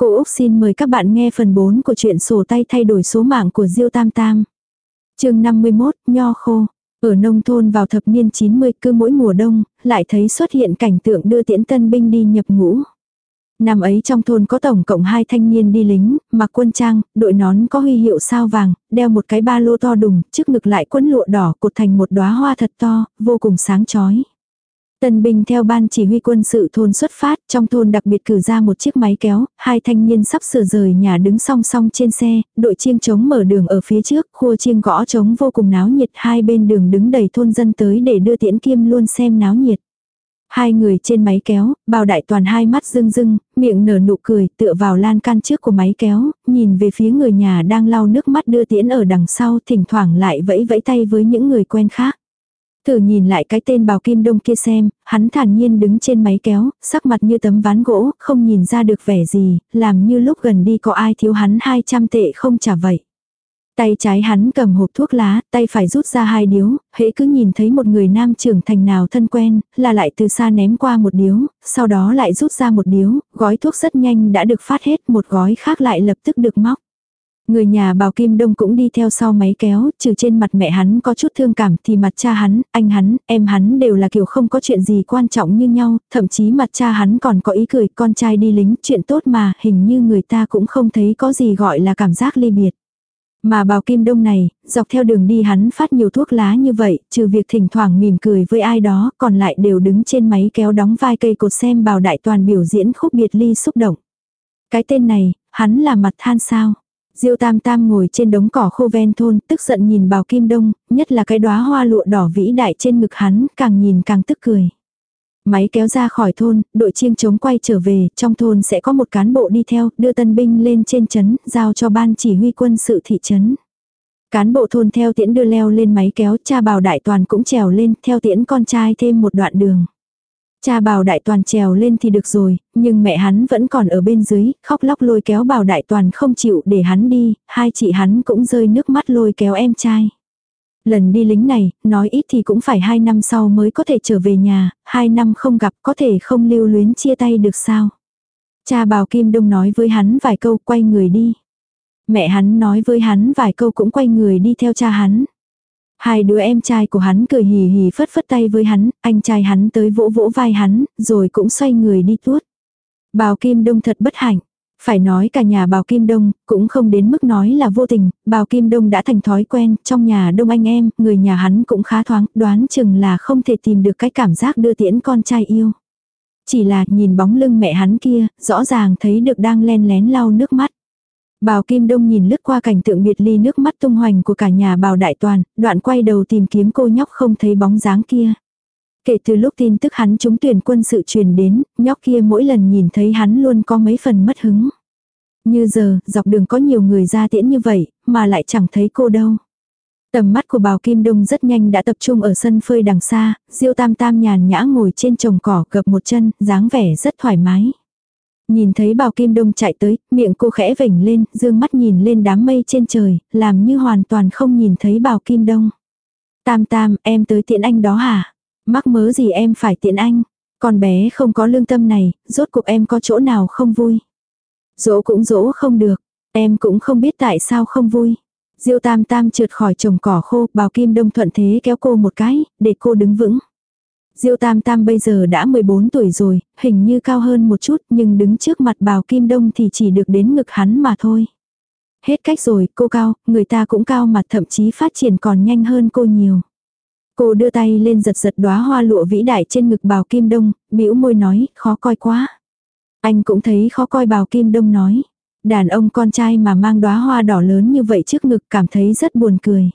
Cô Úc xin mời các bạn nghe phần 4 của truyện sổ tay thay đổi số mạng của Diêu Tam Tam. chương 51, Nho Khô. Ở nông thôn vào thập niên 90 cứ mỗi mùa đông, lại thấy xuất hiện cảnh tượng đưa tiễn tân binh đi nhập ngũ. Năm ấy trong thôn có tổng cộng hai thanh niên đi lính, mặc quân trang, đội nón có huy hiệu sao vàng, đeo một cái ba lô to đùng, trước ngực lại quấn lụa đỏ cột thành một đóa hoa thật to, vô cùng sáng chói. Tân binh theo ban chỉ huy quân sự thôn xuất phát, trong thôn đặc biệt cử ra một chiếc máy kéo, hai thanh niên sắp sửa rời nhà đứng song song trên xe, đội chiêng trống mở đường ở phía trước, khua chiêng gõ trống vô cùng náo nhiệt, hai bên đường đứng đầy thôn dân tới để đưa tiễn kiêm luôn xem náo nhiệt. Hai người trên máy kéo, bào đại toàn hai mắt rưng rưng, miệng nở nụ cười tựa vào lan can trước của máy kéo, nhìn về phía người nhà đang lau nước mắt đưa tiễn ở đằng sau thỉnh thoảng lại vẫy vẫy tay với những người quen khác. Thử nhìn lại cái tên bào kim đông kia xem, hắn thản nhiên đứng trên máy kéo, sắc mặt như tấm ván gỗ, không nhìn ra được vẻ gì, làm như lúc gần đi có ai thiếu hắn 200 tệ không trả vậy. Tay trái hắn cầm hộp thuốc lá, tay phải rút ra hai điếu, hễ cứ nhìn thấy một người nam trưởng thành nào thân quen, là lại từ xa ném qua một điếu, sau đó lại rút ra một điếu, gói thuốc rất nhanh đã được phát hết, một gói khác lại lập tức được móc. Người nhà bào Kim Đông cũng đi theo sau máy kéo, trừ trên mặt mẹ hắn có chút thương cảm thì mặt cha hắn, anh hắn, em hắn đều là kiểu không có chuyện gì quan trọng như nhau, thậm chí mặt cha hắn còn có ý cười con trai đi lính, chuyện tốt mà, hình như người ta cũng không thấy có gì gọi là cảm giác ly biệt. Mà bào kim đông này, dọc theo đường đi hắn phát nhiều thuốc lá như vậy, trừ việc thỉnh thoảng mỉm cười với ai đó, còn lại đều đứng trên máy kéo đóng vai cây cột xem bào đại toàn biểu diễn khúc biệt ly xúc động. Cái tên này, hắn là mặt than sao. Diêu Tam Tam ngồi trên đống cỏ khô ven thôn, tức giận nhìn Bào Kim Đông, nhất là cái đóa hoa lụa đỏ vĩ đại trên ngực hắn, càng nhìn càng tức cười. Máy kéo ra khỏi thôn, đội chiêng chống quay trở về, trong thôn sẽ có một cán bộ đi theo, đưa tân binh lên trên trấn, giao cho ban chỉ huy quân sự thị trấn. Cán bộ thôn theo tiễn đưa leo lên máy kéo, cha bào đại toàn cũng trèo lên, theo tiễn con trai thêm một đoạn đường. Cha bào đại toàn trèo lên thì được rồi, nhưng mẹ hắn vẫn còn ở bên dưới, khóc lóc lôi kéo bào đại toàn không chịu để hắn đi, hai chị hắn cũng rơi nước mắt lôi kéo em trai. Lần đi lính này, nói ít thì cũng phải hai năm sau mới có thể trở về nhà, hai năm không gặp có thể không lưu luyến chia tay được sao. Cha bào Kim Đông nói với hắn vài câu quay người đi. Mẹ hắn nói với hắn vài câu cũng quay người đi theo cha hắn. Hai đứa em trai của hắn cười hì hì phất phất tay với hắn, anh trai hắn tới vỗ vỗ vai hắn, rồi cũng xoay người đi tuốt. Bào Kim Đông thật bất hạnh. Phải nói cả nhà bào Kim Đông, cũng không đến mức nói là vô tình, bào Kim Đông đã thành thói quen, trong nhà đông anh em, người nhà hắn cũng khá thoáng, đoán chừng là không thể tìm được cái cảm giác đưa tiễn con trai yêu. Chỉ là nhìn bóng lưng mẹ hắn kia, rõ ràng thấy được đang len lén lau nước mắt. Bào Kim Đông nhìn lướt qua cảnh tượng biệt ly nước mắt tung hoành của cả nhà bào đại toàn, đoạn quay đầu tìm kiếm cô nhóc không thấy bóng dáng kia. Kể từ lúc tin tức hắn trúng tuyển quân sự truyền đến, nhóc kia mỗi lần nhìn thấy hắn luôn có mấy phần mất hứng. Như giờ, dọc đường có nhiều người ra tiễn như vậy, mà lại chẳng thấy cô đâu. Tầm mắt của bào Kim Đông rất nhanh đã tập trung ở sân phơi đằng xa, Diêu Tam Tam nhàn nhã ngồi trên trồng cỏ gập một chân, dáng vẻ rất thoải mái. Nhìn thấy bào Kim Đông chạy tới, miệng cô khẽ vểnh lên, dương mắt nhìn lên đám mây trên trời, làm như hoàn toàn không nhìn thấy bào Kim Đông. Tam Tam, em tới tiện anh đó hả? Mắc mớ gì em phải tiện anh? Con bé không có lương tâm này, rốt cuộc em có chỗ nào không vui? Dỗ cũng dỗ không được, em cũng không biết tại sao không vui. Diêu tam tam trượt khỏi chồng cỏ khô, bào kim đông thuận thế kéo cô một cái, để cô đứng vững. Diêu tam tam bây giờ đã 14 tuổi rồi, hình như cao hơn một chút nhưng đứng trước mặt bào kim đông thì chỉ được đến ngực hắn mà thôi. Hết cách rồi, cô cao, người ta cũng cao mà thậm chí phát triển còn nhanh hơn cô nhiều. Cô đưa tay lên giật giật đóa hoa lụa vĩ đại trên ngực bào kim đông, bĩu môi nói, khó coi quá. Anh cũng thấy khó coi bào kim đông nói. Đàn ông con trai mà mang đóa hoa đỏ lớn như vậy trước ngực cảm thấy rất buồn cười.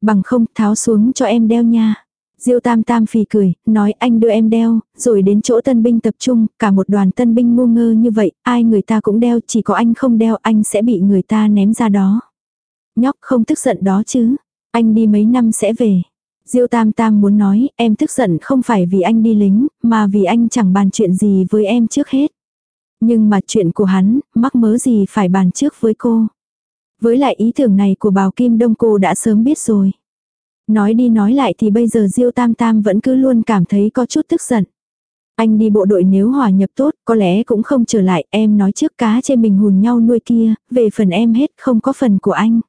Bằng không tháo xuống cho em đeo nha. Diêu tam tam phì cười, nói anh đưa em đeo, rồi đến chỗ tân binh tập trung, cả một đoàn tân binh ngu ngơ như vậy, ai người ta cũng đeo, chỉ có anh không đeo anh sẽ bị người ta ném ra đó. Nhóc không tức giận đó chứ, anh đi mấy năm sẽ về. Diêu Tam Tam muốn nói, em tức giận không phải vì anh đi lính, mà vì anh chẳng bàn chuyện gì với em trước hết. Nhưng mà chuyện của hắn, mắc mớ gì phải bàn trước với cô. Với lại ý tưởng này của bào Kim Đông cô đã sớm biết rồi. Nói đi nói lại thì bây giờ Diêu Tam Tam vẫn cứ luôn cảm thấy có chút tức giận. Anh đi bộ đội nếu hòa nhập tốt, có lẽ cũng không trở lại, em nói trước cá trên mình hùn nhau nuôi kia, về phần em hết, không có phần của anh.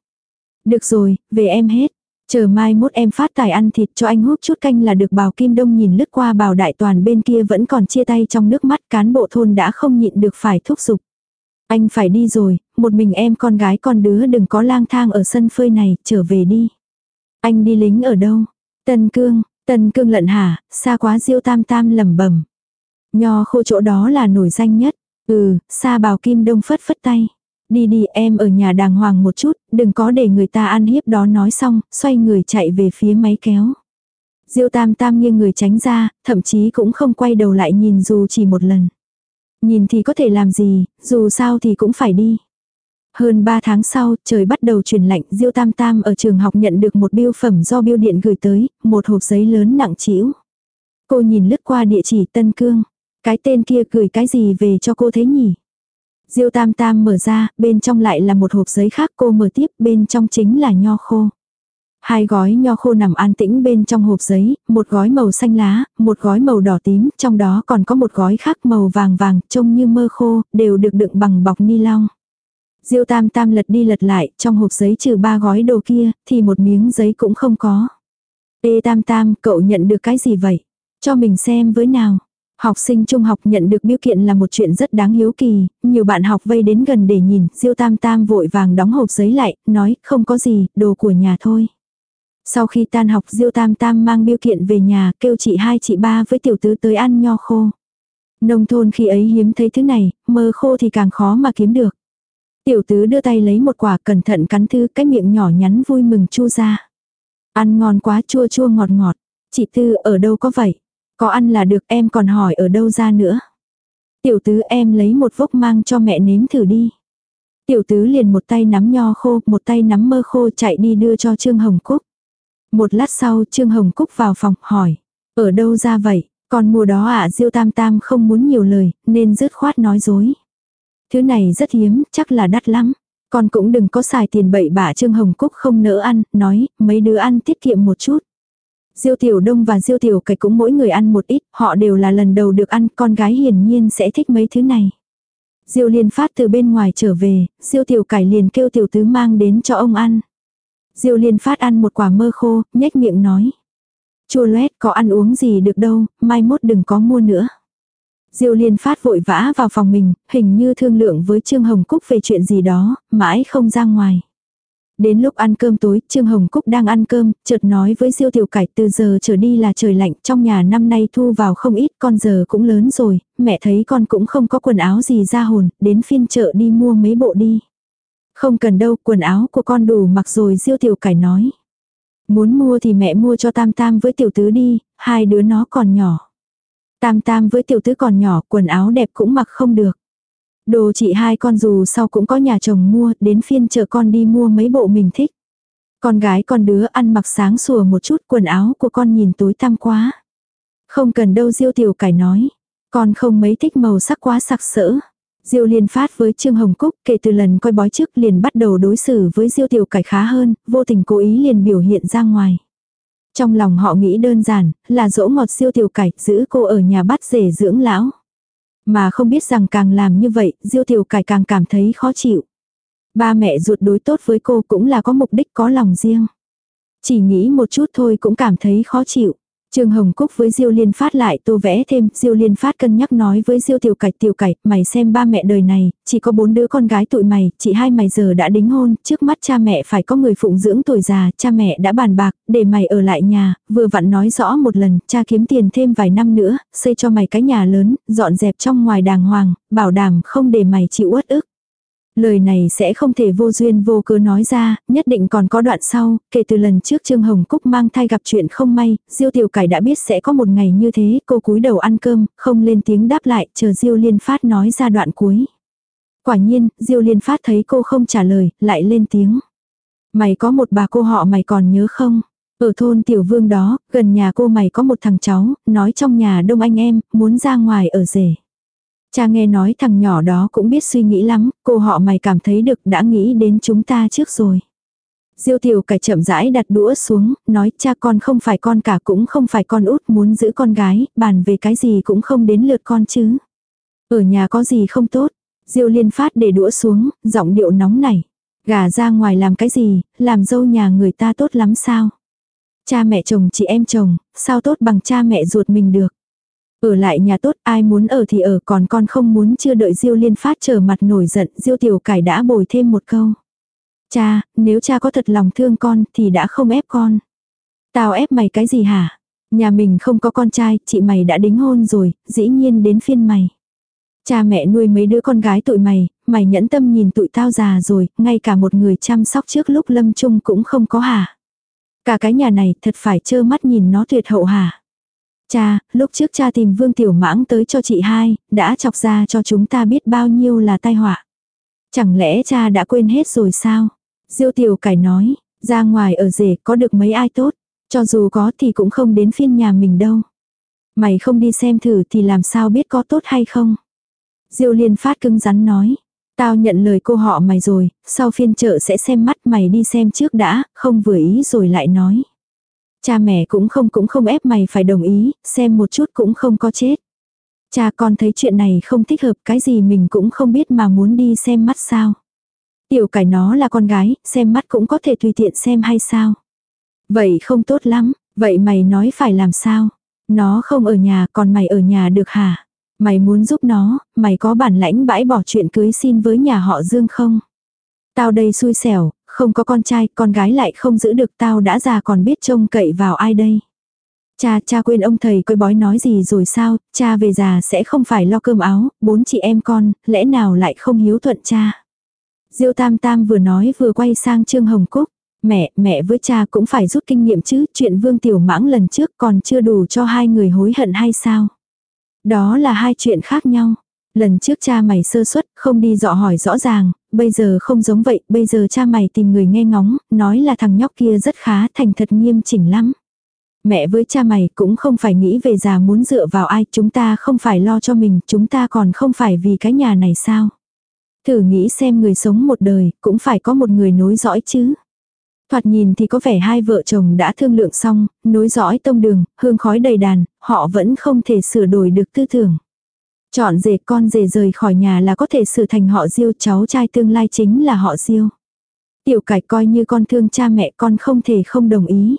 Được rồi, về em hết. Chờ mai mốt em phát tài ăn thịt cho anh hút chút canh là được bào Kim Đông nhìn lướt qua bào đại toàn bên kia vẫn còn chia tay trong nước mắt cán bộ thôn đã không nhịn được phải thúc giục. Anh phải đi rồi, một mình em con gái con đứa đừng có lang thang ở sân phơi này, trở về đi. Anh đi lính ở đâu? Tân Cương, Tân Cương lận hả, xa quá diêu tam tam lầm bẩm Nho khô chỗ đó là nổi danh nhất. Ừ, xa bào kim đông phất phất tay. Đi đi em ở nhà đàng hoàng một chút, đừng có để người ta ăn hiếp đó nói xong, xoay người chạy về phía máy kéo. Diêu tam tam nghiêng người tránh ra, thậm chí cũng không quay đầu lại nhìn dù chỉ một lần. Nhìn thì có thể làm gì, dù sao thì cũng phải đi. Hơn 3 tháng sau, trời bắt đầu chuyển lạnh, Diêu Tam Tam ở trường học nhận được một biêu phẩm do biêu điện gửi tới, một hộp giấy lớn nặng trĩu. Cô nhìn lướt qua địa chỉ Tân Cương. Cái tên kia gửi cái gì về cho cô thế nhỉ? Diêu Tam Tam mở ra, bên trong lại là một hộp giấy khác cô mở tiếp, bên trong chính là nho khô. Hai gói nho khô nằm an tĩnh bên trong hộp giấy, một gói màu xanh lá, một gói màu đỏ tím, trong đó còn có một gói khác màu vàng vàng, trông như mơ khô, đều được đựng bằng bọc ni lông. Diêu tam tam lật đi lật lại, trong hộp giấy trừ ba gói đồ kia, thì một miếng giấy cũng không có. Ê tam tam, cậu nhận được cái gì vậy? Cho mình xem với nào. Học sinh trung học nhận được biêu kiện là một chuyện rất đáng hiếu kỳ, nhiều bạn học vây đến gần để nhìn, Diêu Tam Tam vội vàng đóng hộp giấy lại, nói không có gì, đồ của nhà thôi. Sau khi tan học Diêu Tam Tam mang biêu kiện về nhà, kêu chị hai chị ba với tiểu tứ tới ăn nho khô. Nông thôn khi ấy hiếm thấy thứ này, mơ khô thì càng khó mà kiếm được. Tiểu tứ đưa tay lấy một quả cẩn thận cắn thư cái miệng nhỏ nhắn vui mừng chu ra. Ăn ngon quá chua chua ngọt ngọt. Chị Tư ở đâu có vậy? Có ăn là được em còn hỏi ở đâu ra nữa. Tiểu tứ em lấy một vốc mang cho mẹ nếm thử đi. Tiểu tứ liền một tay nắm nho khô, một tay nắm mơ khô chạy đi đưa cho Trương Hồng Cúc. Một lát sau Trương Hồng Cúc vào phòng hỏi. Ở đâu ra vậy? Con mua đó ạ à, Diêu Tam Tam không muốn nhiều lời, nên dứt khoát nói dối. Thứ này rất hiếm, chắc là đắt lắm. Con cũng đừng có xài tiền bậy bạ Trương Hồng Cúc không nỡ ăn, nói, mấy đứa ăn tiết kiệm một chút. Diêu Tiểu Đông và Diêu Tiểu Cải cũng mỗi người ăn một ít, họ đều là lần đầu được ăn, con gái hiển nhiên sẽ thích mấy thứ này. Diêu Liên phát từ bên ngoài trở về, Diêu Tiểu Cải liền kêu Tiểu Tứ mang đến cho ông ăn. Diêu Liên phát ăn một quả mơ khô, nhếch miệng nói. Chua loét có ăn uống gì được đâu, mai mốt đừng có mua nữa. Diêu Liên phát vội vã vào phòng mình, hình như thương lượng với Trương Hồng Cúc về chuyện gì đó, mãi không ra ngoài. Đến lúc ăn cơm tối, Trương Hồng Cúc đang ăn cơm, chợt nói với Diêu Tiểu Cải từ giờ trở đi là trời lạnh, trong nhà năm nay thu vào không ít, con giờ cũng lớn rồi, mẹ thấy con cũng không có quần áo gì ra hồn, đến phiên chợ đi mua mấy bộ đi. Không cần đâu, quần áo của con đủ mặc rồi Diêu Tiểu Cải nói. Muốn mua thì mẹ mua cho Tam Tam với Tiểu Tứ đi, hai đứa nó còn nhỏ. Tam Tam với Tiểu Tứ còn nhỏ, quần áo đẹp cũng mặc không được. Đồ chị hai con dù sau cũng có nhà chồng mua, đến phiên chờ con đi mua mấy bộ mình thích. Con gái con đứa ăn mặc sáng sủa một chút quần áo của con nhìn tối tăm quá. Không cần đâu diêu tiểu cải nói. Con không mấy thích màu sắc quá sặc sỡ. Diêu liên phát với Trương Hồng Cúc kể từ lần coi bói trước liền bắt đầu đối xử với Diêu tiểu cải khá hơn, vô tình cố ý liền biểu hiện ra ngoài. Trong lòng họ nghĩ đơn giản, là dỗ ngọt Diêu tiểu cải, giữ cô ở nhà bắt rể dưỡng lão. Mà không biết rằng càng làm như vậy, Diêu Tiểu Cải càng cảm thấy khó chịu. Ba mẹ ruột đối tốt với cô cũng là có mục đích có lòng riêng. Chỉ nghĩ một chút thôi cũng cảm thấy khó chịu. Trương Hồng Cúc với Diêu Liên Phát lại tô vẽ thêm, Diêu Liên Phát cân nhắc nói với Diêu Tiểu Cạch, Tiểu Cạch, mày xem ba mẹ đời này, chỉ có bốn đứa con gái tụi mày, chị hai mày giờ đã đính hôn, trước mắt cha mẹ phải có người phụng dưỡng tuổi già, cha mẹ đã bàn bạc, để mày ở lại nhà, vừa vặn nói rõ một lần, cha kiếm tiền thêm vài năm nữa, xây cho mày cái nhà lớn, dọn dẹp trong ngoài đàng hoàng, bảo đảm không để mày chịu uất ức. Lời này sẽ không thể vô duyên vô cớ nói ra, nhất định còn có đoạn sau, kể từ lần trước Trương Hồng Cúc mang thai gặp chuyện không may, Diêu Tiểu Cải đã biết sẽ có một ngày như thế, cô cúi đầu ăn cơm, không lên tiếng đáp lại, chờ Diêu Liên Phát nói ra đoạn cuối. Quả nhiên, Diêu Liên Phát thấy cô không trả lời, lại lên tiếng. Mày có một bà cô họ mày còn nhớ không? Ở thôn Tiểu Vương đó, gần nhà cô mày có một thằng cháu, nói trong nhà đông anh em, muốn ra ngoài ở rể. Cha nghe nói thằng nhỏ đó cũng biết suy nghĩ lắm, cô họ mày cảm thấy được đã nghĩ đến chúng ta trước rồi. Diêu tiểu cải chậm rãi đặt đũa xuống, nói cha con không phải con cả cũng không phải con út muốn giữ con gái, bàn về cái gì cũng không đến lượt con chứ. Ở nhà có gì không tốt. Diêu liên phát để đũa xuống, giọng điệu nóng này. Gà ra ngoài làm cái gì, làm dâu nhà người ta tốt lắm sao? Cha mẹ chồng chị em chồng, sao tốt bằng cha mẹ ruột mình được? Ở lại nhà tốt, ai muốn ở thì ở, còn con không muốn chưa đợi Diêu Liên Phát trở mặt nổi giận, Diêu Tiểu Cải đã bồi thêm một câu. Cha, nếu cha có thật lòng thương con thì đã không ép con. Tao ép mày cái gì hả? Nhà mình không có con trai, chị mày đã đính hôn rồi, dĩ nhiên đến phiên mày. Cha mẹ nuôi mấy đứa con gái tụi mày, mày nhẫn tâm nhìn tụi tao già rồi, ngay cả một người chăm sóc trước lúc lâm chung cũng không có hả. Cả cái nhà này thật phải trơ mắt nhìn nó tuyệt hậu hả. Cha, lúc trước cha tìm Vương Tiểu Mãng tới cho chị hai, đã chọc ra cho chúng ta biết bao nhiêu là tai họa. Chẳng lẽ cha đã quên hết rồi sao? Diêu Tiểu Cải nói, ra ngoài ở rể có được mấy ai tốt, cho dù có thì cũng không đến phiên nhà mình đâu. Mày không đi xem thử thì làm sao biết có tốt hay không? Diêu Liên Phát cứng rắn nói, tao nhận lời cô họ mày rồi, sau phiên chợ sẽ xem mắt mày đi xem trước đã, không vừa ý rồi lại nói. Cha mẹ cũng không cũng không ép mày phải đồng ý, xem một chút cũng không có chết. Cha con thấy chuyện này không thích hợp cái gì mình cũng không biết mà muốn đi xem mắt sao. Tiểu cải nó là con gái, xem mắt cũng có thể tùy tiện xem hay sao. Vậy không tốt lắm, vậy mày nói phải làm sao? Nó không ở nhà còn mày ở nhà được hả? Mày muốn giúp nó, mày có bản lãnh bãi bỏ chuyện cưới xin với nhà họ Dương không? Tao đây xui xẻo, không có con trai, con gái lại không giữ được tao đã già còn biết trông cậy vào ai đây. Cha, cha quên ông thầy coi bói nói gì rồi sao, cha về già sẽ không phải lo cơm áo, bốn chị em con, lẽ nào lại không hiếu thuận cha. Diêu Tam Tam vừa nói vừa quay sang Trương Hồng Cúc. Mẹ, mẹ với cha cũng phải rút kinh nghiệm chứ, chuyện Vương Tiểu Mãng lần trước còn chưa đủ cho hai người hối hận hay sao? Đó là hai chuyện khác nhau. Lần trước cha mày sơ suất, không đi dọ hỏi rõ ràng, bây giờ không giống vậy, bây giờ cha mày tìm người nghe ngóng, nói là thằng nhóc kia rất khá, thành thật nghiêm chỉnh lắm. Mẹ với cha mày cũng không phải nghĩ về già muốn dựa vào ai, chúng ta không phải lo cho mình, chúng ta còn không phải vì cái nhà này sao. Thử nghĩ xem người sống một đời, cũng phải có một người nối dõi chứ. Thoạt nhìn thì có vẻ hai vợ chồng đã thương lượng xong, nối dõi tông đường, hương khói đầy đàn, họ vẫn không thể sửa đổi được tư tưởng. Chọn rể con rể rời khỏi nhà là có thể sửa thành họ diêu cháu trai tương lai chính là họ diêu. Tiểu cải coi như con thương cha mẹ con không thể không đồng ý.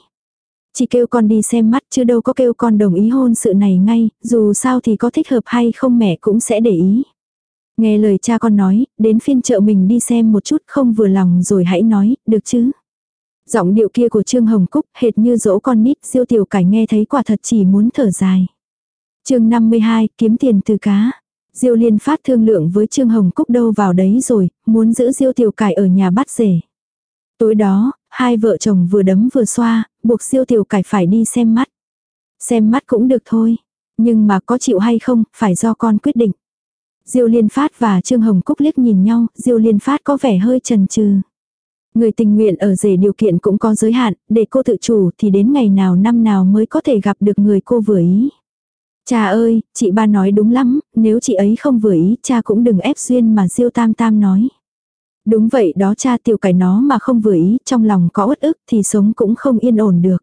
Chỉ kêu con đi xem mắt chứ đâu có kêu con đồng ý hôn sự này ngay, dù sao thì có thích hợp hay không mẹ cũng sẽ để ý. Nghe lời cha con nói, đến phiên chợ mình đi xem một chút không vừa lòng rồi hãy nói, được chứ. Giọng điệu kia của Trương Hồng Cúc hệt như dỗ con nít siêu tiểu cải nghe thấy quả thật chỉ muốn thở dài chương 52, kiếm tiền từ cá. Diêu liên phát thương lượng với Trương Hồng Cúc đâu vào đấy rồi, muốn giữ Diêu tiểu cải ở nhà bắt rể. Tối đó, hai vợ chồng vừa đấm vừa xoa, buộc Diêu tiểu cải phải đi xem mắt. Xem mắt cũng được thôi, nhưng mà có chịu hay không, phải do con quyết định. Diêu Liên Phát và Trương Hồng Cúc liếc nhìn nhau, Diêu Liên Phát có vẻ hơi chần chừ. Người tình nguyện ở rể điều kiện cũng có giới hạn, để cô tự chủ thì đến ngày nào năm nào mới có thể gặp được người cô vừa ý. Cha ơi, chị ba nói đúng lắm, nếu chị ấy không vừa ý, cha cũng đừng ép duyên mà Diêu Tam Tam nói. Đúng vậy đó cha tiểu cải nó mà không vừa ý, trong lòng có uất ức thì sống cũng không yên ổn được.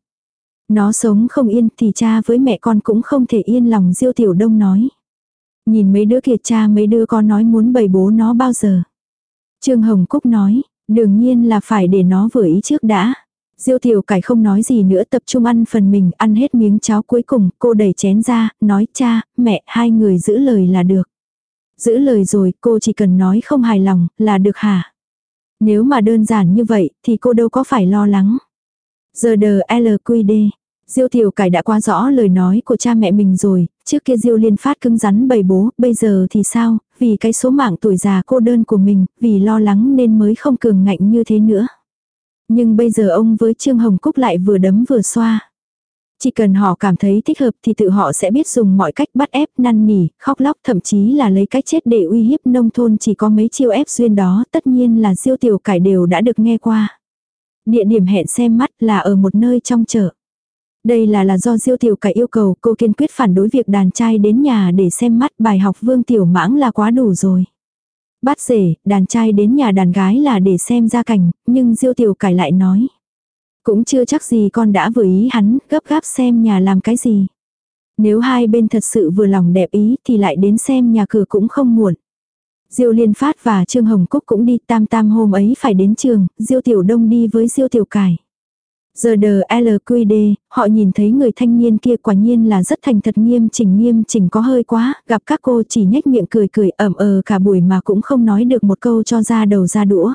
Nó sống không yên thì cha với mẹ con cũng không thể yên lòng Diêu Tiểu Đông nói. Nhìn mấy đứa kia cha mấy đứa con nói muốn bày bố nó bao giờ. Trương Hồng Cúc nói, đương nhiên là phải để nó vừa ý trước đã. Diêu tiểu cải không nói gì nữa tập trung ăn phần mình, ăn hết miếng cháo cuối cùng, cô đẩy chén ra, nói cha, mẹ, hai người giữ lời là được. Giữ lời rồi, cô chỉ cần nói không hài lòng, là được hả? Nếu mà đơn giản như vậy, thì cô đâu có phải lo lắng. Giờ đờ LQD. Diêu tiểu cải đã quá rõ lời nói của cha mẹ mình rồi, trước kia Diêu liên phát cứng rắn bầy bố, bây giờ thì sao, vì cái số mạng tuổi già cô đơn của mình, vì lo lắng nên mới không cường ngạnh như thế nữa. Nhưng bây giờ ông với Trương Hồng Cúc lại vừa đấm vừa xoa. Chỉ cần họ cảm thấy thích hợp thì tự họ sẽ biết dùng mọi cách bắt ép, năn nỉ, khóc lóc thậm chí là lấy cái chết để uy hiếp nông thôn chỉ có mấy chiêu ép duyên đó tất nhiên là diêu tiểu cải đều đã được nghe qua. Địa điểm hẹn xem mắt là ở một nơi trong chợ. Đây là là do Diêu Tiểu Cải yêu cầu cô kiên quyết phản đối việc đàn trai đến nhà để xem mắt bài học Vương Tiểu Mãng là quá đủ rồi. Bát rể, đàn trai đến nhà đàn gái là để xem gia cảnh, nhưng Diêu Tiểu Cải lại nói. Cũng chưa chắc gì con đã vừa ý hắn, gấp gáp xem nhà làm cái gì. Nếu hai bên thật sự vừa lòng đẹp ý thì lại đến xem nhà cửa cũng không muộn. Diêu Liên Phát và Trương Hồng Cúc cũng đi tam tam hôm ấy phải đến trường, Diêu Tiểu Đông đi với Diêu Tiểu Cải. Giờ đờ LQD, họ nhìn thấy người thanh niên kia quả nhiên là rất thành thật nghiêm chỉnh nghiêm chỉnh có hơi quá, gặp các cô chỉ nhếch miệng cười cười ẩm ờ cả buổi mà cũng không nói được một câu cho ra đầu ra đũa.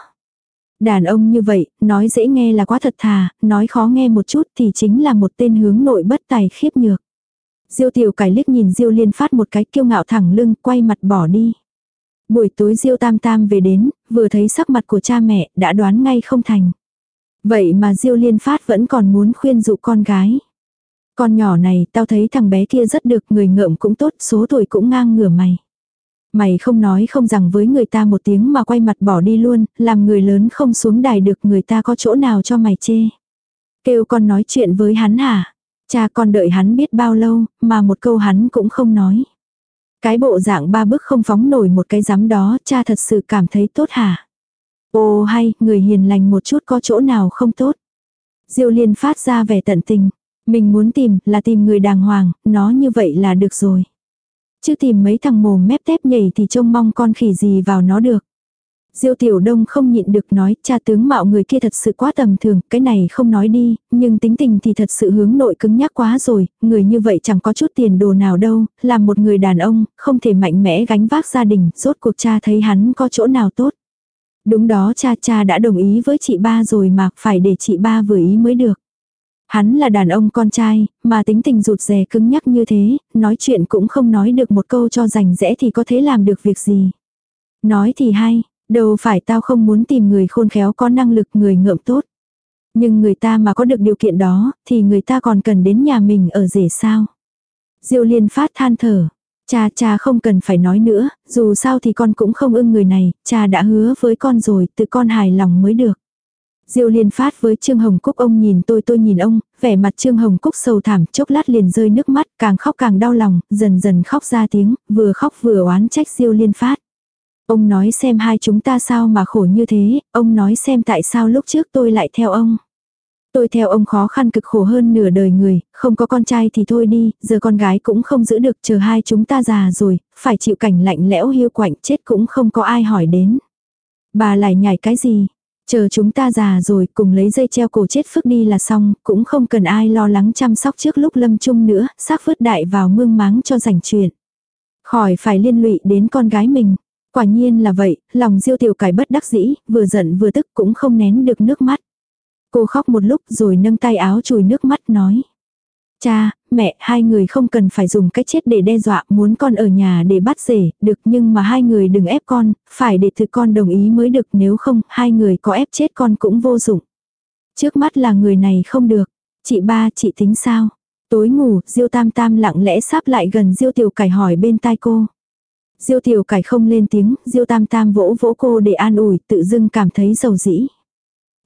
Đàn ông như vậy, nói dễ nghe là quá thật thà, nói khó nghe một chút thì chính là một tên hướng nội bất tài khiếp nhược. Diêu tiểu cải liếc nhìn Diêu liên phát một cái kiêu ngạo thẳng lưng, quay mặt bỏ đi. Buổi tối Diêu tam tam về đến, vừa thấy sắc mặt của cha mẹ, đã đoán ngay không thành. Vậy mà Diêu liên phát vẫn còn muốn khuyên dụ con gái. Con nhỏ này, tao thấy thằng bé kia rất được, người ngợm cũng tốt, số tuổi cũng ngang ngửa mày. Mày không nói không rằng với người ta một tiếng mà quay mặt bỏ đi luôn, làm người lớn không xuống đài được người ta có chỗ nào cho mày chê. Kêu con nói chuyện với hắn hả? Cha con đợi hắn biết bao lâu, mà một câu hắn cũng không nói. Cái bộ dạng ba bước không phóng nổi một cái giám đó, cha thật sự cảm thấy tốt hả? Ô hay, người hiền lành một chút có chỗ nào không tốt. Diêu liên phát ra vẻ tận tình. Mình muốn tìm là tìm người đàng hoàng, nó như vậy là được rồi. Chứ tìm mấy thằng mồm mép tép nhảy thì trông mong con khỉ gì vào nó được. Diêu Tiểu Đông không nhịn được nói, cha tướng mạo người kia thật sự quá tầm thường, cái này không nói đi, nhưng tính tình thì thật sự hướng nội cứng nhắc quá rồi, người như vậy chẳng có chút tiền đồ nào đâu, làm một người đàn ông, không thể mạnh mẽ gánh vác gia đình, rốt cuộc cha thấy hắn có chỗ nào tốt. Đúng đó cha cha đã đồng ý với chị ba rồi mà phải để chị ba vừa ý mới được. Hắn là đàn ông con trai, mà tính tình rụt rè cứng nhắc như thế, nói chuyện cũng không nói được một câu cho rành rẽ thì có thể làm được việc gì. Nói thì hay, đâu phải tao không muốn tìm người khôn khéo có năng lực người ngợm tốt. Nhưng người ta mà có được điều kiện đó, thì người ta còn cần đến nhà mình ở rể sao. Diêu liên phát than thở. Cha cha không cần phải nói nữa, dù sao thì con cũng không ưng người này, cha đã hứa với con rồi, tự con hài lòng mới được. Diêu liên phát với Trương Hồng Cúc ông nhìn tôi tôi nhìn ông, vẻ mặt Trương Hồng Cúc sầu thảm chốc lát liền rơi nước mắt, càng khóc càng đau lòng, dần dần khóc ra tiếng, vừa khóc vừa oán trách Diêu liên phát. Ông nói xem hai chúng ta sao mà khổ như thế, ông nói xem tại sao lúc trước tôi lại theo ông. Tôi theo ông khó khăn cực khổ hơn nửa đời người, không có con trai thì thôi đi, giờ con gái cũng không giữ được chờ hai chúng ta già rồi, phải chịu cảnh lạnh lẽo hiu quạnh chết cũng không có ai hỏi đến. Bà lại nhảy cái gì? Chờ chúng ta già rồi cùng lấy dây treo cổ chết phức đi là xong, cũng không cần ai lo lắng chăm sóc trước lúc lâm chung nữa, xác vứt đại vào mương máng cho rảnh chuyện. Khỏi phải liên lụy đến con gái mình. Quả nhiên là vậy, lòng diêu tiểu cải bất đắc dĩ, vừa giận vừa tức cũng không nén được nước mắt. Cô khóc một lúc rồi nâng tay áo chùi nước mắt nói. Cha, mẹ, hai người không cần phải dùng cái chết để đe dọa muốn con ở nhà để bắt rể, được nhưng mà hai người đừng ép con, phải để thực con đồng ý mới được nếu không, hai người có ép chết con cũng vô dụng. Trước mắt là người này không được. Chị ba, chị tính sao? Tối ngủ, Diêu Tam Tam lặng lẽ sáp lại gần Diêu Tiểu Cải hỏi bên tai cô. Diêu Tiểu Cải không lên tiếng, Diêu Tam Tam vỗ vỗ cô để an ủi, tự dưng cảm thấy giàu dĩ.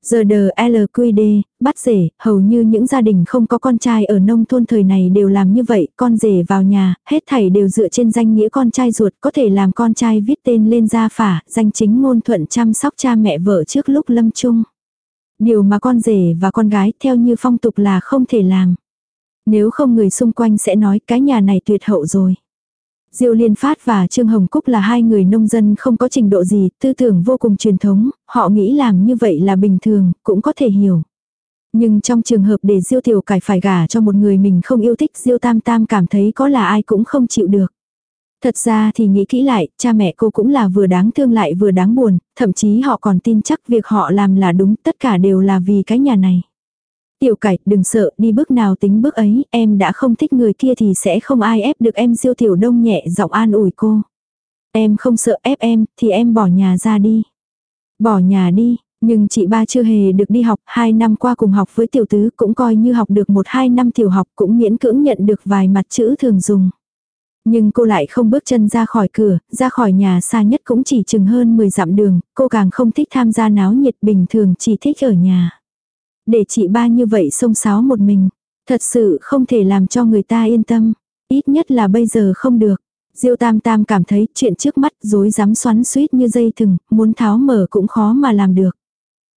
Giờ đờ LQD, bắt rể, hầu như những gia đình không có con trai ở nông thôn thời này đều làm như vậy, con rể vào nhà, hết thảy đều dựa trên danh nghĩa con trai ruột, có thể làm con trai viết tên lên gia phả, danh chính ngôn thuận chăm sóc cha mẹ vợ trước lúc lâm chung. Điều mà con rể và con gái theo như phong tục là không thể làm. Nếu không người xung quanh sẽ nói cái nhà này tuyệt hậu rồi. Diêu Liên Phát và Trương Hồng Cúc là hai người nông dân không có trình độ gì, tư tưởng vô cùng truyền thống, họ nghĩ làm như vậy là bình thường, cũng có thể hiểu. Nhưng trong trường hợp để Diêu Tiểu Cải phải gả cho một người mình không yêu thích Diêu Tam Tam cảm thấy có là ai cũng không chịu được. Thật ra thì nghĩ kỹ lại, cha mẹ cô cũng là vừa đáng thương lại vừa đáng buồn, thậm chí họ còn tin chắc việc họ làm là đúng, tất cả đều là vì cái nhà này. Tiểu cải, đừng sợ, đi bước nào tính bước ấy, em đã không thích người kia thì sẽ không ai ép được em diêu tiểu đông nhẹ giọng an ủi cô. Em không sợ ép em, thì em bỏ nhà ra đi. Bỏ nhà đi, nhưng chị ba chưa hề được đi học, hai năm qua cùng học với tiểu tứ cũng coi như học được một hai năm tiểu học cũng miễn cưỡng nhận được vài mặt chữ thường dùng. Nhưng cô lại không bước chân ra khỏi cửa, ra khỏi nhà xa nhất cũng chỉ chừng hơn 10 dặm đường, cô càng không thích tham gia náo nhiệt bình thường chỉ thích ở nhà. Để chị ba như vậy xông xáo một mình. Thật sự không thể làm cho người ta yên tâm. Ít nhất là bây giờ không được. Diêu Tam Tam cảm thấy chuyện trước mắt rối rắm xoắn suýt như dây thừng, muốn tháo mở cũng khó mà làm được.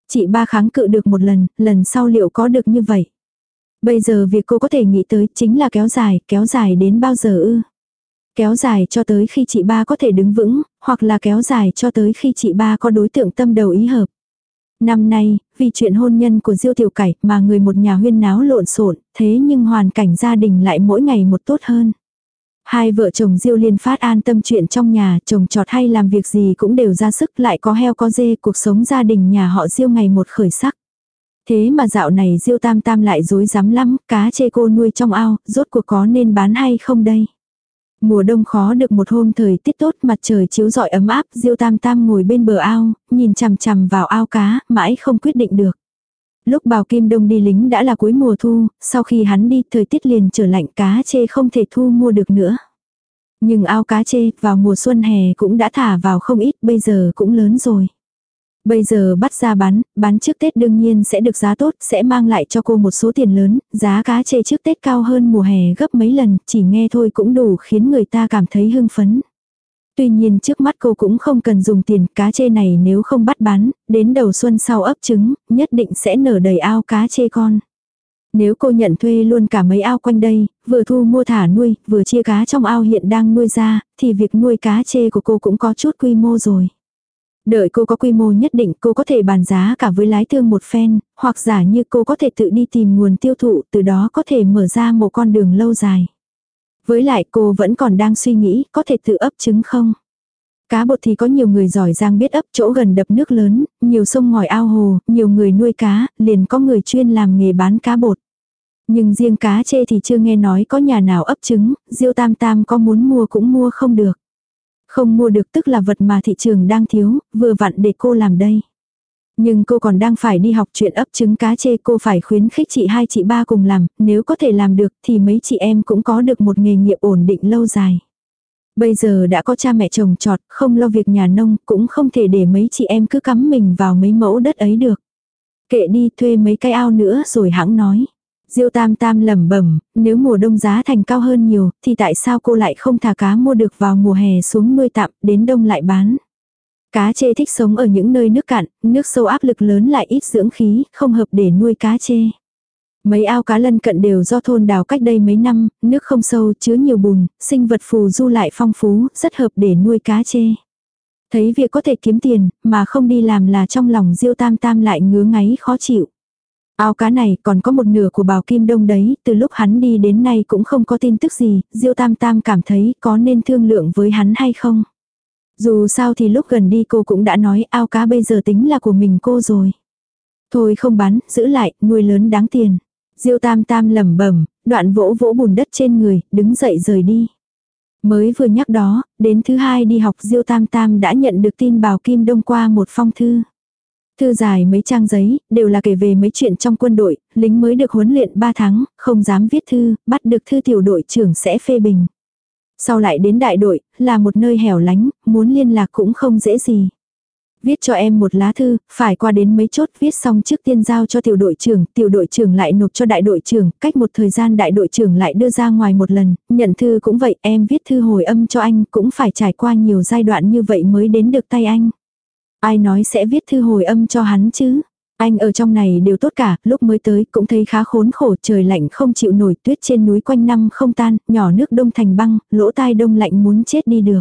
Chị ba kháng cự được một lần, lần sau liệu có được như vậy? Bây giờ việc cô có thể nghĩ tới chính là kéo dài, kéo dài đến bao giờ ư? Kéo dài cho tới khi chị ba có thể đứng vững, hoặc là kéo dài cho tới khi chị ba có đối tượng tâm đầu ý hợp. Năm nay, vì chuyện hôn nhân của Diêu Tiểu Cải mà người một nhà huyên náo lộn xộn, thế nhưng hoàn cảnh gia đình lại mỗi ngày một tốt hơn. Hai vợ chồng Diêu Liên Phát an tâm chuyện trong nhà, chồng trọt hay làm việc gì cũng đều ra sức lại có heo có dê, cuộc sống gia đình nhà họ Diêu ngày một khởi sắc. Thế mà dạo này Diêu Tam Tam lại dối rắm lắm, cá chê cô nuôi trong ao, rốt cuộc có nên bán hay không đây? Mùa đông khó được một hôm thời tiết tốt mặt trời chiếu rọi ấm áp, Diêu Tam Tam ngồi bên bờ ao, nhìn chằm chằm vào ao cá, mãi không quyết định được. Lúc bào Kim Đông đi lính đã là cuối mùa thu, sau khi hắn đi thời tiết liền trở lạnh cá chê không thể thu mua được nữa. Nhưng ao cá chê vào mùa xuân hè cũng đã thả vào không ít, bây giờ cũng lớn rồi. Bây giờ bắt ra bán, bán trước Tết đương nhiên sẽ được giá tốt, sẽ mang lại cho cô một số tiền lớn, giá cá chê trước Tết cao hơn mùa hè gấp mấy lần, chỉ nghe thôi cũng đủ khiến người ta cảm thấy hưng phấn. Tuy nhiên trước mắt cô cũng không cần dùng tiền cá chê này nếu không bắt bán, đến đầu xuân sau ấp trứng, nhất định sẽ nở đầy ao cá chê con. Nếu cô nhận thuê luôn cả mấy ao quanh đây, vừa thu mua thả nuôi, vừa chia cá trong ao hiện đang nuôi ra, thì việc nuôi cá chê của cô cũng có chút quy mô rồi. Đợi cô có quy mô nhất định cô có thể bàn giá cả với lái thương một phen, hoặc giả như cô có thể tự đi tìm nguồn tiêu thụ từ đó có thể mở ra một con đường lâu dài. Với lại cô vẫn còn đang suy nghĩ có thể tự ấp trứng không? Cá bột thì có nhiều người giỏi giang biết ấp chỗ gần đập nước lớn, nhiều sông ngòi ao hồ, nhiều người nuôi cá, liền có người chuyên làm nghề bán cá bột. Nhưng riêng cá chê thì chưa nghe nói có nhà nào ấp trứng, Diêu Tam Tam có muốn mua cũng mua không được. Không mua được tức là vật mà thị trường đang thiếu, vừa vặn để cô làm đây. Nhưng cô còn đang phải đi học chuyện ấp trứng cá chê cô phải khuyến khích chị hai chị ba cùng làm, nếu có thể làm được thì mấy chị em cũng có được một nghề nghiệp ổn định lâu dài. Bây giờ đã có cha mẹ chồng trọt, không lo việc nhà nông, cũng không thể để mấy chị em cứ cắm mình vào mấy mẫu đất ấy được. Kệ đi thuê mấy cái ao nữa rồi hãng nói. Diêu Tam Tam lẩm bẩm, nếu mùa đông giá thành cao hơn nhiều, thì tại sao cô lại không thả cá mua được vào mùa hè xuống nuôi tạm, đến đông lại bán. Cá chê thích sống ở những nơi nước cạn, nước sâu áp lực lớn lại ít dưỡng khí, không hợp để nuôi cá chê. Mấy ao cá lân cận đều do thôn đào cách đây mấy năm, nước không sâu, chứa nhiều bùn, sinh vật phù du lại phong phú, rất hợp để nuôi cá chê. Thấy việc có thể kiếm tiền, mà không đi làm là trong lòng Diêu Tam Tam lại ngứa ngáy khó chịu. Ao cá này còn có một nửa của bào kim đông đấy, từ lúc hắn đi đến nay cũng không có tin tức gì, Diêu Tam Tam cảm thấy có nên thương lượng với hắn hay không. Dù sao thì lúc gần đi cô cũng đã nói ao cá bây giờ tính là của mình cô rồi. Thôi không bán, giữ lại, nuôi lớn đáng tiền. Diêu Tam Tam lẩm bẩm, đoạn vỗ vỗ bùn đất trên người, đứng dậy rời đi. Mới vừa nhắc đó, đến thứ hai đi học Diêu Tam Tam đã nhận được tin bào Kim Đông qua một phong thư. Thư dài mấy trang giấy, đều là kể về mấy chuyện trong quân đội, lính mới được huấn luyện 3 tháng, không dám viết thư, bắt được thư tiểu đội trưởng sẽ phê bình. Sau lại đến đại đội, là một nơi hẻo lánh, muốn liên lạc cũng không dễ gì. Viết cho em một lá thư, phải qua đến mấy chốt viết xong trước tiên giao cho tiểu đội trưởng, tiểu đội trưởng lại nộp cho đại đội trưởng, cách một thời gian đại đội trưởng lại đưa ra ngoài một lần, nhận thư cũng vậy, em viết thư hồi âm cho anh cũng phải trải qua nhiều giai đoạn như vậy mới đến được tay anh. Ai nói sẽ viết thư hồi âm cho hắn chứ? Anh ở trong này đều tốt cả, lúc mới tới cũng thấy khá khốn khổ, trời lạnh không chịu nổi, tuyết trên núi quanh năm không tan, nhỏ nước đông thành băng, lỗ tai đông lạnh muốn chết đi được.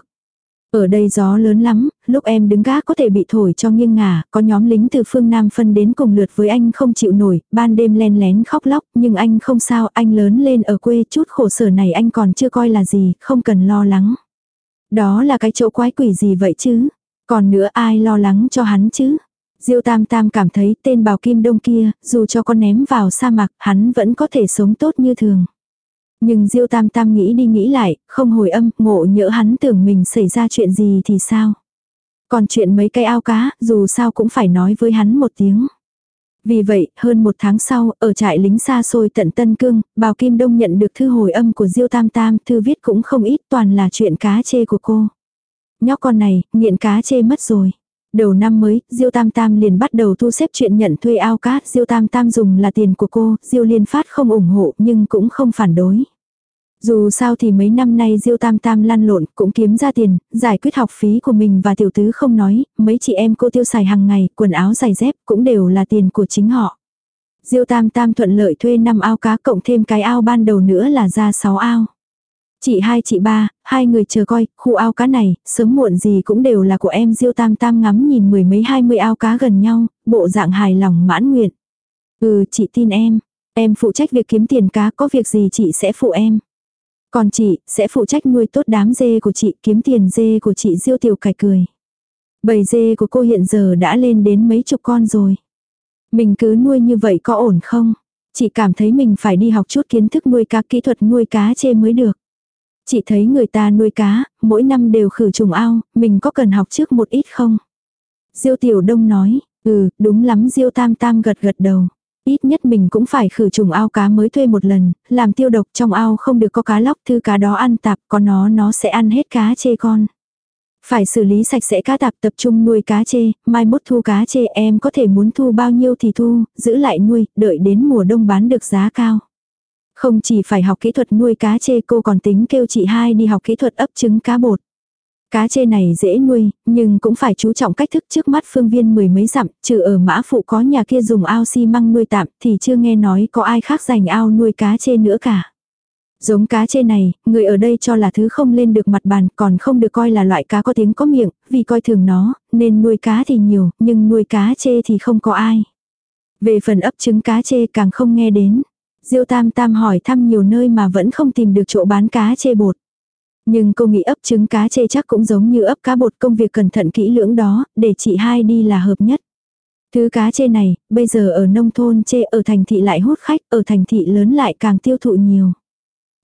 Ở đây gió lớn lắm, lúc em đứng gác có thể bị thổi cho nghiêng ngả, có nhóm lính từ phương Nam phân đến cùng lượt với anh không chịu nổi, ban đêm len lén khóc lóc, nhưng anh không sao, anh lớn lên ở quê chút khổ sở này anh còn chưa coi là gì, không cần lo lắng. Đó là cái chỗ quái quỷ gì vậy chứ? Còn nữa ai lo lắng cho hắn chứ? Diêu Tam Tam cảm thấy tên bào kim đông kia, dù cho con ném vào sa mạc, hắn vẫn có thể sống tốt như thường. Nhưng Diêu Tam Tam nghĩ đi nghĩ lại, không hồi âm, ngộ nhỡ hắn tưởng mình xảy ra chuyện gì thì sao. Còn chuyện mấy cây ao cá, dù sao cũng phải nói với hắn một tiếng. Vì vậy, hơn một tháng sau, ở trại lính xa xôi tận Tân Cương, Bào Kim Đông nhận được thư hồi âm của Diêu Tam Tam, thư viết cũng không ít toàn là chuyện cá chê của cô. Nhóc con này, nghiện cá chê mất rồi. Đầu năm mới, Diêu Tam Tam liền bắt đầu thu xếp chuyện nhận thuê ao cá, Diêu Tam Tam dùng là tiền của cô, Diêu Liên Phát không ủng hộ nhưng cũng không phản đối. Dù sao thì mấy năm nay Diêu Tam Tam lăn lộn cũng kiếm ra tiền, giải quyết học phí của mình và tiểu tứ không nói, mấy chị em cô tiêu xài hàng ngày, quần áo giày dép cũng đều là tiền của chính họ. Diêu Tam Tam thuận lợi thuê 5 ao cá cộng thêm cái ao ban đầu nữa là ra 6 ao. Chị hai chị ba, hai người chờ coi, khu ao cá này, sớm muộn gì cũng đều là của em Diêu Tam Tam ngắm nhìn mười mấy hai mươi ao cá gần nhau, bộ dạng hài lòng mãn nguyện. Ừ, chị tin em. Em phụ trách việc kiếm tiền cá, có việc gì chị sẽ phụ em. Còn chị, sẽ phụ trách nuôi tốt đám dê của chị, kiếm tiền dê của chị Diêu Tiểu Cải cười. Bầy dê của cô hiện giờ đã lên đến mấy chục con rồi. Mình cứ nuôi như vậy có ổn không? Chị cảm thấy mình phải đi học chút kiến thức nuôi cá kỹ thuật nuôi cá chê mới được. Chị thấy người ta nuôi cá, mỗi năm đều khử trùng ao, mình có cần học trước một ít không? Diêu Tiểu Đông nói, ừ, đúng lắm Diêu Tam Tam gật gật đầu. Ít nhất mình cũng phải khử trùng ao cá mới thuê một lần, làm tiêu độc trong ao không được có cá lóc thư cá đó ăn tạp, có nó nó sẽ ăn hết cá chê con. Phải xử lý sạch sẽ cá tạp tập trung nuôi cá chê, mai mốt thu cá chê em có thể muốn thu bao nhiêu thì thu, giữ lại nuôi, đợi đến mùa đông bán được giá cao. Không chỉ phải học kỹ thuật nuôi cá chê cô còn tính kêu chị hai đi học kỹ thuật ấp trứng cá bột. Cá chê này dễ nuôi, nhưng cũng phải chú trọng cách thức trước mắt phương viên mười mấy dặm, trừ ở mã phụ có nhà kia dùng ao xi măng nuôi tạm thì chưa nghe nói có ai khác dành ao nuôi cá chê nữa cả. Giống cá chê này, người ở đây cho là thứ không lên được mặt bàn còn không được coi là loại cá có tiếng có miệng, vì coi thường nó, nên nuôi cá thì nhiều, nhưng nuôi cá chê thì không có ai. Về phần ấp trứng cá chê càng không nghe đến. Diêu Tam Tam hỏi thăm nhiều nơi mà vẫn không tìm được chỗ bán cá chê bột. Nhưng cô nghĩ ấp trứng cá chê chắc cũng giống như ấp cá bột công việc cẩn thận kỹ lưỡng đó, để chị hai đi là hợp nhất. Thứ cá chê này, bây giờ ở nông thôn chê ở thành thị lại hút khách, ở thành thị lớn lại càng tiêu thụ nhiều.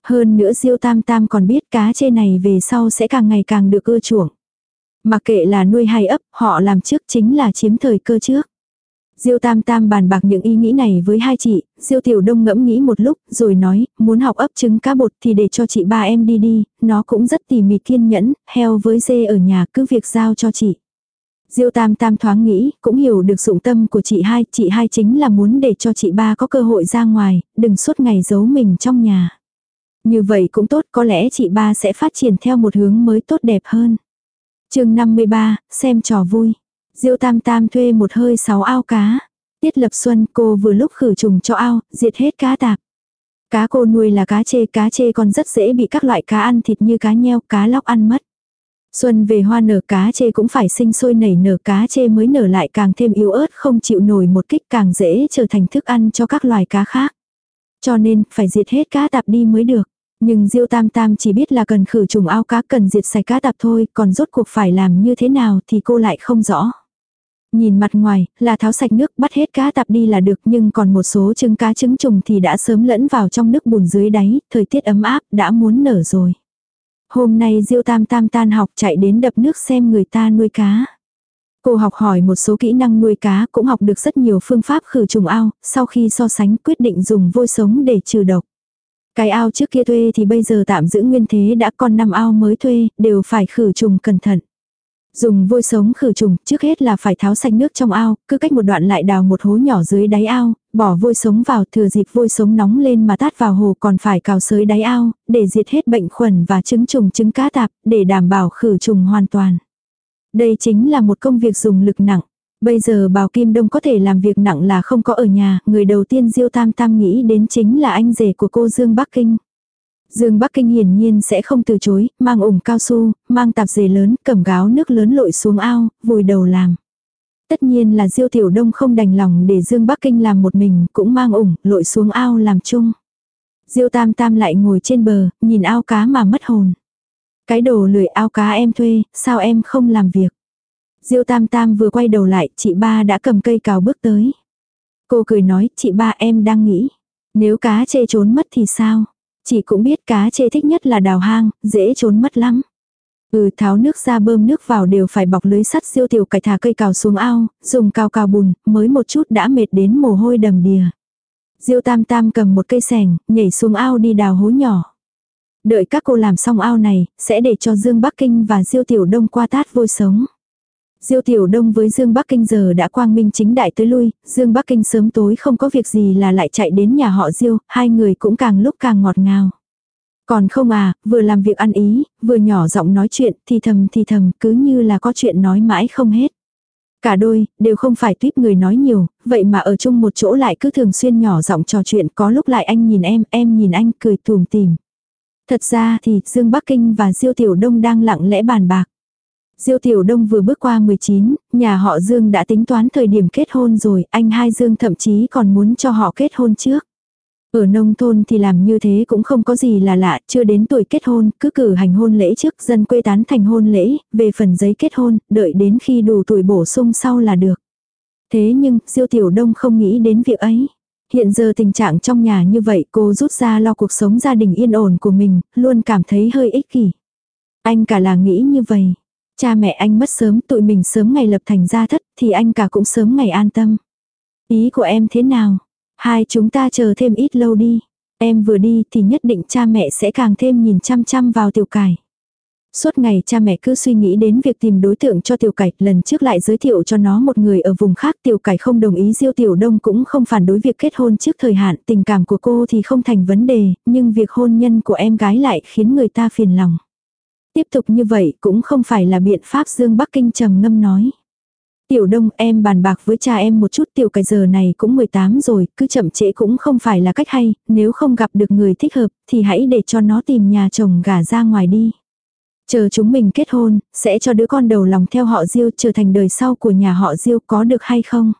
Hơn nữa Diêu Tam Tam còn biết cá chê này về sau sẽ càng ngày càng được ưa chuộng. Mặc kệ là nuôi hay ấp, họ làm trước chính là chiếm thời cơ trước. Diêu Tam Tam bàn bạc những ý nghĩ này với hai chị, Diêu Tiểu Đông ngẫm nghĩ một lúc, rồi nói, muốn học ấp trứng cá bột thì để cho chị ba em đi đi, nó cũng rất tỉ mỉ kiên nhẫn, heo với dê ở nhà cứ việc giao cho chị. Diêu Tam Tam thoáng nghĩ, cũng hiểu được dụng tâm của chị hai, chị hai chính là muốn để cho chị ba có cơ hội ra ngoài, đừng suốt ngày giấu mình trong nhà. Như vậy cũng tốt, có lẽ chị ba sẽ phát triển theo một hướng mới tốt đẹp hơn. chương 53, xem trò vui. Diêu Tam Tam thuê một hơi sáu ao cá. Tiết lập xuân cô vừa lúc khử trùng cho ao, diệt hết cá tạp. Cá cô nuôi là cá chê, cá chê còn rất dễ bị các loại cá ăn thịt như cá nheo, cá lóc ăn mất. Xuân về hoa nở cá chê cũng phải sinh sôi nảy nở cá chê mới nở lại càng thêm yếu ớt không chịu nổi một kích càng dễ trở thành thức ăn cho các loài cá khác. Cho nên phải diệt hết cá tạp đi mới được. Nhưng Diêu Tam Tam chỉ biết là cần khử trùng ao cá cần diệt sạch cá tạp thôi, còn rốt cuộc phải làm như thế nào thì cô lại không rõ. Nhìn mặt ngoài, là tháo sạch nước bắt hết cá tạp đi là được nhưng còn một số trứng cá trứng trùng thì đã sớm lẫn vào trong nước bùn dưới đáy, thời tiết ấm áp đã muốn nở rồi. Hôm nay Diêu Tam Tam tan học chạy đến đập nước xem người ta nuôi cá. Cô học hỏi một số kỹ năng nuôi cá cũng học được rất nhiều phương pháp khử trùng ao, sau khi so sánh quyết định dùng vôi sống để trừ độc. Cái ao trước kia thuê thì bây giờ tạm giữ nguyên thế đã còn năm ao mới thuê, đều phải khử trùng cẩn thận. Dùng vôi sống khử trùng, trước hết là phải tháo sạch nước trong ao, cứ cách một đoạn lại đào một hố nhỏ dưới đáy ao, bỏ vôi sống vào, thừa dịp vôi sống nóng lên mà tát vào hồ còn phải cào sới đáy ao, để diệt hết bệnh khuẩn và trứng trùng trứng cá tạp, để đảm bảo khử trùng hoàn toàn. Đây chính là một công việc dùng lực nặng. Bây giờ Bào Kim Đông có thể làm việc nặng là không có ở nhà, người đầu tiên Diêu Tam Tam nghĩ đến chính là anh rể của cô Dương Bắc Kinh. Dương Bắc Kinh hiển nhiên sẽ không từ chối, mang ủng cao su, mang tạp dề lớn, cầm gáo nước lớn lội xuống ao, vùi đầu làm. Tất nhiên là Diêu Tiểu Đông không đành lòng để Dương Bắc Kinh làm một mình, cũng mang ủng, lội xuống ao làm chung. Diêu Tam Tam lại ngồi trên bờ, nhìn ao cá mà mất hồn. Cái đồ lười ao cá em thuê, sao em không làm việc? Diêu Tam Tam vừa quay đầu lại, chị ba đã cầm cây cào bước tới. Cô cười nói, chị ba em đang nghĩ. Nếu cá chê trốn mất thì sao? Chị cũng biết cá chê thích nhất là đào hang, dễ trốn mất lắm. Ừ tháo nước ra bơm nước vào đều phải bọc lưới sắt siêu tiểu cải thả cây cào xuống ao, dùng cào cào bùn, mới một chút đã mệt đến mồ hôi đầm đìa. Diêu tam tam cầm một cây sẻng, nhảy xuống ao đi đào hố nhỏ. Đợi các cô làm xong ao này, sẽ để cho Dương Bắc Kinh và Diêu Tiểu Đông qua tát vôi sống. Diêu Tiểu Đông với Dương Bắc Kinh giờ đã quang minh chính đại tới lui, Dương Bắc Kinh sớm tối không có việc gì là lại chạy đến nhà họ Diêu, hai người cũng càng lúc càng ngọt ngào. Còn không à, vừa làm việc ăn ý, vừa nhỏ giọng nói chuyện, thì thầm thì thầm, cứ như là có chuyện nói mãi không hết. Cả đôi, đều không phải tuyếp người nói nhiều, vậy mà ở chung một chỗ lại cứ thường xuyên nhỏ giọng trò chuyện, có lúc lại anh nhìn em, em nhìn anh, cười tùm tìm. Thật ra thì Dương Bắc Kinh và Diêu Tiểu Đông đang lặng lẽ bàn bạc. Diêu Tiểu Đông vừa bước qua 19, nhà họ Dương đã tính toán thời điểm kết hôn rồi, anh hai Dương thậm chí còn muốn cho họ kết hôn trước. Ở nông thôn thì làm như thế cũng không có gì là lạ, chưa đến tuổi kết hôn, cứ cử hành hôn lễ trước, dân quê tán thành hôn lễ, về phần giấy kết hôn, đợi đến khi đủ tuổi bổ sung sau là được. Thế nhưng, Diêu Tiểu Đông không nghĩ đến việc ấy. Hiện giờ tình trạng trong nhà như vậy cô rút ra lo cuộc sống gia đình yên ổn của mình, luôn cảm thấy hơi ích kỷ. Anh cả là nghĩ như vậy. Cha mẹ anh mất sớm tụi mình sớm ngày lập thành gia thất thì anh cả cũng sớm ngày an tâm. Ý của em thế nào? Hai chúng ta chờ thêm ít lâu đi. Em vừa đi thì nhất định cha mẹ sẽ càng thêm nhìn chăm chăm vào tiểu cải. Suốt ngày cha mẹ cứ suy nghĩ đến việc tìm đối tượng cho tiểu cải, lần trước lại giới thiệu cho nó một người ở vùng khác tiểu cải không đồng ý diêu tiểu đông cũng không phản đối việc kết hôn trước thời hạn, tình cảm của cô thì không thành vấn đề, nhưng việc hôn nhân của em gái lại khiến người ta phiền lòng. Tiếp tục như vậy cũng không phải là biện pháp Dương Bắc Kinh trầm ngâm nói. Tiểu đông em bàn bạc với cha em một chút tiểu cái giờ này cũng 18 rồi, cứ chậm trễ cũng không phải là cách hay, nếu không gặp được người thích hợp thì hãy để cho nó tìm nhà chồng gả ra ngoài đi. Chờ chúng mình kết hôn, sẽ cho đứa con đầu lòng theo họ Diêu trở thành đời sau của nhà họ Diêu có được hay không?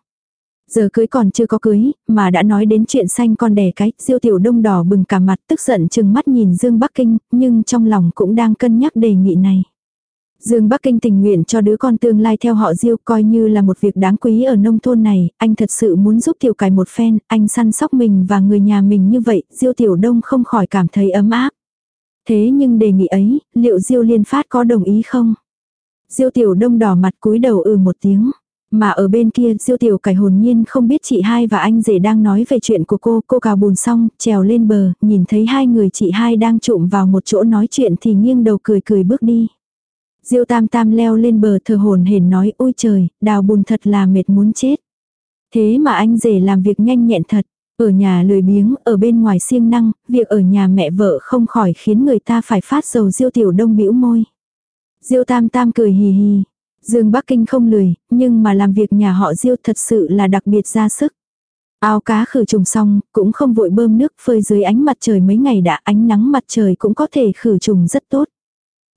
Giờ cưới còn chưa có cưới, mà đã nói đến chuyện xanh con đẻ cái, Diêu Tiểu Đông đỏ bừng cả mặt tức giận chừng mắt nhìn Dương Bắc Kinh, nhưng trong lòng cũng đang cân nhắc đề nghị này. Dương Bắc Kinh tình nguyện cho đứa con tương lai theo họ Diêu coi như là một việc đáng quý ở nông thôn này, anh thật sự muốn giúp tiểu cải một phen, anh săn sóc mình và người nhà mình như vậy, Diêu Tiểu Đông không khỏi cảm thấy ấm áp. Thế nhưng đề nghị ấy, liệu Diêu Liên Phát có đồng ý không? Diêu Tiểu Đông đỏ mặt cúi đầu ừ một tiếng. Mà ở bên kia Diêu Tiểu cải hồn nhiên không biết chị hai và anh rể đang nói về chuyện của cô, cô cào bùn xong, trèo lên bờ, nhìn thấy hai người chị hai đang trụm vào một chỗ nói chuyện thì nghiêng đầu cười cười bước đi. Diêu tam tam leo lên bờ thờ hồn hển nói ôi trời, đào bùn thật là mệt muốn chết. Thế mà anh rể làm việc nhanh nhẹn thật. Ở nhà lười biếng, ở bên ngoài siêng năng, việc ở nhà mẹ vợ không khỏi khiến người ta phải phát dầu diêu tiểu đông bĩu môi. Diêu tam tam cười hì hì. Dương Bắc Kinh không lười, nhưng mà làm việc nhà họ diêu thật sự là đặc biệt ra sức. ao cá khử trùng xong, cũng không vội bơm nước phơi dưới ánh mặt trời mấy ngày đã ánh nắng mặt trời cũng có thể khử trùng rất tốt.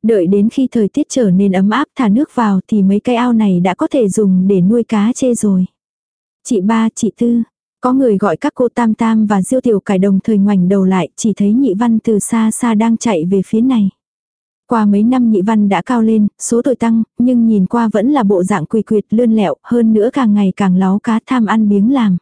Đợi đến khi thời tiết trở nên ấm áp thả nước vào thì mấy cái ao này đã có thể dùng để nuôi cá chê rồi. Chị ba, chị tư, có người gọi các cô Tam Tam và Diêu Tiểu Cải đồng thời ngoảnh đầu lại, chỉ thấy nhị văn từ xa xa đang chạy về phía này. Qua mấy năm nhị văn đã cao lên, số tuổi tăng, nhưng nhìn qua vẫn là bộ dạng quỳ quyệt lươn lẹo, hơn nữa càng ngày càng láo cá tham ăn biếng làm.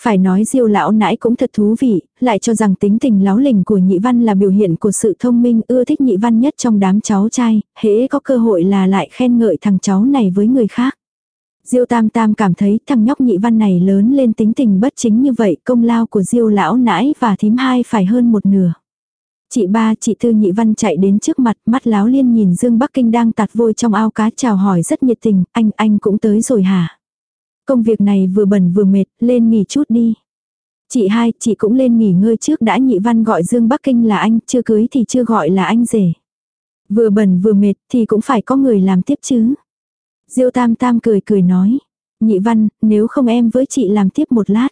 Phải nói diêu lão nãi cũng thật thú vị, lại cho rằng tính tình láo lình của nhị văn là biểu hiện của sự thông minh ưa thích nhị văn nhất trong đám cháu trai, hễ có cơ hội là lại khen ngợi thằng cháu này với người khác. Diêu Tam Tam cảm thấy thằng nhóc nhị văn này lớn lên tính tình bất chính như vậy, công lao của Diêu lão nãi và thím hai phải hơn một nửa. Chị ba, chị tư nhị văn chạy đến trước mặt, mắt láo liên nhìn Dương Bắc Kinh đang tạt vôi trong ao cá chào hỏi rất nhiệt tình, anh, anh cũng tới rồi hả? Công việc này vừa bẩn vừa mệt, lên nghỉ chút đi. Chị hai, chị cũng lên nghỉ ngơi trước đã nhị văn gọi Dương Bắc Kinh là anh, chưa cưới thì chưa gọi là anh rể. Vừa bẩn vừa mệt thì cũng phải có người làm tiếp chứ. Diêu Tam Tam cười cười nói. Nhị văn, nếu không em với chị làm tiếp một lát.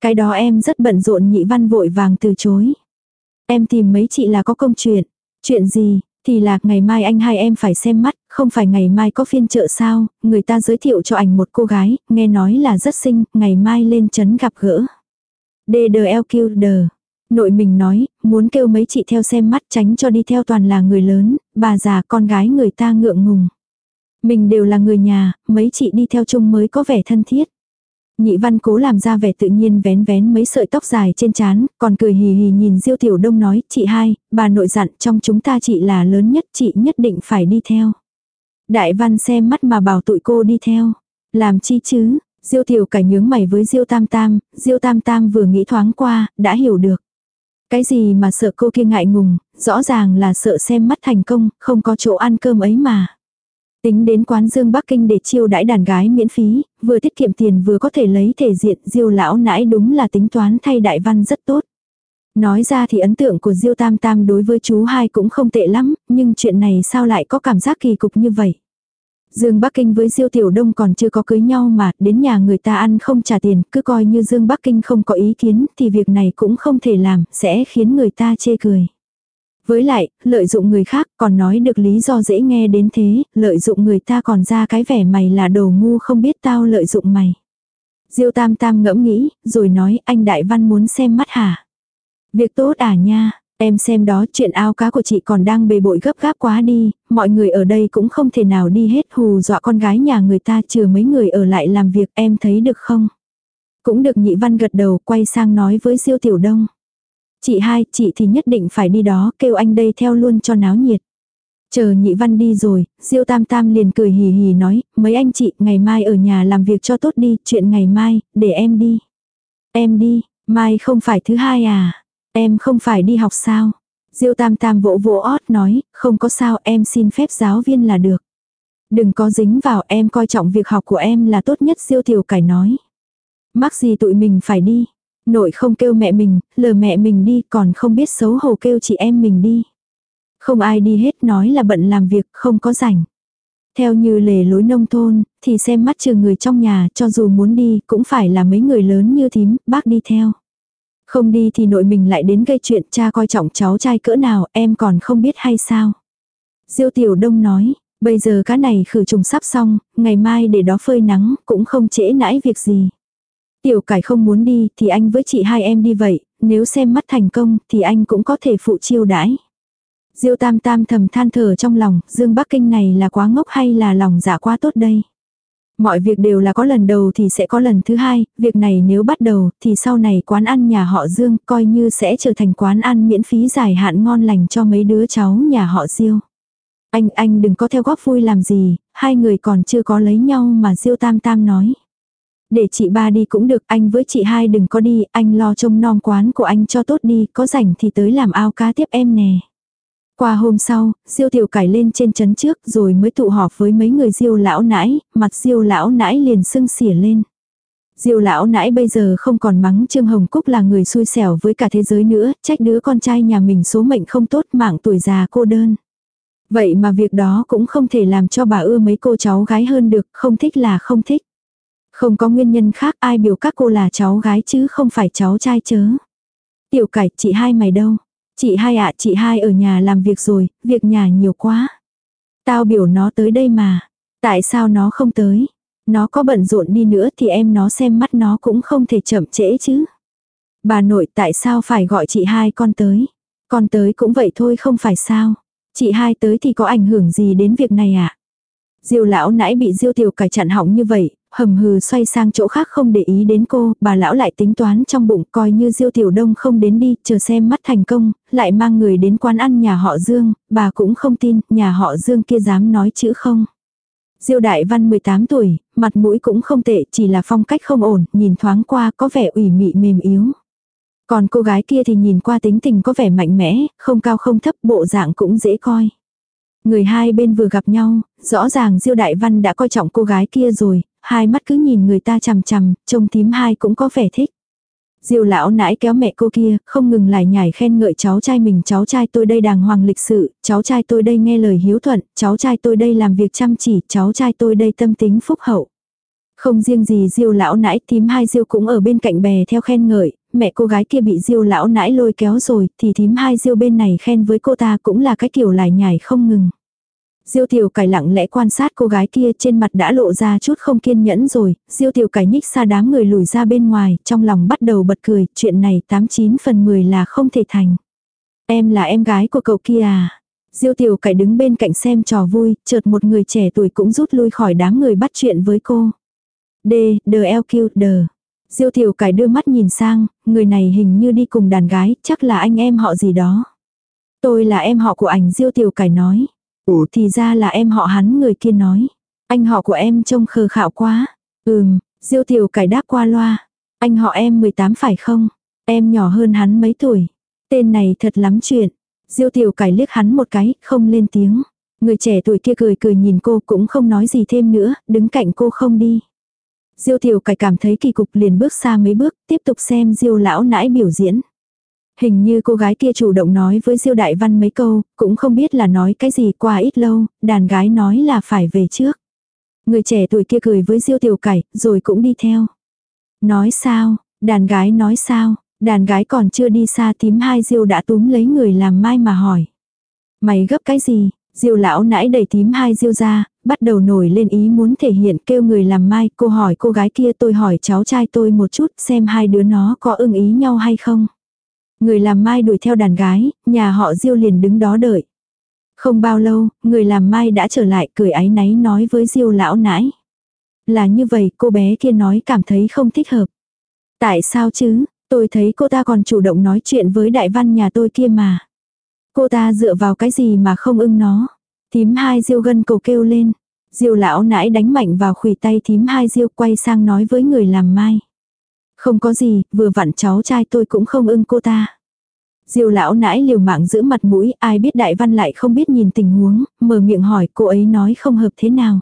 Cái đó em rất bận rộn nhị văn vội vàng từ chối. Em tìm mấy chị là có công chuyện. Chuyện gì, thì là ngày mai anh hai em phải xem mắt, không phải ngày mai có phiên chợ sao, người ta giới thiệu cho ảnh một cô gái, nghe nói là rất xinh, ngày mai lên chấn gặp gỡ. DDLQ đờ. Nội mình nói, muốn kêu mấy chị theo xem mắt tránh cho đi theo toàn là người lớn, bà già con gái người ta ngượng ngùng. Mình đều là người nhà, mấy chị đi theo chung mới có vẻ thân thiết. Nhị văn cố làm ra vẻ tự nhiên vén vén mấy sợi tóc dài trên trán, còn cười hì hì nhìn Diêu Tiểu Đông nói, chị hai, bà nội dặn trong chúng ta chị là lớn nhất chị nhất định phải đi theo. Đại văn xem mắt mà bảo tụi cô đi theo. Làm chi chứ, Diêu Tiểu cải nhướng mày với Diêu Tam Tam, Diêu Tam Tam vừa nghĩ thoáng qua, đã hiểu được. Cái gì mà sợ cô kia ngại ngùng, rõ ràng là sợ xem mắt thành công, không có chỗ ăn cơm ấy mà. Tính đến quán dương Bắc Kinh để chiêu đãi đàn gái miễn phí, vừa tiết kiệm tiền vừa có thể lấy thể diện diêu lão nãi đúng là tính toán thay đại văn rất tốt. Nói ra thì ấn tượng của Diêu Tam Tam đối với chú hai cũng không tệ lắm, nhưng chuyện này sao lại có cảm giác kỳ cục như vậy. Dương Bắc Kinh với Diêu Tiểu Đông còn chưa có cưới nhau mà, đến nhà người ta ăn không trả tiền, cứ coi như Dương Bắc Kinh không có ý kiến, thì việc này cũng không thể làm, sẽ khiến người ta chê cười. Với lại, lợi dụng người khác còn nói được lý do dễ nghe đến thế, lợi dụng người ta còn ra cái vẻ mày là đồ ngu không biết tao lợi dụng mày. Diêu Tam Tam ngẫm nghĩ, rồi nói anh Đại Văn muốn xem mắt hả? Việc tốt à nha, em xem đó chuyện ao cá của chị còn đang bề bội gấp gáp quá đi, mọi người ở đây cũng không thể nào đi hết hù dọa con gái nhà người ta trừ mấy người ở lại làm việc em thấy được không? Cũng được nhị văn gật đầu quay sang nói với Diêu Tiểu Đông. Chị hai, chị thì nhất định phải đi đó, kêu anh đây theo luôn cho náo nhiệt. Chờ nhị văn đi rồi, Diêu Tam Tam liền cười hì hì nói, mấy anh chị, ngày mai ở nhà làm việc cho tốt đi, chuyện ngày mai, để em đi. Em đi, mai không phải thứ hai à, em không phải đi học sao. Diêu Tam Tam vỗ vỗ ót nói, không có sao em xin phép giáo viên là được. Đừng có dính vào em coi trọng việc học của em là tốt nhất Diêu Tiểu Cải nói. Mắc gì tụi mình phải đi. Nội không kêu mẹ mình, lờ mẹ mình đi còn không biết xấu hổ kêu chị em mình đi. Không ai đi hết nói là bận làm việc, không có rảnh. Theo như lề lối nông thôn, thì xem mắt trường người trong nhà, cho dù muốn đi, cũng phải là mấy người lớn như thím, bác đi theo. Không đi thì nội mình lại đến gây chuyện cha coi trọng cháu trai cỡ nào, em còn không biết hay sao. Diêu Tiểu Đông nói, bây giờ cá này khử trùng sắp xong, ngày mai để đó phơi nắng, cũng không trễ nãi việc gì. Tiểu cải không muốn đi thì anh với chị hai em đi vậy, nếu xem mắt thành công thì anh cũng có thể phụ chiêu đãi. Diêu tam tam thầm than thở trong lòng, Dương Bắc Kinh này là quá ngốc hay là lòng dạ quá tốt đây. Mọi việc đều là có lần đầu thì sẽ có lần thứ hai, việc này nếu bắt đầu thì sau này quán ăn nhà họ Dương coi như sẽ trở thành quán ăn miễn phí dài hạn ngon lành cho mấy đứa cháu nhà họ Diêu. Anh, anh đừng có theo góp vui làm gì, hai người còn chưa có lấy nhau mà Diêu Tam Tam nói. Để chị ba đi cũng được, anh với chị hai đừng có đi, anh lo trông non quán của anh cho tốt đi, có rảnh thì tới làm ao cá tiếp em nè. Qua hôm sau, diêu tiểu cải lên trên chấn trước rồi mới tụ họp với mấy người diêu lão nãi, mặt diêu lão nãi liền sưng xỉa lên. Diêu lão nãi bây giờ không còn mắng Trương Hồng Cúc là người xui xẻo với cả thế giới nữa, trách đứa con trai nhà mình số mệnh không tốt mạng tuổi già cô đơn. Vậy mà việc đó cũng không thể làm cho bà ưa mấy cô cháu gái hơn được, không thích là không thích. Không có nguyên nhân khác ai biểu các cô là cháu gái chứ không phải cháu trai chớ. Tiểu cải, chị hai mày đâu? Chị hai ạ, chị hai ở nhà làm việc rồi, việc nhà nhiều quá. Tao biểu nó tới đây mà. Tại sao nó không tới? Nó có bận rộn đi nữa thì em nó xem mắt nó cũng không thể chậm trễ chứ. Bà nội tại sao phải gọi chị hai con tới? Con tới cũng vậy thôi không phải sao? Chị hai tới thì có ảnh hưởng gì đến việc này ạ? À? Diêu lão nãy bị Diêu tiểu cải chặn hỏng như vậy, hầm hừ xoay sang chỗ khác không để ý đến cô, bà lão lại tính toán trong bụng coi như Diêu tiểu đông không đến đi, chờ xem mắt thành công, lại mang người đến quán ăn nhà họ Dương, bà cũng không tin, nhà họ Dương kia dám nói chữ không. Diêu Đại Văn 18 tuổi, mặt mũi cũng không tệ, chỉ là phong cách không ổn, nhìn thoáng qua có vẻ ủy mị mềm yếu. Còn cô gái kia thì nhìn qua tính tình có vẻ mạnh mẽ, không cao không thấp, bộ dạng cũng dễ coi. Người hai bên vừa gặp nhau, rõ ràng Diêu Đại Văn đã coi trọng cô gái kia rồi, hai mắt cứ nhìn người ta chằm chằm, trông tím hai cũng có vẻ thích. Diêu lão nãi kéo mẹ cô kia, không ngừng lại nhảy khen ngợi cháu trai mình, cháu trai tôi đây đàng hoàng lịch sự, cháu trai tôi đây nghe lời hiếu thuận, cháu trai tôi đây làm việc chăm chỉ, cháu trai tôi đây tâm tính phúc hậu. Không riêng gì Diêu lão nãi, thím hai Diêu cũng ở bên cạnh bè theo khen ngợi, mẹ cô gái kia bị Diêu lão nãi lôi kéo rồi, thì thím hai Diêu bên này khen với cô ta cũng là cái kiểu lải nhải không ngừng. Diêu tiểu cải lặng lẽ quan sát cô gái kia trên mặt đã lộ ra chút không kiên nhẫn rồi, diêu tiểu cải nhích xa đám người lùi ra bên ngoài, trong lòng bắt đầu bật cười, chuyện này 89 phần 10 là không thể thành. Em là em gái của cậu kia à? Diêu tiểu cải đứng bên cạnh xem trò vui, chợt một người trẻ tuổi cũng rút lui khỏi đám người bắt chuyện với cô. D, D, L, Q, D. Diêu tiểu cải đưa mắt nhìn sang, người này hình như đi cùng đàn gái, chắc là anh em họ gì đó. Tôi là em họ của ảnh Diêu tiểu cải nói. Ủa thì ra là em họ hắn người kia nói. Anh họ của em trông khờ khạo quá. Ừm, diêu tiểu cải đáp qua loa. Anh họ em 18 phải không? Em nhỏ hơn hắn mấy tuổi. Tên này thật lắm chuyện. Diêu tiểu cải liếc hắn một cái, không lên tiếng. Người trẻ tuổi kia cười cười nhìn cô cũng không nói gì thêm nữa, đứng cạnh cô không đi. Diêu tiểu cải cảm thấy kỳ cục liền bước xa mấy bước, tiếp tục xem diêu lão nãi biểu diễn. Hình như cô gái kia chủ động nói với Diêu Đại Văn mấy câu, cũng không biết là nói cái gì qua ít lâu, đàn gái nói là phải về trước. Người trẻ tuổi kia cười với Diêu Tiểu Cải, rồi cũng đi theo. Nói sao, đàn gái nói sao, đàn gái còn chưa đi xa tím hai Diêu đã túm lấy người làm mai mà hỏi. Mày gấp cái gì, Diêu lão nãy đầy tím hai Diêu ra, bắt đầu nổi lên ý muốn thể hiện kêu người làm mai, cô hỏi cô gái kia tôi hỏi cháu trai tôi một chút xem hai đứa nó có ưng ý nhau hay không. Người làm mai đuổi theo đàn gái, nhà họ Diêu liền đứng đó đợi. Không bao lâu, người làm mai đã trở lại cười áy náy nói với Diêu lão nãi. Là như vậy cô bé kia nói cảm thấy không thích hợp. Tại sao chứ, tôi thấy cô ta còn chủ động nói chuyện với đại văn nhà tôi kia mà. Cô ta dựa vào cái gì mà không ưng nó. Thím hai Diêu gân cổ kêu lên. Diêu lão nãi đánh mạnh vào khủy tay thím hai Diêu quay sang nói với người làm mai. Không có gì, vừa vặn cháu trai tôi cũng không ưng cô ta. Diêu lão nãi liều mạng giữ mặt mũi, ai biết đại văn lại không biết nhìn tình huống, mở miệng hỏi cô ấy nói không hợp thế nào.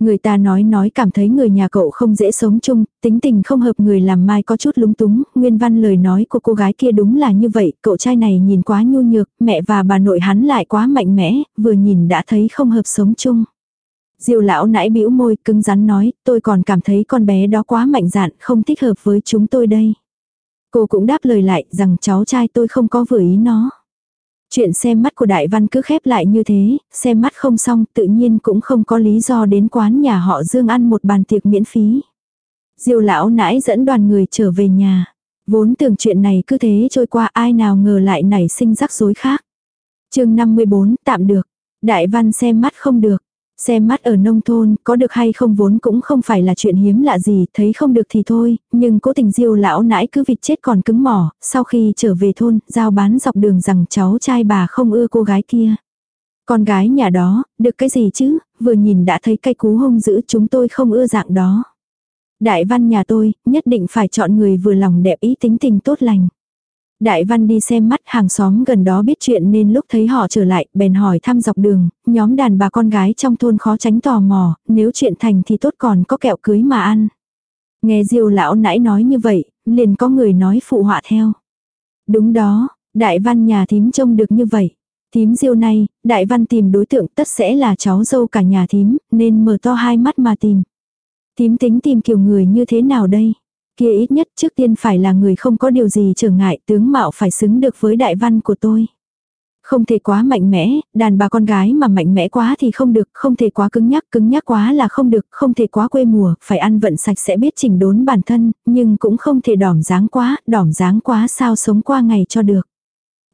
Người ta nói nói cảm thấy người nhà cậu không dễ sống chung, tính tình không hợp người làm mai có chút lúng túng, nguyên văn lời nói của cô gái kia đúng là như vậy, cậu trai này nhìn quá nhu nhược, mẹ và bà nội hắn lại quá mạnh mẽ, vừa nhìn đã thấy không hợp sống chung. Diêu lão nãy bĩu môi cứng rắn nói, tôi còn cảm thấy con bé đó quá mạnh dạn, không thích hợp với chúng tôi đây. Cô cũng đáp lời lại rằng cháu trai tôi không có vừa ý nó. Chuyện xem mắt của đại văn cứ khép lại như thế, xem mắt không xong tự nhiên cũng không có lý do đến quán nhà họ Dương ăn một bàn tiệc miễn phí. Diêu lão nãi dẫn đoàn người trở về nhà. Vốn tưởng chuyện này cứ thế trôi qua ai nào ngờ lại nảy sinh rắc rối khác. chương 54 tạm được. Đại văn xem mắt không được. Xem mắt ở nông thôn, có được hay không vốn cũng không phải là chuyện hiếm lạ gì, thấy không được thì thôi, nhưng cố tình diêu lão nãi cứ vịt chết còn cứng mỏ, sau khi trở về thôn, giao bán dọc đường rằng cháu trai bà không ưa cô gái kia. Con gái nhà đó, được cái gì chứ, vừa nhìn đã thấy cây cú hung dữ chúng tôi không ưa dạng đó. Đại văn nhà tôi, nhất định phải chọn người vừa lòng đẹp ý tính tình tốt lành. Đại văn đi xem mắt hàng xóm gần đó biết chuyện nên lúc thấy họ trở lại, bèn hỏi thăm dọc đường, nhóm đàn bà con gái trong thôn khó tránh tò mò, nếu chuyện thành thì tốt còn có kẹo cưới mà ăn. Nghe diêu lão nãy nói như vậy, liền có người nói phụ họa theo. Đúng đó, đại văn nhà thím trông được như vậy. Thím diêu này, đại văn tìm đối tượng tất sẽ là cháu dâu cả nhà thím, nên mở to hai mắt mà tìm. Thím tính tìm kiểu người như thế nào đây? Kia ít nhất trước tiên phải là người không có điều gì trở ngại tướng mạo phải xứng được với đại văn của tôi. Không thể quá mạnh mẽ, đàn bà con gái mà mạnh mẽ quá thì không được, không thể quá cứng nhắc, cứng nhắc quá là không được, không thể quá quê mùa, phải ăn vận sạch sẽ biết chỉnh đốn bản thân, nhưng cũng không thể đỏm dáng quá, đỏm dáng quá sao sống qua ngày cho được.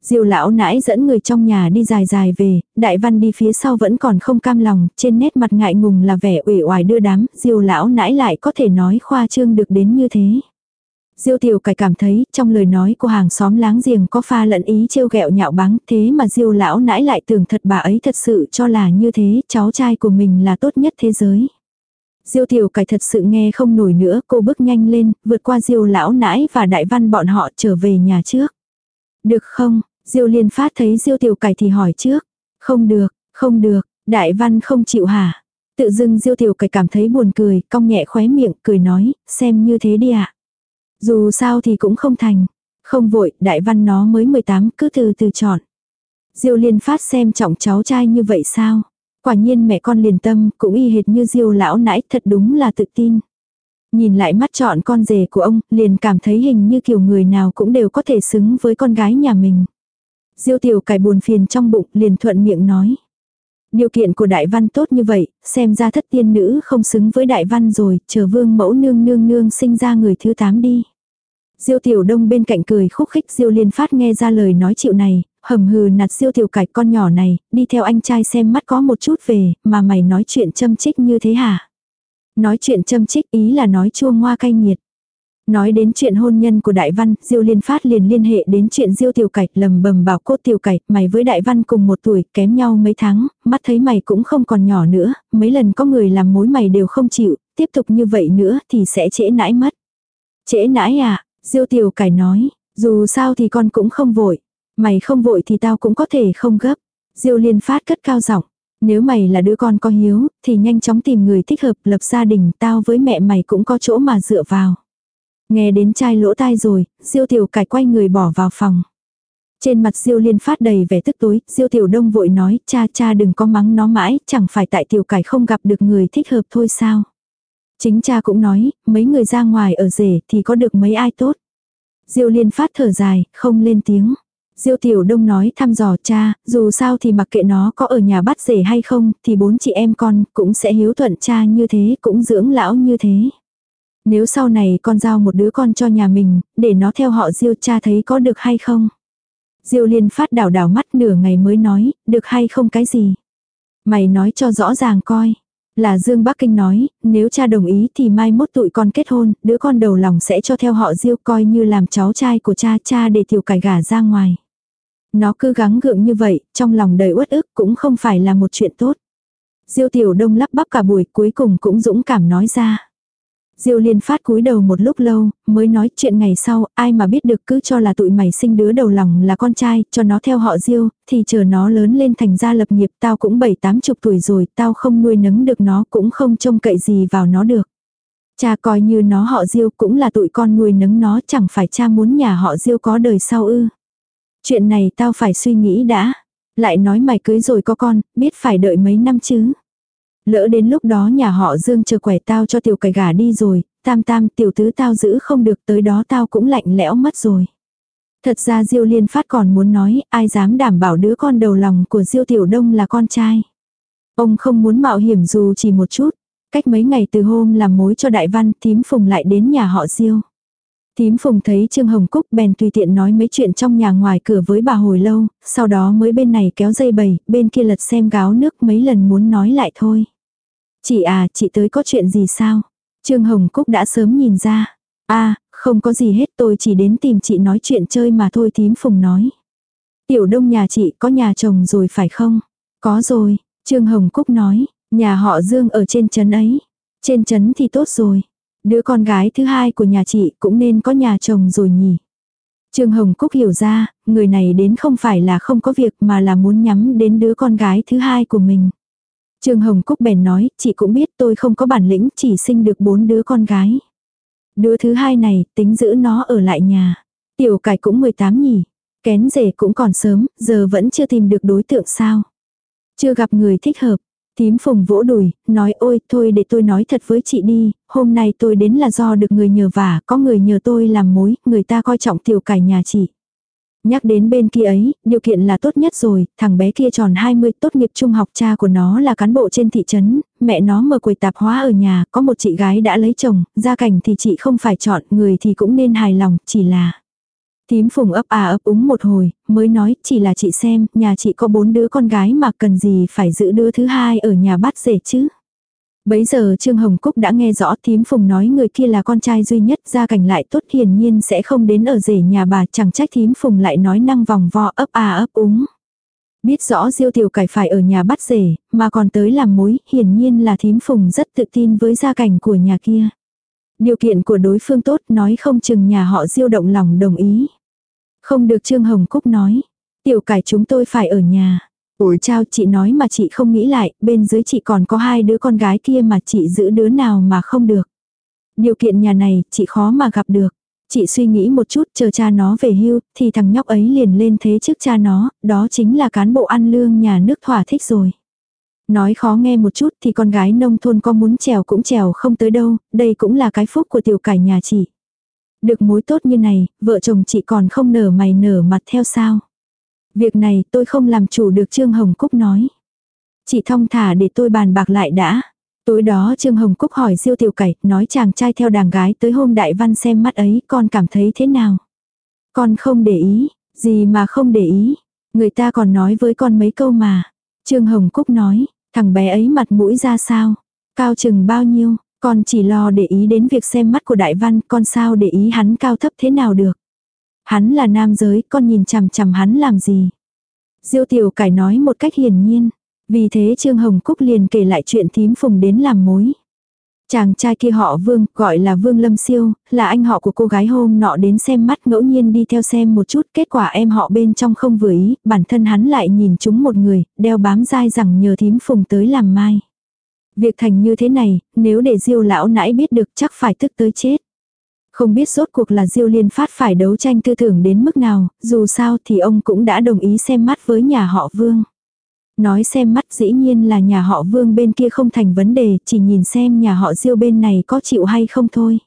Diêu lão nãi dẫn người trong nhà đi dài dài về, đại văn đi phía sau vẫn còn không cam lòng, trên nét mặt ngại ngùng là vẻ uể oải đưa đám, diêu lão nãi lại có thể nói khoa trương được đến như thế. Diêu tiểu cải cảm thấy trong lời nói của hàng xóm láng giềng có pha lẫn ý trêu ghẹo nhạo báng thế mà diêu lão nãi lại tưởng thật bà ấy thật sự cho là như thế, cháu trai của mình là tốt nhất thế giới. Diêu tiểu cải thật sự nghe không nổi nữa, cô bước nhanh lên, vượt qua diêu lão nãi và đại văn bọn họ trở về nhà trước. Được không, Diêu liên phát thấy diêu tiểu cải thì hỏi trước. Không được, không được, đại văn không chịu hả? Tự dưng diêu tiểu cải cảm thấy buồn cười, cong nhẹ khóe miệng, cười nói, xem như thế đi ạ. Dù sao thì cũng không thành. Không vội, đại văn nó mới 18, cứ từ từ chọn. Diêu liên phát xem trọng cháu trai như vậy sao? Quả nhiên mẹ con liền tâm, cũng y hệt như diêu lão nãy, thật đúng là tự tin. Nhìn lại mắt chọn con rể của ông, liền cảm thấy hình như kiểu người nào cũng đều có thể xứng với con gái nhà mình. Diêu tiểu cải buồn phiền trong bụng liền thuận miệng nói. Điều kiện của đại văn tốt như vậy, xem ra thất tiên nữ không xứng với đại văn rồi, chờ vương mẫu nương nương nương sinh ra người thứ tám đi. Diêu tiểu đông bên cạnh cười khúc khích diêu liên phát nghe ra lời nói chịu này, hầm hừ nạt diêu tiểu cải con nhỏ này, đi theo anh trai xem mắt có một chút về, mà mày nói chuyện châm chích như thế hả? Nói chuyện châm chích ý là nói chua ngoa cay nghiệt. Nói đến chuyện hôn nhân của Đại Văn, Diêu Liên Phát liền liên hệ đến chuyện Diêu Tiểu Cạch lầm bầm bảo cốt Tiểu Cạch, mày với Đại Văn cùng một tuổi, kém nhau mấy tháng, mắt thấy mày cũng không còn nhỏ nữa, mấy lần có người làm mối mày đều không chịu, tiếp tục như vậy nữa thì sẽ trễ nãi mất. Trễ nãi à, Diêu Tiểu Cải nói, dù sao thì con cũng không vội, mày không vội thì tao cũng có thể không gấp. Diêu Liên Phát cất cao giọng, nếu mày là đứa con có hiếu, thì nhanh chóng tìm người thích hợp lập gia đình, tao với mẹ mày cũng có chỗ mà dựa vào. Nghe đến chai lỗ tai rồi, diêu tiểu cải quay người bỏ vào phòng. Trên mặt Diêu Liên phát đầy vẻ tức tối, Diêu Tiểu Đông vội nói, cha cha đừng có mắng nó mãi, chẳng phải tại tiểu cải không gặp được người thích hợp thôi sao. Chính cha cũng nói, mấy người ra ngoài ở rể thì có được mấy ai tốt. Diêu Liên phát thở dài, không lên tiếng. Diêu Tiểu Đông nói thăm dò cha, dù sao thì mặc kệ nó có ở nhà bắt rể hay không, thì bốn chị em con cũng sẽ hiếu thuận cha như thế, cũng dưỡng lão như thế. Nếu sau này con giao một đứa con cho nhà mình, để nó theo họ Diêu cha thấy có được hay không? Diêu Liên phát đảo đảo mắt nửa ngày mới nói, được hay không cái gì? Mày nói cho rõ ràng coi. Là Dương Bắc Kinh nói, nếu cha đồng ý thì mai mốt tụi con kết hôn, đứa con đầu lòng sẽ cho theo họ Diêu coi như làm cháu trai của cha cha để tiểu cải gả ra ngoài. Nó cứ gắng gượng như vậy, trong lòng đầy uất ức cũng không phải là một chuyện tốt. Diêu tiểu đông lắp bắp cả buổi cuối cùng cũng dũng cảm nói ra. Diêu liên phát cúi đầu một lúc lâu, mới nói chuyện ngày sau, ai mà biết được cứ cho là tụi mày sinh đứa đầu lòng là con trai, cho nó theo họ Diêu, thì chờ nó lớn lên thành gia lập nghiệp tao cũng bảy tám chục tuổi rồi, tao không nuôi nấng được nó cũng không trông cậy gì vào nó được. Cha coi như nó họ Diêu cũng là tụi con nuôi nấng nó chẳng phải cha muốn nhà họ Diêu có đời sau ư. Chuyện này tao phải suy nghĩ đã. Lại nói mày cưới rồi có con, biết phải đợi mấy năm chứ. Lỡ đến lúc đó nhà họ Dương chờ quẻ tao cho tiểu cải gà đi rồi, tam tam tiểu tứ tao giữ không được tới đó tao cũng lạnh lẽo mất rồi. Thật ra Diêu Liên Phát còn muốn nói, ai dám đảm bảo đứa con đầu lòng của Diêu Tiểu Đông là con trai. Ông không muốn mạo hiểm dù chỉ một chút. Cách mấy ngày từ hôm làm mối cho Đại Văn, thím Phùng lại đến nhà họ Diêu. Thím Phùng thấy Trương Hồng Cúc bèn tùy tiện nói mấy chuyện trong nhà ngoài cửa với bà hồi lâu, sau đó mới bên này kéo dây bầy, bên kia lật xem gáo nước mấy lần muốn nói lại thôi. Chị à, chị tới có chuyện gì sao? Trương Hồng Cúc đã sớm nhìn ra. a à, không có gì hết tôi chỉ đến tìm chị nói chuyện chơi mà thôi thím Phùng nói. Tiểu đông nhà chị có nhà chồng rồi phải không? Có rồi, Trương Hồng Cúc nói, nhà họ Dương ở trên trấn ấy. Trên trấn thì tốt rồi. Đứa con gái thứ hai của nhà chị cũng nên có nhà chồng rồi nhỉ. Trương Hồng Cúc hiểu ra, người này đến không phải là không có việc mà là muốn nhắm đến đứa con gái thứ hai của mình. Trương Hồng Cúc bèn nói, chị cũng biết tôi không có bản lĩnh, chỉ sinh được bốn đứa con gái. Đứa thứ hai này, tính giữ nó ở lại nhà. Tiểu cải cũng 18 nhỉ. Kén rể cũng còn sớm, giờ vẫn chưa tìm được đối tượng sao. Chưa gặp người thích hợp. Tím phùng vỗ đùi, nói ôi thôi để tôi nói thật với chị đi, hôm nay tôi đến là do được người nhờ vả, có người nhờ tôi làm mối, người ta coi trọng tiểu cải nhà chị. Nhắc đến bên kia ấy, điều kiện là tốt nhất rồi, thằng bé kia tròn 20 tốt nghiệp trung học cha của nó là cán bộ trên thị trấn, mẹ nó mở quầy tạp hóa ở nhà, có một chị gái đã lấy chồng, gia cảnh thì chị không phải chọn, người thì cũng nên hài lòng, chỉ là... Tím phùng ấp à ấp úng một hồi, mới nói chỉ là chị xem, nhà chị có bốn đứa con gái mà cần gì phải giữ đứa thứ hai ở nhà bắt rể chứ. Bấy giờ Trương Hồng Cúc đã nghe rõ thím phùng nói người kia là con trai duy nhất gia cảnh lại tốt hiển nhiên sẽ không đến ở rể nhà bà chẳng trách thím phùng lại nói năng vòng vo ấp à ấp úng. Biết rõ diêu tiểu cải phải ở nhà bắt rể, mà còn tới làm mối, hiển nhiên là thím phùng rất tự tin với gia cảnh của nhà kia. Điều kiện của đối phương tốt nói không chừng nhà họ diêu động lòng đồng ý. Không được Trương Hồng Cúc nói. Tiểu cải chúng tôi phải ở nhà. Ủi chao chị nói mà chị không nghĩ lại, bên dưới chị còn có hai đứa con gái kia mà chị giữ đứa nào mà không được. Điều kiện nhà này chị khó mà gặp được. Chị suy nghĩ một chút chờ cha nó về hưu, thì thằng nhóc ấy liền lên thế trước cha nó, đó chính là cán bộ ăn lương nhà nước thỏa thích rồi. Nói khó nghe một chút thì con gái nông thôn có muốn trèo cũng trèo không tới đâu, đây cũng là cái phúc của tiểu cải nhà chị. Được mối tốt như này, vợ chồng chị còn không nở mày nở mặt theo sao. Việc này tôi không làm chủ được Trương Hồng Cúc nói. Chị thong thả để tôi bàn bạc lại đã. Tối đó Trương Hồng Cúc hỏi Diêu Tiểu Cải, nói chàng trai theo đàn gái tới hôm đại văn xem mắt ấy, con cảm thấy thế nào? Con không để ý, gì mà không để ý. Người ta còn nói với con mấy câu mà. Trương Hồng Cúc nói, thằng bé ấy mặt mũi ra sao? Cao chừng bao nhiêu? Con chỉ lo để ý đến việc xem mắt của đại văn, con sao để ý hắn cao thấp thế nào được? Hắn là nam giới, con nhìn chằm chằm hắn làm gì? Diêu tiểu cải nói một cách hiển nhiên. Vì thế Trương Hồng Cúc liền kể lại chuyện thím phùng đến làm mối. Chàng trai kia họ Vương, gọi là Vương Lâm Siêu, là anh họ của cô gái hôm nọ đến xem mắt ngẫu nhiên đi theo xem một chút, kết quả em họ bên trong không vừa ý, bản thân hắn lại nhìn chúng một người, đeo bám dai rằng nhờ thím phùng tới làm mai. Việc thành như thế này, nếu để diêu lão nãy biết được chắc phải tức tới chết. Không biết rốt cuộc là Diêu Liên Phát phải đấu tranh tư tưởng đến mức nào, dù sao thì ông cũng đã đồng ý xem mắt với nhà họ Vương. Nói xem mắt dĩ nhiên là nhà họ Vương bên kia không thành vấn đề, chỉ nhìn xem nhà họ Diêu bên này có chịu hay không thôi.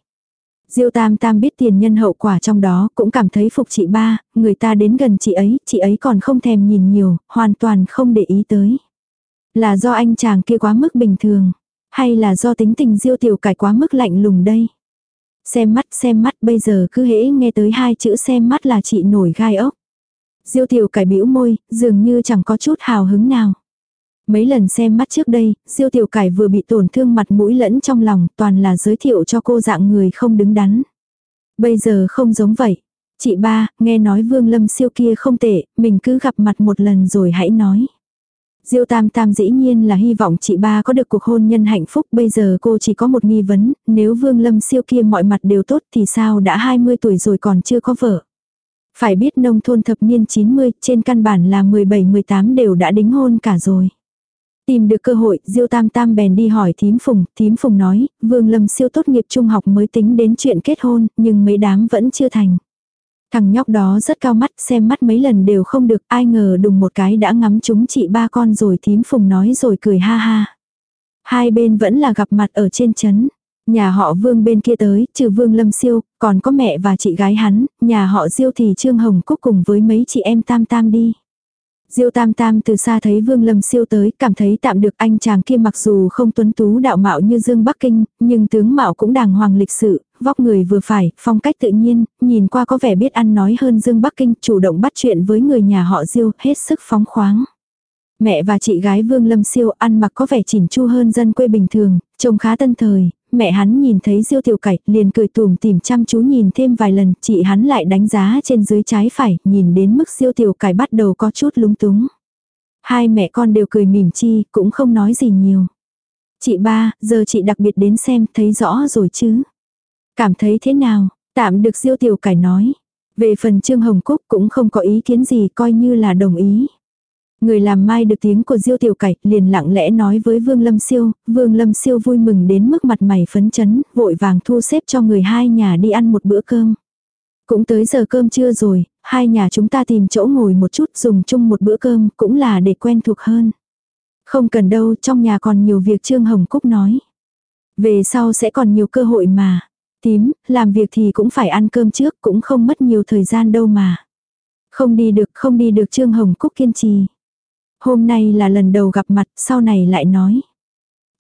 Diêu Tam Tam biết tiền nhân hậu quả trong đó, cũng cảm thấy phục chị ba, người ta đến gần chị ấy, chị ấy còn không thèm nhìn nhiều, hoàn toàn không để ý tới. Là do anh chàng kia quá mức bình thường, hay là do tính tình Diêu Tiểu Cải quá mức lạnh lùng đây? Xem mắt xem mắt bây giờ cứ hễ nghe tới hai chữ xem mắt là chị nổi gai ốc. Diêu Tiểu Cải bĩu môi, dường như chẳng có chút hào hứng nào. Mấy lần xem mắt trước đây, Diêu Tiểu Cải vừa bị tổn thương mặt mũi lẫn trong lòng, toàn là giới thiệu cho cô dạng người không đứng đắn. Bây giờ không giống vậy. Chị ba, nghe nói Vương Lâm siêu kia không tệ, mình cứ gặp mặt một lần rồi hãy nói. Diêu Tam Tam dĩ nhiên là hy vọng chị ba có được cuộc hôn nhân hạnh phúc, bây giờ cô chỉ có một nghi vấn, nếu Vương Lâm siêu kia mọi mặt đều tốt thì sao đã 20 tuổi rồi còn chưa có vợ. Phải biết nông thôn thập niên 90, trên căn bản là 17-18 đều đã đính hôn cả rồi. Tìm được cơ hội, Diêu Tam Tam bèn đi hỏi thím Phùng, thím Phùng nói, Vương Lâm siêu tốt nghiệp trung học mới tính đến chuyện kết hôn, nhưng mấy đám vẫn chưa thành. Thằng nhóc đó rất cao mắt, xem mắt mấy lần đều không được, ai ngờ đùng một cái đã ngắm chúng chị ba con rồi thím Phùng nói rồi cười ha ha. Hai bên vẫn là gặp mặt ở trên chấn. Nhà họ Vương bên kia tới, trừ Vương Lâm Siêu, còn có mẹ và chị gái hắn, nhà họ Diêu thì Trương Hồng Cúc cùng với mấy chị em tam tam đi. Diêu Tam Tam từ xa thấy Vương Lâm siêu tới, cảm thấy tạm được anh chàng kia mặc dù không tuấn tú đạo mạo như Dương Bắc Kinh, nhưng tướng mạo cũng đàng hoàng lịch sự, vóc người vừa phải, phong cách tự nhiên, nhìn qua có vẻ biết ăn nói hơn Dương Bắc Kinh, chủ động bắt chuyện với người nhà họ Diêu, hết sức phóng khoáng. Mẹ và chị gái Vương Lâm siêu ăn mặc có vẻ chỉnh chu hơn dân quê bình thường, trông khá tân thời, mẹ hắn nhìn thấy diêu tiểu cải, liền cười tùm tìm chăm chú nhìn thêm vài lần, chị hắn lại đánh giá trên dưới trái phải, nhìn đến mức diêu tiểu cải bắt đầu có chút lúng túng. Hai mẹ con đều cười mỉm chi, cũng không nói gì nhiều. Chị ba, giờ chị đặc biệt đến xem, thấy rõ rồi chứ. Cảm thấy thế nào, tạm được diêu tiểu cải nói. Về phần Trương Hồng Cúc cũng không có ý kiến gì coi như là đồng ý. Người làm mai được tiếng của Diêu Tiểu Cải liền lặng lẽ nói với Vương Lâm Siêu, Vương Lâm Siêu vui mừng đến mức mặt mày phấn chấn, vội vàng thu xếp cho người hai nhà đi ăn một bữa cơm. Cũng tới giờ cơm trưa rồi, hai nhà chúng ta tìm chỗ ngồi một chút dùng chung một bữa cơm cũng là để quen thuộc hơn. Không cần đâu, trong nhà còn nhiều việc Trương Hồng Cúc nói. Về sau sẽ còn nhiều cơ hội mà. Tím, làm việc thì cũng phải ăn cơm trước, cũng không mất nhiều thời gian đâu mà. Không đi được, không đi được Trương Hồng Cúc kiên trì. Hôm nay là lần đầu gặp mặt, sau này lại nói.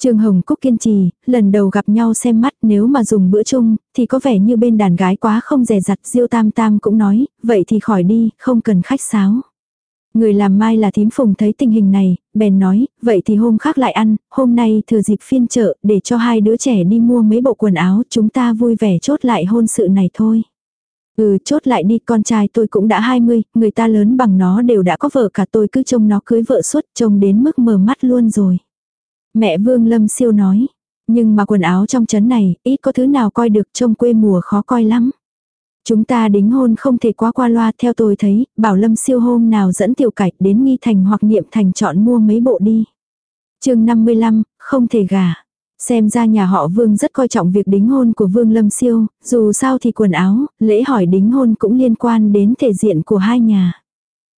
Trương Hồng Cúc kiên trì, lần đầu gặp nhau xem mắt nếu mà dùng bữa chung, thì có vẻ như bên đàn gái quá không rè rặt. Diêu Tam Tam cũng nói, vậy thì khỏi đi, không cần khách sáo. Người làm mai là thím phùng thấy tình hình này, bèn nói, vậy thì hôm khác lại ăn, hôm nay thừa dịp phiên chợ để cho hai đứa trẻ đi mua mấy bộ quần áo, chúng ta vui vẻ chốt lại hôn sự này thôi. Ừ chốt lại đi con trai tôi cũng đã 20, người ta lớn bằng nó đều đã có vợ cả tôi cứ trông nó cưới vợ suốt trông đến mức mờ mắt luôn rồi. Mẹ Vương Lâm siêu nói, nhưng mà quần áo trong chấn này ít có thứ nào coi được trông quê mùa khó coi lắm. Chúng ta đính hôn không thể quá qua loa theo tôi thấy, bảo Lâm siêu hôm nào dẫn tiểu cải đến nghi thành hoặc niệm thành chọn mua mấy bộ đi. chương 55, không thể gả. Xem ra nhà họ Vương rất coi trọng việc đính hôn của Vương Lâm Siêu, dù sao thì quần áo, lễ hỏi đính hôn cũng liên quan đến thể diện của hai nhà.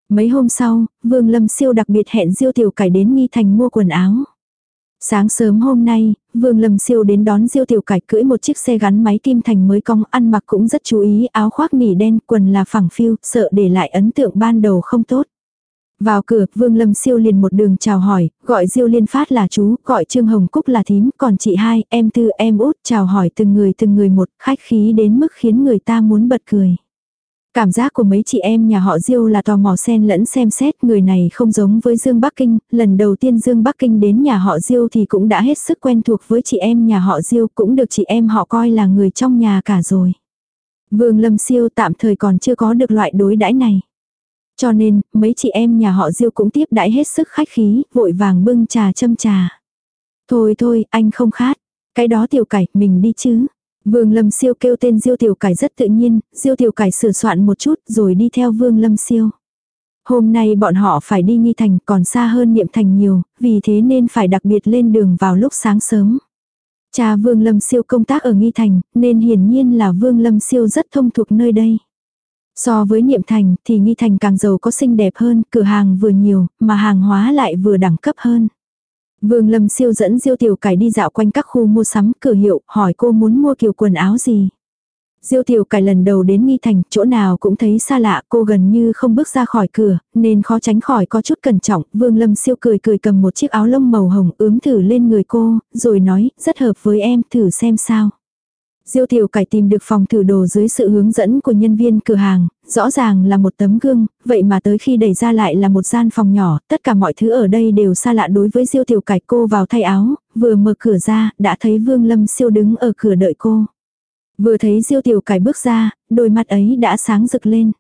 Mấy hôm sau, Vương Lâm Siêu đặc biệt hẹn Diêu Tiểu Cải đến Nghi Thành mua quần áo. Sáng sớm hôm nay, Vương Lâm Siêu đến đón Diêu Tiểu Cải cưỡi một chiếc xe gắn máy kim thành mới cong ăn mặc cũng rất chú ý áo khoác nỉ đen quần là phẳng phiu, sợ để lại ấn tượng ban đầu không tốt. Vào cửa, Vương Lâm Siêu liền một đường chào hỏi, gọi Diêu Liên Phát là chú, gọi Trương Hồng Cúc là thím, còn chị hai, em tư, em út, chào hỏi từng người từng người một, khách khí đến mức khiến người ta muốn bật cười. Cảm giác của mấy chị em nhà họ Diêu là tò mò xen lẫn xem xét người này không giống với Dương Bắc Kinh, lần đầu tiên Dương Bắc Kinh đến nhà họ Diêu thì cũng đã hết sức quen thuộc với chị em nhà họ Diêu cũng được chị em họ coi là người trong nhà cả rồi. Vương Lâm Siêu tạm thời còn chưa có được loại đối đãi này. Cho nên, mấy chị em nhà họ Diêu cũng tiếp đãi hết sức khách khí, vội vàng bưng trà châm trà. Thôi thôi, anh không khát. Cái đó tiểu cải, mình đi chứ. Vương Lâm Siêu kêu tên Diêu Tiểu Cải rất tự nhiên, Diêu Tiểu Cải sửa soạn một chút rồi đi theo Vương Lâm Siêu. Hôm nay bọn họ phải đi nghi thành còn xa hơn niệm thành nhiều, vì thế nên phải đặc biệt lên đường vào lúc sáng sớm. Cha Vương Lâm Siêu công tác ở Nghi Thành, nên hiển nhiên là Vương Lâm Siêu rất thông thuộc nơi đây. So với Niệm Thành thì Nghi Thành càng giàu có xinh đẹp hơn, cửa hàng vừa nhiều, mà hàng hóa lại vừa đẳng cấp hơn. Vương Lâm Siêu dẫn Diêu Tiểu Cải đi dạo quanh các khu mua sắm cửa hiệu, hỏi cô muốn mua kiểu quần áo gì. Diêu tiểu cải lần đầu đến nghi thành, chỗ nào cũng thấy xa lạ, cô gần như không bước ra khỏi cửa, nên khó tránh khỏi có chút cẩn trọng. Vương Lâm siêu cười cười cầm một chiếc áo lông màu hồng ướm thử lên người cô, rồi nói, rất hợp với em, thử xem sao. Diêu tiểu cải tìm được phòng thử đồ dưới sự hướng dẫn của nhân viên cửa hàng, rõ ràng là một tấm gương, vậy mà tới khi đẩy ra lại là một gian phòng nhỏ, tất cả mọi thứ ở đây đều xa lạ đối với Diêu tiểu cải cô vào thay áo, vừa mở cửa ra, đã thấy Vương Lâm siêu đứng ở cửa đợi cô. Vừa thấy diêu tiểu cải bước ra, đôi mắt ấy đã sáng rực lên.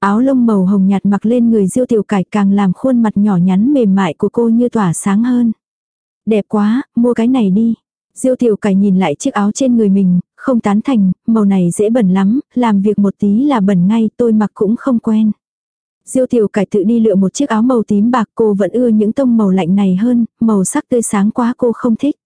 Áo lông màu hồng nhạt mặc lên người diêu tiểu cải càng làm khuôn mặt nhỏ nhắn mềm mại của cô như tỏa sáng hơn. Đẹp quá, mua cái này đi. Diêu tiểu cải nhìn lại chiếc áo trên người mình, không tán thành, màu này dễ bẩn lắm, làm việc một tí là bẩn ngay, tôi mặc cũng không quen. Diêu tiểu cải tự đi lựa một chiếc áo màu tím bạc cô vẫn ưa những tông màu lạnh này hơn, màu sắc tươi sáng quá cô không thích.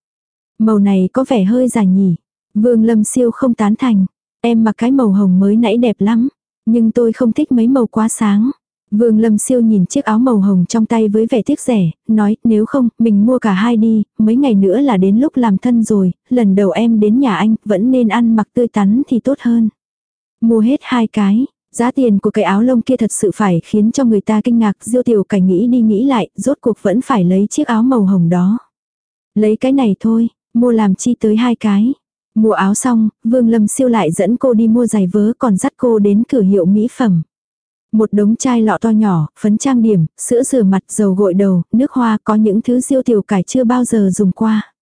Màu này có vẻ hơi dài nhỉ. Vương Lâm siêu không tán thành. Em mặc cái màu hồng mới nãy đẹp lắm. Nhưng tôi không thích mấy màu quá sáng. Vương Lâm siêu nhìn chiếc áo màu hồng trong tay với vẻ tiếc rẻ, nói nếu không, mình mua cả hai đi, mấy ngày nữa là đến lúc làm thân rồi, lần đầu em đến nhà anh, vẫn nên ăn mặc tươi tắn thì tốt hơn. Mua hết hai cái, giá tiền của cái áo lông kia thật sự phải khiến cho người ta kinh ngạc, diêu tiểu cảnh nghĩ đi nghĩ lại, rốt cuộc vẫn phải lấy chiếc áo màu hồng đó. Lấy cái này thôi, mua làm chi tới hai cái. Mua áo xong, Vương Lâm siêu lại dẫn cô đi mua giày vớ còn dắt cô đến cửa hiệu mỹ phẩm. Một đống chai lọ to nhỏ, phấn trang điểm, sữa rửa mặt, dầu gội đầu, nước hoa có những thứ siêu tiểu cải chưa bao giờ dùng qua.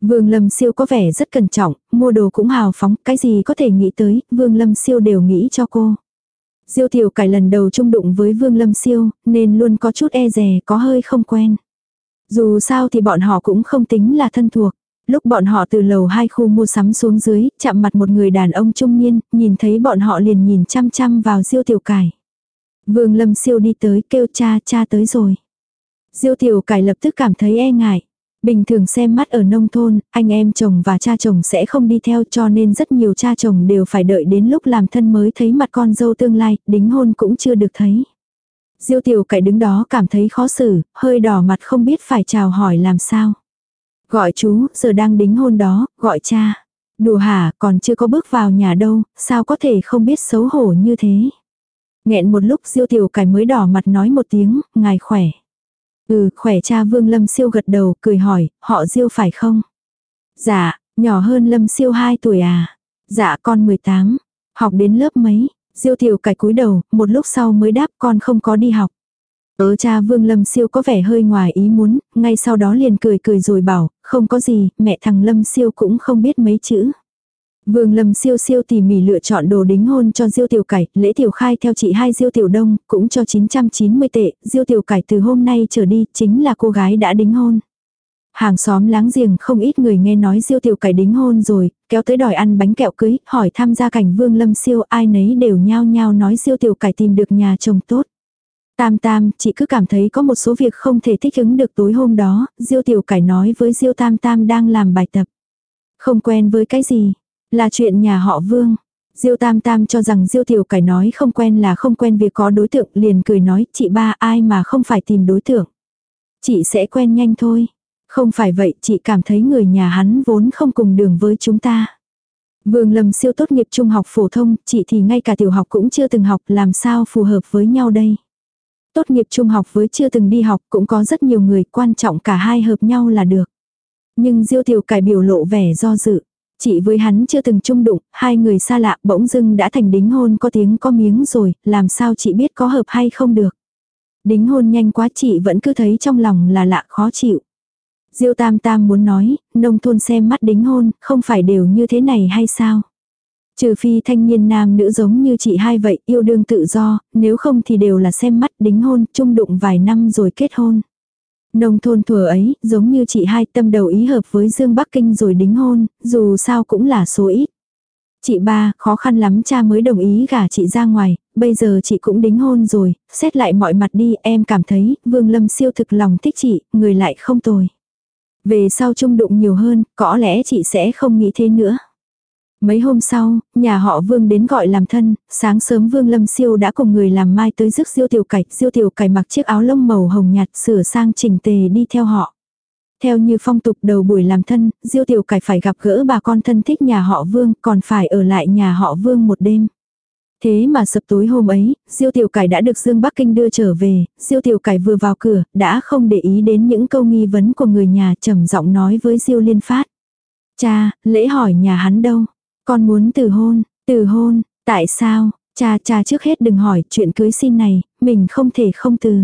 Vương Lâm siêu có vẻ rất cẩn trọng, mua đồ cũng hào phóng, cái gì có thể nghĩ tới, Vương Lâm siêu đều nghĩ cho cô. Diêu tiểu cải lần đầu chung đụng với Vương Lâm siêu, nên luôn có chút e dè, có hơi không quen. Dù sao thì bọn họ cũng không tính là thân thuộc. Lúc bọn họ từ lầu hai khu mua sắm xuống dưới, chạm mặt một người đàn ông trung niên, nhìn thấy bọn họ liền nhìn chăm chăm vào diêu tiểu cải. Vương lâm siêu đi tới kêu cha cha tới rồi. Diêu tiểu cải lập tức cảm thấy e ngại. Bình thường xem mắt ở nông thôn, anh em chồng và cha chồng sẽ không đi theo cho nên rất nhiều cha chồng đều phải đợi đến lúc làm thân mới thấy mặt con dâu tương lai, đính hôn cũng chưa được thấy. Diêu tiểu cải đứng đó cảm thấy khó xử, hơi đỏ mặt không biết phải chào hỏi làm sao. Gọi chú, giờ đang đính hôn đó, gọi cha. Đùa hả, còn chưa có bước vào nhà đâu, sao có thể không biết xấu hổ như thế. Nghẹn một lúc siêu tiểu cải mới đỏ mặt nói một tiếng, ngài khỏe. Ừ, khỏe cha Vương Lâm Siêu gật đầu, cười hỏi, họ Diêu phải không? Dạ, nhỏ hơn Lâm Siêu 2 tuổi à? Dạ con 18. Học đến lớp mấy? Diêu tiểu cải cúi đầu, một lúc sau mới đáp con không có đi học. Ở cha Vương Lâm Siêu có vẻ hơi ngoài ý muốn, ngay sau đó liền cười cười rồi bảo, không có gì, mẹ thằng Lâm Siêu cũng không biết mấy chữ. Vương Lâm Siêu siêu tỉ mỉ lựa chọn đồ đính hôn cho Diêu Tiểu Cải, lễ tiểu khai theo chị hai Diêu Tiểu Đông, cũng cho 990 tệ, Diêu Tiểu Cải từ hôm nay trở đi chính là cô gái đã đính hôn. Hàng xóm láng giềng không ít người nghe nói Diêu Tiểu Cải đính hôn rồi, kéo tới đòi ăn bánh kẹo cưới, hỏi tham gia cảnh Vương Lâm Siêu ai nấy đều nhao nhao nói Diêu Tiểu Cải tìm được nhà chồng tốt. Tam tam, chị cứ cảm thấy có một số việc không thể thích ứng được tối hôm đó, Diêu Tiểu Cải nói với Diêu Tam Tam đang làm bài tập. Không quen với cái gì, là chuyện nhà họ Vương. Diêu Tam Tam cho rằng Diêu Tiểu Cải nói không quen là không quen việc có đối tượng, liền cười nói, chị ba ai mà không phải tìm đối tượng. Chị sẽ quen nhanh thôi. Không phải vậy, chị cảm thấy người nhà hắn vốn không cùng đường với chúng ta. Vương Lâm siêu tốt nghiệp trung học phổ thông, chị thì ngay cả tiểu học cũng chưa từng học, làm sao phù hợp với nhau đây. Tốt nghiệp trung học với chưa từng đi học cũng có rất nhiều người quan trọng cả hai hợp nhau là được. Nhưng Diêu Tiểu Cải biểu lộ vẻ do dự. Chị với hắn chưa từng chung đụng, hai người xa lạ bỗng dưng đã thành đính hôn có tiếng có miếng rồi, làm sao chị biết có hợp hay không được. Đính hôn nhanh quá chị vẫn cứ thấy trong lòng là lạ khó chịu. Diêu Tam Tam muốn nói, nông thôn xem mắt đính hôn, không phải đều như thế này hay sao? Trừ phi thanh niên nam nữ giống như chị hai vậy, yêu đương tự do, nếu không thì đều là xem mắt đính hôn, chung đụng vài năm rồi kết hôn. Nông thôn thừa ấy, giống như chị hai tâm đầu ý hợp với Dương Bắc Kinh rồi đính hôn, dù sao cũng là số ít. Chị ba, khó khăn lắm cha mới đồng ý gả chị ra ngoài, bây giờ chị cũng đính hôn rồi, xét lại mọi mặt đi, em cảm thấy, Vương Lâm siêu thực lòng thích chị, người lại không tồi. Về sau chung đụng nhiều hơn, có lẽ chị sẽ không nghĩ thế nữa. Mấy hôm sau, nhà họ Vương đến gọi làm thân, sáng sớm Vương Lâm Siêu đã cùng người làm mai tới rước Diêu Tiểu Cải, Diêu Tiểu Cải mặc chiếc áo lông màu hồng nhạt sửa sang chỉnh tề đi theo họ. Theo như phong tục đầu buổi làm thân, Diêu Tiểu Cải phải gặp gỡ bà con thân thích nhà họ Vương, còn phải ở lại nhà họ Vương một đêm. Thế mà sập tối hôm ấy, Diêu Tiểu Cải đã được Dương Bắc Kinh đưa trở về, Diêu Tiểu Cải vừa vào cửa, đã không để ý đến những câu nghi vấn của người nhà trầm giọng nói với Diêu Liên Phát. Cha, lễ hỏi nhà hắn đâu? Con muốn từ hôn, từ hôn, tại sao? Cha cha trước hết đừng hỏi chuyện cưới xin này, mình không thể không từ.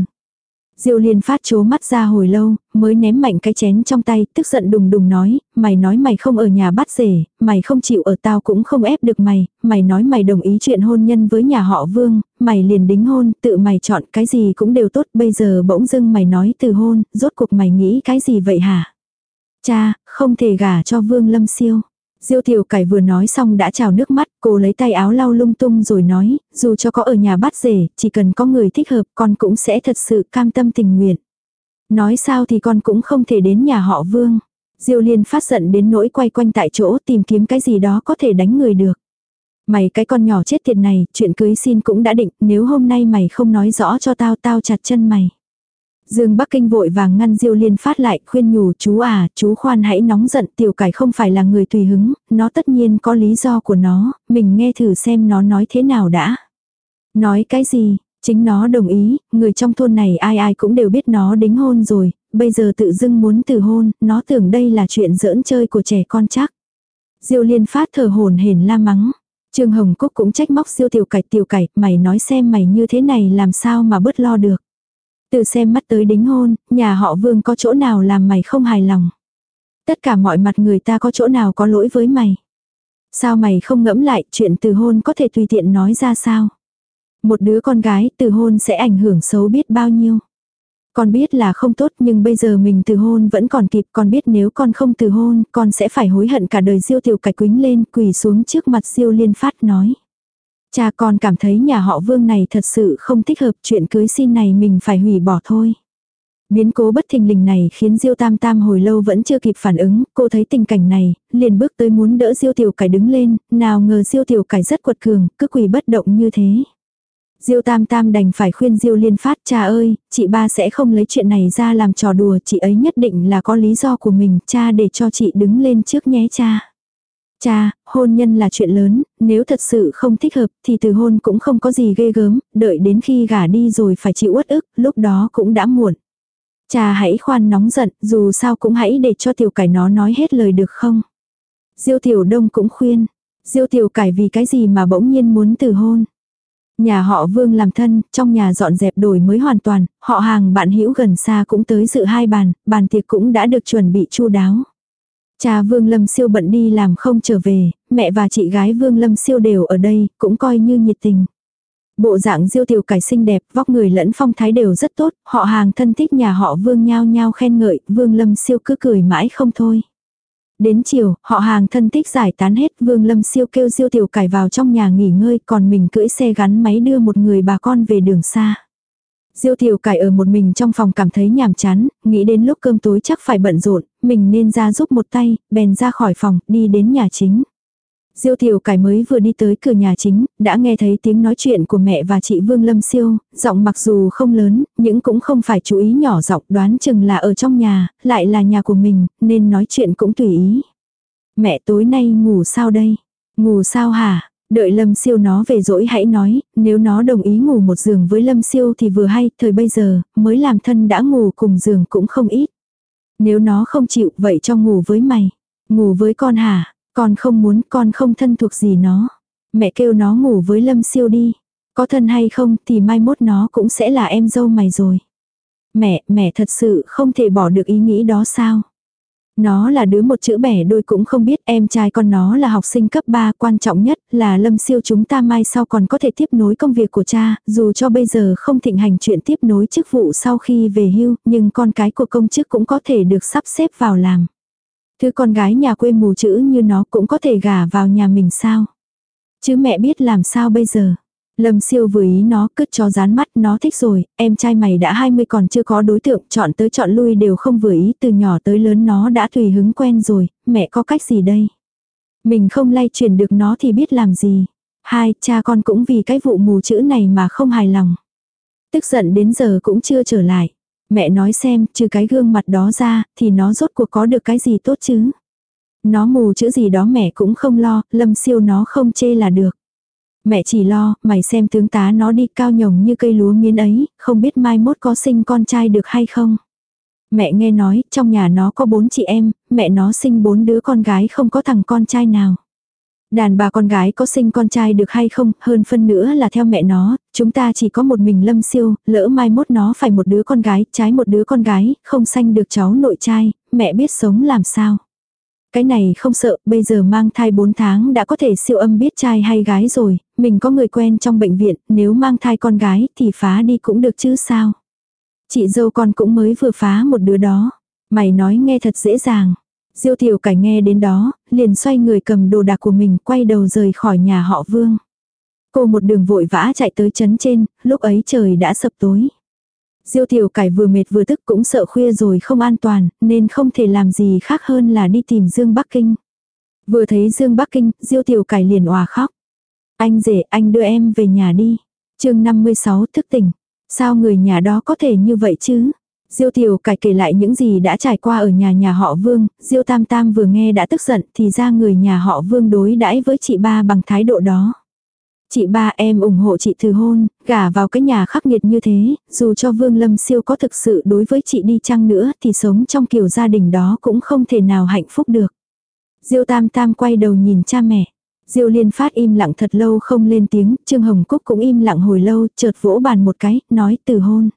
Diêu liên phát chố mắt ra hồi lâu, mới ném mạnh cái chén trong tay, tức giận đùng đùng nói, mày nói mày không ở nhà bắt rể, mày không chịu ở tao cũng không ép được mày, mày nói mày đồng ý chuyện hôn nhân với nhà họ vương, mày liền đính hôn, tự mày chọn cái gì cũng đều tốt, bây giờ bỗng dưng mày nói từ hôn, rốt cuộc mày nghĩ cái gì vậy hả? Cha, không thể gả cho vương lâm siêu. Diêu tiểu cải vừa nói xong đã trào nước mắt, cô lấy tay áo lau lung tung rồi nói, dù cho có ở nhà bắt rể, chỉ cần có người thích hợp con cũng sẽ thật sự cam tâm tình nguyện. Nói sao thì con cũng không thể đến nhà họ vương. Diêu liên phát giận đến nỗi quay quanh tại chỗ tìm kiếm cái gì đó có thể đánh người được. Mày cái con nhỏ chết tiệt này, chuyện cưới xin cũng đã định, nếu hôm nay mày không nói rõ cho tao tao chặt chân mày. Dương Bắc Kinh vội vàng ngăn Diêu Liên phát lại, khuyên nhủ chú à, chú khoan hãy nóng giận, tiểu cải không phải là người tùy hứng, nó tất nhiên có lý do của nó, mình nghe thử xem nó nói thế nào đã. Nói cái gì, chính nó đồng ý, người trong thôn này ai ai cũng đều biết nó đính hôn rồi, bây giờ tự dưng muốn từ hôn, nó tưởng đây là chuyện giỡn chơi của trẻ con chắc. Diêu Liên phát thở hồn hển la mắng. Trương Hồng Cúc cũng trách móc Diêu tiểu cải tiểu cải, mày nói xem mày như thế này làm sao mà bớt lo được. Từ xem mắt tới đính hôn, nhà họ vương có chỗ nào làm mày không hài lòng. Tất cả mọi mặt người ta có chỗ nào có lỗi với mày. Sao mày không ngẫm lại chuyện từ hôn có thể tùy tiện nói ra sao. Một đứa con gái từ hôn sẽ ảnh hưởng xấu biết bao nhiêu. Con biết là không tốt nhưng bây giờ mình từ hôn vẫn còn kịp con biết nếu con không từ hôn con sẽ phải hối hận cả đời diêu tiểu cạch quính lên quỳ xuống trước mặt diêu liên phát nói. Cha con cảm thấy nhà họ vương này thật sự không thích hợp chuyện cưới xin này mình phải hủy bỏ thôi. Biến cố bất thình lình này khiến Diêu Tam Tam hồi lâu vẫn chưa kịp phản ứng, cô thấy tình cảnh này, liền bước tới muốn đỡ Diêu Tiểu Cải đứng lên, nào ngờ Diêu Tiểu Cải rất quật cường, cứ quỳ bất động như thế. Diêu Tam Tam đành phải khuyên Diêu Liên Phát, cha ơi, chị ba sẽ không lấy chuyện này ra làm trò đùa, chị ấy nhất định là có lý do của mình, cha để cho chị đứng lên trước nhé cha. Cha, hôn nhân là chuyện lớn, nếu thật sự không thích hợp thì từ hôn cũng không có gì ghê gớm, đợi đến khi gả đi rồi phải chịu uất ức, lúc đó cũng đã muộn. Cha hãy khoan nóng giận, dù sao cũng hãy để cho tiểu cải nó nói hết lời được không? Diêu tiểu đông cũng khuyên, diêu tiểu cải vì cái gì mà bỗng nhiên muốn từ hôn? Nhà họ Vương làm thân, trong nhà dọn dẹp đổi mới hoàn toàn, họ hàng bạn hữu gần xa cũng tới dự hai bàn, bàn tiệc cũng đã được chuẩn bị chu đáo. Cha Vương Lâm Siêu bận đi làm không trở về, mẹ và chị gái Vương Lâm Siêu đều ở đây, cũng coi như nhiệt tình. Bộ dạng diêu tiểu cải xinh đẹp, vóc người lẫn phong thái đều rất tốt, họ hàng thân thích nhà họ Vương nhao nhao khen ngợi, Vương Lâm Siêu cứ cười mãi không thôi. Đến chiều, họ hàng thân thích giải tán hết, Vương Lâm Siêu kêu diêu tiểu cải vào trong nhà nghỉ ngơi, còn mình cưỡi xe gắn máy đưa một người bà con về đường xa. Diêu tiểu cải ở một mình trong phòng cảm thấy nhàm chán, nghĩ đến lúc cơm tối chắc phải bận rộn, mình nên ra giúp một tay, bèn ra khỏi phòng, đi đến nhà chính. Diêu tiểu cải mới vừa đi tới cửa nhà chính, đã nghe thấy tiếng nói chuyện của mẹ và chị Vương Lâm Siêu, giọng mặc dù không lớn, nhưng cũng không phải chú ý nhỏ giọng đoán chừng là ở trong nhà, lại là nhà của mình, nên nói chuyện cũng tùy ý. Mẹ tối nay ngủ sao đây? Ngủ sao hả? Đợi Lâm Siêu nó về dỗi hãy nói, nếu nó đồng ý ngủ một giường với Lâm Siêu thì vừa hay, thời bây giờ, mới làm thân đã ngủ cùng giường cũng không ít. Nếu nó không chịu, vậy cho ngủ với mày. Ngủ với con hả? Con không muốn, con không thân thuộc gì nó. Mẹ kêu nó ngủ với Lâm Siêu đi. Có thân hay không thì mai mốt nó cũng sẽ là em dâu mày rồi. Mẹ, mẹ thật sự không thể bỏ được ý nghĩ đó sao? Nó là đứa một chữ bẻ đôi cũng không biết em trai con nó là học sinh cấp 3 quan trọng nhất là lâm siêu chúng ta mai sau còn có thể tiếp nối công việc của cha, dù cho bây giờ không thịnh hành chuyện tiếp nối chức vụ sau khi về hưu, nhưng con cái của công chức cũng có thể được sắp xếp vào làm. Thứ con gái nhà quê mù chữ như nó cũng có thể gả vào nhà mình sao. Chứ mẹ biết làm sao bây giờ. Lâm siêu vừa ý nó cứt cho dán mắt nó thích rồi, em trai mày đã 20 còn chưa có đối tượng, chọn tới chọn lui đều không vừa ý, từ nhỏ tới lớn nó đã tùy hứng quen rồi, mẹ có cách gì đây? Mình không lay chuyển được nó thì biết làm gì. Hai, cha con cũng vì cái vụ mù chữ này mà không hài lòng. Tức giận đến giờ cũng chưa trở lại. Mẹ nói xem, trừ cái gương mặt đó ra, thì nó rốt cuộc có được cái gì tốt chứ? Nó mù chữ gì đó mẹ cũng không lo, lâm siêu nó không chê là được. Mẹ chỉ lo, mày xem tướng tá nó đi cao nhồng như cây lúa miến ấy, không biết mai mốt có sinh con trai được hay không. Mẹ nghe nói, trong nhà nó có bốn chị em, mẹ nó sinh bốn đứa con gái không có thằng con trai nào. Đàn bà con gái có sinh con trai được hay không, hơn phân nữa là theo mẹ nó, chúng ta chỉ có một mình lâm siêu, lỡ mai mốt nó phải một đứa con gái, trái một đứa con gái, không sanh được cháu nội trai, mẹ biết sống làm sao. Cái này không sợ, bây giờ mang thai 4 tháng đã có thể siêu âm biết trai hay gái rồi, mình có người quen trong bệnh viện, nếu mang thai con gái thì phá đi cũng được chứ sao. Chị dâu con cũng mới vừa phá một đứa đó. Mày nói nghe thật dễ dàng. Diêu tiểu cải nghe đến đó, liền xoay người cầm đồ đạc của mình quay đầu rời khỏi nhà họ vương. Cô một đường vội vã chạy tới chấn trên, lúc ấy trời đã sập tối. Diêu tiểu cải vừa mệt vừa tức cũng sợ khuya rồi không an toàn, nên không thể làm gì khác hơn là đi tìm Dương Bắc Kinh. Vừa thấy Dương Bắc Kinh, Diêu tiểu cải liền òa khóc. Anh rể, anh đưa em về nhà đi. chương 56 thức tỉnh. Sao người nhà đó có thể như vậy chứ? Diêu tiểu cải kể lại những gì đã trải qua ở nhà nhà họ Vương, Diêu Tam Tam vừa nghe đã tức giận thì ra người nhà họ Vương đối đãi với chị ba bằng thái độ đó. Chị ba em ủng hộ chị từ hôn, gả vào cái nhà khắc nghiệt như thế, dù cho Vương Lâm Siêu có thực sự đối với chị đi chăng nữa thì sống trong kiểu gia đình đó cũng không thể nào hạnh phúc được. Diêu Tam Tam quay đầu nhìn cha mẹ. Diêu Liên Phát im lặng thật lâu không lên tiếng, Trương Hồng Cúc cũng im lặng hồi lâu, chợt vỗ bàn một cái, nói từ hôn.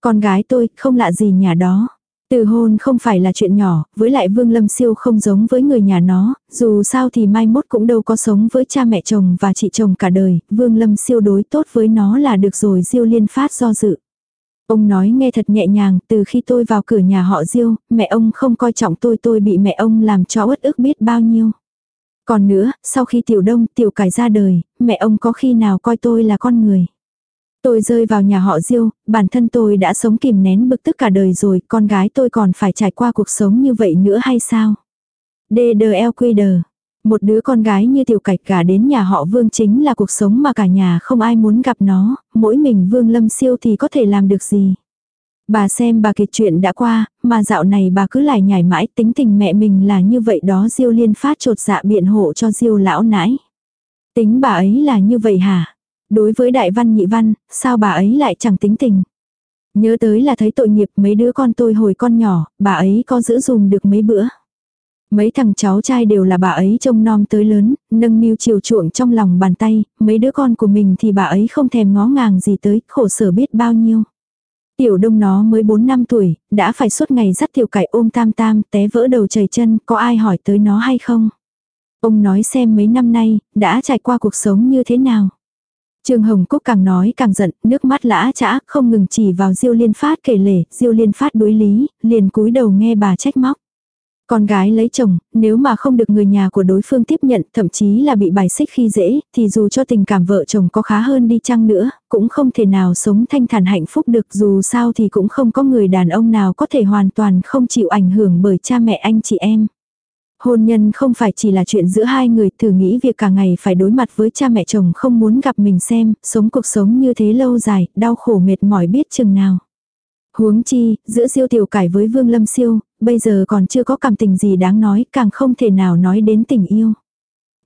Con gái tôi, không lạ gì nhà đó. Từ hôn không phải là chuyện nhỏ, với lại Vương Lâm Siêu không giống với người nhà nó, dù sao thì mai mốt cũng đâu có sống với cha mẹ chồng và chị chồng cả đời, Vương Lâm Siêu đối tốt với nó là được rồi Diêu Liên Phát do dự. Ông nói nghe thật nhẹ nhàng, từ khi tôi vào cửa nhà họ Diêu, mẹ ông không coi trọng tôi tôi bị mẹ ông làm cho uất ức biết bao nhiêu. Còn nữa, sau khi tiểu đông tiểu cải ra đời, mẹ ông có khi nào coi tôi là con người. Tôi rơi vào nhà họ Diêu, bản thân tôi đã sống kìm nén bực tức cả đời rồi, con gái tôi còn phải trải qua cuộc sống như vậy nữa hay sao? DDLQD Một đứa con gái như tiểu cạch cả đến nhà họ Vương chính là cuộc sống mà cả nhà không ai muốn gặp nó, mỗi mình Vương Lâm Siêu thì có thể làm được gì? Bà xem bà kịch chuyện đã qua, mà dạo này bà cứ lại nhảy mãi tính tình mẹ mình là như vậy đó Diêu liên phát trột dạ biện hộ cho Diêu lão nãi. Tính bà ấy là như vậy hả? Đối với đại văn nhị văn, sao bà ấy lại chẳng tính tình? Nhớ tới là thấy tội nghiệp mấy đứa con tôi hồi con nhỏ, bà ấy có giữ dùng được mấy bữa. Mấy thằng cháu trai đều là bà ấy trông nom tới lớn, nâng niu chiều chuộng trong lòng bàn tay, mấy đứa con của mình thì bà ấy không thèm ngó ngàng gì tới, khổ sở biết bao nhiêu. Tiểu đông nó mới 4 năm tuổi, đã phải suốt ngày dắt tiểu cải ôm tam tam, té vỡ đầu chảy chân, có ai hỏi tới nó hay không? Ông nói xem mấy năm nay, đã trải qua cuộc sống như thế nào? Trương Hồng Cúc càng nói càng giận, nước mắt lã chã, không ngừng chỉ vào Diêu Liên Phát kể lể, Diêu Liên Phát đối lý, liền cúi đầu nghe bà trách móc. Con gái lấy chồng, nếu mà không được người nhà của đối phương tiếp nhận, thậm chí là bị bài xích khi dễ, thì dù cho tình cảm vợ chồng có khá hơn đi chăng nữa, cũng không thể nào sống thanh thản hạnh phúc được dù sao thì cũng không có người đàn ông nào có thể hoàn toàn không chịu ảnh hưởng bởi cha mẹ anh chị em. Hôn nhân không phải chỉ là chuyện giữa hai người, thử nghĩ việc cả ngày phải đối mặt với cha mẹ chồng không muốn gặp mình xem, sống cuộc sống như thế lâu dài, đau khổ mệt mỏi biết chừng nào. Huống chi, giữa siêu tiểu cải với Vương Lâm Siêu, bây giờ còn chưa có cảm tình gì đáng nói, càng không thể nào nói đến tình yêu.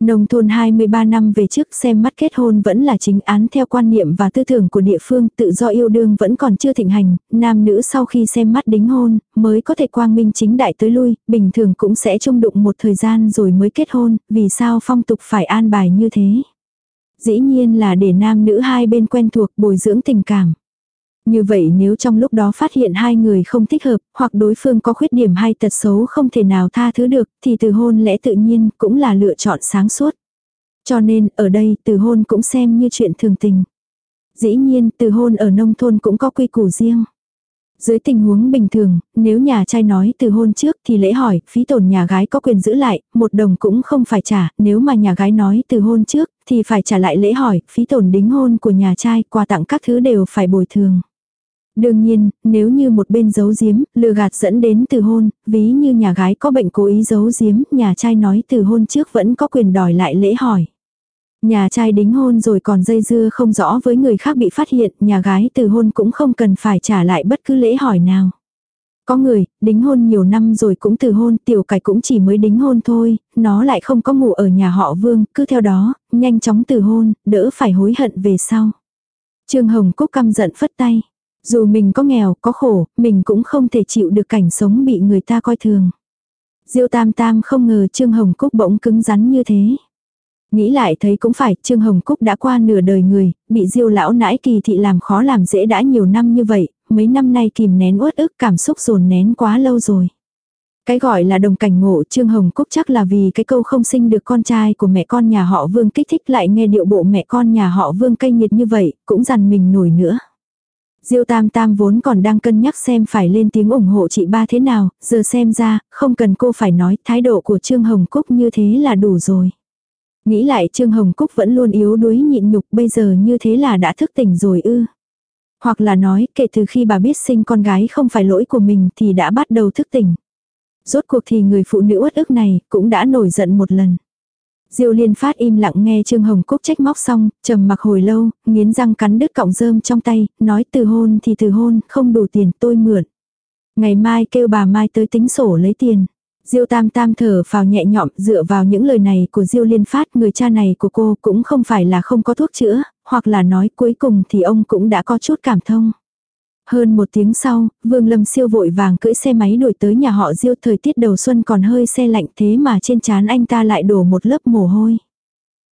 Nông thôn 23 năm về trước xem mắt kết hôn vẫn là chính án theo quan niệm và tư tưởng của địa phương tự do yêu đương vẫn còn chưa thịnh hành, nam nữ sau khi xem mắt đính hôn mới có thể quang minh chính đại tới lui, bình thường cũng sẽ chung đụng một thời gian rồi mới kết hôn, vì sao phong tục phải an bài như thế. Dĩ nhiên là để nam nữ hai bên quen thuộc bồi dưỡng tình cảm. Như vậy nếu trong lúc đó phát hiện hai người không thích hợp, hoặc đối phương có khuyết điểm hay tật xấu không thể nào tha thứ được, thì từ hôn lẽ tự nhiên cũng là lựa chọn sáng suốt. Cho nên, ở đây, từ hôn cũng xem như chuyện thường tình. Dĩ nhiên, từ hôn ở nông thôn cũng có quy củ riêng. Dưới tình huống bình thường, nếu nhà trai nói từ hôn trước thì lễ hỏi, phí tổn nhà gái có quyền giữ lại, một đồng cũng không phải trả, nếu mà nhà gái nói từ hôn trước thì phải trả lại lễ hỏi, phí tổn đính hôn của nhà trai, quà tặng các thứ đều phải bồi thường. Đương nhiên, nếu như một bên giấu giếm, lừa gạt dẫn đến từ hôn, ví như nhà gái có bệnh cố ý giấu giếm, nhà trai nói từ hôn trước vẫn có quyền đòi lại lễ hỏi. Nhà trai đính hôn rồi còn dây dưa không rõ với người khác bị phát hiện, nhà gái từ hôn cũng không cần phải trả lại bất cứ lễ hỏi nào. Có người, đính hôn nhiều năm rồi cũng từ hôn, tiểu cải cũng chỉ mới đính hôn thôi, nó lại không có ngủ ở nhà họ vương, cứ theo đó, nhanh chóng từ hôn, đỡ phải hối hận về sau. Trương Hồng Cúc căm giận phất tay. Dù mình có nghèo, có khổ, mình cũng không thể chịu được cảnh sống bị người ta coi thường. Diêu Tam Tam không ngờ Trương Hồng Cúc bỗng cứng rắn như thế. Nghĩ lại thấy cũng phải, Trương Hồng Cúc đã qua nửa đời người, bị Diêu lão nãi kỳ thị làm khó làm dễ đã nhiều năm như vậy, mấy năm nay kìm nén uất ức cảm xúc dồn nén quá lâu rồi. Cái gọi là đồng cảnh ngộ Trương Hồng Cúc chắc là vì cái câu không sinh được con trai của mẹ con nhà họ Vương kích thích lại nghe điệu bộ mẹ con nhà họ Vương cay nghiệt như vậy, cũng dằn mình nổi nữa. Diêu Tam Tam vốn còn đang cân nhắc xem phải lên tiếng ủng hộ chị ba thế nào, giờ xem ra, không cần cô phải nói, thái độ của Trương Hồng Cúc như thế là đủ rồi. Nghĩ lại Trương Hồng Cúc vẫn luôn yếu đuối nhịn nhục bây giờ như thế là đã thức tỉnh rồi ư. Hoặc là nói kể từ khi bà biết sinh con gái không phải lỗi của mình thì đã bắt đầu thức tỉnh. Rốt cuộc thì người phụ nữ uất ức này cũng đã nổi giận một lần. Diêu liên phát im lặng nghe Trương Hồng Cúc trách móc xong, trầm mặc hồi lâu, nghiến răng cắn đứt cọng rơm trong tay, nói từ hôn thì từ hôn, không đủ tiền tôi mượn. Ngày mai kêu bà Mai tới tính sổ lấy tiền. Diêu Tam Tam thở vào nhẹ nhõm dựa vào những lời này của Diêu Liên Phát người cha này của cô cũng không phải là không có thuốc chữa, hoặc là nói cuối cùng thì ông cũng đã có chút cảm thông. Hơn một tiếng sau, Vương Lâm siêu vội vàng cưỡi xe máy đuổi tới nhà họ Diêu thời tiết đầu xuân còn hơi xe lạnh thế mà trên trán anh ta lại đổ một lớp mồ hôi.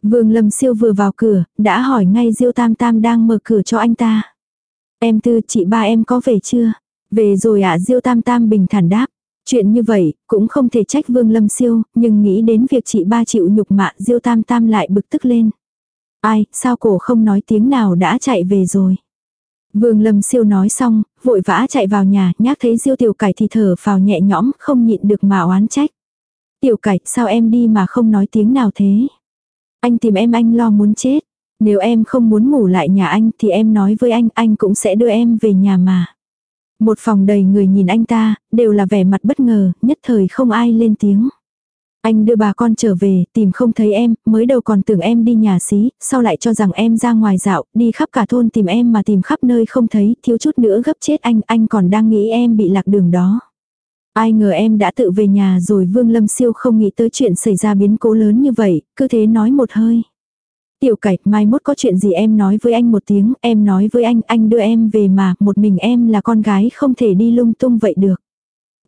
Vương Lâm siêu vừa vào cửa, đã hỏi ngay Diêu Tam Tam đang mở cửa cho anh ta. Em tư chị ba em có về chưa? Về rồi ạ Diêu Tam Tam bình thản đáp. Chuyện như vậy, cũng không thể trách Vương Lâm siêu, nhưng nghĩ đến việc chị ba chịu nhục mạ Diêu Tam Tam lại bực tức lên. Ai, sao cổ không nói tiếng nào đã chạy về rồi. Vương Lâm siêu nói xong, vội vã chạy vào nhà, nhác thấy Diêu Tiểu Cải thì thở vào nhẹ nhõm, không nhịn được mà oán trách. Tiểu Cải, sao em đi mà không nói tiếng nào thế? Anh tìm em anh lo muốn chết. Nếu em không muốn ngủ lại nhà anh thì em nói với anh, anh cũng sẽ đưa em về nhà mà. Một phòng đầy người nhìn anh ta, đều là vẻ mặt bất ngờ, nhất thời không ai lên tiếng. Anh đưa bà con trở về, tìm không thấy em, mới đầu còn tưởng em đi nhà xí, sau lại cho rằng em ra ngoài dạo, đi khắp cả thôn tìm em mà tìm khắp nơi không thấy, thiếu chút nữa gấp chết anh, anh còn đang nghĩ em bị lạc đường đó. Ai ngờ em đã tự về nhà rồi Vương Lâm Siêu không nghĩ tới chuyện xảy ra biến cố lớn như vậy, cứ thế nói một hơi. Tiểu cải, mai mốt có chuyện gì em nói với anh một tiếng, em nói với anh, anh đưa em về mà, một mình em là con gái không thể đi lung tung vậy được.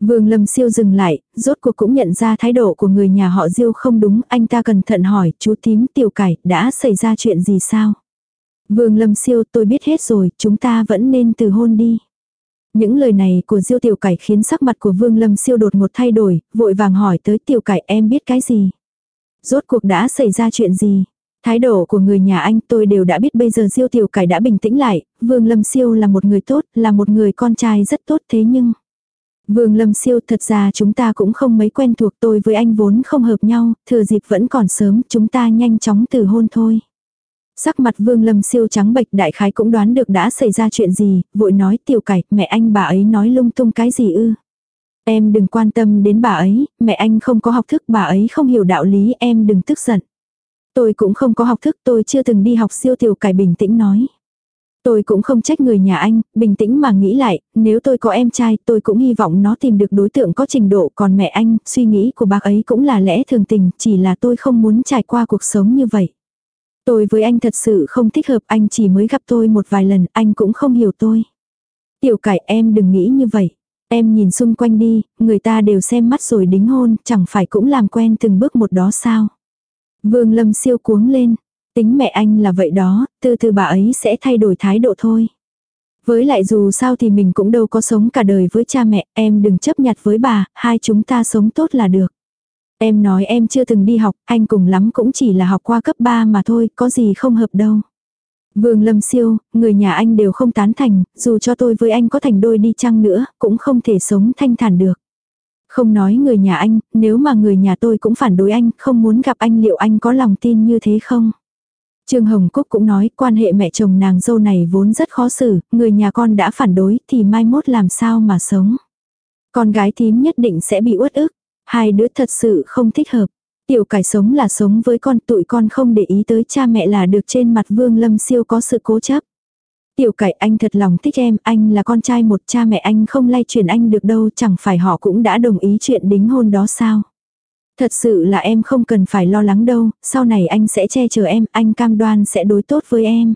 Vương Lâm Siêu dừng lại, rốt cuộc cũng nhận ra thái độ của người nhà họ Diêu không đúng, anh ta cẩn thận hỏi, chú tím tiểu cải, đã xảy ra chuyện gì sao? Vương Lâm Siêu, tôi biết hết rồi, chúng ta vẫn nên từ hôn đi. Những lời này của Diêu tiểu cải khiến sắc mặt của Vương Lâm Siêu đột ngột thay đổi, vội vàng hỏi tới tiểu cải em biết cái gì? Rốt cuộc đã xảy ra chuyện gì? Thái độ của người nhà anh tôi đều đã biết bây giờ Diêu tiểu cải đã bình tĩnh lại, Vương Lâm Siêu là một người tốt, là một người con trai rất tốt thế nhưng... Vương Lâm Siêu thật ra chúng ta cũng không mấy quen thuộc tôi với anh vốn không hợp nhau, thừa dịp vẫn còn sớm chúng ta nhanh chóng từ hôn thôi. Sắc mặt Vương Lâm Siêu trắng bệch đại khái cũng đoán được đã xảy ra chuyện gì, vội nói tiểu cải, mẹ anh bà ấy nói lung tung cái gì ư. Em đừng quan tâm đến bà ấy, mẹ anh không có học thức bà ấy không hiểu đạo lý em đừng tức giận. Tôi cũng không có học thức tôi chưa từng đi học siêu tiểu cải bình tĩnh nói. Tôi cũng không trách người nhà anh, bình tĩnh mà nghĩ lại, nếu tôi có em trai tôi cũng hy vọng nó tìm được đối tượng có trình độ còn mẹ anh, suy nghĩ của bác ấy cũng là lẽ thường tình, chỉ là tôi không muốn trải qua cuộc sống như vậy. Tôi với anh thật sự không thích hợp, anh chỉ mới gặp tôi một vài lần, anh cũng không hiểu tôi. Tiểu cải em đừng nghĩ như vậy. Em nhìn xung quanh đi, người ta đều xem mắt rồi đính hôn, chẳng phải cũng làm quen từng bước một đó sao. Vương Lâm siêu cuống lên, Tính mẹ anh là vậy đó, từ từ bà ấy sẽ thay đổi thái độ thôi. Với lại dù sao thì mình cũng đâu có sống cả đời với cha mẹ, em đừng chấp nhặt với bà, hai chúng ta sống tốt là được. Em nói em chưa từng đi học, anh cùng lắm cũng chỉ là học qua cấp 3 mà thôi, có gì không hợp đâu. Vương Lâm Siêu, người nhà anh đều không tán thành, dù cho tôi với anh có thành đôi đi chăng nữa, cũng không thể sống thanh thản được. Không nói người nhà anh, nếu mà người nhà tôi cũng phản đối anh, không muốn gặp anh liệu anh có lòng tin như thế không? Trương Hồng Cúc cũng nói quan hệ mẹ chồng nàng dâu này vốn rất khó xử, người nhà con đã phản đối thì mai mốt làm sao mà sống. Con gái thím nhất định sẽ bị uất ức, hai đứa thật sự không thích hợp. Tiểu cải sống là sống với con tụi con không để ý tới cha mẹ là được trên mặt Vương Lâm Siêu có sự cố chấp. Tiểu cải anh thật lòng thích em, anh là con trai một cha mẹ anh không lay chuyển anh được đâu, chẳng phải họ cũng đã đồng ý chuyện đính hôn đó sao. Thật sự là em không cần phải lo lắng đâu, sau này anh sẽ che chở em, anh cam đoan sẽ đối tốt với em.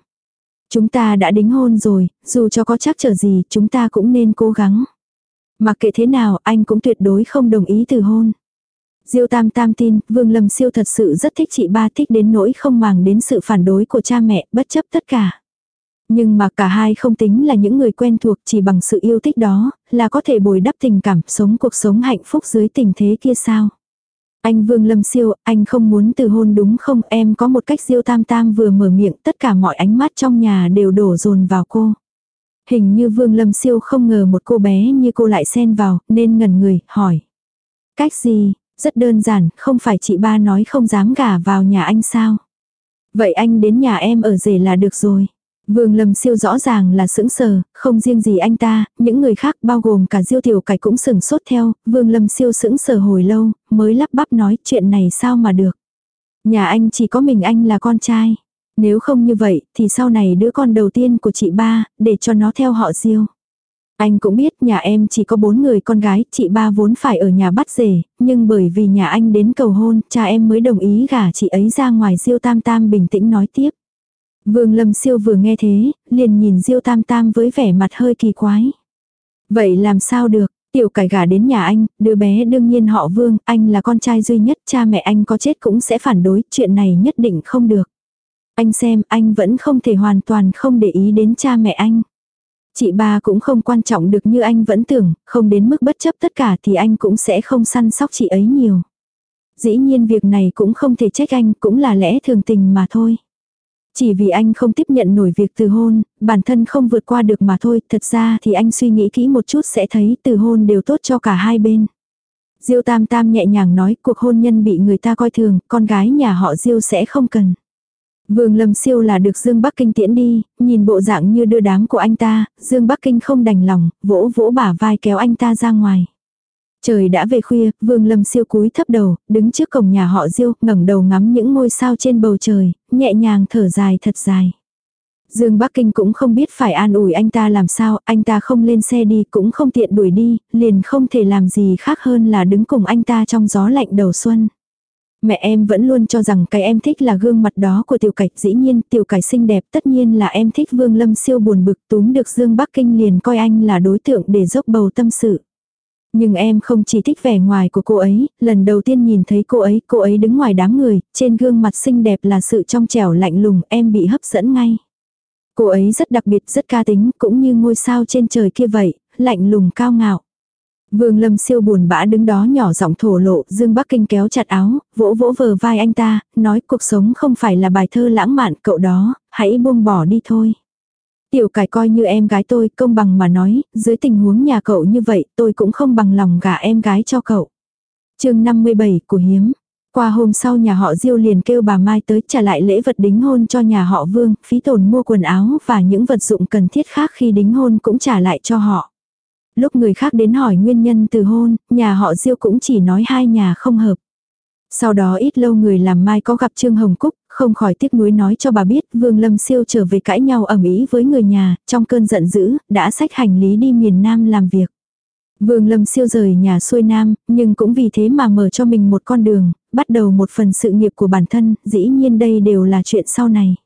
Chúng ta đã đính hôn rồi, dù cho có chắc trở gì, chúng ta cũng nên cố gắng. Mặc kệ thế nào, anh cũng tuyệt đối không đồng ý từ hôn. Diêu Tam Tam tin, Vương Lâm Siêu thật sự rất thích chị ba thích đến nỗi không màng đến sự phản đối của cha mẹ, bất chấp tất cả. Nhưng mà cả hai không tính là những người quen thuộc chỉ bằng sự yêu thích đó, là có thể bồi đắp tình cảm sống cuộc sống hạnh phúc dưới tình thế kia sao. Anh Vương Lâm Siêu, anh không muốn từ hôn đúng không em có một cách Diêu Tam Tam vừa mở miệng tất cả mọi ánh mắt trong nhà đều đổ dồn vào cô. Hình như Vương Lâm Siêu không ngờ một cô bé như cô lại xen vào, nên ngẩn người, hỏi. Cách gì, rất đơn giản, không phải chị ba nói không dám gả vào nhà anh sao. Vậy anh đến nhà em ở rể là được rồi. Vương Lâm siêu rõ ràng là sững sờ, không riêng gì anh ta, những người khác bao gồm cả Diêu Tiểu Cải cũng sừng sốt theo, Vương Lâm siêu sững sờ hồi lâu, mới lắp bắp nói chuyện này sao mà được. Nhà anh chỉ có mình anh là con trai. Nếu không như vậy, thì sau này đứa con đầu tiên của chị ba, để cho nó theo họ Diêu. Anh cũng biết nhà em chỉ có bốn người con gái, chị ba vốn phải ở nhà bắt rể, nhưng bởi vì nhà anh đến cầu hôn, cha em mới đồng ý gả chị ấy ra ngoài Diêu Tam Tam bình tĩnh nói tiếp. Vương Lâm Siêu vừa nghe thế, liền nhìn Diêu Tam Tam với vẻ mặt hơi kỳ quái. Vậy làm sao được, tiểu cải gả đến nhà anh, đứa bé đương nhiên họ Vương, anh là con trai duy nhất, cha mẹ anh có chết cũng sẽ phản đối, chuyện này nhất định không được. Anh xem, anh vẫn không thể hoàn toàn không để ý đến cha mẹ anh. Chị ba cũng không quan trọng được như anh vẫn tưởng, không đến mức bất chấp tất cả thì anh cũng sẽ không săn sóc chị ấy nhiều. Dĩ nhiên việc này cũng không thể trách anh, cũng là lẽ thường tình mà thôi. Chỉ vì anh không tiếp nhận nổi việc từ hôn, bản thân không vượt qua được mà thôi, thật ra thì anh suy nghĩ kỹ một chút sẽ thấy từ hôn đều tốt cho cả hai bên. Diêu Tam Tam nhẹ nhàng nói cuộc hôn nhân bị người ta coi thường, con gái nhà họ Diêu sẽ không cần. Vương Lâm Siêu là được Dương Bắc Kinh tiễn đi, nhìn bộ dạng như đưa đám của anh ta, Dương Bắc Kinh không đành lòng, vỗ vỗ bả vai kéo anh ta ra ngoài. Trời đã về khuya, Vương Lâm Siêu cúi thấp đầu, đứng trước cổng nhà họ Diêu, ngẩng đầu ngắm những ngôi sao trên bầu trời, nhẹ nhàng thở dài thật dài. Dương Bắc Kinh cũng không biết phải an ủi anh ta làm sao, anh ta không lên xe đi cũng không tiện đuổi đi, liền không thể làm gì khác hơn là đứng cùng anh ta trong gió lạnh đầu xuân. Mẹ em vẫn luôn cho rằng cái em thích là gương mặt đó của tiểu cải, dĩ nhiên tiểu cải xinh đẹp tất nhiên là em thích Vương Lâm siêu buồn bực túm được Dương Bắc Kinh liền coi anh là đối tượng để dốc bầu tâm sự. Nhưng em không chỉ thích vẻ ngoài của cô ấy, lần đầu tiên nhìn thấy cô ấy, cô ấy đứng ngoài đám người, trên gương mặt xinh đẹp là sự trong trẻo lạnh lùng, em bị hấp dẫn ngay. Cô ấy rất đặc biệt, rất ca tính, cũng như ngôi sao trên trời kia vậy, lạnh lùng cao ngạo. Vương Lâm siêu buồn bã đứng đó nhỏ giọng thổ lộ, Dương Bắc Kinh kéo chặt áo, vỗ vỗ vờ vai anh ta, nói cuộc sống không phải là bài thơ lãng mạn cậu đó, hãy buông bỏ đi thôi. Tiểu cải coi như em gái tôi, công bằng mà nói, dưới tình huống nhà cậu như vậy, tôi cũng không bằng lòng gả em gái cho cậu. chương 57 của Hiếm. Qua hôm sau nhà họ Diêu liền kêu bà Mai tới trả lại lễ vật đính hôn cho nhà họ Vương, phí tổn mua quần áo và những vật dụng cần thiết khác khi đính hôn cũng trả lại cho họ. Lúc người khác đến hỏi nguyên nhân từ hôn, nhà họ Diêu cũng chỉ nói hai nhà không hợp. Sau đó ít lâu người làm mai có gặp Trương Hồng Cúc, không khỏi tiếc nuối nói cho bà biết Vương Lâm Siêu trở về cãi nhau ẩm ý với người nhà, trong cơn giận dữ, đã xách hành lý đi miền Nam làm việc. Vương Lâm Siêu rời nhà xuôi Nam, nhưng cũng vì thế mà mở cho mình một con đường, bắt đầu một phần sự nghiệp của bản thân, dĩ nhiên đây đều là chuyện sau này.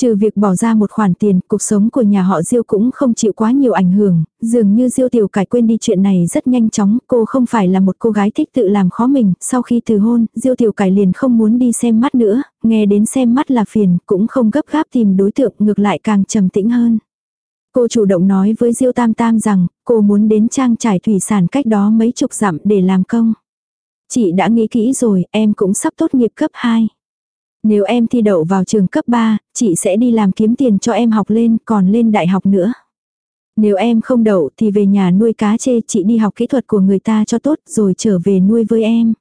Trừ việc bỏ ra một khoản tiền, cuộc sống của nhà họ Diêu cũng không chịu quá nhiều ảnh hưởng, dường như Diêu tiểu cải quên đi chuyện này rất nhanh chóng, cô không phải là một cô gái thích tự làm khó mình, sau khi từ hôn, Diêu tiểu cải liền không muốn đi xem mắt nữa, nghe đến xem mắt là phiền, cũng không gấp gáp tìm đối tượng, ngược lại càng trầm tĩnh hơn. Cô chủ động nói với Diêu Tam Tam rằng, cô muốn đến trang trải thủy sản cách đó mấy chục dặm để làm công. Chị đã nghĩ kỹ rồi, em cũng sắp tốt nghiệp cấp 2. Nếu em thi đậu vào trường cấp 3, chị sẽ đi làm kiếm tiền cho em học lên, còn lên đại học nữa. Nếu em không đậu thì về nhà nuôi cá chê chị đi học kỹ thuật của người ta cho tốt rồi trở về nuôi với em.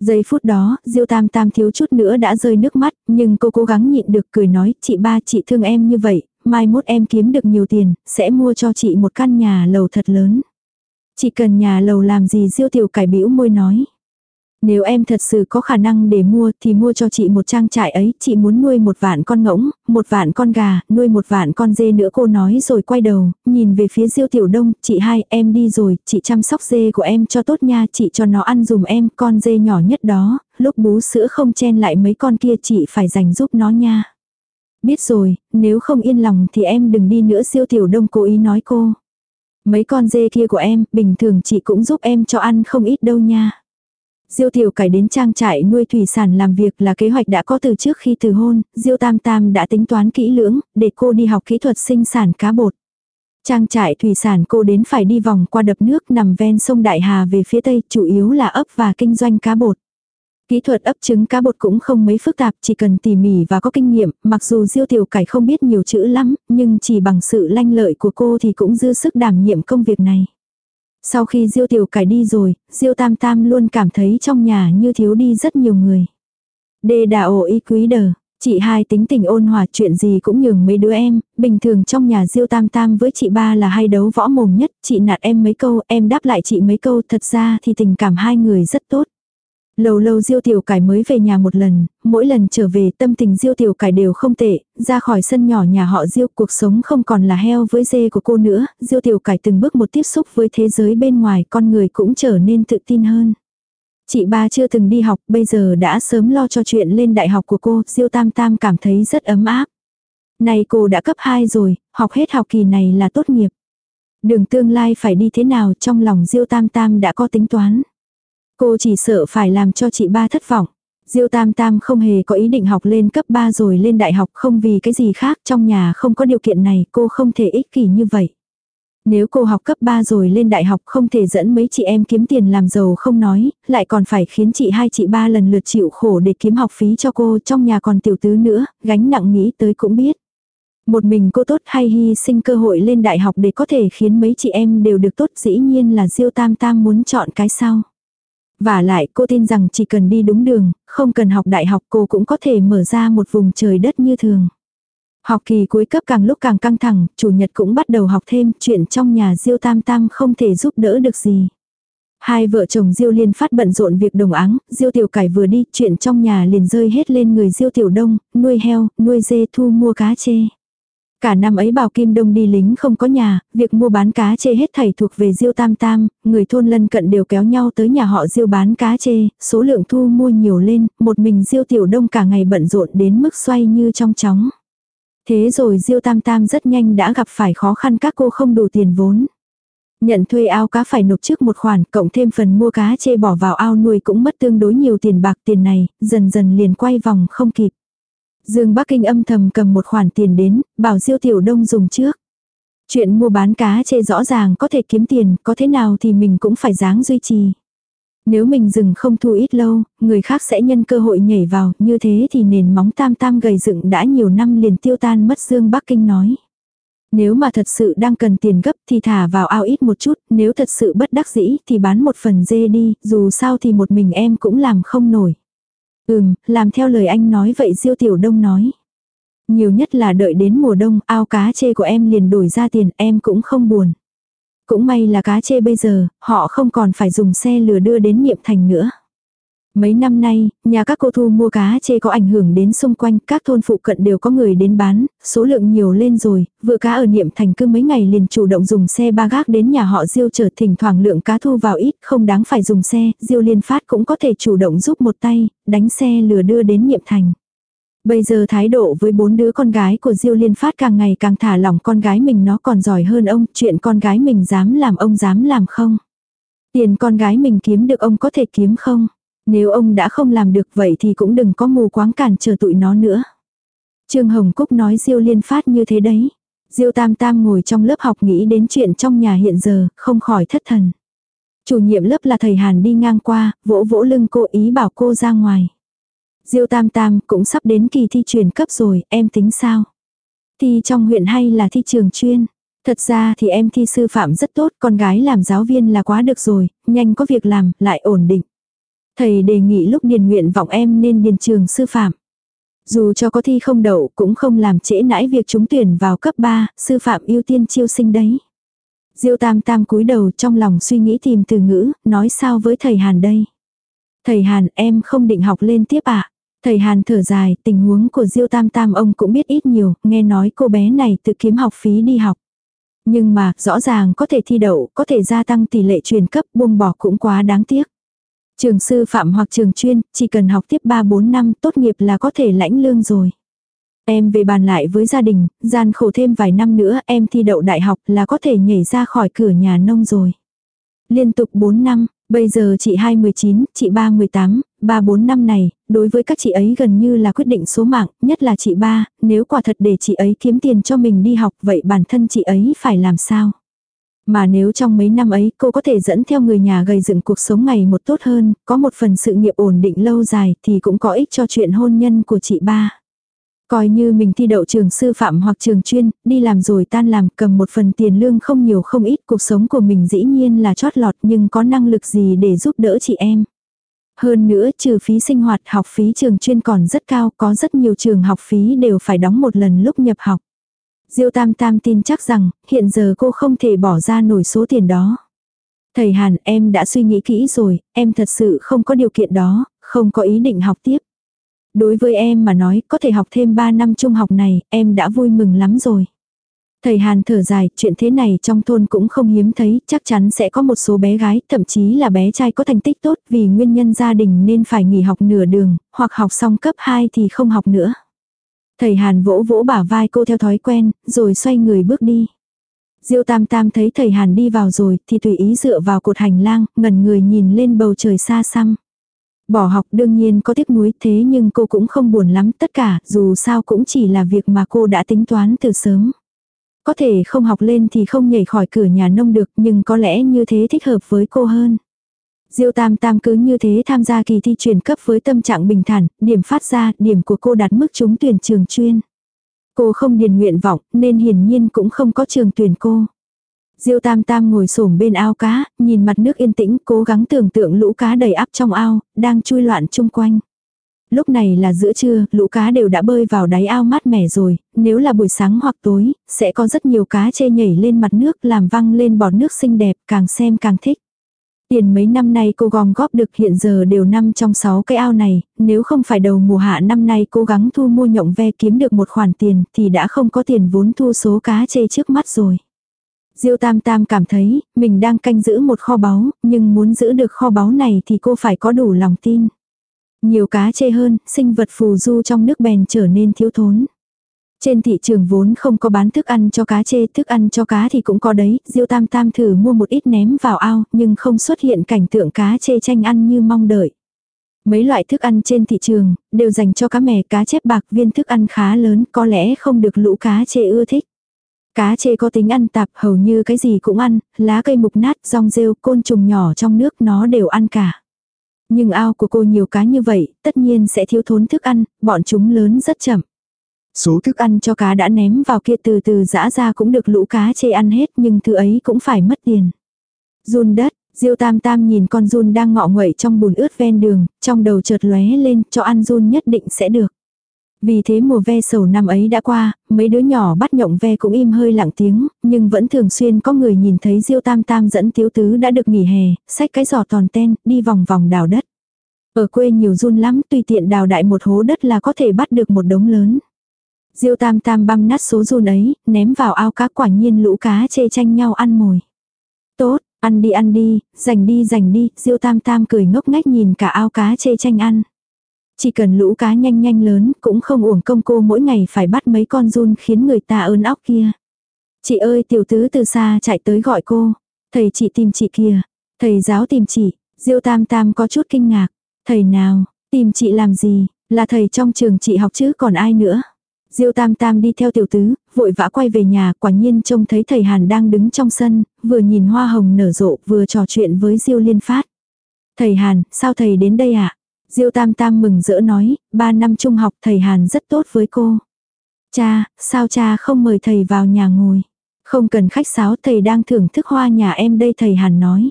Giây phút đó, Diêu Tam Tam thiếu chút nữa đã rơi nước mắt, nhưng cô cố gắng nhịn được cười nói, chị ba chị thương em như vậy, mai mốt em kiếm được nhiều tiền, sẽ mua cho chị một căn nhà lầu thật lớn. Chị cần nhà lầu làm gì Diêu Tiểu cải bĩu môi nói. Nếu em thật sự có khả năng để mua thì mua cho chị một trang trại ấy, chị muốn nuôi một vạn con ngỗng, một vạn con gà, nuôi một vạn con dê nữa cô nói rồi quay đầu, nhìn về phía diêu tiểu đông, chị hai, em đi rồi, chị chăm sóc dê của em cho tốt nha, chị cho nó ăn dùm em, con dê nhỏ nhất đó, lúc bú sữa không chen lại mấy con kia chị phải dành giúp nó nha. Biết rồi, nếu không yên lòng thì em đừng đi nữa siêu tiểu đông cố ý nói cô. Mấy con dê kia của em, bình thường chị cũng giúp em cho ăn không ít đâu nha. Diêu tiểu cải đến trang trại nuôi thủy sản làm việc là kế hoạch đã có từ trước khi từ hôn, Diêu Tam Tam đã tính toán kỹ lưỡng, để cô đi học kỹ thuật sinh sản cá bột. Trang trại thủy sản cô đến phải đi vòng qua đập nước nằm ven sông Đại Hà về phía tây, chủ yếu là ấp và kinh doanh cá bột. Kỹ thuật ấp trứng cá bột cũng không mấy phức tạp, chỉ cần tỉ mỉ và có kinh nghiệm, mặc dù Diêu Tiểu Cải không biết nhiều chữ lắm, nhưng chỉ bằng sự lanh lợi của cô thì cũng dư sức đảm nhiệm công việc này. Sau khi Diêu Tiểu Cải đi rồi, Diêu Tam Tam luôn cảm thấy trong nhà như thiếu đi rất nhiều người. Đê đà ổ y quý đờ, chị hai tính tình ôn hòa chuyện gì cũng nhường mấy đứa em, bình thường trong nhà Diêu Tam Tam với chị ba là hai đấu võ mồm nhất, chị nạt em mấy câu, em đáp lại chị mấy câu, thật ra thì tình cảm hai người rất tốt. Lâu lâu Diêu Tiểu Cải mới về nhà một lần, mỗi lần trở về tâm tình Diêu Tiểu Cải đều không tệ, ra khỏi sân nhỏ nhà họ Diêu cuộc sống không còn là heo với dê của cô nữa, Diêu Tiểu Cải từng bước một tiếp xúc với thế giới bên ngoài con người cũng trở nên tự tin hơn. Chị ba chưa từng đi học bây giờ đã sớm lo cho chuyện lên đại học của cô, Diêu Tam Tam cảm thấy rất ấm áp. Này cô đã cấp 2 rồi, học hết học kỳ này là tốt nghiệp. Đường tương lai phải đi thế nào trong lòng Diêu Tam Tam đã có tính toán. Cô chỉ sợ phải làm cho chị ba thất vọng. Diêu Tam Tam không hề có ý định học lên cấp 3 rồi lên đại học không vì cái gì khác trong nhà không có điều kiện này cô không thể ích kỷ như vậy. Nếu cô học cấp 3 rồi lên đại học không thể dẫn mấy chị em kiếm tiền làm giàu không nói, lại còn phải khiến chị hai chị ba lần lượt chịu khổ để kiếm học phí cho cô trong nhà còn tiểu tứ nữa, gánh nặng nghĩ tới cũng biết. Một mình cô tốt hay hy sinh cơ hội lên đại học để có thể khiến mấy chị em đều được tốt dĩ nhiên là Diêu Tam Tam muốn chọn cái sau. Và lại cô tin rằng chỉ cần đi đúng đường, không cần học đại học cô cũng có thể mở ra một vùng trời đất như thường. Học kỳ cuối cấp càng lúc càng căng thẳng, chủ nhật cũng bắt đầu học thêm, chuyện trong nhà Diêu Tam Tam không thể giúp đỡ được gì. Hai vợ chồng Diêu Liên phát bận rộn việc đồng áng, Diêu Tiểu Cải vừa đi, chuyện trong nhà liền rơi hết lên người Diêu Tiểu Đông, nuôi heo, nuôi dê thu mua cá chê. Cả năm ấy Bảo Kim Đông đi lính không có nhà, việc mua bán cá chê hết thảy thuộc về Diêu Tam Tam, người thôn lân cận đều kéo nhau tới nhà họ Diêu bán cá chê, số lượng thu mua nhiều lên, một mình Diêu Tiểu Đông cả ngày bận rộn đến mức xoay như trong chóng. Thế rồi Diêu Tam Tam rất nhanh đã gặp phải khó khăn các cô không đủ tiền vốn. Nhận thuê ao cá phải nộp trước một khoản, cộng thêm phần mua cá chê bỏ vào ao nuôi cũng mất tương đối nhiều tiền bạc tiền này, dần dần liền quay vòng không kịp. Dương Bắc Kinh âm thầm cầm một khoản tiền đến, bảo Diêu Tiểu Đông dùng trước. Chuyện mua bán cá chê rõ ràng có thể kiếm tiền, có thế nào thì mình cũng phải dáng duy trì. Nếu mình dừng không thu ít lâu, người khác sẽ nhân cơ hội nhảy vào, như thế thì nền móng tam tam gầy dựng đã nhiều năm liền tiêu tan mất Dương Bắc Kinh nói. Nếu mà thật sự đang cần tiền gấp thì thả vào ao ít một chút, nếu thật sự bất đắc dĩ thì bán một phần dê đi, dù sao thì một mình em cũng làm không nổi. Ừm, làm theo lời anh nói vậy Diêu Tiểu Đông nói. Nhiều nhất là đợi đến mùa đông, ao cá chê của em liền đổi ra tiền, em cũng không buồn. Cũng may là cá chê bây giờ, họ không còn phải dùng xe lừa đưa đến niệm thành nữa. Mấy năm nay, nhà các cô thu mua cá chê có ảnh hưởng đến xung quanh, các thôn phụ cận đều có người đến bán, số lượng nhiều lên rồi, vừa cá ở niệm thành cứ mấy ngày liền chủ động dùng xe ba gác đến nhà họ Diêu chở thỉnh thoảng lượng cá thu vào ít, không đáng phải dùng xe, Diêu liên phát cũng có thể chủ động giúp một tay, đánh xe lừa đưa đến niệm thành. Bây giờ thái độ với bốn đứa con gái của Diêu Liên Phát càng ngày càng thả lỏng con gái mình nó còn giỏi hơn ông, chuyện con gái mình dám làm ông dám làm không? Tiền con gái mình kiếm được ông có thể kiếm không? Nếu ông đã không làm được vậy thì cũng đừng có mù quáng cản trở tụi nó nữa. Trương Hồng Cúc nói Diêu Liên Phát như thế đấy. Diêu Tam Tam ngồi trong lớp học nghĩ đến chuyện trong nhà hiện giờ, không khỏi thất thần. Chủ nhiệm lớp là thầy Hàn đi ngang qua, vỗ vỗ lưng cô ý bảo cô ra ngoài. Diêu Tam Tam cũng sắp đến kỳ thi truyền cấp rồi, em tính sao? Thi trong huyện hay là thi trường chuyên? Thật ra thì em thi sư phạm rất tốt, con gái làm giáo viên là quá được rồi, nhanh có việc làm, lại ổn định. Thầy đề nghị lúc điền nguyện vọng em nên điền trường sư phạm. Dù cho có thi không đậu cũng không làm trễ nãi việc trúng tuyển vào cấp 3, sư phạm ưu tiên chiêu sinh đấy. Diêu tam tam cúi đầu trong lòng suy nghĩ tìm từ ngữ, nói sao với thầy Hàn đây. Thầy Hàn em không định học lên tiếp ạ. À? Thầy Hàn thở dài, tình huống của Diêu Tam Tam ông cũng biết ít nhiều, nghe nói cô bé này tự kiếm học phí đi học. Nhưng mà, rõ ràng có thể thi đậu, có thể gia tăng tỷ lệ truyền cấp, buông bỏ cũng quá đáng tiếc. Trường sư phạm hoặc trường chuyên, chỉ cần học tiếp 3-4 năm tốt nghiệp là có thể lãnh lương rồi. Em về bàn lại với gia đình, gian khổ thêm vài năm nữa em thi đậu đại học là có thể nhảy ra khỏi cửa nhà nông rồi. Liên tục 4 năm, bây giờ chị 2-19, chị 3-18, 3-4 năm này, đối với các chị ấy gần như là quyết định số mạng, nhất là chị ba, nếu quả thật để chị ấy kiếm tiền cho mình đi học vậy bản thân chị ấy phải làm sao? Mà nếu trong mấy năm ấy cô có thể dẫn theo người nhà gây dựng cuộc sống ngày một tốt hơn, có một phần sự nghiệp ổn định lâu dài thì cũng có ích cho chuyện hôn nhân của chị ba. Coi như mình thi đậu trường sư phạm hoặc trường chuyên, đi làm rồi tan làm cầm một phần tiền lương không nhiều không ít, cuộc sống của mình dĩ nhiên là chót lọt nhưng có năng lực gì để giúp đỡ chị em. Hơn nữa trừ phí sinh hoạt học phí trường chuyên còn rất cao, có rất nhiều trường học phí đều phải đóng một lần lúc nhập học. Diêu Tam Tam tin chắc rằng, hiện giờ cô không thể bỏ ra nổi số tiền đó. Thầy Hàn, em đã suy nghĩ kỹ rồi, em thật sự không có điều kiện đó, không có ý định học tiếp. Đối với em mà nói, có thể học thêm 3 năm trung học này, em đã vui mừng lắm rồi. Thầy Hàn thở dài, chuyện thế này trong thôn cũng không hiếm thấy, chắc chắn sẽ có một số bé gái, thậm chí là bé trai có thành tích tốt vì nguyên nhân gia đình nên phải nghỉ học nửa đường, hoặc học xong cấp 2 thì không học nữa. Thầy Hàn vỗ vỗ bả vai cô theo thói quen, rồi xoay người bước đi. Diêu Tam Tam thấy thầy Hàn đi vào rồi thì tùy ý dựa vào cột hành lang, ngẩn người nhìn lên bầu trời xa xăm. Bỏ học đương nhiên có tiếc nuối thế nhưng cô cũng không buồn lắm tất cả dù sao cũng chỉ là việc mà cô đã tính toán từ sớm. Có thể không học lên thì không nhảy khỏi cửa nhà nông được nhưng có lẽ như thế thích hợp với cô hơn. Diêu Tam Tam cứ như thế tham gia kỳ thi chuyển cấp với tâm trạng bình thản, điểm phát ra, điểm của cô đạt mức trúng tuyển trường chuyên. Cô không điền nguyện vọng, nên hiển nhiên cũng không có trường tuyển cô. Diêu Tam Tam ngồi xổm bên ao cá, nhìn mặt nước yên tĩnh, cố gắng tưởng tượng lũ cá đầy áp trong ao, đang chui loạn chung quanh. Lúc này là giữa trưa, lũ cá đều đã bơi vào đáy ao mát mẻ rồi, nếu là buổi sáng hoặc tối, sẽ có rất nhiều cá chê nhảy lên mặt nước làm văng lên bọt nước xinh đẹp, càng xem càng thích. Tiền mấy năm nay cô gom góp được hiện giờ đều năm trong sáu cái ao này, nếu không phải đầu mùa hạ năm nay cố gắng thu mua nhộng ve kiếm được một khoản tiền thì đã không có tiền vốn thu số cá chê trước mắt rồi. Diêu Tam Tam cảm thấy mình đang canh giữ một kho báu, nhưng muốn giữ được kho báu này thì cô phải có đủ lòng tin. Nhiều cá chê hơn, sinh vật phù du trong nước bèn trở nên thiếu thốn. Trên thị trường vốn không có bán thức ăn cho cá chê, thức ăn cho cá thì cũng có đấy, Diêu Tam Tam thử mua một ít ném vào ao, nhưng không xuất hiện cảnh tượng cá chê tranh ăn như mong đợi. Mấy loại thức ăn trên thị trường, đều dành cho cá mè, cá chép bạc, viên thức ăn khá lớn, có lẽ không được lũ cá chê ưa thích. Cá chê có tính ăn tạp, hầu như cái gì cũng ăn, lá cây mục nát, rong rêu, côn trùng nhỏ trong nước nó đều ăn cả. Nhưng ao của cô nhiều cá như vậy, tất nhiên sẽ thiếu thốn thức ăn, bọn chúng lớn rất chậm. Số thức ăn cho cá đã ném vào kia từ từ dã ra cũng được lũ cá chê ăn hết nhưng thứ ấy cũng phải mất tiền. Run đất, Diêu Tam Tam nhìn con run đang ngọ nguậy trong bùn ướt ven đường, trong đầu chợt lóe lên, cho ăn run nhất định sẽ được. Vì thế mùa ve sầu năm ấy đã qua, mấy đứa nhỏ bắt nhộng ve cũng im hơi lặng tiếng, nhưng vẫn thường xuyên có người nhìn thấy Diêu Tam Tam dẫn Tiếu Tứ đã được nghỉ hè, xách cái giỏ toàn ten, đi vòng vòng đào đất. Ở quê nhiều run lắm, tùy tiện đào đại một hố đất là có thể bắt được một đống lớn. Diêu tam tam băm nát số run ấy, ném vào ao cá quả nhiên lũ cá chê tranh nhau ăn mồi. Tốt, ăn đi ăn đi, giành đi giành đi, diêu tam tam cười ngốc ngách nhìn cả ao cá chê tranh ăn. Chỉ cần lũ cá nhanh nhanh lớn, cũng không uổng công cô mỗi ngày phải bắt mấy con run khiến người ta ơn óc kia. Chị ơi tiểu tứ từ xa chạy tới gọi cô. Thầy chị tìm chị kìa. Thầy giáo tìm chị. Diêu tam tam có chút kinh ngạc. Thầy nào, tìm chị làm gì, là thầy trong trường chị học chứ còn ai nữa. Diêu Tam Tam đi theo tiểu tứ, vội vã quay về nhà, quả nhiên trông thấy thầy Hàn đang đứng trong sân, vừa nhìn hoa hồng nở rộ, vừa trò chuyện với Diêu Liên Phát. Thầy Hàn, sao thầy đến đây ạ? À? Diêu Tam Tam mừng rỡ nói, ba năm trung học thầy Hàn rất tốt với cô. Cha, sao cha không mời thầy vào nhà ngồi? Không cần khách sáo thầy đang thưởng thức hoa nhà em đây thầy Hàn nói.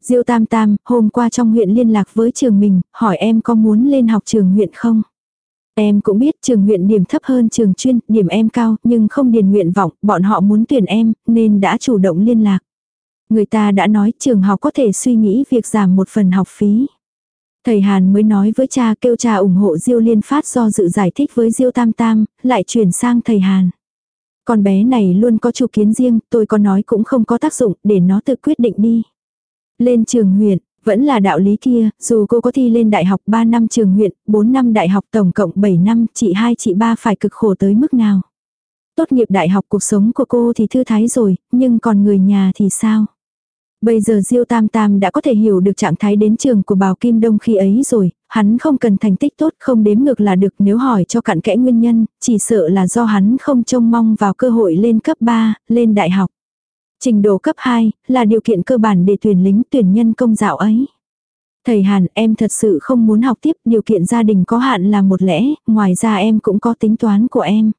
Diêu Tam Tam, hôm qua trong huyện liên lạc với trường mình, hỏi em có muốn lên học trường huyện không? Em cũng biết trường huyện điểm thấp hơn trường chuyên, điểm em cao, nhưng không điền nguyện vọng, bọn họ muốn tuyển em, nên đã chủ động liên lạc. Người ta đã nói trường học có thể suy nghĩ việc giảm một phần học phí. Thầy Hàn mới nói với cha kêu cha ủng hộ Diêu Liên Phát do dự giải thích với Diêu Tam Tam, lại chuyển sang thầy Hàn. Con bé này luôn có chủ kiến riêng, tôi có nói cũng không có tác dụng, để nó tự quyết định đi. Lên trường huyện, vẫn là đạo lý kia, dù cô có thi lên đại học 3 năm trường huyện, 4 năm đại học tổng cộng 7 năm, chị hai chị ba phải cực khổ tới mức nào. Tốt nghiệp đại học cuộc sống của cô thì thư thái rồi, nhưng còn người nhà thì sao? Bây giờ Diêu Tam Tam đã có thể hiểu được trạng thái đến trường của Bào Kim Đông khi ấy rồi, hắn không cần thành tích tốt không đếm ngược là được nếu hỏi cho cặn kẽ nguyên nhân, chỉ sợ là do hắn không trông mong vào cơ hội lên cấp 3, lên đại học. Trình độ cấp 2 là điều kiện cơ bản để tuyển lính tuyển nhân công dạo ấy. Thầy Hàn em thật sự không muốn học tiếp điều kiện gia đình có hạn là một lẽ, ngoài ra em cũng có tính toán của em.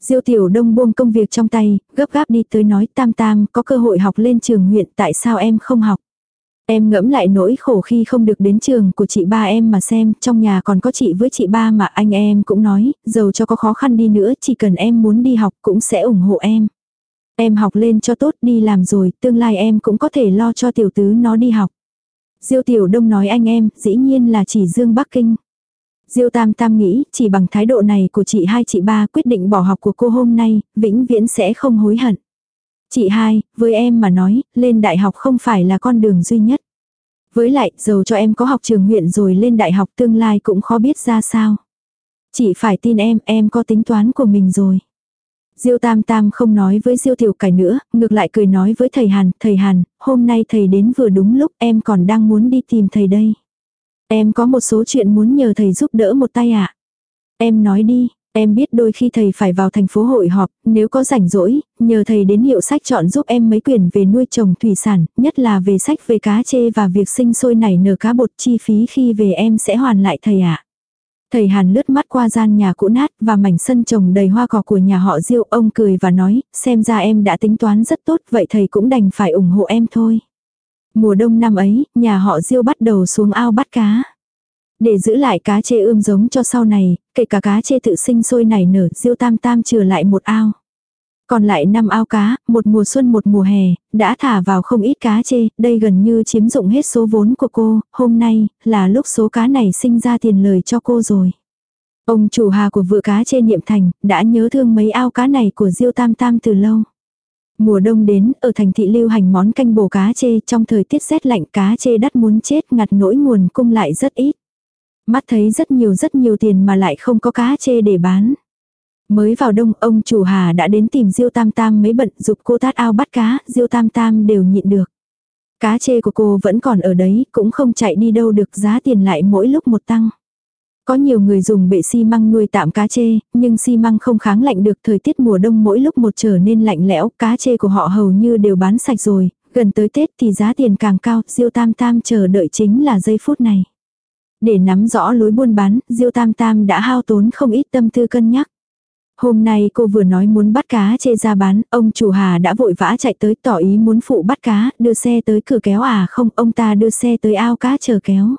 Diêu Tiểu Đông buông công việc trong tay, gấp gáp đi tới nói tam tam có cơ hội học lên trường huyện tại sao em không học. Em ngẫm lại nỗi khổ khi không được đến trường của chị ba em mà xem, trong nhà còn có chị với chị ba mà anh em cũng nói, dầu cho có khó khăn đi nữa, chỉ cần em muốn đi học cũng sẽ ủng hộ em. Em học lên cho tốt đi làm rồi, tương lai em cũng có thể lo cho tiểu tứ nó đi học. Diêu Tiểu Đông nói anh em, dĩ nhiên là chỉ Dương Bắc Kinh. Diêu Tam Tam nghĩ, chỉ bằng thái độ này của chị hai chị ba quyết định bỏ học của cô hôm nay, vĩnh viễn sẽ không hối hận. Chị hai, với em mà nói, lên đại học không phải là con đường duy nhất. Với lại, dầu cho em có học trường huyện rồi lên đại học tương lai cũng khó biết ra sao. Chị phải tin em, em có tính toán của mình rồi. Diêu Tam Tam không nói với Diêu Tiểu Cải nữa, ngược lại cười nói với thầy Hàn, thầy Hàn, hôm nay thầy đến vừa đúng lúc em còn đang muốn đi tìm thầy đây. Em có một số chuyện muốn nhờ thầy giúp đỡ một tay ạ. À? Em nói đi, em biết đôi khi thầy phải vào thành phố hội họp, nếu có rảnh rỗi, nhờ thầy đến hiệu sách chọn giúp em mấy quyển về nuôi trồng thủy sản, nhất là về sách về cá chê và việc sinh sôi nảy nở cá bột chi phí khi về em sẽ hoàn lại thầy ạ. À. Thầy Hàn lướt mắt qua gian nhà cũ nát và mảnh sân trồng đầy hoa cỏ của nhà họ Diêu, ông cười và nói, xem ra em đã tính toán rất tốt, vậy thầy cũng đành phải ủng hộ em thôi. Mùa đông năm ấy, nhà họ Diêu bắt đầu xuống ao bắt cá. Để giữ lại cá chê ươm giống cho sau này, kể cả cá chê tự sinh sôi nảy nở, Diêu Tam Tam trừ lại một ao. Còn lại năm ao cá, một mùa xuân một mùa hè, đã thả vào không ít cá chê, đây gần như chiếm dụng hết số vốn của cô, hôm nay, là lúc số cá này sinh ra tiền lời cho cô rồi. Ông chủ hà của vựa cá chê niệm thành, đã nhớ thương mấy ao cá này của Diêu Tam Tam từ lâu. Mùa đông đến, ở thành thị lưu hành món canh bổ cá chê trong thời tiết rét lạnh cá chê đắt muốn chết ngặt nỗi nguồn cung lại rất ít. Mắt thấy rất nhiều rất nhiều tiền mà lại không có cá chê để bán. Mới vào đông ông chủ hà đã đến tìm Diêu Tam Tam mấy bận dục cô tát ao bắt cá, Diêu Tam Tam đều nhịn được. Cá chê của cô vẫn còn ở đấy, cũng không chạy đi đâu được giá tiền lại mỗi lúc một tăng. Có nhiều người dùng bệ xi măng nuôi tạm cá chê, nhưng xi măng không kháng lạnh được thời tiết mùa đông mỗi lúc một trở nên lạnh lẽo, cá chê của họ hầu như đều bán sạch rồi, gần tới Tết thì giá tiền càng cao, Diêu Tam Tam chờ đợi chính là giây phút này. Để nắm rõ lối buôn bán, Diêu Tam Tam đã hao tốn không ít tâm tư cân nhắc. Hôm nay cô vừa nói muốn bắt cá chê ra bán, ông chủ Hà đã vội vã chạy tới tỏ ý muốn phụ bắt cá, đưa xe tới cửa kéo à không, ông ta đưa xe tới ao cá chờ kéo.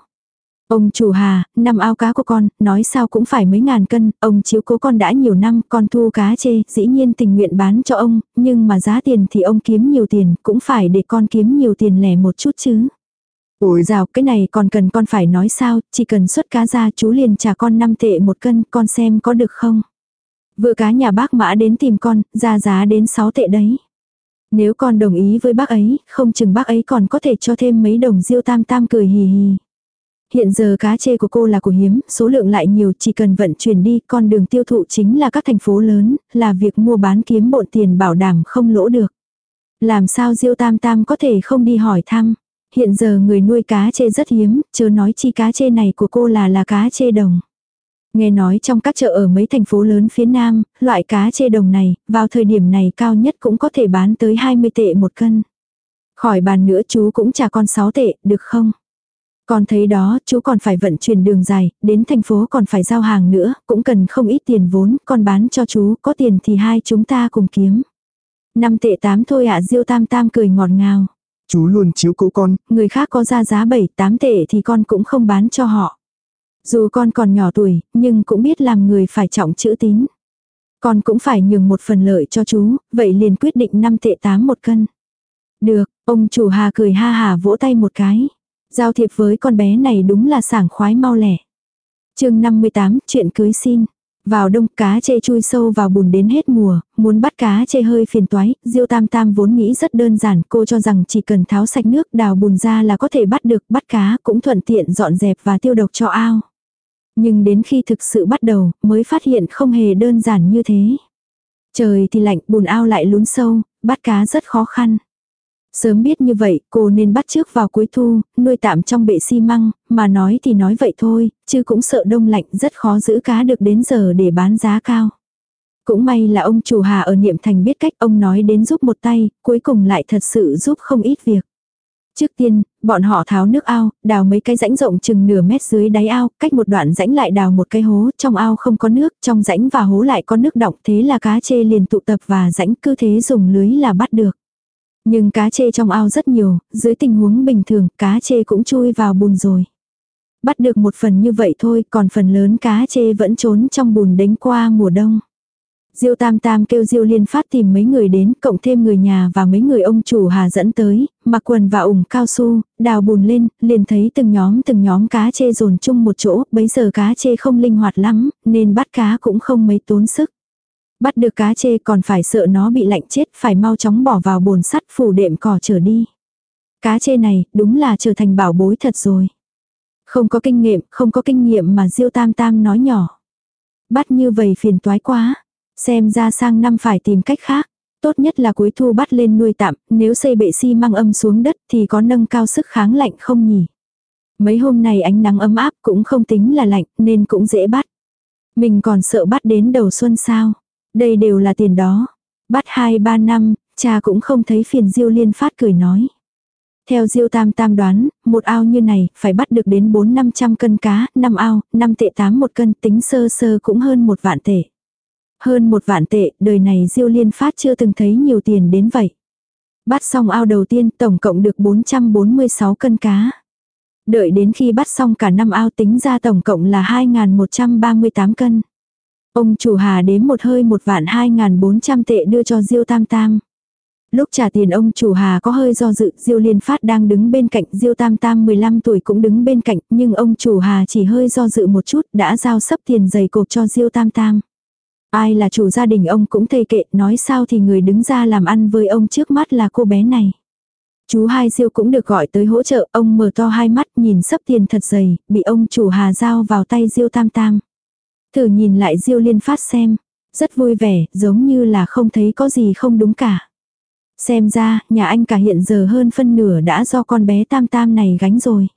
Ông chủ Hà, năm ao cá của con, nói sao cũng phải mấy ngàn cân, ông chiếu cố con đã nhiều năm, con thu cá chê, dĩ nhiên tình nguyện bán cho ông, nhưng mà giá tiền thì ông kiếm nhiều tiền, cũng phải để con kiếm nhiều tiền lẻ một chút chứ. Ủi rào, cái này còn cần con phải nói sao, chỉ cần xuất cá ra chú liền trả con 5 tệ một cân, con xem có được không. Vừa cá nhà bác mã đến tìm con, ra giá đến 6 tệ đấy. Nếu con đồng ý với bác ấy, không chừng bác ấy còn có thể cho thêm mấy đồng diêu tam tam cười hì hì. Hiện giờ cá chê của cô là của hiếm, số lượng lại nhiều, chỉ cần vận chuyển đi, con đường tiêu thụ chính là các thành phố lớn, là việc mua bán kiếm bộn tiền bảo đảm không lỗ được. Làm sao Diêu Tam Tam có thể không đi hỏi thăm? Hiện giờ người nuôi cá chê rất hiếm, chớ nói chi cá chê này của cô là là cá chê đồng. Nghe nói trong các chợ ở mấy thành phố lớn phía Nam, loại cá chê đồng này, vào thời điểm này cao nhất cũng có thể bán tới 20 tệ một cân. Khỏi bàn nữa chú cũng trả con 6 tệ, được không? Còn thấy đó, chú còn phải vận chuyển đường dài, đến thành phố còn phải giao hàng nữa, cũng cần không ít tiền vốn, còn bán cho chú, có tiền thì hai chúng ta cùng kiếm. Năm tệ tám thôi ạ Diêu Tam Tam cười ngọt ngào. Chú luôn chiếu cố con. Người khác có ra giá 7, 8 tệ thì con cũng không bán cho họ. Dù con còn nhỏ tuổi, nhưng cũng biết làm người phải trọng chữ tín. Con cũng phải nhường một phần lợi cho chú, vậy liền quyết định 5 tệ 8 một cân. Được, ông chủ Hà cười ha hà vỗ tay một cái. Giao thiệp với con bé này đúng là sảng khoái mau lẻ. chương 58, chuyện cưới xin. Vào đông cá chê chui sâu vào bùn đến hết mùa, muốn bắt cá chê hơi phiền toái, Diêu Tam Tam vốn nghĩ rất đơn giản, cô cho rằng chỉ cần tháo sạch nước đào bùn ra là có thể bắt được, bắt cá cũng thuận tiện dọn dẹp và tiêu độc cho ao. Nhưng đến khi thực sự bắt đầu, mới phát hiện không hề đơn giản như thế. Trời thì lạnh, bùn ao lại lún sâu, bắt cá rất khó khăn. Sớm biết như vậy, cô nên bắt trước vào cuối thu, nuôi tạm trong bệ xi măng, mà nói thì nói vậy thôi, chứ cũng sợ đông lạnh rất khó giữ cá được đến giờ để bán giá cao. Cũng may là ông chủ Hà ở Niệm Thành biết cách ông nói đến giúp một tay, cuối cùng lại thật sự giúp không ít việc. Trước tiên, bọn họ tháo nước ao, đào mấy cái rãnh rộng chừng nửa mét dưới đáy ao, cách một đoạn rãnh lại đào một cái hố, trong ao không có nước, trong rãnh và hố lại có nước đọng, thế là cá chê liền tụ tập và rãnh cứ thế dùng lưới là bắt được. Nhưng cá chê trong ao rất nhiều, dưới tình huống bình thường, cá chê cũng chui vào bùn rồi. Bắt được một phần như vậy thôi, còn phần lớn cá chê vẫn trốn trong bùn đánh qua mùa đông. Diêu Tam Tam kêu Diêu Liên Phát tìm mấy người đến, cộng thêm người nhà và mấy người ông chủ Hà dẫn tới, mặc quần và ủng cao su, đào bùn lên, liền thấy từng nhóm từng nhóm cá chê dồn chung một chỗ, bấy giờ cá chê không linh hoạt lắm, nên bắt cá cũng không mấy tốn sức. Bắt được cá chê còn phải sợ nó bị lạnh chết, phải mau chóng bỏ vào bồn sắt phủ đệm cỏ trở đi. Cá chê này, đúng là trở thành bảo bối thật rồi. Không có kinh nghiệm, không có kinh nghiệm mà Diêu Tam Tam nói nhỏ. Bắt như vậy phiền toái quá. Xem ra sang năm phải tìm cách khác. Tốt nhất là cuối thu bắt lên nuôi tạm, nếu xây bệ xi si măng âm xuống đất thì có nâng cao sức kháng lạnh không nhỉ. Mấy hôm này ánh nắng ấm áp cũng không tính là lạnh nên cũng dễ bắt. Mình còn sợ bắt đến đầu xuân sao. Đây đều là tiền đó. Bắt 2-3 năm, cha cũng không thấy phiền Diêu Liên Phát cười nói. Theo Diêu Tam Tam đoán, một ao như này phải bắt được đến 4-500 cân cá, 5 ao, 5 tệ 8 một cân tính sơ sơ cũng hơn một vạn tệ. Hơn một vạn tệ, đời này Diêu Liên Phát chưa từng thấy nhiều tiền đến vậy. Bắt xong ao đầu tiên tổng cộng được 446 cân cá. Đợi đến khi bắt xong cả năm ao tính ra tổng cộng là 2.138 cân. Ông chủ hà đếm một hơi một vạn 2.400 tệ đưa cho Diêu Tam Tam. Lúc trả tiền ông chủ Hà có hơi do dự, Diêu Liên Phát đang đứng bên cạnh, Diêu Tam Tam 15 tuổi cũng đứng bên cạnh, nhưng ông chủ Hà chỉ hơi do dự một chút, đã giao sấp tiền giày cộp cho Diêu Tam Tam. Ai là chủ gia đình ông cũng thầy kệ, nói sao thì người đứng ra làm ăn với ông trước mắt là cô bé này. Chú hai Diêu cũng được gọi tới hỗ trợ, ông mở to hai mắt nhìn sấp tiền thật dày, bị ông chủ Hà giao vào tay Diêu Tam Tam. Thử nhìn lại Diêu Liên Phát xem. Rất vui vẻ, giống như là không thấy có gì không đúng cả. Xem ra, nhà anh cả hiện giờ hơn phân nửa đã do con bé Tam Tam này gánh rồi.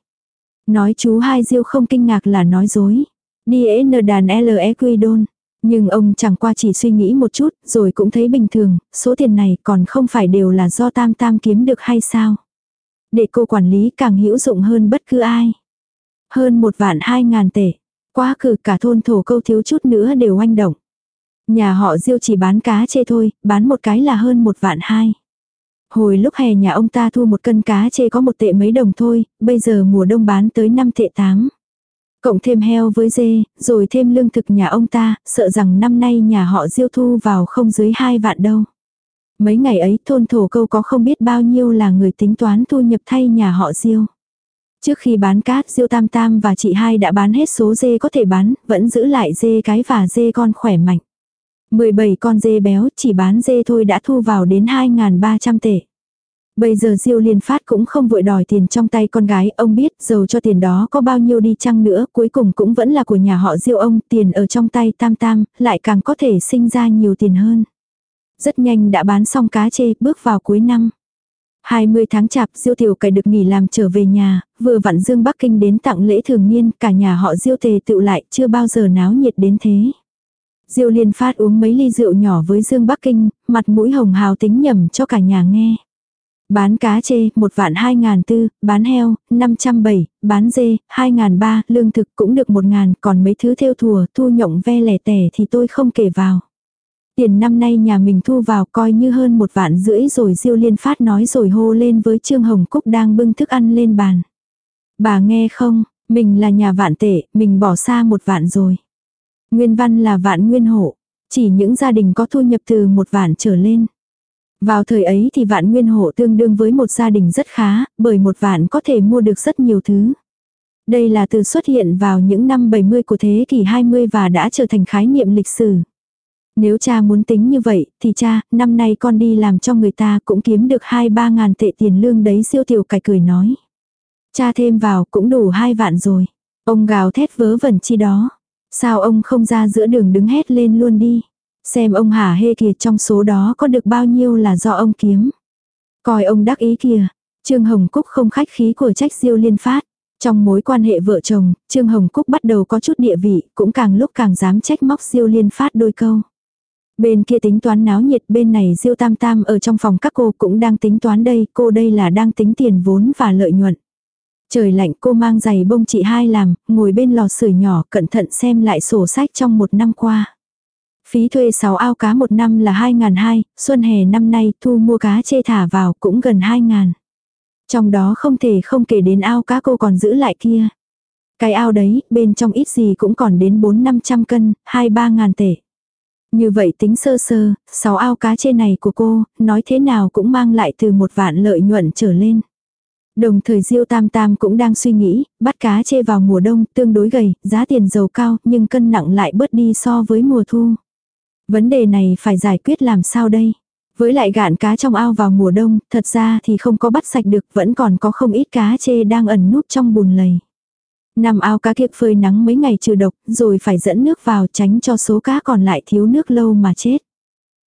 Nói chú hai Diêu không kinh ngạc là nói dối. Đi n đàn L e quy đôn. Nhưng ông chẳng qua chỉ suy nghĩ một chút, rồi cũng thấy bình thường, số tiền này còn không phải đều là do Tam Tam kiếm được hay sao? Để cô quản lý càng hữu dụng hơn bất cứ ai. Hơn một vạn hai ngàn tệ. Quá cử cả thôn thổ câu thiếu chút nữa đều oanh động. Nhà họ Diêu chỉ bán cá chê thôi, bán một cái là hơn một vạn hai. Hồi lúc hè nhà ông ta thu một cân cá chê có một tệ mấy đồng thôi, bây giờ mùa đông bán tới năm tệ tám Cộng thêm heo với dê, rồi thêm lương thực nhà ông ta, sợ rằng năm nay nhà họ Diêu thu vào không dưới 2 vạn đâu. Mấy ngày ấy thôn thổ câu có không biết bao nhiêu là người tính toán thu nhập thay nhà họ Diêu. Trước khi bán cát Diêu Tam Tam và chị hai đã bán hết số dê có thể bán, vẫn giữ lại dê cái và dê con khỏe mạnh. 17 con dê béo chỉ bán dê thôi đã thu vào đến 2.300 tệ. Bây giờ Diêu Liên Phát cũng không vội đòi tiền trong tay con gái, ông biết dầu cho tiền đó có bao nhiêu đi chăng nữa, cuối cùng cũng vẫn là của nhà họ Diêu ông, tiền ở trong tay Tam Tam, lại càng có thể sinh ra nhiều tiền hơn. Rất nhanh đã bán xong cá chê, bước vào cuối năm. 20 tháng chạp, Diêu Tiểu Cải được nghỉ làm trở về nhà, vừa vặn Dương Bắc Kinh đến tặng lễ thường niên, cả nhà họ Diêu tề tựu lại, chưa bao giờ náo nhiệt đến thế. Diêu Liên Phát uống mấy ly rượu nhỏ với Dương Bắc Kinh, mặt mũi hồng hào tính nhầm cho cả nhà nghe. Bán cá chê, một vạn hai ngàn tư, bán heo, 507, bán dê, hai ngàn ba, lương thực cũng được một ngàn, còn mấy thứ theo thùa, thu nhộng ve lẻ tẻ thì tôi không kể vào. Tiền năm nay nhà mình thu vào coi như hơn một vạn rưỡi rồi Diêu Liên Phát nói rồi hô lên với Trương Hồng Cúc đang bưng thức ăn lên bàn. Bà nghe không, mình là nhà vạn tệ, mình bỏ xa một vạn rồi. Nguyên văn là vạn nguyên hộ, chỉ những gia đình có thu nhập từ một vạn trở lên. Vào thời ấy thì vạn nguyên hộ tương đương với một gia đình rất khá, bởi một vạn có thể mua được rất nhiều thứ. Đây là từ xuất hiện vào những năm 70 của thế kỷ 20 và đã trở thành khái niệm lịch sử. Nếu cha muốn tính như vậy, thì cha, năm nay con đi làm cho người ta cũng kiếm được 2-3 ngàn tệ tiền lương đấy siêu tiểu cải cười nói. Cha thêm vào cũng đủ hai vạn rồi. Ông gào thét vớ vẩn chi đó. Sao ông không ra giữa đường đứng hét lên luôn đi. Xem ông hả hê kìa trong số đó có được bao nhiêu là do ông kiếm. Coi ông đắc ý kìa. Trương Hồng Cúc không khách khí của trách diêu liên phát. Trong mối quan hệ vợ chồng, Trương Hồng Cúc bắt đầu có chút địa vị, cũng càng lúc càng dám trách móc diêu liên phát đôi câu. Bên kia tính toán náo nhiệt, bên này diêu tam tam ở trong phòng các cô cũng đang tính toán đây, cô đây là đang tính tiền vốn và lợi nhuận. Trời lạnh cô mang giày bông chị hai làm, ngồi bên lò sưởi nhỏ cẩn thận xem lại sổ sách trong một năm qua. Phí thuê 6 ao cá một năm là 2.200, xuân hè năm nay thu mua cá chê thả vào cũng gần 2.000. Trong đó không thể không kể đến ao cá cô còn giữ lại kia. Cái ao đấy, bên trong ít gì cũng còn đến 4-500 cân, 2-3 ngàn tể. Như vậy tính sơ sơ, 6 ao cá chê này của cô, nói thế nào cũng mang lại từ một vạn lợi nhuận trở lên. Đồng thời Diêu Tam Tam cũng đang suy nghĩ, bắt cá chê vào mùa đông tương đối gầy, giá tiền dầu cao nhưng cân nặng lại bớt đi so với mùa thu. Vấn đề này phải giải quyết làm sao đây? Với lại gạn cá trong ao vào mùa đông, thật ra thì không có bắt sạch được, vẫn còn có không ít cá chê đang ẩn núp trong bùn lầy. Nằm ao cá kiệp phơi nắng mấy ngày trừ độc, rồi phải dẫn nước vào tránh cho số cá còn lại thiếu nước lâu mà chết.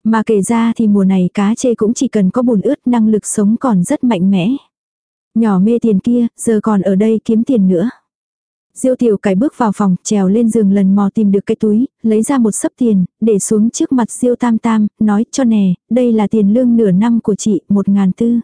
Mà kể ra thì mùa này cá chê cũng chỉ cần có bùn ướt năng lực sống còn rất mạnh mẽ. Nhỏ mê tiền kia, giờ còn ở đây kiếm tiền nữa. Diêu tiểu cải bước vào phòng, trèo lên giường lần mò tìm được cái túi, lấy ra một sấp tiền, để xuống trước mặt Diêu tam tam, nói cho nè, đây là tiền lương nửa năm của chị, một ngàn tư.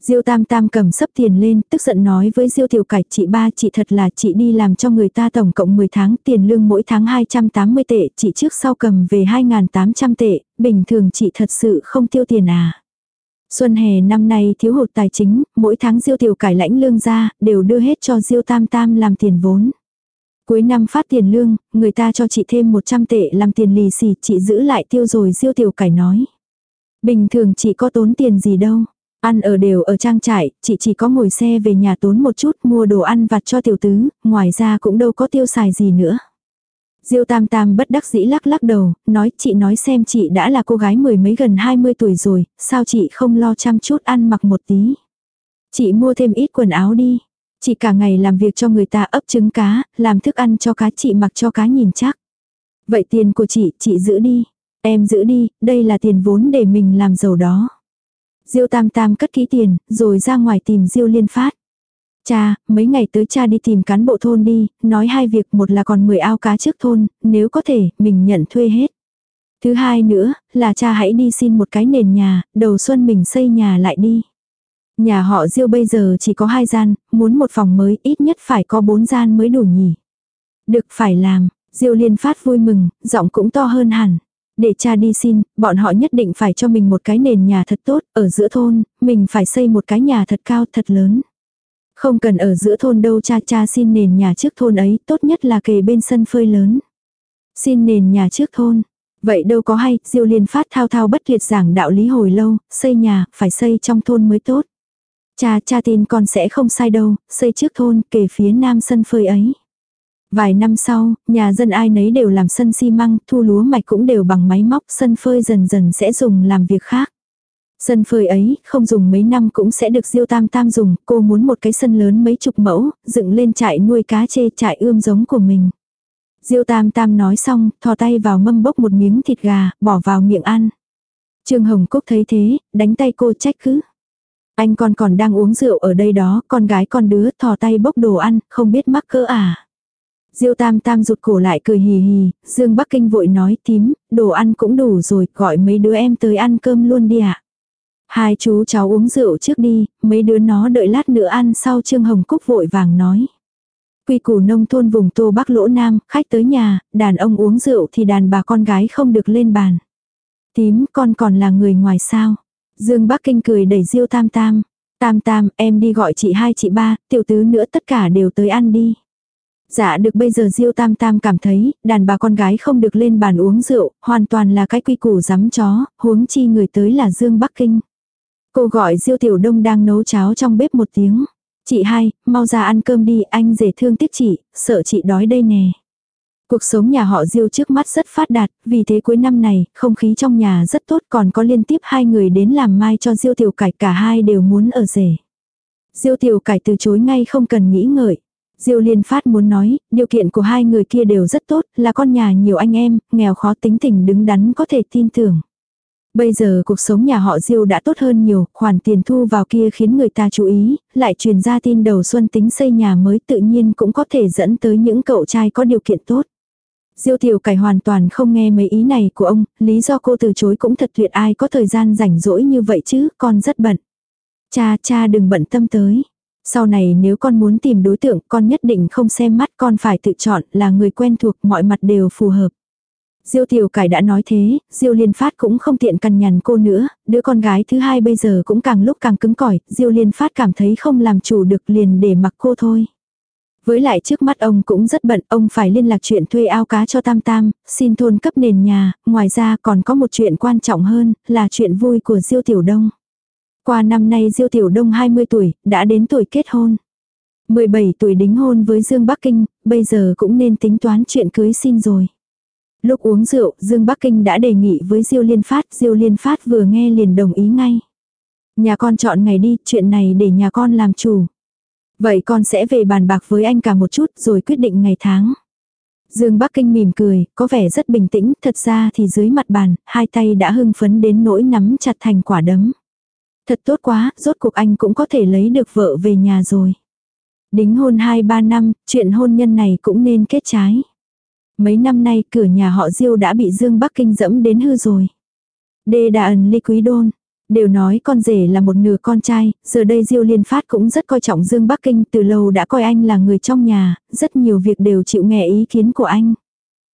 Diêu Tam Tam cầm sấp tiền lên, tức giận nói với Diêu Tiểu Cải, chị ba chị thật là chị đi làm cho người ta tổng cộng 10 tháng, tiền lương mỗi tháng 280 tệ, chị trước sau cầm về 2.800 tệ, bình thường chị thật sự không tiêu tiền à. Xuân hè năm nay thiếu hụt tài chính, mỗi tháng Diêu Tiểu Cải lãnh lương ra, đều đưa hết cho Diêu Tam Tam làm tiền vốn. Cuối năm phát tiền lương, người ta cho chị thêm 100 tệ làm tiền lì xì, chị giữ lại tiêu rồi Diêu Tiểu Cải nói. Bình thường chị có tốn tiền gì đâu. Ăn ở đều ở trang trại, chị chỉ có ngồi xe về nhà tốn một chút mua đồ ăn vặt cho tiểu tứ, ngoài ra cũng đâu có tiêu xài gì nữa. Diêu Tam Tam bất đắc dĩ lắc lắc đầu, nói chị nói xem chị đã là cô gái mười mấy gần 20 tuổi rồi, sao chị không lo chăm chút ăn mặc một tí. Chị mua thêm ít quần áo đi. Chị cả ngày làm việc cho người ta ấp trứng cá, làm thức ăn cho cá chị mặc cho cá nhìn chắc. Vậy tiền của chị, chị giữ đi. Em giữ đi, đây là tiền vốn để mình làm giàu đó. Diêu Tam Tam cất kỹ tiền, rồi ra ngoài tìm Diêu Liên Phát. Cha, mấy ngày tới cha đi tìm cán bộ thôn đi, nói hai việc một là còn 10 ao cá trước thôn, nếu có thể, mình nhận thuê hết. Thứ hai nữa, là cha hãy đi xin một cái nền nhà, đầu xuân mình xây nhà lại đi. Nhà họ Diêu bây giờ chỉ có hai gian, muốn một phòng mới ít nhất phải có bốn gian mới đủ nhỉ. Được phải làm, Diêu liên phát vui mừng, giọng cũng to hơn hẳn. Để cha đi xin, bọn họ nhất định phải cho mình một cái nền nhà thật tốt, ở giữa thôn, mình phải xây một cái nhà thật cao thật lớn. Không cần ở giữa thôn đâu cha cha xin nền nhà trước thôn ấy, tốt nhất là kề bên sân phơi lớn. Xin nền nhà trước thôn. Vậy đâu có hay, Diêu Liên Phát thao thao bất tuyệt giảng đạo lý hồi lâu, xây nhà, phải xây trong thôn mới tốt. Cha, cha tin con sẽ không sai đâu, xây trước thôn, kề phía nam sân phơi ấy. Vài năm sau, nhà dân ai nấy đều làm sân xi măng, thu lúa mạch cũng đều bằng máy móc, sân phơi dần dần sẽ dùng làm việc khác. Sân phơi ấy, không dùng mấy năm cũng sẽ được diêu tam tam dùng, cô muốn một cái sân lớn mấy chục mẫu, dựng lên trại nuôi cá chê trại ươm giống của mình. Diêu tam tam nói xong, thò tay vào mâm bốc một miếng thịt gà, bỏ vào miệng ăn. Trương Hồng Cúc thấy thế, đánh tay cô trách cứ. Anh con còn đang uống rượu ở đây đó, con gái con đứa thò tay bốc đồ ăn, không biết mắc cỡ à. Diêu tam tam rụt cổ lại cười hì hì, Dương Bắc Kinh vội nói tím, đồ ăn cũng đủ rồi, gọi mấy đứa em tới ăn cơm luôn đi ạ. À. Hai chú cháu uống rượu trước đi, mấy đứa nó đợi lát nữa ăn sau Trương Hồng Cúc vội vàng nói. Quy củ nông thôn vùng Tô Bắc Lỗ Nam, khách tới nhà, đàn ông uống rượu thì đàn bà con gái không được lên bàn. Tím con còn là người ngoài sao. Dương Bắc Kinh cười đẩy Diêu Tam Tam. Tam Tam em đi gọi chị hai chị ba, tiểu tứ nữa tất cả đều tới ăn đi. Dạ được bây giờ Diêu Tam Tam cảm thấy, đàn bà con gái không được lên bàn uống rượu, hoàn toàn là cái quy củ rắm chó, huống chi người tới là Dương Bắc Kinh. Cô gọi Diêu Tiểu Đông đang nấu cháo trong bếp một tiếng. Chị hai, mau ra ăn cơm đi, anh rể thương tiếc chị, sợ chị đói đây nè. Cuộc sống nhà họ Diêu trước mắt rất phát đạt, vì thế cuối năm này, không khí trong nhà rất tốt còn có liên tiếp hai người đến làm mai cho Diêu Tiểu Cải cả hai đều muốn ở rể. Diêu Tiểu Cải từ chối ngay không cần nghĩ ngợi. Diêu Liên Phát muốn nói, điều kiện của hai người kia đều rất tốt, là con nhà nhiều anh em, nghèo khó tính tình đứng đắn có thể tin tưởng. Bây giờ cuộc sống nhà họ Diêu đã tốt hơn nhiều, khoản tiền thu vào kia khiến người ta chú ý, lại truyền ra tin đầu xuân tính xây nhà mới tự nhiên cũng có thể dẫn tới những cậu trai có điều kiện tốt. Diêu tiểu cải hoàn toàn không nghe mấy ý này của ông, lý do cô từ chối cũng thật tuyệt ai có thời gian rảnh rỗi như vậy chứ, con rất bận. Cha cha đừng bận tâm tới. Sau này nếu con muốn tìm đối tượng con nhất định không xem mắt con phải tự chọn là người quen thuộc mọi mặt đều phù hợp. Diêu tiểu cải đã nói thế, Diêu liên phát cũng không tiện cằn nhằn cô nữa, đứa con gái thứ hai bây giờ cũng càng lúc càng cứng cỏi, Diêu liên phát cảm thấy không làm chủ được liền để mặc cô thôi. Với lại trước mắt ông cũng rất bận, ông phải liên lạc chuyện thuê ao cá cho Tam Tam, xin thôn cấp nền nhà, ngoài ra còn có một chuyện quan trọng hơn, là chuyện vui của Diêu Tiểu Đông. Qua năm nay Diêu Tiểu Đông 20 tuổi, đã đến tuổi kết hôn. 17 tuổi đính hôn với Dương Bắc Kinh, bây giờ cũng nên tính toán chuyện cưới xin rồi. Lúc uống rượu, Dương Bắc Kinh đã đề nghị với Diêu Liên Phát, Diêu Liên Phát vừa nghe liền đồng ý ngay. Nhà con chọn ngày đi, chuyện này để nhà con làm chủ. Vậy con sẽ về bàn bạc với anh cả một chút rồi quyết định ngày tháng. Dương Bắc Kinh mỉm cười, có vẻ rất bình tĩnh, thật ra thì dưới mặt bàn, hai tay đã hưng phấn đến nỗi nắm chặt thành quả đấm. Thật tốt quá, rốt cuộc anh cũng có thể lấy được vợ về nhà rồi. Đính hôn 2-3 năm, chuyện hôn nhân này cũng nên kết trái. Mấy năm nay cửa nhà họ Diêu đã bị Dương Bắc Kinh dẫm đến hư rồi. Đê đà ẩn ly quý đôn. Đều nói con rể là một nửa con trai, giờ đây Diêu Liên Phát cũng rất coi trọng Dương Bắc Kinh, từ lâu đã coi anh là người trong nhà, rất nhiều việc đều chịu nghe ý kiến của anh.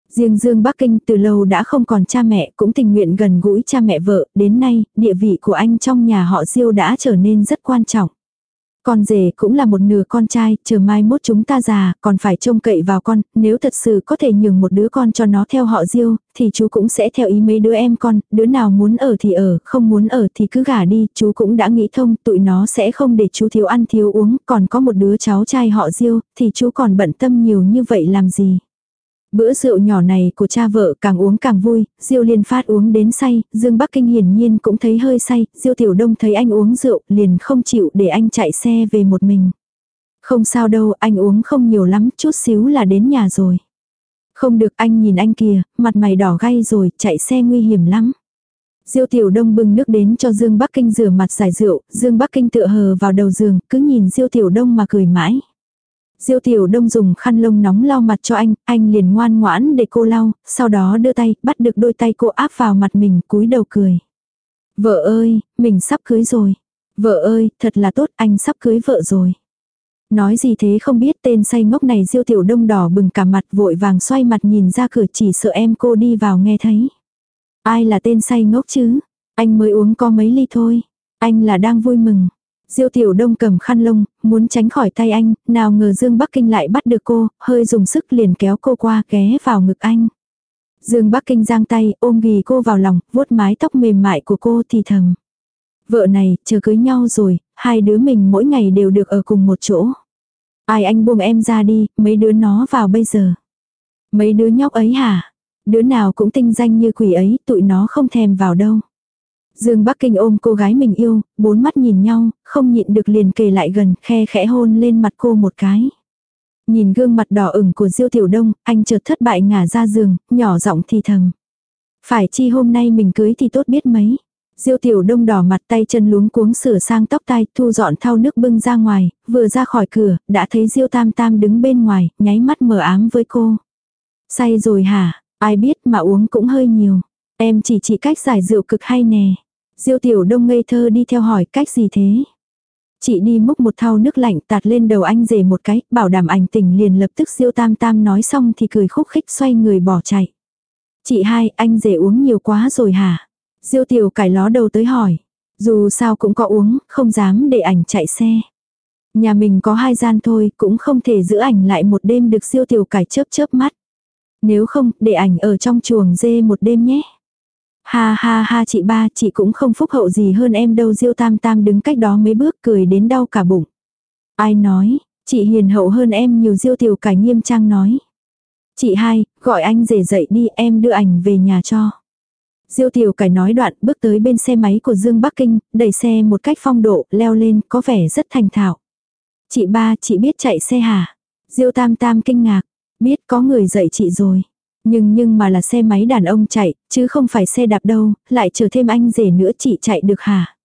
Riêng Dương Bắc Kinh từ lâu đã không còn cha mẹ, cũng tình nguyện gần gũi cha mẹ vợ, đến nay, địa vị của anh trong nhà họ Diêu đã trở nên rất quan trọng. Con rể cũng là một nửa con trai, chờ mai mốt chúng ta già, còn phải trông cậy vào con, nếu thật sự có thể nhường một đứa con cho nó theo họ diêu, thì chú cũng sẽ theo ý mấy đứa em con, đứa nào muốn ở thì ở, không muốn ở thì cứ gả đi, chú cũng đã nghĩ thông, tụi nó sẽ không để chú thiếu ăn thiếu uống, còn có một đứa cháu trai họ diêu, thì chú còn bận tâm nhiều như vậy làm gì. Bữa rượu nhỏ này của cha vợ càng uống càng vui, Diêu Liên Phát uống đến say, Dương Bắc Kinh hiển nhiên cũng thấy hơi say, Diêu Tiểu Đông thấy anh uống rượu, liền không chịu để anh chạy xe về một mình. Không sao đâu, anh uống không nhiều lắm, chút xíu là đến nhà rồi. Không được anh nhìn anh kìa, mặt mày đỏ gay rồi, chạy xe nguy hiểm lắm. Diêu Tiểu Đông bưng nước đến cho Dương Bắc Kinh rửa mặt giải rượu, Dương Bắc Kinh tựa hờ vào đầu giường, cứ nhìn Diêu Tiểu Đông mà cười mãi. Diêu tiểu đông dùng khăn lông nóng lau mặt cho anh, anh liền ngoan ngoãn để cô lau, sau đó đưa tay, bắt được đôi tay cô áp vào mặt mình, cúi đầu cười. Vợ ơi, mình sắp cưới rồi. Vợ ơi, thật là tốt, anh sắp cưới vợ rồi. Nói gì thế không biết tên say ngốc này diêu tiểu đông đỏ bừng cả mặt vội vàng xoay mặt nhìn ra cửa chỉ sợ em cô đi vào nghe thấy. Ai là tên say ngốc chứ? Anh mới uống có mấy ly thôi. Anh là đang vui mừng. Diêu Tiểu Đông cầm khăn lông, muốn tránh khỏi tay anh, nào ngờ Dương Bắc Kinh lại bắt được cô, hơi dùng sức liền kéo cô qua ghé vào ngực anh. Dương Bắc Kinh giang tay, ôm ghì cô vào lòng, vuốt mái tóc mềm mại của cô thì thầm. Vợ này, chờ cưới nhau rồi, hai đứa mình mỗi ngày đều được ở cùng một chỗ. Ai anh buông em ra đi, mấy đứa nó vào bây giờ. Mấy đứa nhóc ấy hả? Đứa nào cũng tinh danh như quỷ ấy, tụi nó không thèm vào đâu. Dương Bắc Kinh ôm cô gái mình yêu, bốn mắt nhìn nhau, không nhịn được liền kề lại gần, khe khẽ hôn lên mặt cô một cái. Nhìn gương mặt đỏ ửng của Diêu Tiểu Đông, anh chợt thất bại ngả ra giường, nhỏ giọng thì thầm. Phải chi hôm nay mình cưới thì tốt biết mấy. Diêu Tiểu Đông đỏ mặt tay chân luống cuống sửa sang tóc tai, thu dọn thau nước bưng ra ngoài, vừa ra khỏi cửa, đã thấy Diêu Tam Tam đứng bên ngoài, nháy mắt mở ám với cô. Say rồi hả, ai biết mà uống cũng hơi nhiều. Em chỉ chỉ cách giải rượu cực hay nè. Diêu tiểu đông ngây thơ đi theo hỏi cách gì thế. Chị đi múc một thau nước lạnh tạt lên đầu anh rể một cái, bảo đảm ảnh tỉnh liền lập tức diêu tam tam nói xong thì cười khúc khích xoay người bỏ chạy. Chị hai, anh rể uống nhiều quá rồi hả? Diêu tiểu cải ló đầu tới hỏi. Dù sao cũng có uống, không dám để ảnh chạy xe. Nhà mình có hai gian thôi, cũng không thể giữ ảnh lại một đêm được diêu tiểu cải chớp chớp mắt. Nếu không, để ảnh ở trong chuồng dê một đêm nhé. Ha ha ha chị ba, chị cũng không phúc hậu gì hơn em đâu diêu tam tam đứng cách đó mấy bước cười đến đau cả bụng. Ai nói, chị hiền hậu hơn em nhiều diêu tiểu cải nghiêm trang nói. Chị hai, gọi anh rể dậy đi em đưa ảnh về nhà cho. Diêu tiểu cải nói đoạn bước tới bên xe máy của Dương Bắc Kinh, đẩy xe một cách phong độ, leo lên, có vẻ rất thành thạo. Chị ba, chị biết chạy xe hả? Diêu tam tam kinh ngạc, biết có người dạy chị rồi. Nhưng nhưng mà là xe máy đàn ông chạy, chứ không phải xe đạp đâu, lại chờ thêm anh rể nữa chị chạy được hả?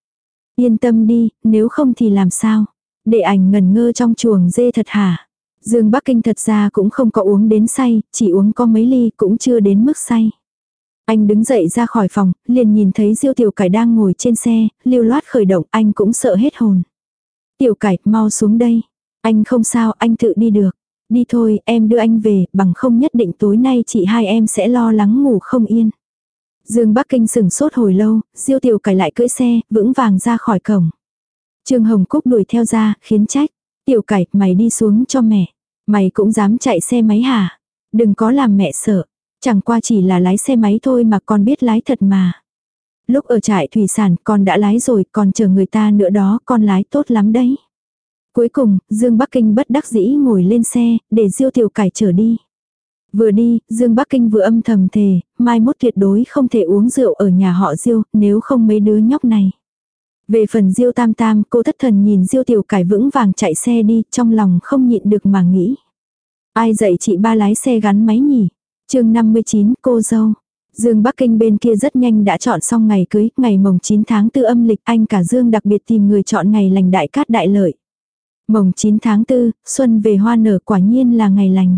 Yên tâm đi, nếu không thì làm sao? Để ảnh ngần ngơ trong chuồng dê thật hả? Dương Bắc Kinh thật ra cũng không có uống đến say, chỉ uống có mấy ly cũng chưa đến mức say. Anh đứng dậy ra khỏi phòng, liền nhìn thấy Diêu Tiểu Cải đang ngồi trên xe, lưu loát khởi động, anh cũng sợ hết hồn. Tiểu Cải, mau xuống đây. Anh không sao, anh tự đi được. Đi thôi, em đưa anh về, bằng không nhất định tối nay chị hai em sẽ lo lắng ngủ không yên. Dương Bắc Kinh sừng sốt hồi lâu, Diêu Tiểu Cải lại cưỡi xe, vững vàng ra khỏi cổng. Trương Hồng Cúc đuổi theo ra, khiến trách. Tiểu Cải, mày đi xuống cho mẹ. Mày cũng dám chạy xe máy hả? Đừng có làm mẹ sợ. Chẳng qua chỉ là lái xe máy thôi mà con biết lái thật mà. Lúc ở trại thủy sản con đã lái rồi còn chờ người ta nữa đó con lái tốt lắm đấy. Cuối cùng, Dương Bắc Kinh bất đắc dĩ ngồi lên xe, để Diêu Tiểu Cải trở đi. Vừa đi, Dương Bắc Kinh vừa âm thầm thề, mai mốt tuyệt đối không thể uống rượu ở nhà họ Diêu, nếu không mấy đứa nhóc này. Về phần Diêu Tam Tam, cô thất thần nhìn Diêu Tiểu Cải vững vàng chạy xe đi, trong lòng không nhịn được mà nghĩ. Ai dạy chị ba lái xe gắn máy nhỉ? chương 59 cô dâu. Dương Bắc Kinh bên kia rất nhanh đã chọn xong ngày cưới, ngày mồng 9 tháng 4 âm lịch anh cả Dương đặc biệt tìm người chọn ngày lành đại cát đại lợi. Mồng 9 tháng 4, xuân về hoa nở quả nhiên là ngày lành.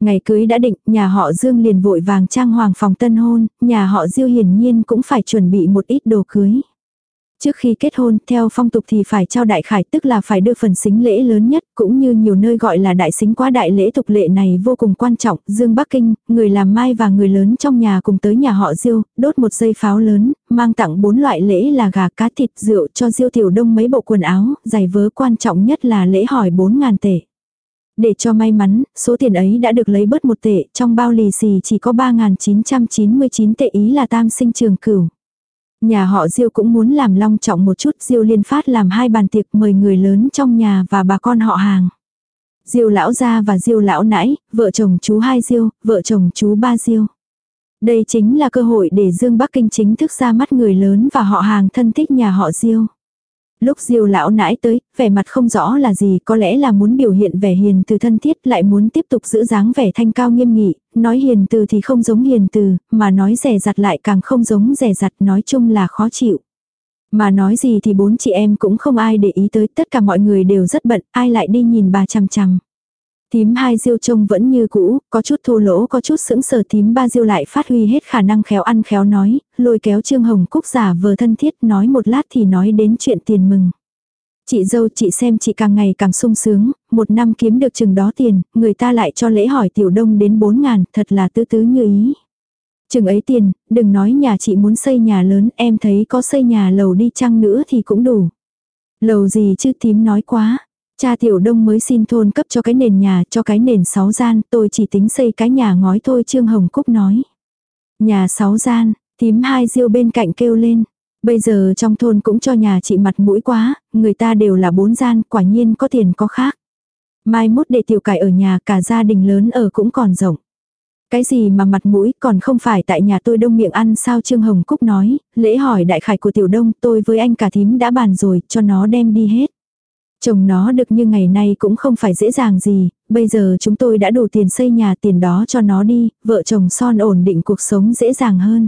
Ngày cưới đã định, nhà họ Dương liền vội vàng trang hoàng phòng tân hôn, nhà họ Diêu hiển nhiên cũng phải chuẩn bị một ít đồ cưới. Trước khi kết hôn, theo phong tục thì phải trao đại khải tức là phải đưa phần xính lễ lớn nhất, cũng như nhiều nơi gọi là đại xính quá đại lễ tục lệ này vô cùng quan trọng. Dương Bắc Kinh, người làm mai và người lớn trong nhà cùng tới nhà họ Diêu, đốt một dây pháo lớn, mang tặng bốn loại lễ là gà cá thịt rượu cho Diêu Tiểu Đông mấy bộ quần áo, giày vớ quan trọng nhất là lễ hỏi 4.000 tệ. Để cho may mắn, số tiền ấy đã được lấy bớt một tệ, trong bao lì xì chỉ có 3.999 tệ ý là tam sinh trường cửu. Nhà họ Diêu cũng muốn làm long trọng một chút, Diêu liên phát làm hai bàn tiệc mời người lớn trong nhà và bà con họ hàng. Diêu lão gia và Diêu lão nãi, vợ chồng chú hai Diêu, vợ chồng chú ba Diêu. Đây chính là cơ hội để Dương Bắc Kinh chính thức ra mắt người lớn và họ hàng thân thích nhà họ Diêu. Lúc diêu lão nãi tới, vẻ mặt không rõ là gì, có lẽ là muốn biểu hiện vẻ hiền từ thân thiết lại muốn tiếp tục giữ dáng vẻ thanh cao nghiêm nghị, nói hiền từ thì không giống hiền từ, mà nói rẻ rặt lại càng không giống rẻ rặt, nói chung là khó chịu. Mà nói gì thì bốn chị em cũng không ai để ý tới, tất cả mọi người đều rất bận, ai lại đi nhìn bà chằm chằm. Tím hai diêu trông vẫn như cũ, có chút thô lỗ có chút sững sờ tím ba diêu lại phát huy hết khả năng khéo ăn khéo nói, lôi kéo Trương Hồng Cúc giả vờ thân thiết nói một lát thì nói đến chuyện tiền mừng. Chị dâu chị xem chị càng ngày càng sung sướng, một năm kiếm được chừng đó tiền, người ta lại cho lễ hỏi tiểu đông đến bốn ngàn, thật là tư tứ như ý. Chừng ấy tiền, đừng nói nhà chị muốn xây nhà lớn, em thấy có xây nhà lầu đi chăng nữa thì cũng đủ. Lầu gì chứ tím nói quá, Cha tiểu đông mới xin thôn cấp cho cái nền nhà, cho cái nền sáu gian, tôi chỉ tính xây cái nhà ngói thôi Trương Hồng Cúc nói. Nhà sáu gian, tím hai diêu bên cạnh kêu lên. Bây giờ trong thôn cũng cho nhà chị mặt mũi quá, người ta đều là bốn gian, quả nhiên có tiền có khác. Mai mốt để tiểu cải ở nhà cả gia đình lớn ở cũng còn rộng. Cái gì mà mặt mũi còn không phải tại nhà tôi đông miệng ăn sao Trương Hồng Cúc nói, lễ hỏi đại khải của tiểu đông tôi với anh cả thím đã bàn rồi cho nó đem đi hết. Chồng nó được như ngày nay cũng không phải dễ dàng gì, bây giờ chúng tôi đã đủ tiền xây nhà tiền đó cho nó đi, vợ chồng son ổn định cuộc sống dễ dàng hơn.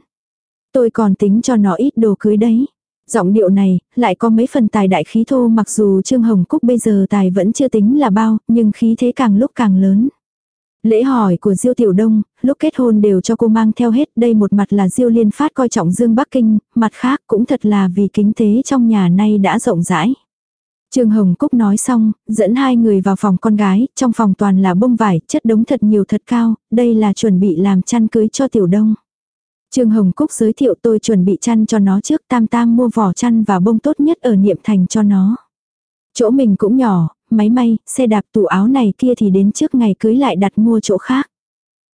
Tôi còn tính cho nó ít đồ cưới đấy. Giọng điệu này, lại có mấy phần tài đại khí thô mặc dù Trương Hồng Cúc bây giờ tài vẫn chưa tính là bao, nhưng khí thế càng lúc càng lớn. Lễ hỏi của Diêu Tiểu Đông, lúc kết hôn đều cho cô mang theo hết, đây một mặt là Diêu Liên Phát coi trọng Dương Bắc Kinh, mặt khác cũng thật là vì kinh tế trong nhà nay đã rộng rãi. Trương Hồng Cúc nói xong, dẫn hai người vào phòng con gái, trong phòng toàn là bông vải, chất đống thật nhiều thật cao, đây là chuẩn bị làm chăn cưới cho Tiểu Đông. Trương Hồng Cúc giới thiệu tôi chuẩn bị chăn cho nó trước tam tam mua vỏ chăn và bông tốt nhất ở niệm thành cho nó. Chỗ mình cũng nhỏ, máy may, xe đạp tủ áo này kia thì đến trước ngày cưới lại đặt mua chỗ khác.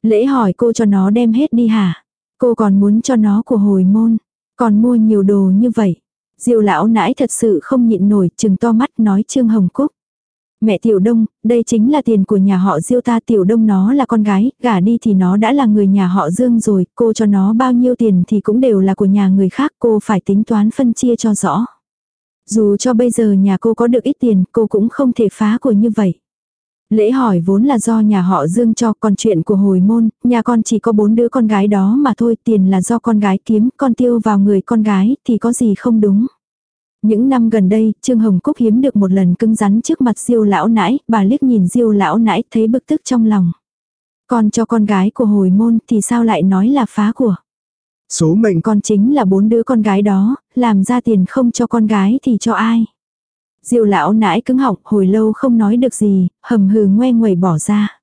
Lễ hỏi cô cho nó đem hết đi hả? Cô còn muốn cho nó của hồi môn. Còn mua nhiều đồ như vậy. Diêu lão nãi thật sự không nhịn nổi, chừng to mắt nói Trương Hồng Cúc. Mẹ Tiểu Đông, đây chính là tiền của nhà họ Diêu ta Tiểu Đông nó là con gái, gả đi thì nó đã là người nhà họ Dương rồi, cô cho nó bao nhiêu tiền thì cũng đều là của nhà người khác, cô phải tính toán phân chia cho rõ. Dù cho bây giờ nhà cô có được ít tiền, cô cũng không thể phá của như vậy. Lễ hỏi vốn là do nhà họ Dương cho, còn chuyện của hồi môn, nhà con chỉ có bốn đứa con gái đó mà thôi, tiền là do con gái kiếm, con tiêu vào người con gái, thì có gì không đúng. Những năm gần đây, Trương Hồng Cúc hiếm được một lần cứng rắn trước mặt diêu lão nãi, bà liếc nhìn diêu lão nãi thấy bực tức trong lòng. Còn cho con gái của hồi môn thì sao lại nói là phá của. Số mệnh con chính là bốn đứa con gái đó, làm ra tiền không cho con gái thì cho ai. Diêu lão nãi cứng họng hồi lâu không nói được gì, hầm hừ ngoe nguẩy bỏ ra.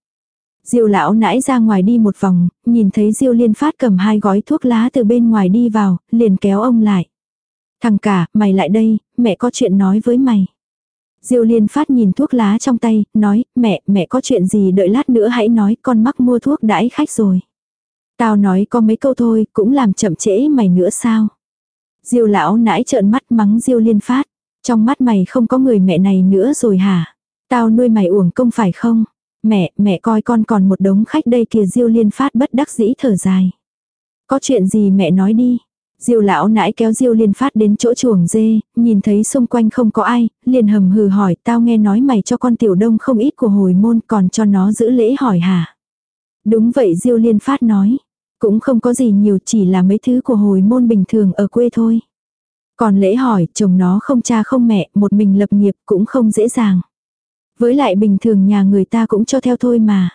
Diêu lão nãi ra ngoài đi một vòng, nhìn thấy Diêu liên phát cầm hai gói thuốc lá từ bên ngoài đi vào, liền kéo ông lại. Thằng cả, mày lại đây, mẹ có chuyện nói với mày. Diêu liên phát nhìn thuốc lá trong tay, nói, mẹ, mẹ có chuyện gì đợi lát nữa hãy nói, con mắc mua thuốc đãi khách rồi. Tao nói có mấy câu thôi, cũng làm chậm trễ mày nữa sao. Diêu lão nãi trợn mắt mắng Diêu liên phát. Trong mắt mày không có người mẹ này nữa rồi hả? Tao nuôi mày uổng công phải không? Mẹ, mẹ coi con còn một đống khách đây kìa Diêu liên phát bất đắc dĩ thở dài. Có chuyện gì mẹ nói đi. Diêu lão nãi kéo Diêu liên phát đến chỗ chuồng dê, nhìn thấy xung quanh không có ai, liền hầm hừ hỏi tao nghe nói mày cho con tiểu đông không ít của hồi môn còn cho nó giữ lễ hỏi hả? Đúng vậy Diêu liên phát nói. Cũng không có gì nhiều chỉ là mấy thứ của hồi môn bình thường ở quê thôi. Còn lễ hỏi, chồng nó không cha không mẹ, một mình lập nghiệp cũng không dễ dàng. Với lại bình thường nhà người ta cũng cho theo thôi mà.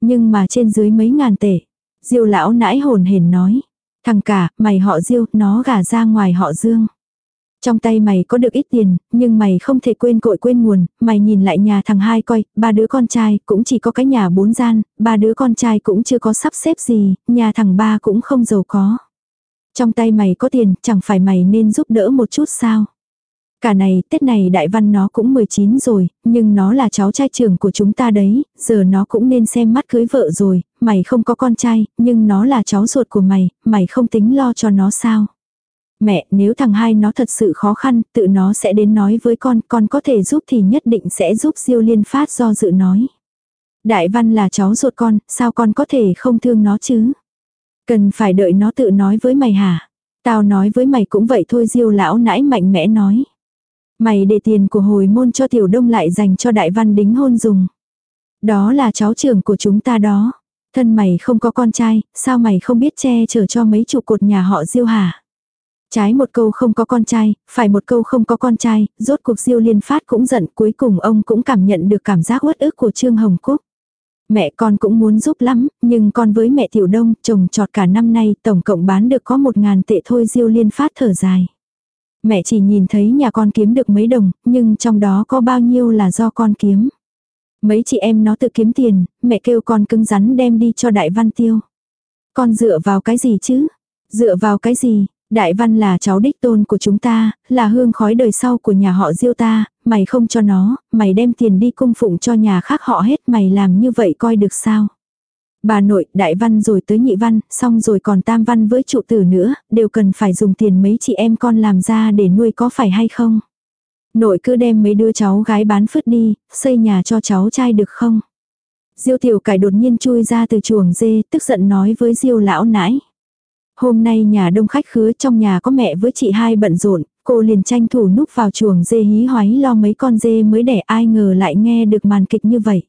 Nhưng mà trên dưới mấy ngàn tệ. Diêu lão nãi hồn hển nói. Thằng cả, mày họ Diêu, nó gả ra ngoài họ Dương. Trong tay mày có được ít tiền, nhưng mày không thể quên cội quên nguồn, mày nhìn lại nhà thằng hai coi, ba đứa con trai cũng chỉ có cái nhà bốn gian, ba đứa con trai cũng chưa có sắp xếp gì, nhà thằng ba cũng không giàu có. Trong tay mày có tiền, chẳng phải mày nên giúp đỡ một chút sao? Cả này, Tết này đại văn nó cũng 19 rồi, nhưng nó là cháu trai trưởng của chúng ta đấy, giờ nó cũng nên xem mắt cưới vợ rồi, mày không có con trai, nhưng nó là cháu ruột của mày, mày không tính lo cho nó sao? Mẹ, nếu thằng hai nó thật sự khó khăn, tự nó sẽ đến nói với con, con có thể giúp thì nhất định sẽ giúp Diêu Liên Phát do dự nói. Đại văn là cháu ruột con, sao con có thể không thương nó chứ? Cần phải đợi nó tự nói với mày hả? Tao nói với mày cũng vậy thôi diêu lão nãi mạnh mẽ nói. Mày để tiền của hồi môn cho tiểu đông lại dành cho đại văn đính hôn dùng. Đó là cháu trưởng của chúng ta đó. Thân mày không có con trai, sao mày không biết che chở cho mấy trụ cột nhà họ diêu hả? Trái một câu không có con trai, phải một câu không có con trai, rốt cuộc diêu liên phát cũng giận cuối cùng ông cũng cảm nhận được cảm giác uất ức của Trương Hồng Cúc. Mẹ con cũng muốn giúp lắm, nhưng con với mẹ Tiểu Đông trồng trọt cả năm nay tổng cộng bán được có một ngàn tệ thôi Diêu Liên phát thở dài. Mẹ chỉ nhìn thấy nhà con kiếm được mấy đồng, nhưng trong đó có bao nhiêu là do con kiếm. Mấy chị em nó tự kiếm tiền, mẹ kêu con cứng rắn đem đi cho Đại Văn Tiêu. Con dựa vào cái gì chứ? Dựa vào cái gì? Đại Văn là cháu đích tôn của chúng ta, là hương khói đời sau của nhà họ Diêu ta, mày không cho nó, mày đem tiền đi cung phụng cho nhà khác họ hết mày làm như vậy coi được sao. Bà nội, đại văn rồi tới nhị văn, xong rồi còn tam văn với trụ tử nữa, đều cần phải dùng tiền mấy chị em con làm ra để nuôi có phải hay không. Nội cứ đem mấy đứa cháu gái bán phứt đi, xây nhà cho cháu trai được không. Diêu tiểu cải đột nhiên chui ra từ chuồng dê, tức giận nói với diêu lão nãi. Hôm nay nhà đông khách khứa trong nhà có mẹ với chị hai bận rộn, cô liền tranh thủ núp vào chuồng dê hí hoáy lo mấy con dê mới đẻ ai ngờ lại nghe được màn kịch như vậy.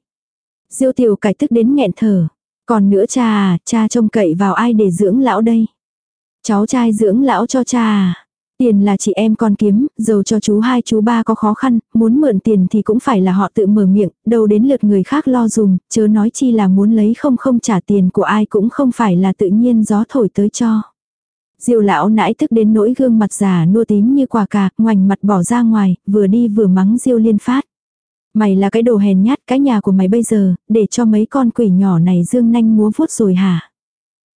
Diêu tiểu cải tức đến nghẹn thở. Còn nữa cha à, cha trông cậy vào ai để dưỡng lão đây? Cháu trai dưỡng lão cho cha à? Tiền là chị em con kiếm, dầu cho chú hai chú ba có khó khăn, muốn mượn tiền thì cũng phải là họ tự mở miệng, đâu đến lượt người khác lo dùng, chớ nói chi là muốn lấy không không trả tiền của ai cũng không phải là tự nhiên gió thổi tới cho. Diêu lão nãi tức đến nỗi gương mặt già nua tím như quả cà, ngoảnh mặt bỏ ra ngoài, vừa đi vừa mắng Diêu liên phát. Mày là cái đồ hèn nhát cái nhà của mày bây giờ, để cho mấy con quỷ nhỏ này dương nanh múa vuốt rồi hả?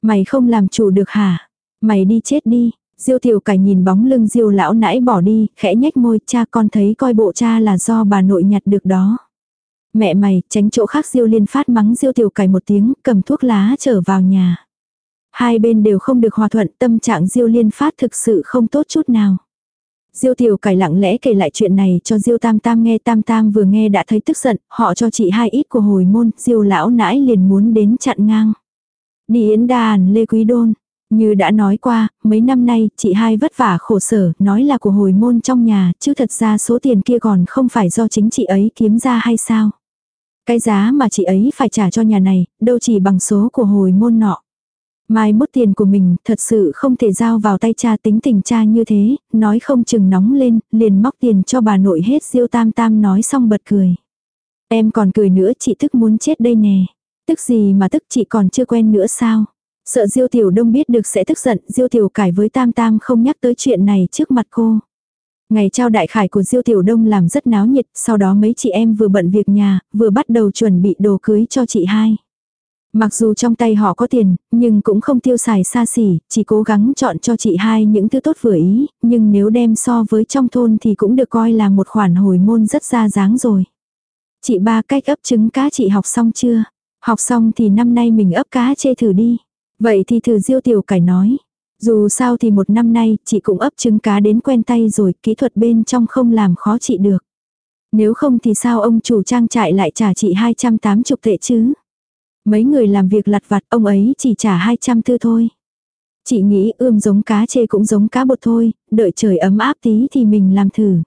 Mày không làm chủ được hả? Mày đi chết đi. Diêu tiểu cải nhìn bóng lưng diêu lão nãy bỏ đi, khẽ nhếch môi, cha con thấy coi bộ cha là do bà nội nhặt được đó. Mẹ mày, tránh chỗ khác diêu liên phát mắng diêu tiểu cải một tiếng, cầm thuốc lá trở vào nhà. Hai bên đều không được hòa thuận, tâm trạng diêu liên phát thực sự không tốt chút nào. Diêu tiểu cải lặng lẽ kể lại chuyện này cho Diêu Tam Tam nghe Tam Tam vừa nghe đã thấy tức giận, họ cho chị hai ít của hồi môn, Diêu lão nãi liền muốn đến chặn ngang. Đi yến đàn Lê Quý Đôn, như đã nói qua, mấy năm nay chị hai vất vả khổ sở, nói là của hồi môn trong nhà, chứ thật ra số tiền kia còn không phải do chính chị ấy kiếm ra hay sao. Cái giá mà chị ấy phải trả cho nhà này, đâu chỉ bằng số của hồi môn nọ. Mai mốt tiền của mình thật sự không thể giao vào tay cha tính tình cha như thế, nói không chừng nóng lên, liền móc tiền cho bà nội hết diêu tam tam nói xong bật cười. Em còn cười nữa chị tức muốn chết đây nè. Tức gì mà tức chị còn chưa quen nữa sao? Sợ Diêu Tiểu Đông biết được sẽ tức giận, Diêu Tiểu Cải với Tam Tam không nhắc tới chuyện này trước mặt cô. Ngày trao đại khải của Diêu Tiểu Đông làm rất náo nhiệt, sau đó mấy chị em vừa bận việc nhà, vừa bắt đầu chuẩn bị đồ cưới cho chị hai. Mặc dù trong tay họ có tiền, nhưng cũng không tiêu xài xa xỉ, chỉ cố gắng chọn cho chị hai những thứ tốt vừa ý, nhưng nếu đem so với trong thôn thì cũng được coi là một khoản hồi môn rất ra dáng rồi. Chị ba cách ấp trứng cá chị học xong chưa? Học xong thì năm nay mình ấp cá chê thử đi. Vậy thì thử diêu tiểu cải nói. Dù sao thì một năm nay, chị cũng ấp trứng cá đến quen tay rồi, kỹ thuật bên trong không làm khó chị được. Nếu không thì sao ông chủ trang trại lại trả chị 280 tệ chứ? Mấy người làm việc lặt vặt, ông ấy chỉ trả 200 tư thôi. Chị nghĩ ươm giống cá chê cũng giống cá bột thôi, đợi trời ấm áp tí thì mình làm thử.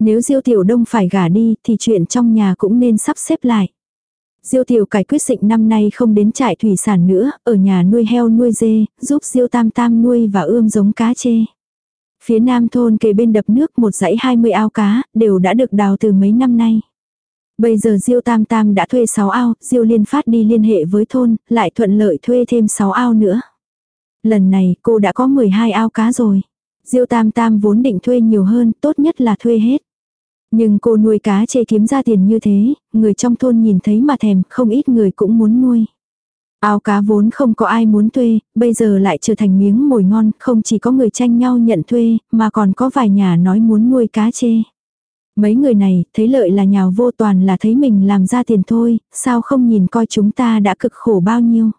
Nếu Diêu Tiểu Đông phải gả đi thì chuyện trong nhà cũng nên sắp xếp lại. Diêu tiểu cải quyết định năm nay không đến trại thủy sản nữa, ở nhà nuôi heo nuôi dê, giúp Diêu tam tam nuôi và ươm giống cá chê. Phía nam thôn kề bên đập nước một dãy 20 ao cá, đều đã được đào từ mấy năm nay. Bây giờ Diêu Tam Tam đã thuê 6 ao, Diêu Liên phát đi liên hệ với thôn, lại thuận lợi thuê thêm 6 ao nữa. Lần này cô đã có 12 ao cá rồi. Diêu Tam Tam vốn định thuê nhiều hơn, tốt nhất là thuê hết. Nhưng cô nuôi cá chê kiếm ra tiền như thế, người trong thôn nhìn thấy mà thèm, không ít người cũng muốn nuôi. Ao cá vốn không có ai muốn thuê, bây giờ lại trở thành miếng mồi ngon, không chỉ có người tranh nhau nhận thuê, mà còn có vài nhà nói muốn nuôi cá chê. Mấy người này, thấy lợi là nhào vô toàn là thấy mình làm ra tiền thôi, sao không nhìn coi chúng ta đã cực khổ bao nhiêu.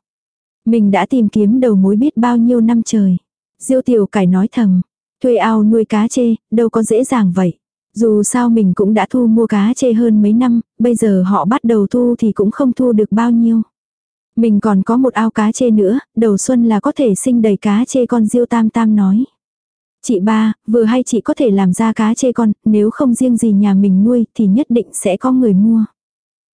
Mình đã tìm kiếm đầu mối biết bao nhiêu năm trời. Diêu tiểu cải nói thầm, thuê ao nuôi cá chê, đâu có dễ dàng vậy. Dù sao mình cũng đã thu mua cá chê hơn mấy năm, bây giờ họ bắt đầu thu thì cũng không thu được bao nhiêu. Mình còn có một ao cá chê nữa, đầu xuân là có thể sinh đầy cá chê con diêu tam tam nói. Chị ba, vừa hay chị có thể làm ra cá chê con, nếu không riêng gì nhà mình nuôi thì nhất định sẽ có người mua.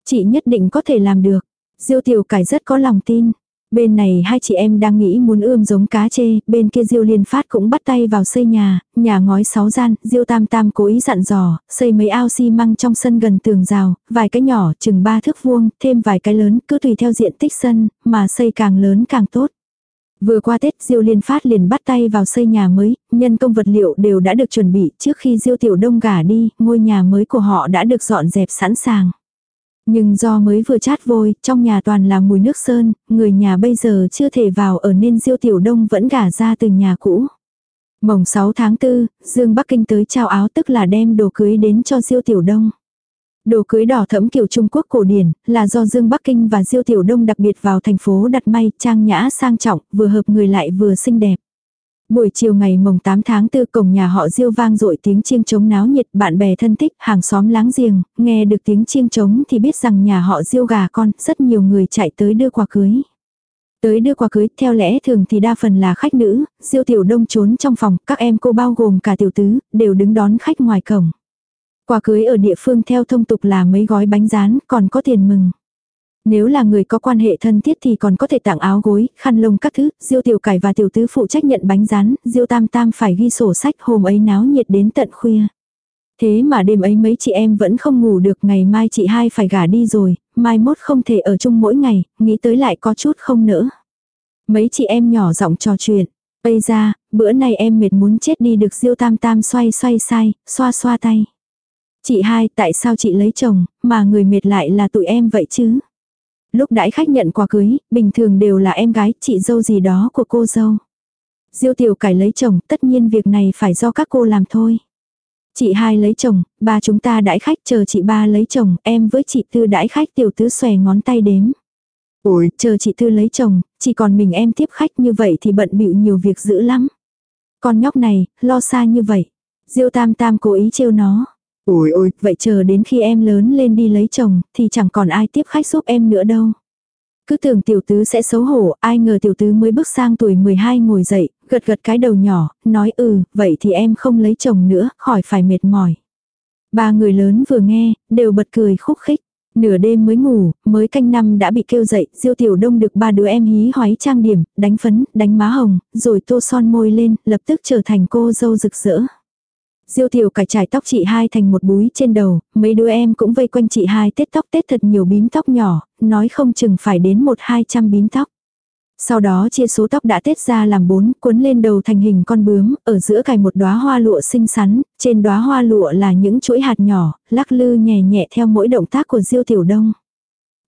Chị nhất định có thể làm được. Diêu tiểu cải rất có lòng tin. Bên này hai chị em đang nghĩ muốn ươm giống cá chê, bên kia Diêu Liên Phát cũng bắt tay vào xây nhà, nhà ngói sáu gian, Diêu Tam Tam cố ý dặn dò, xây mấy ao xi măng trong sân gần tường rào, vài cái nhỏ chừng ba thước vuông, thêm vài cái lớn, cứ tùy theo diện tích sân, mà xây càng lớn càng tốt. Vừa qua Tết Diêu Liên Phát liền bắt tay vào xây nhà mới, nhân công vật liệu đều đã được chuẩn bị trước khi Diêu Tiểu Đông gả đi, ngôi nhà mới của họ đã được dọn dẹp sẵn sàng. Nhưng do mới vừa chát vôi, trong nhà toàn là mùi nước sơn, người nhà bây giờ chưa thể vào ở nên Diêu Tiểu Đông vẫn gả ra từ nhà cũ. Mồng 6 tháng 4, Dương Bắc Kinh tới trao áo tức là đem đồ cưới đến cho Diêu Tiểu Đông. Đồ cưới đỏ thẫm kiểu Trung Quốc cổ điển, là do Dương Bắc Kinh và Diêu Tiểu Đông đặc biệt vào thành phố đặt may, trang nhã sang trọng, vừa hợp người lại vừa xinh đẹp. Buổi chiều ngày mồng 8 tháng 4 cổng nhà họ Diêu vang dội tiếng chiêng trống náo nhiệt, bạn bè thân thích, hàng xóm láng giềng, nghe được tiếng chiêng trống thì biết rằng nhà họ Diêu gà con, rất nhiều người chạy tới đưa quà cưới. Tới đưa quà cưới, theo lẽ thường thì đa phần là khách nữ, Diêu Tiểu Đông trốn trong phòng, các em cô bao gồm cả tiểu tứ, đều đứng đón khách ngoài cổng. Quà cưới ở địa phương theo thông tục là mấy gói bánh rán, còn có tiền mừng. Nếu là người có quan hệ thân thiết thì còn có thể tặng áo gối, khăn lông các thứ, Diêu tiểu cải và tiểu tứ phụ trách nhận bánh rán, Diêu tam tam phải ghi sổ sách hôm ấy náo nhiệt đến tận khuya. Thế mà đêm ấy mấy chị em vẫn không ngủ được ngày mai chị hai phải gả đi rồi, mai mốt không thể ở chung mỗi ngày, nghĩ tới lại có chút không nỡ. Mấy chị em nhỏ giọng trò chuyện, bây ra, bữa nay em mệt muốn chết đi được diêu tam tam xoay xoay sai, xoa xoa tay. Chị hai tại sao chị lấy chồng, mà người mệt lại là tụi em vậy chứ? Lúc đãi khách nhận quà cưới, bình thường đều là em gái, chị dâu gì đó của cô dâu. Diêu tiểu cải lấy chồng, tất nhiên việc này phải do các cô làm thôi. Chị hai lấy chồng, ba chúng ta đãi khách chờ chị ba lấy chồng, em với chị tư đãi khách tiểu tứ xòe ngón tay đếm. Ôi, chờ chị tư lấy chồng, chỉ còn mình em tiếp khách như vậy thì bận bịu nhiều việc dữ lắm. Con nhóc này, lo xa như vậy. Diêu tam tam cố ý trêu nó. Ôi ôi, vậy chờ đến khi em lớn lên đi lấy chồng, thì chẳng còn ai tiếp khách giúp em nữa đâu. Cứ tưởng tiểu tứ sẽ xấu hổ, ai ngờ tiểu tứ mới bước sang tuổi 12 ngồi dậy, gật gật cái đầu nhỏ, nói ừ, vậy thì em không lấy chồng nữa, khỏi phải mệt mỏi. Ba người lớn vừa nghe, đều bật cười khúc khích. Nửa đêm mới ngủ, mới canh năm đã bị kêu dậy, Diêu Tiểu Đông được ba đứa em hí hoái trang điểm, đánh phấn, đánh má hồng, rồi tô son môi lên, lập tức trở thành cô dâu rực rỡ. Diêu Tiểu cải trải tóc chị hai thành một búi trên đầu, mấy đứa em cũng vây quanh chị hai tết tóc tết thật nhiều bím tóc nhỏ, nói không chừng phải đến một hai trăm bím tóc. Sau đó chia số tóc đã tết ra làm bốn, cuốn lên đầu thành hình con bướm, ở giữa cài một đóa hoa lụa xinh xắn, trên đóa hoa lụa là những chuỗi hạt nhỏ, lắc lư nhẹ nhẹ theo mỗi động tác của Diêu Tiểu Đông.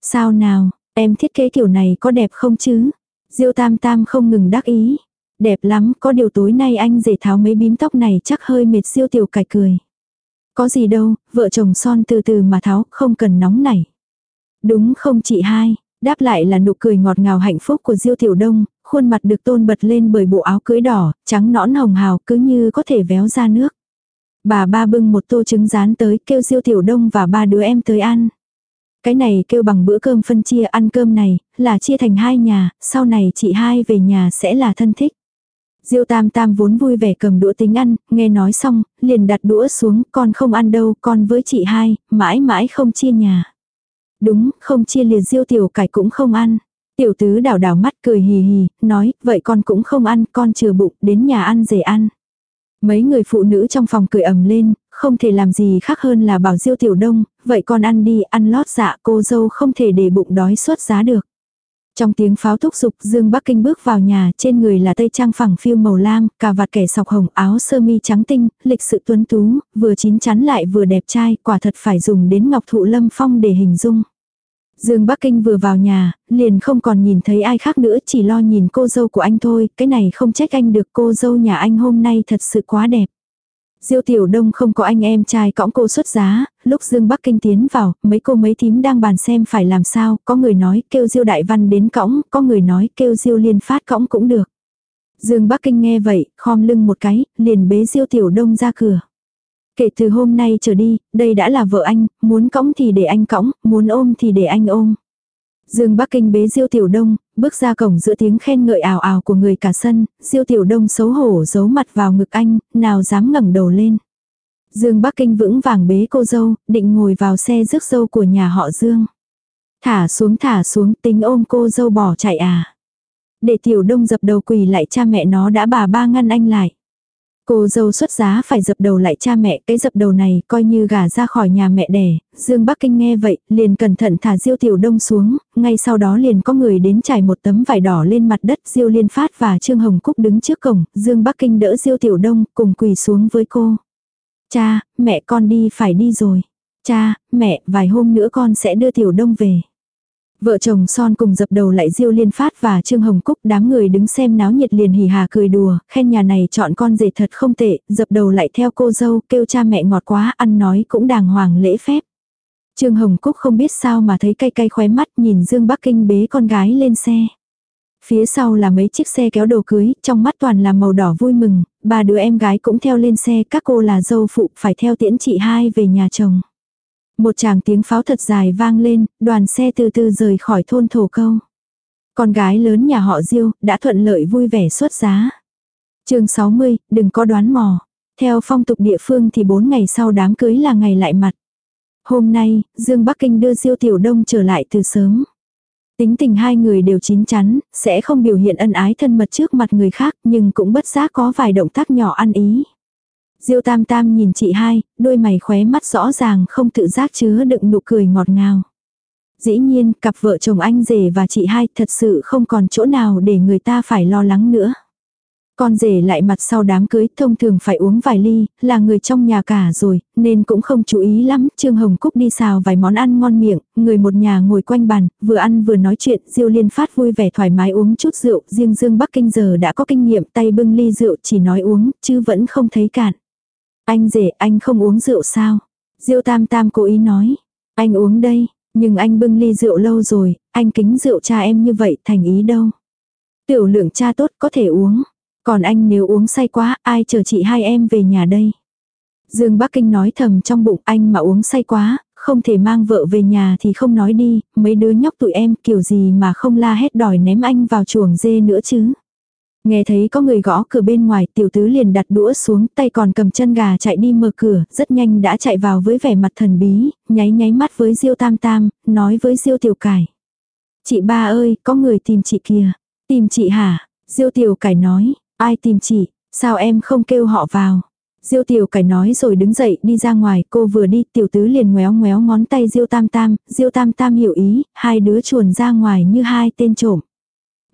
Sao nào, em thiết kế kiểu này có đẹp không chứ? Diêu Tam Tam không ngừng đắc ý. Đẹp lắm, có điều tối nay anh rể tháo mấy bím tóc này chắc hơi mệt siêu Tiểu cải cười. Có gì đâu, vợ chồng son từ từ mà tháo, không cần nóng nảy. Đúng không chị hai, Đáp lại là nụ cười ngọt ngào hạnh phúc của Diêu Tiểu Đông, khuôn mặt được tôn bật lên bởi bộ áo cưới đỏ, trắng nõn hồng hào cứ như có thể véo ra nước. Bà ba bưng một tô trứng rán tới kêu Diêu Tiểu Đông và ba đứa em tới ăn. Cái này kêu bằng bữa cơm phân chia ăn cơm này, là chia thành hai nhà, sau này chị hai về nhà sẽ là thân thích. Diêu Tam Tam vốn vui vẻ cầm đũa tính ăn, nghe nói xong, liền đặt đũa xuống, con không ăn đâu, con với chị hai, mãi mãi không chia nhà. Đúng, không chia liền diêu tiểu cải cũng không ăn. Tiểu tứ đảo đảo mắt cười hì hì, nói, vậy con cũng không ăn, con chừa bụng, đến nhà ăn rể ăn. Mấy người phụ nữ trong phòng cười ầm lên, không thể làm gì khác hơn là bảo diêu tiểu đông, vậy con ăn đi, ăn lót dạ cô dâu không thể để bụng đói suốt giá được. Trong tiếng pháo thúc giục Dương Bắc Kinh bước vào nhà, trên người là tây trang phẳng phiêu màu lam, cà vạt kẻ sọc hồng áo sơ mi trắng tinh, lịch sự tuấn tú, vừa chín chắn lại vừa đẹp trai, quả thật phải dùng đến ngọc thụ lâm phong để hình dung. Dương Bắc Kinh vừa vào nhà, liền không còn nhìn thấy ai khác nữa, chỉ lo nhìn cô dâu của anh thôi, cái này không trách anh được cô dâu nhà anh hôm nay thật sự quá đẹp. Diêu Tiểu Đông không có anh em trai cõng cô xuất giá, lúc Dương Bắc Kinh tiến vào, mấy cô mấy thím đang bàn xem phải làm sao, có người nói kêu Diêu Đại Văn đến cõng, có người nói kêu Diêu Liên Phát cõng cũng được. Dương Bắc Kinh nghe vậy, khom lưng một cái, liền bế Diêu Tiểu Đông ra cửa. Kể từ hôm nay trở đi, đây đã là vợ anh, muốn cõng thì để anh cõng, muốn ôm thì để anh ôm. Dương Bắc Kinh bế Diêu Tiểu Đông, bước ra cổng giữa tiếng khen ngợi ào ào của người cả sân, Diêu Tiểu Đông xấu hổ giấu mặt vào ngực anh, nào dám ngẩng đầu lên. Dương Bắc Kinh vững vàng bế cô dâu, định ngồi vào xe rước dâu của nhà họ Dương. Thả xuống thả xuống tính ôm cô dâu bỏ chạy à. Để Tiểu Đông dập đầu quỳ lại cha mẹ nó đã bà ba ngăn anh lại. Cô dâu xuất giá phải dập đầu lại cha mẹ, cái dập đầu này coi như gả ra khỏi nhà mẹ đẻ. Dương Bắc Kinh nghe vậy, liền cẩn thận thả Diêu Tiểu Đông xuống, ngay sau đó liền có người đến trải một tấm vải đỏ lên mặt đất. Diêu Liên Phát và Trương Hồng Cúc đứng trước cổng, Dương Bắc Kinh đỡ Diêu Tiểu Đông, cùng quỳ xuống với cô. Cha, mẹ con đi phải đi rồi. Cha, mẹ, vài hôm nữa con sẽ đưa Tiểu Đông về. Vợ chồng son cùng dập đầu lại Diêu Liên Phát và Trương Hồng Cúc đám người đứng xem náo nhiệt liền hỉ hà cười đùa, khen nhà này chọn con rể thật không tệ, dập đầu lại theo cô dâu, kêu cha mẹ ngọt quá, ăn nói cũng đàng hoàng lễ phép. Trương Hồng Cúc không biết sao mà thấy cay cay khóe mắt nhìn Dương Bắc Kinh bế con gái lên xe. Phía sau là mấy chiếc xe kéo đồ cưới, trong mắt toàn là màu đỏ vui mừng, ba đứa em gái cũng theo lên xe, các cô là dâu phụ phải theo tiễn chị hai về nhà chồng. Một chàng tiếng pháo thật dài vang lên, đoàn xe từ từ rời khỏi thôn thổ câu. Con gái lớn nhà họ Diêu đã thuận lợi vui vẻ xuất giá. chương 60, đừng có đoán mò. Theo phong tục địa phương thì 4 ngày sau đám cưới là ngày lại mặt. Hôm nay, Dương Bắc Kinh đưa Diêu Tiểu Đông trở lại từ sớm. Tính tình hai người đều chín chắn, sẽ không biểu hiện ân ái thân mật trước mặt người khác nhưng cũng bất giác có vài động tác nhỏ ăn ý. Diêu tam tam nhìn chị hai, đôi mày khóe mắt rõ ràng không tự giác chứa đựng nụ cười ngọt ngào. Dĩ nhiên, cặp vợ chồng anh rể và chị hai thật sự không còn chỗ nào để người ta phải lo lắng nữa. Con rể lại mặt sau đám cưới thông thường phải uống vài ly, là người trong nhà cả rồi, nên cũng không chú ý lắm. Trương Hồng Cúc đi xào vài món ăn ngon miệng, người một nhà ngồi quanh bàn, vừa ăn vừa nói chuyện, Diêu Liên Phát vui vẻ thoải mái uống chút rượu, riêng Dương Bắc Kinh giờ đã có kinh nghiệm tay bưng ly rượu chỉ nói uống, chứ vẫn không thấy cạn. Anh rể, anh không uống rượu sao? Diêu Tam Tam cố ý nói, anh uống đây, nhưng anh bưng ly rượu lâu rồi, anh kính rượu cha em như vậy thành ý đâu. Tiểu lượng cha tốt có thể uống. Còn anh nếu uống say quá, ai chờ chị hai em về nhà đây? Dương Bắc Kinh nói thầm trong bụng anh mà uống say quá, không thể mang vợ về nhà thì không nói đi, mấy đứa nhóc tụi em kiểu gì mà không la hét đòi ném anh vào chuồng dê nữa chứ. Nghe thấy có người gõ cửa bên ngoài, tiểu tứ liền đặt đũa xuống, tay còn cầm chân gà chạy đi mở cửa, rất nhanh đã chạy vào với vẻ mặt thần bí, nháy nháy mắt với Diêu Tam Tam, nói với Diêu Tiểu Cải. Chị ba ơi, có người tìm chị kìa. Tìm chị hả? Diêu Tiểu Cải nói, ai tìm chị, sao em không kêu họ vào? Diêu tiểu cải nói rồi đứng dậy đi ra ngoài, cô vừa đi, tiểu tứ liền ngoéo ngoéo ngón tay Diêu tam tam, Diêu tam tam hiểu ý, hai đứa chuồn ra ngoài như hai tên trộm.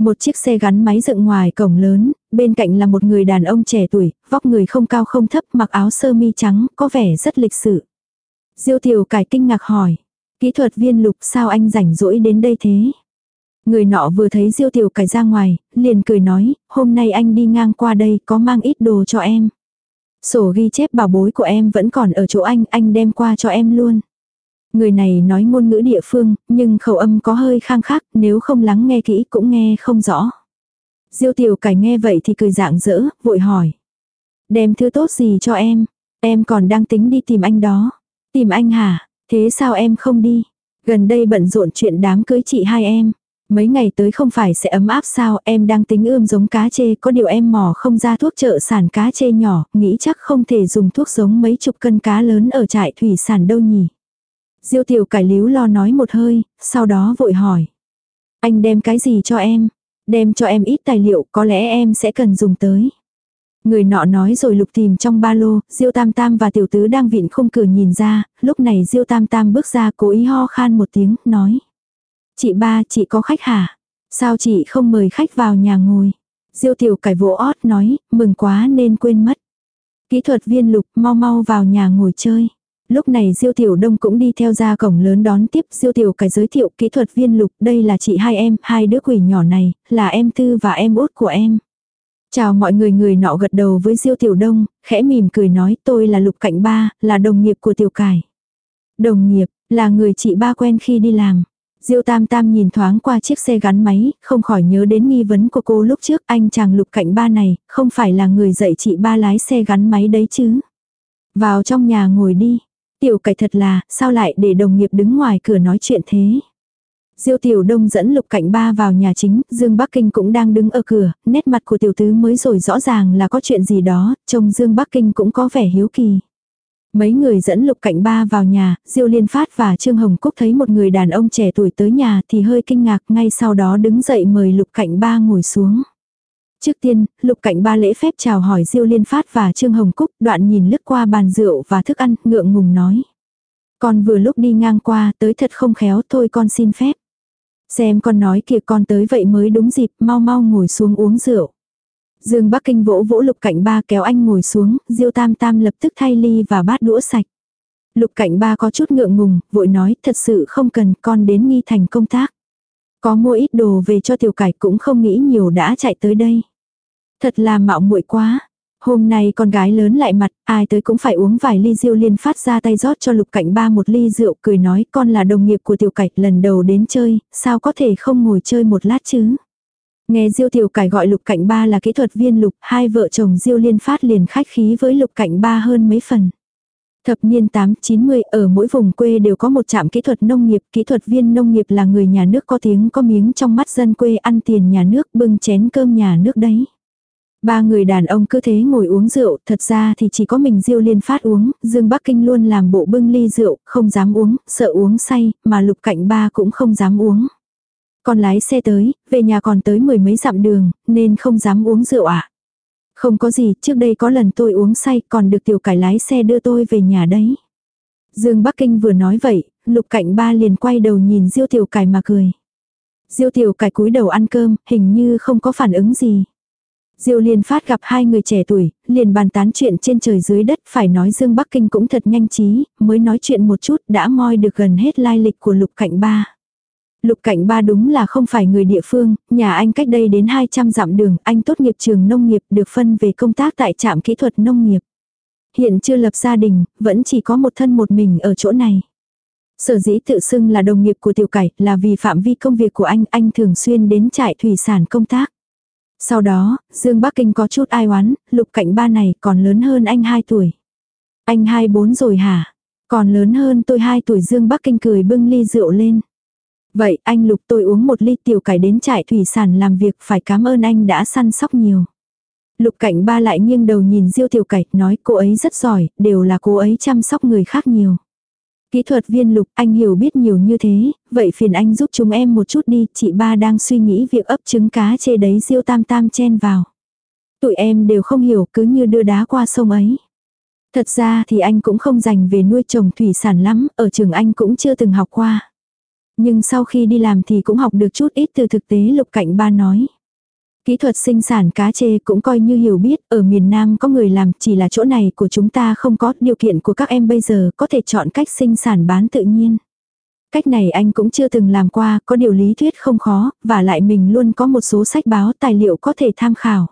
Một chiếc xe gắn máy dựng ngoài cổng lớn, bên cạnh là một người đàn ông trẻ tuổi, vóc người không cao không thấp, mặc áo sơ mi trắng, có vẻ rất lịch sự. Diêu tiểu cải kinh ngạc hỏi, kỹ thuật viên lục sao anh rảnh rỗi đến đây thế? Người nọ vừa thấy Diêu tiểu cải ra ngoài, liền cười nói, hôm nay anh đi ngang qua đây có mang ít đồ cho em. Sổ ghi chép bảo bối của em vẫn còn ở chỗ anh, anh đem qua cho em luôn. Người này nói ngôn ngữ địa phương, nhưng khẩu âm có hơi khang khác, nếu không lắng nghe kỹ cũng nghe không rõ. Diêu tiểu cải nghe vậy thì cười dạng dỡ, vội hỏi. Đem thứ tốt gì cho em? Em còn đang tính đi tìm anh đó. Tìm anh hả? Thế sao em không đi? Gần đây bận rộn chuyện đám cưới chị hai em. Mấy ngày tới không phải sẽ ấm áp sao, em đang tính ươm giống cá chê, có điều em mò không ra thuốc trợ sản cá chê nhỏ, nghĩ chắc không thể dùng thuốc giống mấy chục cân cá lớn ở trại thủy sản đâu nhỉ. Diêu tiểu cải líu lo nói một hơi, sau đó vội hỏi. Anh đem cái gì cho em? Đem cho em ít tài liệu, có lẽ em sẽ cần dùng tới. Người nọ nói rồi lục tìm trong ba lô, Diêu Tam Tam và tiểu tứ đang vịn khung cửa nhìn ra, lúc này Diêu Tam Tam bước ra cố ý ho khan một tiếng, nói. Chị ba, chị có khách hả? Sao chị không mời khách vào nhà ngồi? Diêu tiểu cải vỗ ót nói, mừng quá nên quên mất. Kỹ thuật viên lục mau mau vào nhà ngồi chơi. Lúc này Diêu Tiểu Đông cũng đi theo ra cổng lớn đón tiếp Diêu Tiểu cải giới thiệu kỹ thuật viên lục, đây là chị hai em, hai đứa quỷ nhỏ này, là em Tư và em út của em. Chào mọi người người nọ gật đầu với Diêu Tiểu Đông, khẽ mỉm cười nói tôi là Lục Cạnh Ba, là đồng nghiệp của Tiểu Cải. Đồng nghiệp, là người chị ba quen khi đi làm. Diêu Tam Tam nhìn thoáng qua chiếc xe gắn máy, không khỏi nhớ đến nghi vấn của cô lúc trước anh chàng lục cạnh ba này, không phải là người dạy chị ba lái xe gắn máy đấy chứ. Vào trong nhà ngồi đi. Tiểu cải thật là, sao lại để đồng nghiệp đứng ngoài cửa nói chuyện thế. Diêu Tiểu Đông dẫn Lục cảnh Ba vào nhà chính, Dương Bắc Kinh cũng đang đứng ở cửa, nét mặt của tiểu tứ mới rồi rõ ràng là có chuyện gì đó, trông Dương Bắc Kinh cũng có vẻ hiếu kỳ. Mấy người dẫn Lục cảnh Ba vào nhà, Diêu Liên Phát và Trương Hồng Cúc thấy một người đàn ông trẻ tuổi tới nhà thì hơi kinh ngạc ngay sau đó đứng dậy mời Lục cảnh Ba ngồi xuống. Trước tiên, Lục Cạnh Ba lễ phép chào hỏi Diêu Liên Phát và Trương Hồng Cúc đoạn nhìn lướt qua bàn rượu và thức ăn ngượng ngùng nói. Con vừa lúc đi ngang qua tới thật không khéo thôi con xin phép. Xem con nói kìa con tới vậy mới đúng dịp mau mau ngồi xuống uống rượu. Dương Bắc Kinh vỗ vỗ lục cạnh ba kéo anh ngồi xuống, Diêu Tam Tam lập tức thay ly và bát đũa sạch. Lục cạnh ba có chút ngượng ngùng, vội nói thật sự không cần con đến nghi thành công tác. Có mua ít đồ về cho tiểu cải cũng không nghĩ nhiều đã chạy tới đây. Thật là mạo muội quá. Hôm nay con gái lớn lại mặt, ai tới cũng phải uống vài ly rượu liên phát ra tay rót cho lục cạnh ba một ly rượu cười nói con là đồng nghiệp của tiểu cải lần đầu đến chơi, sao có thể không ngồi chơi một lát chứ. Nghe Diêu Tiểu Cải gọi Lục Cạnh Ba là kỹ thuật viên Lục, hai vợ chồng Diêu Liên Phát liền khách khí với Lục Cạnh Ba hơn mấy phần. Thập niên 8-90 ở mỗi vùng quê đều có một trạm kỹ thuật nông nghiệp, kỹ thuật viên nông nghiệp là người nhà nước có tiếng có miếng trong mắt dân quê ăn tiền nhà nước bưng chén cơm nhà nước đấy. Ba người đàn ông cứ thế ngồi uống rượu, thật ra thì chỉ có mình Diêu Liên Phát uống, Dương Bắc Kinh luôn làm bộ bưng ly rượu, không dám uống, sợ uống say, mà Lục Cạnh Ba cũng không dám uống. còn lái xe tới, về nhà còn tới mười mấy dặm đường, nên không dám uống rượu ạ. À. Không có gì, trước đây có lần tôi uống say còn được tiểu cải lái xe đưa tôi về nhà đấy. Dương Bắc Kinh vừa nói vậy, lục cạnh ba liền quay đầu nhìn Diêu tiểu cải mà cười. Diêu tiểu cải cúi đầu ăn cơm, hình như không có phản ứng gì. Diêu Liên Phát gặp hai người trẻ tuổi, liền bàn tán chuyện trên trời dưới đất, phải nói Dương Bắc Kinh cũng thật nhanh trí, mới nói chuyện một chút đã moi được gần hết lai lịch của Lục Cạnh Ba. Lục Cạnh Ba đúng là không phải người địa phương, nhà anh cách đây đến 200 dặm đường, anh tốt nghiệp trường nông nghiệp được phân về công tác tại trạm kỹ thuật nông nghiệp. Hiện chưa lập gia đình, vẫn chỉ có một thân một mình ở chỗ này. Sở dĩ tự xưng là đồng nghiệp của tiểu cải là vì phạm vi công việc của anh, anh thường xuyên đến trại thủy sản công tác. Sau đó, Dương Bắc Kinh có chút ai oán, lục cạnh ba này còn lớn hơn anh 2 tuổi. Anh 24 rồi hả? Còn lớn hơn tôi 2 tuổi Dương Bắc Kinh cười bưng ly rượu lên. Vậy anh lục tôi uống một ly tiểu cải đến trại thủy sản làm việc phải cảm ơn anh đã săn sóc nhiều. Lục cạnh ba lại nghiêng đầu nhìn Diêu tiểu cải nói cô ấy rất giỏi, đều là cô ấy chăm sóc người khác nhiều. Kỹ thuật viên lục, anh hiểu biết nhiều như thế, vậy phiền anh giúp chúng em một chút đi, chị ba đang suy nghĩ việc ấp trứng cá chê đấy diêu tam tam chen vào. Tụi em đều không hiểu cứ như đưa đá qua sông ấy. Thật ra thì anh cũng không dành về nuôi trồng thủy sản lắm, ở trường anh cũng chưa từng học qua. Nhưng sau khi đi làm thì cũng học được chút ít từ thực tế lục cạnh ba nói. Kỹ thuật sinh sản cá chê cũng coi như hiểu biết, ở miền Nam có người làm, chỉ là chỗ này của chúng ta không có, điều kiện của các em bây giờ có thể chọn cách sinh sản bán tự nhiên. Cách này anh cũng chưa từng làm qua, có điều lý thuyết không khó, và lại mình luôn có một số sách báo tài liệu có thể tham khảo.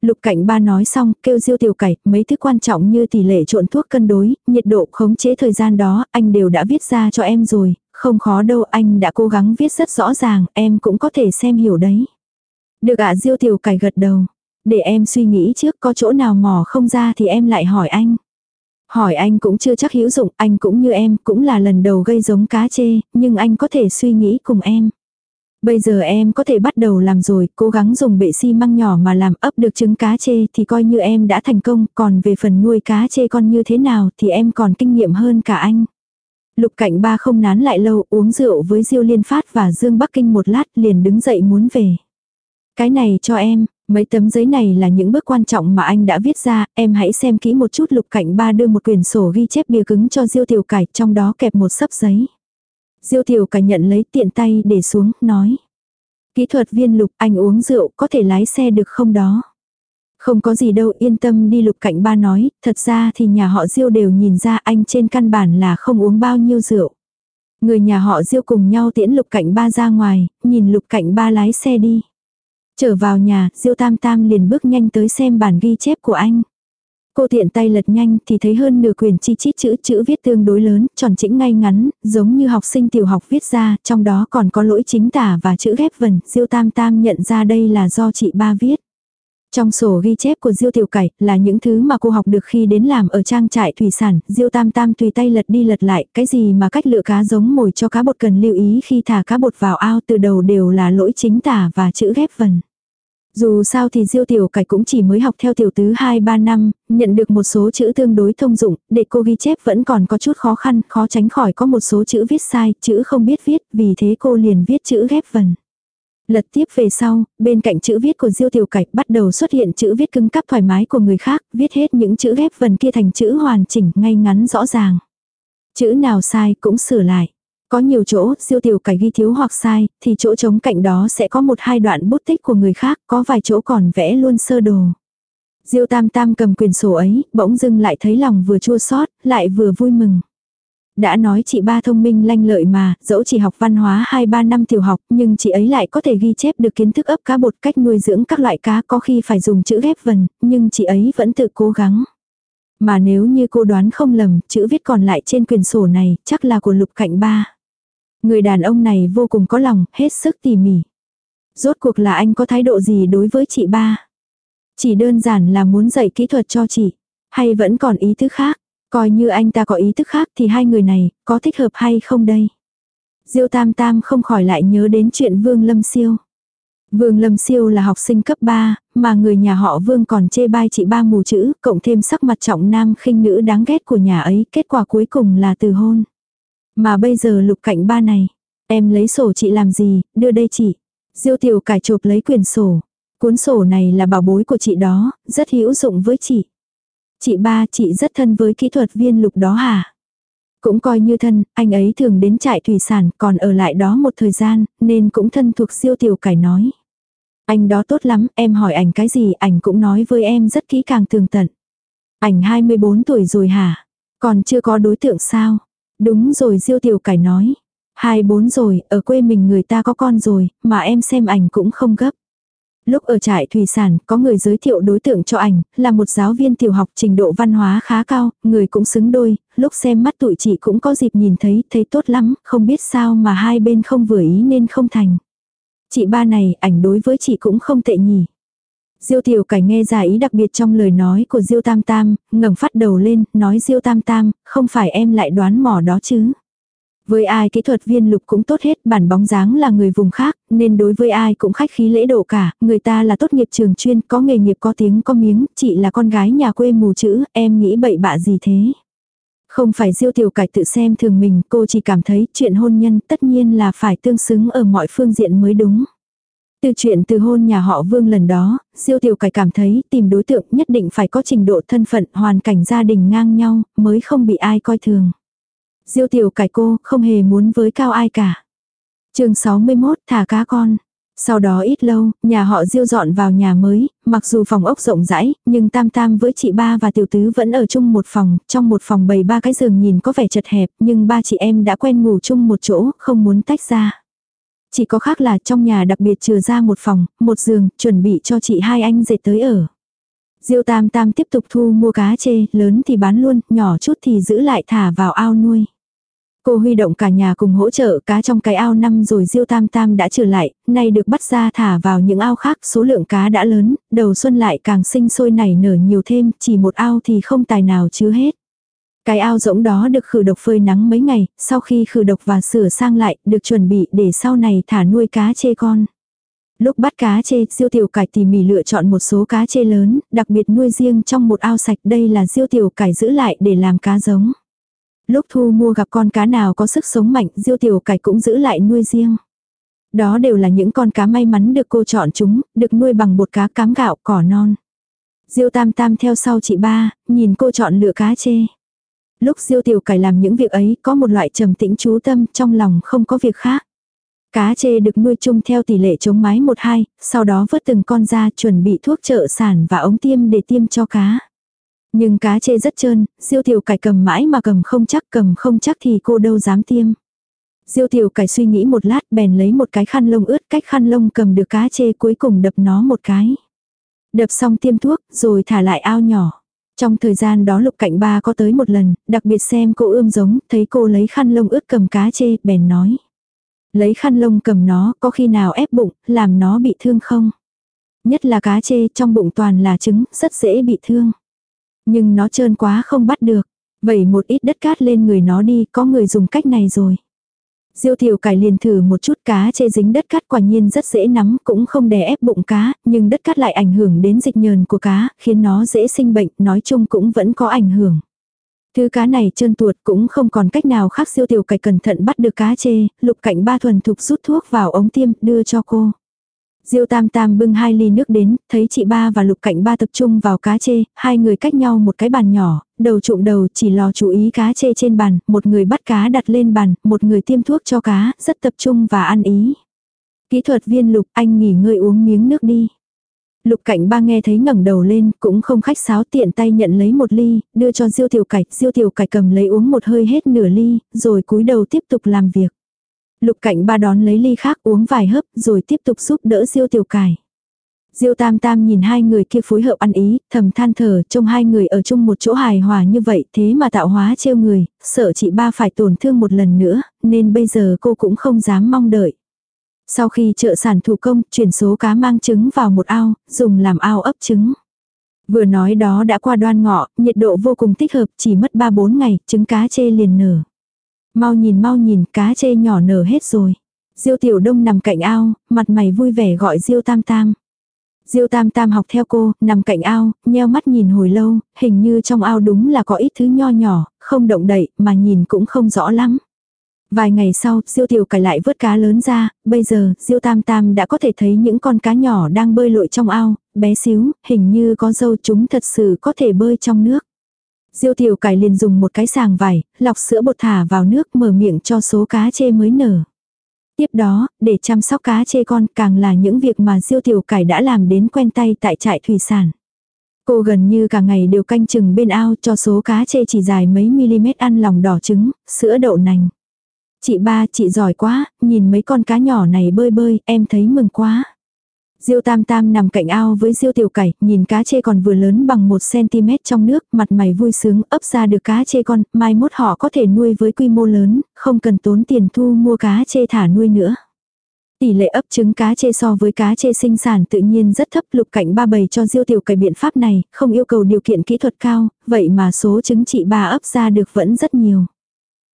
Lục cảnh ba nói xong, kêu diêu tiểu cải, mấy thứ quan trọng như tỷ lệ trộn thuốc cân đối, nhiệt độ khống chế thời gian đó, anh đều đã viết ra cho em rồi, không khó đâu, anh đã cố gắng viết rất rõ ràng, em cũng có thể xem hiểu đấy. Được ạ diêu tiểu cải gật đầu. Để em suy nghĩ trước có chỗ nào mò không ra thì em lại hỏi anh. Hỏi anh cũng chưa chắc hữu dụng, anh cũng như em, cũng là lần đầu gây giống cá chê, nhưng anh có thể suy nghĩ cùng em. Bây giờ em có thể bắt đầu làm rồi, cố gắng dùng bệ xi măng nhỏ mà làm ấp được trứng cá chê thì coi như em đã thành công, còn về phần nuôi cá chê con như thế nào thì em còn kinh nghiệm hơn cả anh. Lục cảnh ba không nán lại lâu uống rượu với Diêu Liên Phát và Dương Bắc Kinh một lát liền đứng dậy muốn về. Cái này cho em, mấy tấm giấy này là những bước quan trọng mà anh đã viết ra, em hãy xem kỹ một chút lục cảnh ba đưa một quyển sổ ghi chép bìa cứng cho Diêu Tiểu Cải, trong đó kẹp một sấp giấy. Diêu Tiểu Cải nhận lấy tiện tay để xuống, nói. Kỹ thuật viên lục, anh uống rượu, có thể lái xe được không đó? Không có gì đâu, yên tâm đi lục cảnh ba nói, thật ra thì nhà họ Diêu đều nhìn ra anh trên căn bản là không uống bao nhiêu rượu. Người nhà họ Diêu cùng nhau tiễn lục cảnh ba ra ngoài, nhìn lục cảnh ba lái xe đi. Trở vào nhà, Diêu Tam Tam liền bước nhanh tới xem bản ghi chép của anh. Cô tiện tay lật nhanh thì thấy hơn nửa quyền chi chít chữ chữ viết tương đối lớn, tròn chỉnh ngay ngắn, giống như học sinh tiểu học viết ra, trong đó còn có lỗi chính tả và chữ ghép vần, Diêu Tam Tam nhận ra đây là do chị ba viết. Trong sổ ghi chép của Diêu Tiểu Cải là những thứ mà cô học được khi đến làm ở trang trại thủy sản, Diêu Tam Tam tùy tay lật đi lật lại, cái gì mà cách lựa cá giống mồi cho cá bột cần lưu ý khi thả cá bột vào ao từ đầu đều là lỗi chính tả và chữ ghép vần. Dù sao thì diêu tiểu cải cũng chỉ mới học theo tiểu tứ 2-3 năm, nhận được một số chữ tương đối thông dụng, để cô ghi chép vẫn còn có chút khó khăn, khó tránh khỏi có một số chữ viết sai, chữ không biết viết, vì thế cô liền viết chữ ghép vần. Lật tiếp về sau, bên cạnh chữ viết của Diêu Tiểu Cạch bắt đầu xuất hiện chữ viết cứng cắp thoải mái của người khác, viết hết những chữ ghép vần kia thành chữ hoàn chỉnh, ngay ngắn rõ ràng. Chữ nào sai cũng sửa lại. Có nhiều chỗ, Diêu tiểu cải ghi thiếu hoặc sai, thì chỗ trống cạnh đó sẽ có một hai đoạn bút tích của người khác, có vài chỗ còn vẽ luôn sơ đồ. Diêu Tam Tam cầm quyền sổ ấy, bỗng dưng lại thấy lòng vừa chua xót, lại vừa vui mừng. Đã nói chị ba thông minh lanh lợi mà, dẫu chỉ học văn hóa 2-3 năm tiểu học, nhưng chị ấy lại có thể ghi chép được kiến thức ấp cá bột cách nuôi dưỡng các loại cá có khi phải dùng chữ ghép vần, nhưng chị ấy vẫn tự cố gắng. Mà nếu như cô đoán không lầm, chữ viết còn lại trên quyền sổ này, chắc là của lục cạnh ba. Người đàn ông này vô cùng có lòng, hết sức tỉ mỉ. Rốt cuộc là anh có thái độ gì đối với chị ba? Chỉ đơn giản là muốn dạy kỹ thuật cho chị. Hay vẫn còn ý thứ khác? Coi như anh ta có ý thức khác thì hai người này có thích hợp hay không đây? Diêu Tam Tam không khỏi lại nhớ đến chuyện Vương Lâm Siêu. Vương Lâm Siêu là học sinh cấp 3, mà người nhà họ Vương còn chê bai chị ba mù chữ, cộng thêm sắc mặt trọng nam khinh nữ đáng ghét của nhà ấy, kết quả cuối cùng là từ hôn. Mà bây giờ lục cạnh ba này, em lấy sổ chị làm gì, đưa đây chị. Diêu tiểu cải chộp lấy quyền sổ. Cuốn sổ này là bảo bối của chị đó, rất hữu dụng với chị. Chị ba, chị rất thân với kỹ thuật viên lục đó hả? Cũng coi như thân, anh ấy thường đến trại thủy sản còn ở lại đó một thời gian, nên cũng thân thuộc siêu tiểu cải nói. Anh đó tốt lắm, em hỏi ảnh cái gì, ảnh cũng nói với em rất kỹ càng tường tận. Ảnh 24 tuổi rồi hả? Còn chưa có đối tượng sao? Đúng rồi Diêu Tiểu Cải nói. 24 rồi, ở quê mình người ta có con rồi, mà em xem ảnh cũng không gấp. Lúc ở trại thủy sản, có người giới thiệu đối tượng cho ảnh, là một giáo viên tiểu học trình độ văn hóa khá cao, người cũng xứng đôi, lúc xem mắt tụi chị cũng có dịp nhìn thấy, thấy tốt lắm, không biết sao mà hai bên không vừa ý nên không thành. Chị ba này, ảnh đối với chị cũng không tệ nhỉ. Diêu tiểu cảnh nghe ra ý đặc biệt trong lời nói của Diêu Tam Tam, ngẩng phát đầu lên, nói Diêu Tam Tam, không phải em lại đoán mò đó chứ. Với ai kỹ thuật viên lục cũng tốt hết, bản bóng dáng là người vùng khác, nên đối với ai cũng khách khí lễ độ cả, người ta là tốt nghiệp trường chuyên, có nghề nghiệp có tiếng có miếng, chị là con gái nhà quê mù chữ, em nghĩ bậy bạ gì thế. Không phải diêu tiểu cải tự xem thường mình, cô chỉ cảm thấy chuyện hôn nhân tất nhiên là phải tương xứng ở mọi phương diện mới đúng. Từ chuyện từ hôn nhà họ Vương lần đó, Diêu Tiểu Cải cảm thấy tìm đối tượng nhất định phải có trình độ thân phận, hoàn cảnh gia đình ngang nhau, mới không bị ai coi thường. Diêu Tiểu Cải cô không hề muốn với cao ai cả. chương 61 thả cá con. Sau đó ít lâu, nhà họ Diêu dọn vào nhà mới, mặc dù phòng ốc rộng rãi, nhưng Tam Tam với chị ba và tiểu tứ vẫn ở chung một phòng, trong một phòng bầy ba cái giường nhìn có vẻ chật hẹp, nhưng ba chị em đã quen ngủ chung một chỗ, không muốn tách ra. Chỉ có khác là trong nhà đặc biệt trừ ra một phòng, một giường, chuẩn bị cho chị hai anh dệt tới ở. Diêu Tam Tam tiếp tục thu mua cá chê, lớn thì bán luôn, nhỏ chút thì giữ lại thả vào ao nuôi. Cô huy động cả nhà cùng hỗ trợ cá trong cái ao năm rồi Diêu Tam Tam đã trở lại, nay được bắt ra thả vào những ao khác, số lượng cá đã lớn, đầu xuân lại càng sinh sôi nảy nở nhiều thêm, chỉ một ao thì không tài nào chứa hết. Cái ao rỗng đó được khử độc phơi nắng mấy ngày, sau khi khử độc và sửa sang lại, được chuẩn bị để sau này thả nuôi cá chê con. Lúc bắt cá chê, Diêu Tiểu Cải tỉ mỉ lựa chọn một số cá chê lớn, đặc biệt nuôi riêng trong một ao sạch đây là Diêu Tiểu Cải giữ lại để làm cá giống. Lúc thu mua gặp con cá nào có sức sống mạnh, Diêu Tiểu Cải cũng giữ lại nuôi riêng. Đó đều là những con cá may mắn được cô chọn chúng, được nuôi bằng bột cá cám gạo, cỏ non. Diêu Tam Tam theo sau chị ba, nhìn cô chọn lựa cá chê. Lúc Diêu Tiểu Cải làm những việc ấy, có một loại trầm tĩnh chú tâm, trong lòng không có việc khác. Cá chê được nuôi chung theo tỷ lệ chống mái 1-2, sau đó vớt từng con ra chuẩn bị thuốc trợ sản và ống tiêm để tiêm cho cá. Nhưng cá chê rất trơn, diêu tiểu cải cầm mãi mà cầm không chắc cầm không chắc thì cô đâu dám tiêm. Diêu tiểu cải suy nghĩ một lát bèn lấy một cái khăn lông ướt cách khăn lông cầm được cá chê cuối cùng đập nó một cái. Đập xong tiêm thuốc rồi thả lại ao nhỏ. Trong thời gian đó lục cạnh ba có tới một lần, đặc biệt xem cô ươm giống, thấy cô lấy khăn lông ướt cầm cá chê, bèn nói. Lấy khăn lông cầm nó, có khi nào ép bụng, làm nó bị thương không? Nhất là cá chê, trong bụng toàn là trứng, rất dễ bị thương. Nhưng nó trơn quá không bắt được. Vậy một ít đất cát lên người nó đi, có người dùng cách này rồi. Diêu tiểu cải liền thử một chút cá chê dính đất cát quả nhiên rất dễ nắm, cũng không đè ép bụng cá, nhưng đất cát lại ảnh hưởng đến dịch nhờn của cá, khiến nó dễ sinh bệnh, nói chung cũng vẫn có ảnh hưởng. Thứ cá này trơn tuột cũng không còn cách nào khác siêu tiểu cải cẩn thận bắt được cá chê, lục cảnh ba thuần thục rút thuốc vào ống tiêm, đưa cho cô. Diêu Tam Tam bưng hai ly nước đến, thấy chị ba và Lục Cạnh ba tập trung vào cá chê, hai người cách nhau một cái bàn nhỏ, đầu trụng đầu chỉ lo chú ý cá chê trên bàn, một người bắt cá đặt lên bàn, một người tiêm thuốc cho cá, rất tập trung và ăn ý. Kỹ thuật viên Lục, anh nghỉ ngơi uống miếng nước đi. Lục Cạnh ba nghe thấy ngẩng đầu lên, cũng không khách sáo tiện tay nhận lấy một ly, đưa cho Diêu Tiểu Cải, Diêu Tiểu Cải cầm lấy uống một hơi hết nửa ly, rồi cúi đầu tiếp tục làm việc. Lục Cảnh ba đón lấy ly khác uống vài hớp rồi tiếp tục giúp đỡ diêu tiểu cải. Diêu tam tam nhìn hai người kia phối hợp ăn ý, thầm than thở trông hai người ở chung một chỗ hài hòa như vậy thế mà tạo hóa trêu người, sợ chị ba phải tổn thương một lần nữa, nên bây giờ cô cũng không dám mong đợi. Sau khi trợ sản thủ công, chuyển số cá mang trứng vào một ao, dùng làm ao ấp trứng. Vừa nói đó đã qua đoan ngọ, nhiệt độ vô cùng thích hợp, chỉ mất 3-4 ngày, trứng cá chê liền nở. Mau nhìn mau nhìn, cá chê nhỏ nở hết rồi. Diêu tiểu đông nằm cạnh ao, mặt mày vui vẻ gọi Diêu tam tam. Diêu tam tam học theo cô, nằm cạnh ao, nheo mắt nhìn hồi lâu, hình như trong ao đúng là có ít thứ nho nhỏ, không động đậy, mà nhìn cũng không rõ lắm. Vài ngày sau, Diêu tiểu cải lại vớt cá lớn ra, bây giờ, Diêu tam tam đã có thể thấy những con cá nhỏ đang bơi lội trong ao, bé xíu, hình như có dâu chúng thật sự có thể bơi trong nước. Diêu tiểu cải liền dùng một cái sàng vải, lọc sữa bột thả vào nước mở miệng cho số cá chê mới nở. Tiếp đó, để chăm sóc cá chê con càng là những việc mà Diêu Tiểu Cải đã làm đến quen tay tại trại thủy sản. Cô gần như cả ngày đều canh chừng bên ao cho số cá chê chỉ dài mấy mm ăn lòng đỏ trứng, sữa đậu nành. Chị ba, chị giỏi quá, nhìn mấy con cá nhỏ này bơi bơi, em thấy mừng quá. Diêu Tam Tam nằm cạnh ao với Diêu Tiểu Cải, nhìn cá chê còn vừa lớn bằng 1cm trong nước, mặt mày vui sướng, ấp ra được cá chê con, mai mốt họ có thể nuôi với quy mô lớn, không cần tốn tiền thu mua cá chê thả nuôi nữa. Tỷ lệ ấp trứng cá chê so với cá chê sinh sản tự nhiên rất thấp lục cảnh ba bầy cho Diêu Tiểu Cải biện pháp này, không yêu cầu điều kiện kỹ thuật cao, vậy mà số trứng chị ba ấp ra được vẫn rất nhiều.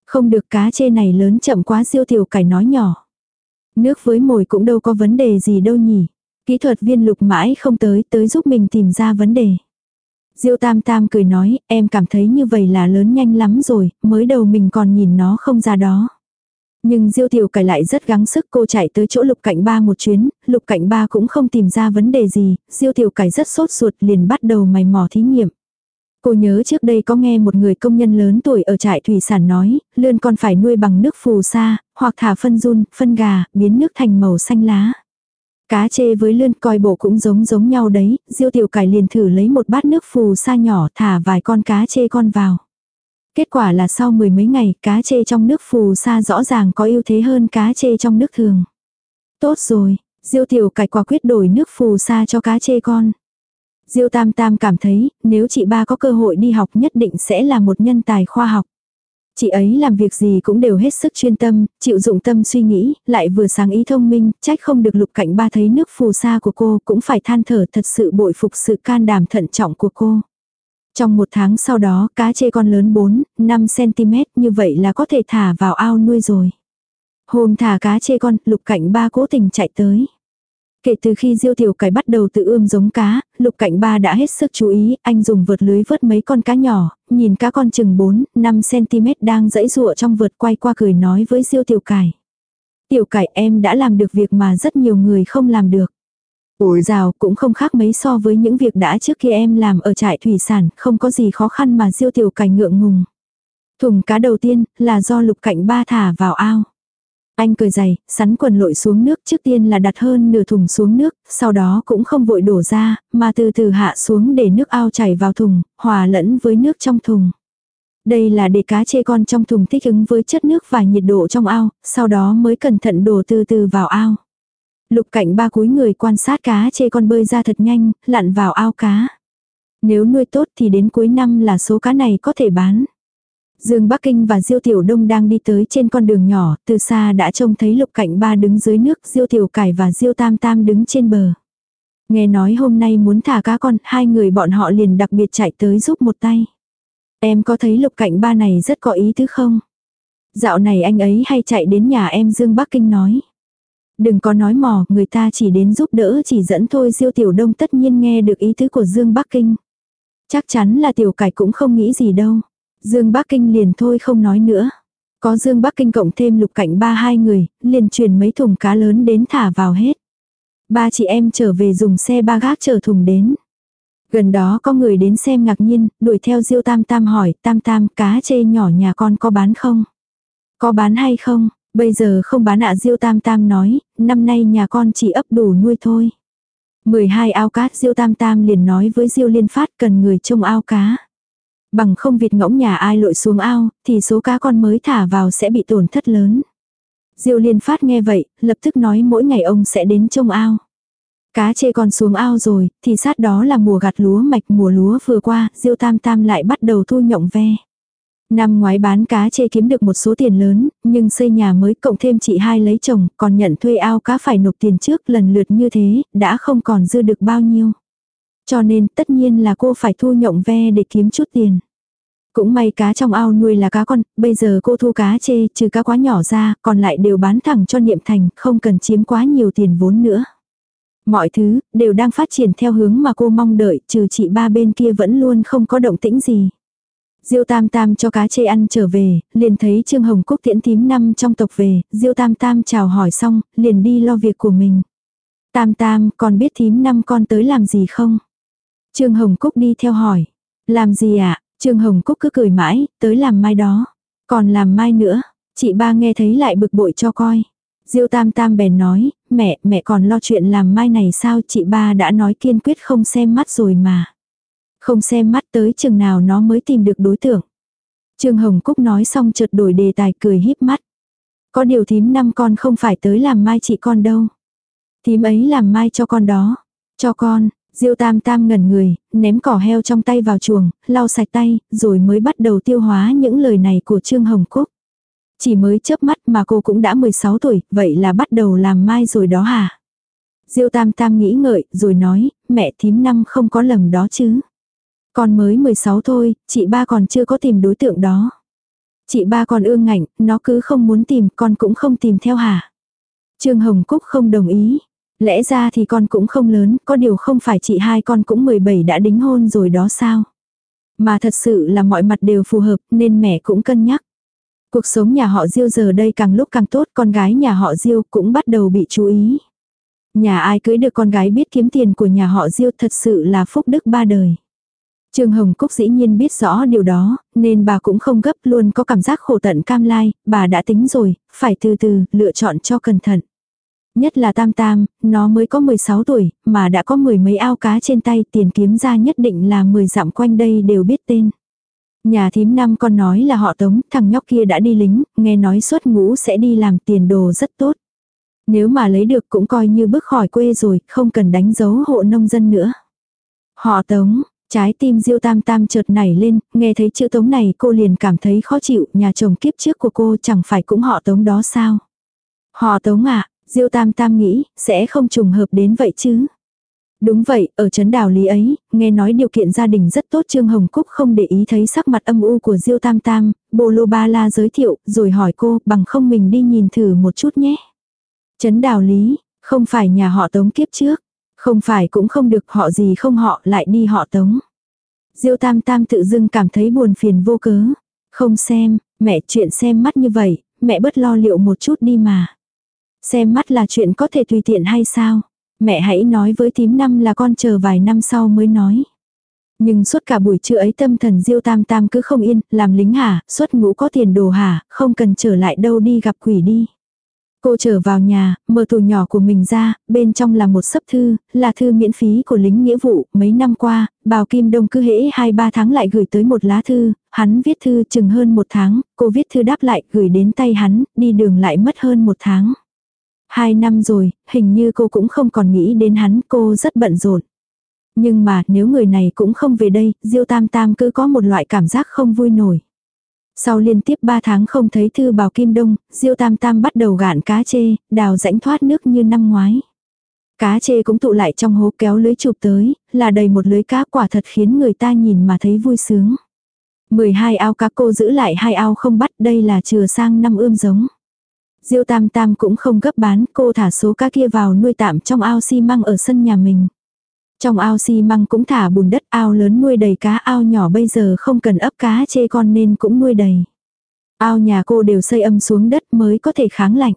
Không được cá chê này lớn chậm quá Diêu Tiểu Cải nói nhỏ. Nước với mồi cũng đâu có vấn đề gì đâu nhỉ. Kỹ thuật viên lục mãi không tới tới giúp mình tìm ra vấn đề. Diêu Tam Tam cười nói, em cảm thấy như vậy là lớn nhanh lắm rồi, mới đầu mình còn nhìn nó không ra đó. Nhưng Diêu Tiểu Cải lại rất gắng sức cô chạy tới chỗ Lục Cạnh Ba một chuyến, Lục Cạnh Ba cũng không tìm ra vấn đề gì, Diêu Tiểu Cải rất sốt ruột liền bắt đầu mày mò thí nghiệm. Cô nhớ trước đây có nghe một người công nhân lớn tuổi ở trại thủy sản nói, lươn con phải nuôi bằng nước phù sa, hoặc thả phân run, phân gà, biến nước thành màu xanh lá. Cá chê với lươn coi bộ cũng giống giống nhau đấy, diêu tiểu cải liền thử lấy một bát nước phù sa nhỏ thả vài con cá chê con vào. Kết quả là sau mười mấy ngày cá chê trong nước phù sa rõ ràng có ưu thế hơn cá chê trong nước thường. Tốt rồi, diêu tiểu cải quả quyết đổi nước phù sa cho cá chê con. Diêu Tam Tam cảm thấy, nếu chị ba có cơ hội đi học nhất định sẽ là một nhân tài khoa học. Chị ấy làm việc gì cũng đều hết sức chuyên tâm, chịu dụng tâm suy nghĩ, lại vừa sáng ý thông minh, trách không được lục cảnh ba thấy nước phù sa của cô cũng phải than thở thật sự bội phục sự can đảm thận trọng của cô. Trong một tháng sau đó, cá chê con lớn 4, 5cm như vậy là có thể thả vào ao nuôi rồi. Hôm thả cá chê con, lục cảnh ba cố tình chạy tới. Kể từ khi Diêu Tiểu Cải bắt đầu tự ươm giống cá, Lục Cảnh Ba đã hết sức chú ý, anh dùng vượt lưới vớt mấy con cá nhỏ, nhìn cá con chừng 4, 5 cm đang dẫy rụa trong vượt quay qua cười nói với Diêu Tiểu Cải. Tiểu Cải em đã làm được việc mà rất nhiều người không làm được. Ủi rào cũng không khác mấy so với những việc đã trước kia em làm ở trại thủy sản, không có gì khó khăn mà Diêu Tiểu Cải ngượng ngùng. Thùng cá đầu tiên là do Lục Cảnh Ba thả vào ao. Anh cười dày, sắn quần lội xuống nước trước tiên là đặt hơn nửa thùng xuống nước, sau đó cũng không vội đổ ra, mà từ từ hạ xuống để nước ao chảy vào thùng, hòa lẫn với nước trong thùng. Đây là để cá chê con trong thùng thích ứng với chất nước và nhiệt độ trong ao, sau đó mới cẩn thận đổ từ từ vào ao. Lục cảnh ba cúi người quan sát cá chê con bơi ra thật nhanh, lặn vào ao cá. Nếu nuôi tốt thì đến cuối năm là số cá này có thể bán. Dương Bắc Kinh và Diêu Tiểu Đông đang đi tới trên con đường nhỏ, từ xa đã trông thấy Lục Cảnh Ba đứng dưới nước, Diêu Tiểu Cải và Diêu Tam Tam đứng trên bờ. Nghe nói hôm nay muốn thả cá con, hai người bọn họ liền đặc biệt chạy tới giúp một tay. Em có thấy Lục Cảnh Ba này rất có ý tứ không? Dạo này anh ấy hay chạy đến nhà em Dương Bắc Kinh nói. Đừng có nói mò, người ta chỉ đến giúp đỡ chỉ dẫn thôi Diêu Tiểu Đông tất nhiên nghe được ý tứ của Dương Bắc Kinh. Chắc chắn là Tiểu Cải cũng không nghĩ gì đâu. Dương Bắc Kinh liền thôi không nói nữa. Có Dương Bắc Kinh cộng thêm lục cảnh ba hai người, liền truyền mấy thùng cá lớn đến thả vào hết. Ba chị em trở về dùng xe ba gác chở thùng đến. Gần đó có người đến xem ngạc nhiên, đuổi theo Diêu Tam Tam hỏi, Tam Tam cá chê nhỏ nhà con có bán không? Có bán hay không? Bây giờ không bán ạ Diêu Tam Tam nói, năm nay nhà con chỉ ấp đủ nuôi thôi. 12 ao cá Diêu Tam Tam liền nói với Diêu Liên Phát cần người trông ao cá. Bằng không vịt ngỗng nhà ai lội xuống ao, thì số cá con mới thả vào sẽ bị tổn thất lớn. Diêu liên phát nghe vậy, lập tức nói mỗi ngày ông sẽ đến trông ao. Cá chê con xuống ao rồi, thì sát đó là mùa gặt lúa mạch mùa lúa vừa qua, Diêu tam tam lại bắt đầu thu nhộng ve. Năm ngoái bán cá chê kiếm được một số tiền lớn, nhưng xây nhà mới cộng thêm chị hai lấy chồng, còn nhận thuê ao cá phải nộp tiền trước lần lượt như thế, đã không còn dư được bao nhiêu. Cho nên tất nhiên là cô phải thu nhộng ve để kiếm chút tiền. Cũng may cá trong ao nuôi là cá con, bây giờ cô thu cá chê trừ cá quá nhỏ ra, còn lại đều bán thẳng cho niệm thành, không cần chiếm quá nhiều tiền vốn nữa. Mọi thứ, đều đang phát triển theo hướng mà cô mong đợi, trừ chị ba bên kia vẫn luôn không có động tĩnh gì. Diêu Tam Tam cho cá chê ăn trở về, liền thấy Trương Hồng Cúc tiễn tím năm trong tộc về, Diêu Tam Tam chào hỏi xong, liền đi lo việc của mình. Tam Tam, còn biết thím năm con tới làm gì không? Trương Hồng Cúc đi theo hỏi. Làm gì ạ? À? Trương Hồng Cúc cứ cười mãi, tới làm mai đó. Còn làm mai nữa. Chị ba nghe thấy lại bực bội cho coi. Diêu Tam Tam bèn nói, mẹ, mẹ còn lo chuyện làm mai này sao chị ba đã nói kiên quyết không xem mắt rồi mà. Không xem mắt tới chừng nào nó mới tìm được đối tượng. Trương Hồng Cúc nói xong chợt đổi đề tài cười híp mắt. Có điều thím năm con không phải tới làm mai chị con đâu. Thím ấy làm mai cho con đó. Cho con, Diêu Tam Tam ngẩn người, ném cỏ heo trong tay vào chuồng, lau sạch tay, rồi mới bắt đầu tiêu hóa những lời này của Trương Hồng Cúc. Chỉ mới chớp mắt mà cô cũng đã 16 tuổi, vậy là bắt đầu làm mai rồi đó hả? Diêu Tam Tam nghĩ ngợi, rồi nói, mẹ thím năm không có lầm đó chứ. Con mới 16 thôi, chị ba còn chưa có tìm đối tượng đó. Chị ba còn ương ngạnh, nó cứ không muốn tìm, con cũng không tìm theo hả? Trương Hồng Cúc không đồng ý. Lẽ ra thì con cũng không lớn, có điều không phải chị hai con cũng 17 đã đính hôn rồi đó sao? Mà thật sự là mọi mặt đều phù hợp nên mẹ cũng cân nhắc. Cuộc sống nhà họ Diêu giờ đây càng lúc càng tốt, con gái nhà họ Diêu cũng bắt đầu bị chú ý. Nhà ai cưới được con gái biết kiếm tiền của nhà họ Diêu thật sự là phúc đức ba đời. Trương Hồng Cúc dĩ nhiên biết rõ điều đó, nên bà cũng không gấp luôn có cảm giác khổ tận cam lai, bà đã tính rồi, phải từ từ, lựa chọn cho cẩn thận. Nhất là Tam Tam, nó mới có 16 tuổi, mà đã có mười mấy ao cá trên tay tiền kiếm ra nhất định là 10 dặm quanh đây đều biết tên. Nhà thím năm con nói là họ tống, thằng nhóc kia đã đi lính, nghe nói suốt ngũ sẽ đi làm tiền đồ rất tốt. Nếu mà lấy được cũng coi như bước khỏi quê rồi, không cần đánh dấu hộ nông dân nữa. Họ tống, trái tim diêu tam tam chợt nảy lên, nghe thấy chữ tống này cô liền cảm thấy khó chịu, nhà chồng kiếp trước của cô chẳng phải cũng họ tống đó sao. Họ tống à, diêu tam tam nghĩ, sẽ không trùng hợp đến vậy chứ. Đúng vậy, ở trấn đảo lý ấy, nghe nói điều kiện gia đình rất tốt Trương Hồng Cúc không để ý thấy sắc mặt âm u của Diêu Tam Tam, Bồ Lô Ba La giới thiệu, rồi hỏi cô, bằng không mình đi nhìn thử một chút nhé. Trấn đảo lý, không phải nhà họ tống kiếp trước, không phải cũng không được họ gì không họ lại đi họ tống. Diêu Tam Tam tự dưng cảm thấy buồn phiền vô cớ. Không xem, mẹ chuyện xem mắt như vậy, mẹ bớt lo liệu một chút đi mà. Xem mắt là chuyện có thể tùy tiện hay sao? Mẹ hãy nói với tím năm là con chờ vài năm sau mới nói. Nhưng suốt cả buổi trưa ấy tâm thần diêu tam tam cứ không yên, làm lính hả, suốt ngũ có tiền đồ hả, không cần trở lại đâu đi gặp quỷ đi. Cô trở vào nhà, mở tủ nhỏ của mình ra, bên trong là một sấp thư, là thư miễn phí của lính nghĩa vụ, mấy năm qua, bào Kim Đông cứ hễ 2-3 tháng lại gửi tới một lá thư, hắn viết thư chừng hơn một tháng, cô viết thư đáp lại, gửi đến tay hắn, đi đường lại mất hơn một tháng. Hai năm rồi, hình như cô cũng không còn nghĩ đến hắn, cô rất bận rộn. Nhưng mà nếu người này cũng không về đây, Diêu Tam Tam cứ có một loại cảm giác không vui nổi. Sau liên tiếp 3 tháng không thấy thư bào Kim Đông, Diêu Tam Tam bắt đầu gạn cá chê, đào rãnh thoát nước như năm ngoái. Cá chê cũng tụ lại trong hố kéo lưới chụp tới, là đầy một lưới cá quả thật khiến người ta nhìn mà thấy vui sướng. 12 ao cá cô giữ lại hai ao không bắt đây là chừa sang năm ươm giống. Diêu Tam Tam cũng không gấp bán, cô thả số cá kia vào nuôi tạm trong ao xi măng ở sân nhà mình. Trong ao xi măng cũng thả bùn đất ao lớn nuôi đầy cá ao nhỏ bây giờ không cần ấp cá chê con nên cũng nuôi đầy. Ao nhà cô đều xây âm xuống đất mới có thể kháng lạnh.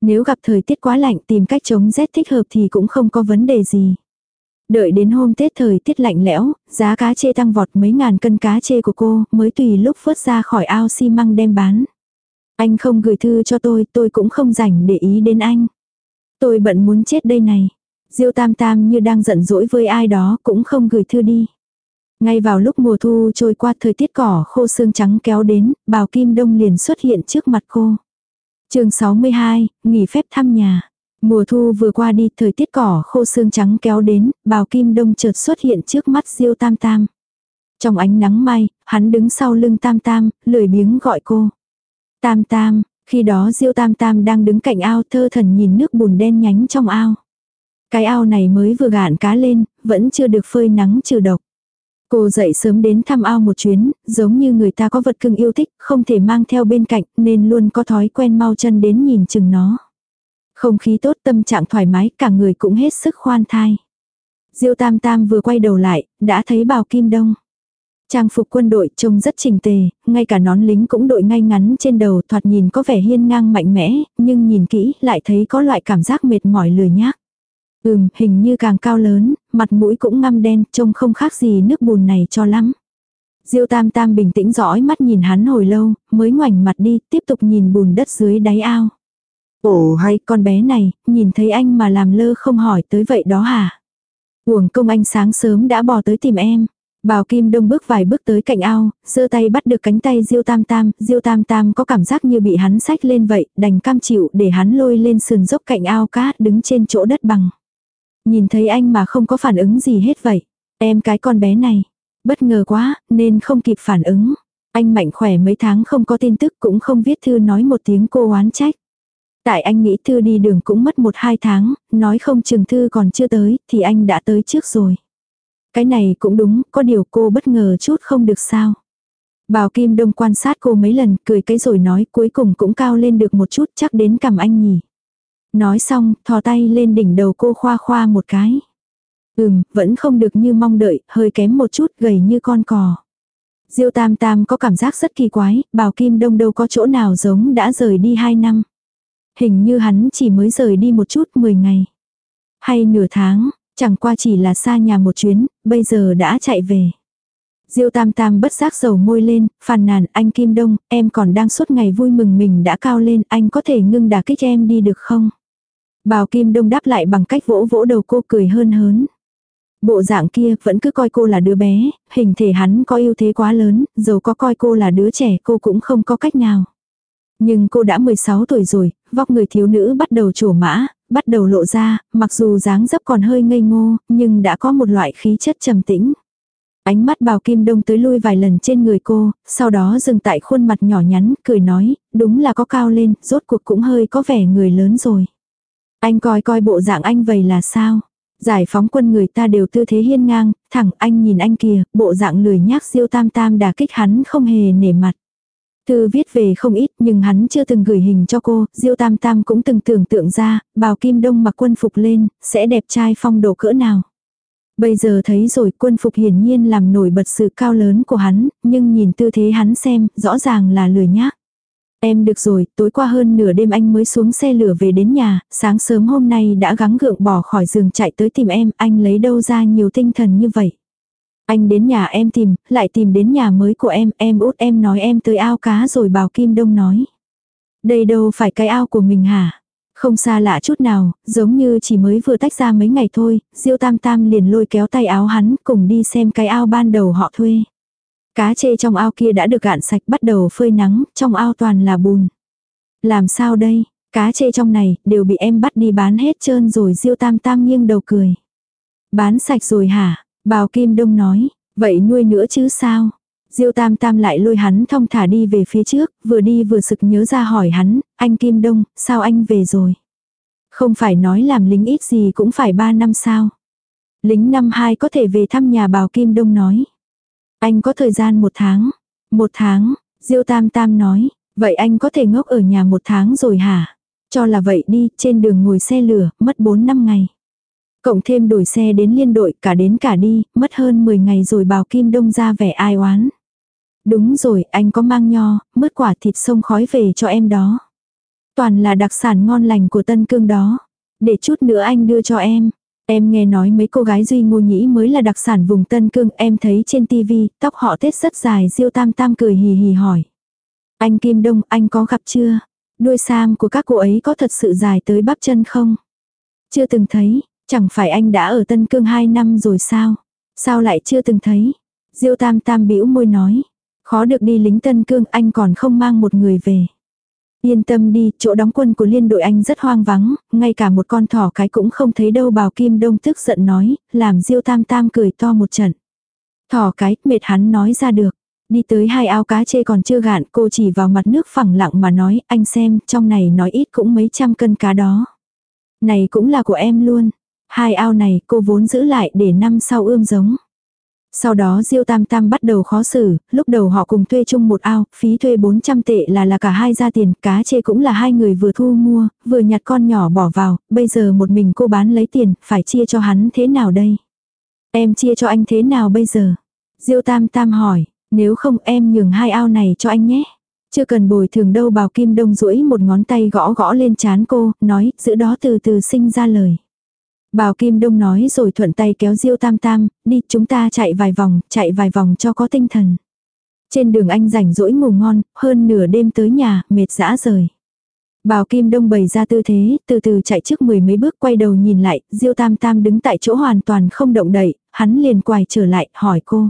Nếu gặp thời tiết quá lạnh tìm cách chống rét thích hợp thì cũng không có vấn đề gì. Đợi đến hôm Tết thời tiết lạnh lẽo, giá cá chê tăng vọt mấy ngàn cân cá chê của cô mới tùy lúc vớt ra khỏi ao xi măng đem bán. Anh không gửi thư cho tôi, tôi cũng không rảnh để ý đến anh. Tôi bận muốn chết đây này. Diêu Tam Tam như đang giận dỗi với ai đó cũng không gửi thư đi. Ngay vào lúc mùa thu trôi qua thời tiết cỏ khô xương trắng kéo đến, bào kim đông liền xuất hiện trước mặt cô. chương 62, nghỉ phép thăm nhà. Mùa thu vừa qua đi thời tiết cỏ khô xương trắng kéo đến, bào kim đông chợt xuất hiện trước mắt diêu tam tam. Trong ánh nắng mai, hắn đứng sau lưng tam tam, lười biếng gọi cô. Tam tam, khi đó Diêu Tam Tam đang đứng cạnh ao thơ thần nhìn nước bùn đen nhánh trong ao. Cái ao này mới vừa gạn cá lên, vẫn chưa được phơi nắng trừ độc. Cô dậy sớm đến thăm ao một chuyến, giống như người ta có vật cưng yêu thích, không thể mang theo bên cạnh, nên luôn có thói quen mau chân đến nhìn chừng nó. Không khí tốt tâm trạng thoải mái, cả người cũng hết sức khoan thai. Diêu Tam Tam vừa quay đầu lại, đã thấy bào Kim Đông. Trang phục quân đội trông rất trình tề, ngay cả nón lính cũng đội ngay ngắn trên đầu thoạt nhìn có vẻ hiên ngang mạnh mẽ, nhưng nhìn kỹ lại thấy có loại cảm giác mệt mỏi lười nhác. Ừm, hình như càng cao lớn, mặt mũi cũng ngăm đen, trông không khác gì nước bùn này cho lắm. Diêu Tam Tam bình tĩnh dõi mắt nhìn hắn hồi lâu, mới ngoảnh mặt đi, tiếp tục nhìn bùn đất dưới đáy ao. Ồ hay con bé này, nhìn thấy anh mà làm lơ không hỏi tới vậy đó hả? Uổng công anh sáng sớm đã bò tới tìm em. Bào Kim Đông bước vài bước tới cạnh ao, giơ tay bắt được cánh tay Diêu Tam Tam, Diêu Tam Tam có cảm giác như bị hắn sách lên vậy, đành cam chịu để hắn lôi lên sườn dốc cạnh ao cát đứng trên chỗ đất bằng. Nhìn thấy anh mà không có phản ứng gì hết vậy. Em cái con bé này, bất ngờ quá, nên không kịp phản ứng. Anh mạnh khỏe mấy tháng không có tin tức cũng không viết thư nói một tiếng cô oán trách. Tại anh nghĩ thư đi đường cũng mất một hai tháng, nói không chừng thư còn chưa tới, thì anh đã tới trước rồi. Cái này cũng đúng, có điều cô bất ngờ chút không được sao. Bào Kim Đông quan sát cô mấy lần, cười cái rồi nói cuối cùng cũng cao lên được một chút chắc đến cầm anh nhỉ. Nói xong, thò tay lên đỉnh đầu cô khoa khoa một cái. Ừm, vẫn không được như mong đợi, hơi kém một chút, gầy như con cò. Diêu Tam Tam có cảm giác rất kỳ quái, Bào Kim Đông đâu có chỗ nào giống đã rời đi hai năm. Hình như hắn chỉ mới rời đi một chút 10 ngày. Hay nửa tháng, chẳng qua chỉ là xa nhà một chuyến, bây giờ đã chạy về. Diêu Tam Tam bất giác dầu môi lên, phàn nàn anh Kim Đông, em còn đang suốt ngày vui mừng mình đã cao lên, anh có thể ngưng đả kích em đi được không? Bào Kim Đông đáp lại bằng cách vỗ vỗ đầu cô cười hơn hớn. Bộ dạng kia vẫn cứ coi cô là đứa bé, hình thể hắn có ưu thế quá lớn, dầu có coi cô là đứa trẻ cô cũng không có cách nào. Nhưng cô đã 16 tuổi rồi, vóc người thiếu nữ bắt đầu trổ mã, bắt đầu lộ ra, mặc dù dáng dấp còn hơi ngây ngô, nhưng đã có một loại khí chất trầm tĩnh. Ánh mắt bào kim đông tới lui vài lần trên người cô, sau đó dừng tại khuôn mặt nhỏ nhắn, cười nói, đúng là có cao lên, rốt cuộc cũng hơi có vẻ người lớn rồi. Anh coi coi bộ dạng anh vậy là sao? Giải phóng quân người ta đều tư thế hiên ngang, thẳng anh nhìn anh kìa, bộ dạng lười nhác siêu tam tam đà kích hắn không hề nể mặt. Thư viết về không ít nhưng hắn chưa từng gửi hình cho cô, Diêu Tam Tam cũng từng tưởng tượng ra, bào Kim Đông mặc quân phục lên, sẽ đẹp trai phong độ cỡ nào. Bây giờ thấy rồi quân phục hiển nhiên làm nổi bật sự cao lớn của hắn, nhưng nhìn tư thế hắn xem, rõ ràng là lười nhác. Em được rồi, tối qua hơn nửa đêm anh mới xuống xe lửa về đến nhà, sáng sớm hôm nay đã gắng gượng bỏ khỏi giường chạy tới tìm em, anh lấy đâu ra nhiều tinh thần như vậy. Anh đến nhà em tìm, lại tìm đến nhà mới của em, em út em nói em tới ao cá rồi bảo Kim Đông nói. Đây đâu phải cái ao của mình hả? Không xa lạ chút nào, giống như chỉ mới vừa tách ra mấy ngày thôi, Diêu Tam Tam liền lôi kéo tay áo hắn cùng đi xem cái ao ban đầu họ thuê. Cá chê trong ao kia đã được gạn sạch bắt đầu phơi nắng, trong ao toàn là bùn. Làm sao đây, cá chê trong này đều bị em bắt đi bán hết trơn rồi Diêu Tam Tam nghiêng đầu cười. Bán sạch rồi hả? Bào Kim Đông nói, vậy nuôi nữa chứ sao? Diêu Tam Tam lại lôi hắn thong thả đi về phía trước, vừa đi vừa sực nhớ ra hỏi hắn, anh Kim Đông, sao anh về rồi? Không phải nói làm lính ít gì cũng phải ba năm sao? Lính năm hai có thể về thăm nhà bào Kim Đông nói. Anh có thời gian một tháng. Một tháng, Diêu Tam Tam nói, vậy anh có thể ngốc ở nhà một tháng rồi hả? Cho là vậy đi, trên đường ngồi xe lửa, mất 4 năm ngày. Cộng thêm đổi xe đến liên đội cả đến cả đi, mất hơn 10 ngày rồi bào Kim Đông ra vẻ ai oán. Đúng rồi, anh có mang nho, mứt quả thịt sông khói về cho em đó. Toàn là đặc sản ngon lành của Tân Cương đó. Để chút nữa anh đưa cho em. Em nghe nói mấy cô gái Duy Ngô Nhĩ mới là đặc sản vùng Tân Cương, em thấy trên tivi, tóc họ tết rất dài, Diêu Tam Tam cười hì hì hỏi. Anh Kim Đông, anh có gặp chưa? Đuôi sam của các cô ấy có thật sự dài tới bắp chân không? Chưa từng thấy, Chẳng phải anh đã ở Tân Cương 2 năm rồi sao? Sao lại chưa từng thấy? Diêu Tam Tam bĩu môi nói. Khó được đi lính Tân Cương anh còn không mang một người về. Yên tâm đi, chỗ đóng quân của liên đội anh rất hoang vắng, ngay cả một con thỏ cái cũng không thấy đâu bào Kim Đông tức giận nói, làm Diêu Tam Tam cười to một trận. Thỏ cái, mệt hắn nói ra được. Đi tới hai ao cá chê còn chưa gạn, cô chỉ vào mặt nước phẳng lặng mà nói, anh xem, trong này nói ít cũng mấy trăm cân cá đó. Này cũng là của em luôn. Hai ao này cô vốn giữ lại để năm sau ươm giống. Sau đó Diêu Tam Tam bắt đầu khó xử, lúc đầu họ cùng thuê chung một ao, phí thuê 400 tệ là là cả hai ra tiền, cá chê cũng là hai người vừa thu mua, vừa nhặt con nhỏ bỏ vào, bây giờ một mình cô bán lấy tiền, phải chia cho hắn thế nào đây? Em chia cho anh thế nào bây giờ? Diêu Tam Tam hỏi, nếu không em nhường hai ao này cho anh nhé. Chưa cần bồi thường đâu bào kim đông duỗi một ngón tay gõ gõ lên chán cô, nói, giữ đó từ từ sinh ra lời. Bào Kim Đông nói rồi thuận tay kéo Diêu Tam Tam, đi chúng ta chạy vài vòng, chạy vài vòng cho có tinh thần. Trên đường anh rảnh rỗi ngủ ngon, hơn nửa đêm tới nhà, mệt dã rời. Bào Kim Đông bày ra tư thế, từ từ chạy trước mười mấy bước quay đầu nhìn lại, Diêu Tam Tam đứng tại chỗ hoàn toàn không động đậy, hắn liền quay trở lại, hỏi cô.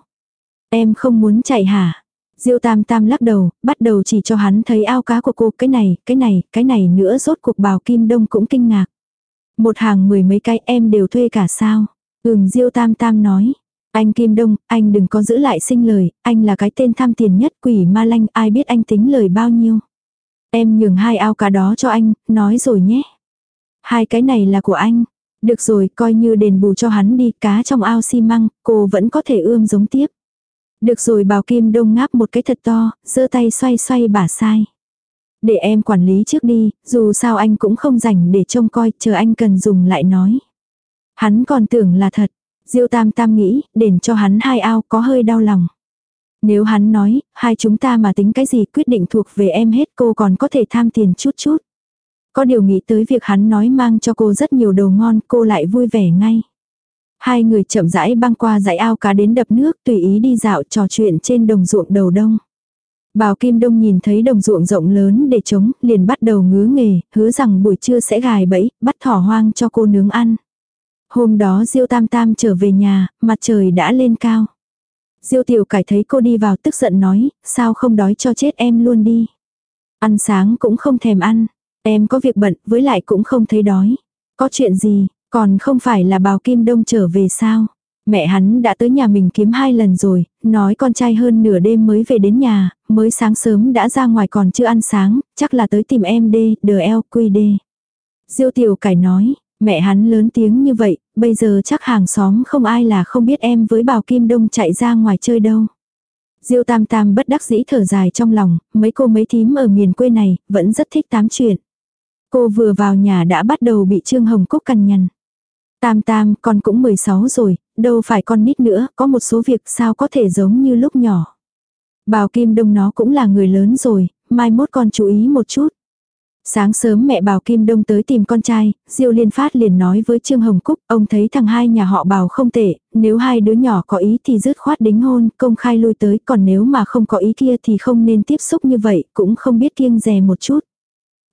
Em không muốn chạy hả? Diêu Tam Tam lắc đầu, bắt đầu chỉ cho hắn thấy ao cá của cô, cái này, cái này, cái này nữa rốt cuộc Bào Kim Đông cũng kinh ngạc. Một hàng mười mấy cái em đều thuê cả sao? Ừm Diêu Tam Tam nói. Anh Kim Đông, anh đừng có giữ lại sinh lời, anh là cái tên tham tiền nhất quỷ ma lanh, ai biết anh tính lời bao nhiêu. Em nhường hai ao cá đó cho anh, nói rồi nhé. Hai cái này là của anh. Được rồi, coi như đền bù cho hắn đi, cá trong ao xi măng, cô vẫn có thể ươm giống tiếp. Được rồi bào kim đông ngáp một cái thật to, giơ tay xoay xoay bả sai. Để em quản lý trước đi, dù sao anh cũng không rảnh để trông coi, chờ anh cần dùng lại nói. Hắn còn tưởng là thật. Diêu tam tam nghĩ, đền cho hắn hai ao có hơi đau lòng. Nếu hắn nói, hai chúng ta mà tính cái gì quyết định thuộc về em hết cô còn có thể tham tiền chút chút. Có điều nghĩ tới việc hắn nói mang cho cô rất nhiều đồ ngon cô lại vui vẻ ngay. Hai người chậm rãi băng qua dãy ao cá đến đập nước tùy ý đi dạo trò chuyện trên đồng ruộng đầu đông. Bào Kim Đông nhìn thấy đồng ruộng rộng lớn để trống, liền bắt đầu ngứa nghề, hứa rằng buổi trưa sẽ gài bẫy, bắt thỏ hoang cho cô nướng ăn. Hôm đó Diêu Tam Tam trở về nhà, mặt trời đã lên cao. Diêu Tiểu Cải thấy cô đi vào tức giận nói, sao không đói cho chết em luôn đi. Ăn sáng cũng không thèm ăn, em có việc bận, với lại cũng không thấy đói. Có chuyện gì, còn không phải là bào Kim Đông trở về sao? Mẹ hắn đã tới nhà mình kiếm hai lần rồi, nói con trai hơn nửa đêm mới về đến nhà, mới sáng sớm đã ra ngoài còn chưa ăn sáng, chắc là tới tìm em đê, đờ eo quy đê. Diêu tiểu cải nói, mẹ hắn lớn tiếng như vậy, bây giờ chắc hàng xóm không ai là không biết em với bào kim đông chạy ra ngoài chơi đâu. Diêu tam tam bất đắc dĩ thở dài trong lòng, mấy cô mấy thím ở miền quê này, vẫn rất thích tám chuyện. Cô vừa vào nhà đã bắt đầu bị Trương Hồng Cúc cằn nhằn. Tam tam, con cũng 16 rồi, đâu phải con nít nữa, có một số việc sao có thể giống như lúc nhỏ. Bào Kim Đông nó cũng là người lớn rồi, mai mốt con chú ý một chút. Sáng sớm mẹ Bào Kim Đông tới tìm con trai, Diêu Liên Phát liền nói với Trương Hồng Cúc, ông thấy thằng hai nhà họ Bào không tệ, nếu hai đứa nhỏ có ý thì dứt khoát đính hôn, công khai lui tới, còn nếu mà không có ý kia thì không nên tiếp xúc như vậy, cũng không biết kiêng dè một chút.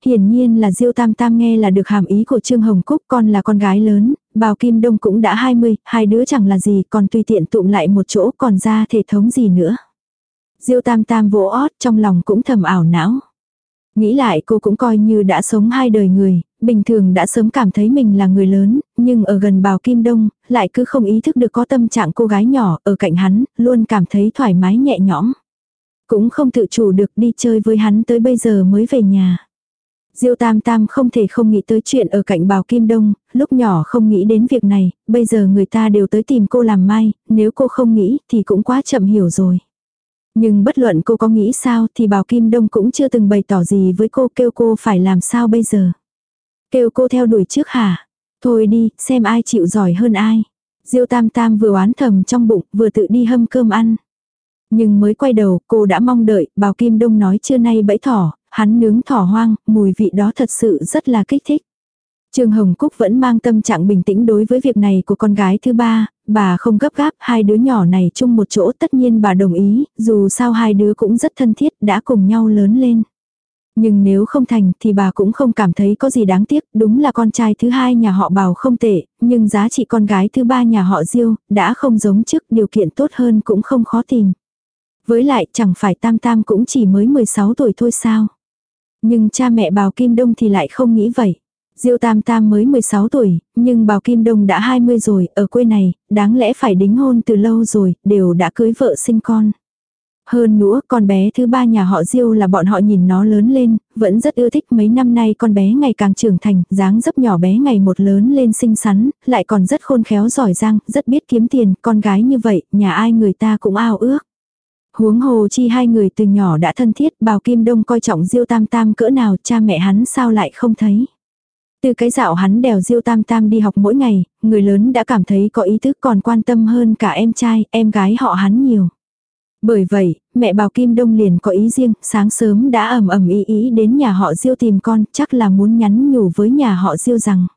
Hiển nhiên là Diêu Tam Tam nghe là được hàm ý của Trương Hồng Cúc, con là con gái lớn, Bào Kim Đông cũng đã 20, hai đứa chẳng là gì, còn tùy tiện tụm lại một chỗ còn ra thể thống gì nữa. Diêu Tam Tam vỗ ót trong lòng cũng thầm ảo não. Nghĩ lại cô cũng coi như đã sống hai đời người, bình thường đã sớm cảm thấy mình là người lớn, nhưng ở gần bào Kim Đông, lại cứ không ý thức được có tâm trạng cô gái nhỏ ở cạnh hắn, luôn cảm thấy thoải mái nhẹ nhõm. Cũng không tự chủ được đi chơi với hắn tới bây giờ mới về nhà. Diêu Tam Tam không thể không nghĩ tới chuyện ở cạnh Bào Kim Đông, lúc nhỏ không nghĩ đến việc này, bây giờ người ta đều tới tìm cô làm mai, nếu cô không nghĩ thì cũng quá chậm hiểu rồi. Nhưng bất luận cô có nghĩ sao thì Bào Kim Đông cũng chưa từng bày tỏ gì với cô kêu cô phải làm sao bây giờ. Kêu cô theo đuổi trước hả? Thôi đi, xem ai chịu giỏi hơn ai. Diêu Tam Tam vừa oán thầm trong bụng, vừa tự đi hâm cơm ăn. Nhưng mới quay đầu, cô đã mong đợi, Bào Kim Đông nói trưa nay bẫy thỏ, hắn nướng thỏ hoang, mùi vị đó thật sự rất là kích thích. Trương Hồng Cúc vẫn mang tâm trạng bình tĩnh đối với việc này của con gái thứ ba, bà không gấp gáp hai đứa nhỏ này chung một chỗ tất nhiên bà đồng ý, dù sao hai đứa cũng rất thân thiết đã cùng nhau lớn lên. Nhưng nếu không thành thì bà cũng không cảm thấy có gì đáng tiếc, đúng là con trai thứ hai nhà họ bào không tệ, nhưng giá trị con gái thứ ba nhà họ diêu đã không giống trước điều kiện tốt hơn cũng không khó tìm. Với lại chẳng phải tam tam cũng chỉ mới 16 tuổi thôi sao. Nhưng cha mẹ bào Kim Đông thì lại không nghĩ vậy. Diêu Tam Tam mới 16 tuổi, nhưng Bào Kim Đông đã 20 rồi, ở quê này, đáng lẽ phải đính hôn từ lâu rồi, đều đã cưới vợ sinh con. Hơn nữa, con bé thứ ba nhà họ Diêu là bọn họ nhìn nó lớn lên, vẫn rất ưa thích mấy năm nay con bé ngày càng trưởng thành, dáng dấp nhỏ bé ngày một lớn lên xinh xắn, lại còn rất khôn khéo giỏi giang, rất biết kiếm tiền, con gái như vậy, nhà ai người ta cũng ao ước. Huống hồ chi hai người từ nhỏ đã thân thiết, bào Kim Đông coi trọng Diêu Tam Tam cỡ nào, cha mẹ hắn sao lại không thấy. Từ cái dạo hắn đèo Diêu Tam Tam đi học mỗi ngày, người lớn đã cảm thấy có ý thức còn quan tâm hơn cả em trai, em gái họ hắn nhiều. Bởi vậy, mẹ bào Kim Đông liền có ý riêng, sáng sớm đã ẩm ẩm ý ý đến nhà họ Diêu tìm con, chắc là muốn nhắn nhủ với nhà họ Diêu rằng.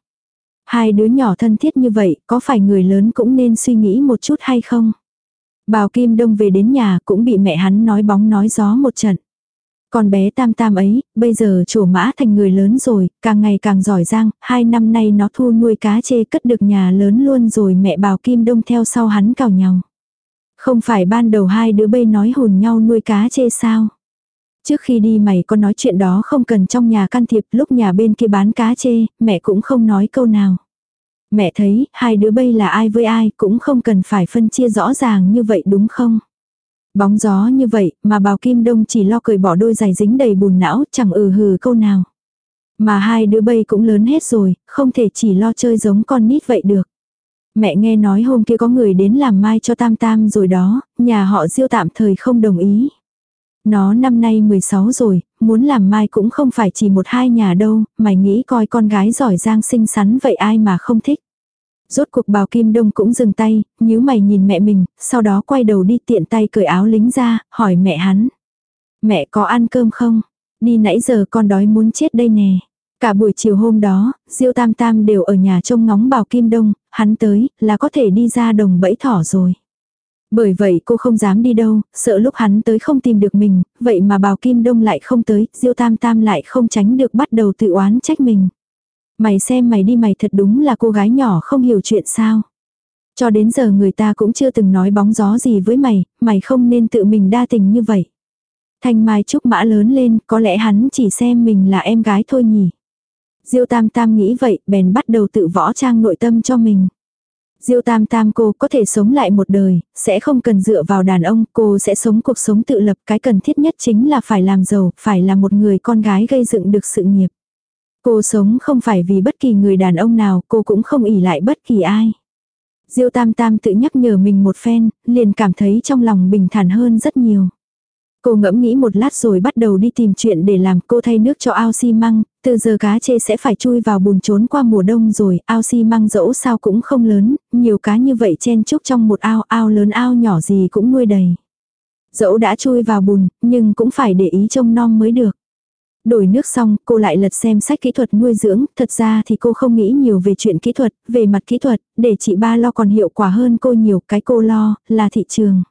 Hai đứa nhỏ thân thiết như vậy, có phải người lớn cũng nên suy nghĩ một chút hay không? Bào Kim Đông về đến nhà cũng bị mẹ hắn nói bóng nói gió một trận. Con bé tam tam ấy, bây giờ trổ mã thành người lớn rồi, càng ngày càng giỏi giang, hai năm nay nó thu nuôi cá chê cất được nhà lớn luôn rồi mẹ bào kim đông theo sau hắn cào nhau. Không phải ban đầu hai đứa bây nói hùn nhau nuôi cá chê sao? Trước khi đi mày có nói chuyện đó không cần trong nhà can thiệp lúc nhà bên kia bán cá chê, mẹ cũng không nói câu nào. Mẹ thấy hai đứa bây là ai với ai cũng không cần phải phân chia rõ ràng như vậy đúng không? Bóng gió như vậy mà bào kim đông chỉ lo cười bỏ đôi giày dính đầy bùn não chẳng ừ hừ câu nào. Mà hai đứa bây cũng lớn hết rồi, không thể chỉ lo chơi giống con nít vậy được. Mẹ nghe nói hôm kia có người đến làm mai cho tam tam rồi đó, nhà họ diêu tạm thời không đồng ý. Nó năm nay 16 rồi, muốn làm mai cũng không phải chỉ một hai nhà đâu, mày nghĩ coi con gái giỏi giang xinh xắn vậy ai mà không thích. Rốt cuộc bào kim đông cũng dừng tay, nhíu mày nhìn mẹ mình, sau đó quay đầu đi tiện tay cởi áo lính ra, hỏi mẹ hắn. Mẹ có ăn cơm không? Đi nãy giờ con đói muốn chết đây nè. Cả buổi chiều hôm đó, Diêu Tam Tam đều ở nhà trông ngóng bào kim đông, hắn tới, là có thể đi ra đồng bẫy thỏ rồi. Bởi vậy cô không dám đi đâu, sợ lúc hắn tới không tìm được mình, vậy mà bào kim đông lại không tới, diêu tam tam lại không tránh được bắt đầu tự oán trách mình. Mày xem mày đi mày thật đúng là cô gái nhỏ không hiểu chuyện sao. Cho đến giờ người ta cũng chưa từng nói bóng gió gì với mày, mày không nên tự mình đa tình như vậy. Thanh Mai Trúc Mã lớn lên, có lẽ hắn chỉ xem mình là em gái thôi nhỉ. Diêu Tam Tam nghĩ vậy, bèn bắt đầu tự võ trang nội tâm cho mình. Diêu tam tam cô có thể sống lại một đời, sẽ không cần dựa vào đàn ông, cô sẽ sống cuộc sống tự lập, cái cần thiết nhất chính là phải làm giàu, phải là một người con gái gây dựng được sự nghiệp. Cô sống không phải vì bất kỳ người đàn ông nào, cô cũng không ỉ lại bất kỳ ai. Diêu tam tam tự nhắc nhở mình một phen, liền cảm thấy trong lòng bình thản hơn rất nhiều. Cô ngẫm nghĩ một lát rồi bắt đầu đi tìm chuyện để làm. Cô thay nước cho ao xi măng, từ giờ cá chê sẽ phải chui vào bùn trốn qua mùa đông rồi, ao xi măng dẫu sao cũng không lớn, nhiều cá như vậy chen chúc trong một ao, ao lớn ao nhỏ gì cũng nuôi đầy. Dẫu đã chui vào bùn, nhưng cũng phải để ý trông non mới được. Đổi nước xong, cô lại lật xem sách kỹ thuật nuôi dưỡng, thật ra thì cô không nghĩ nhiều về chuyện kỹ thuật, về mặt kỹ thuật, để chị ba lo còn hiệu quả hơn cô nhiều, cái cô lo, là thị trường.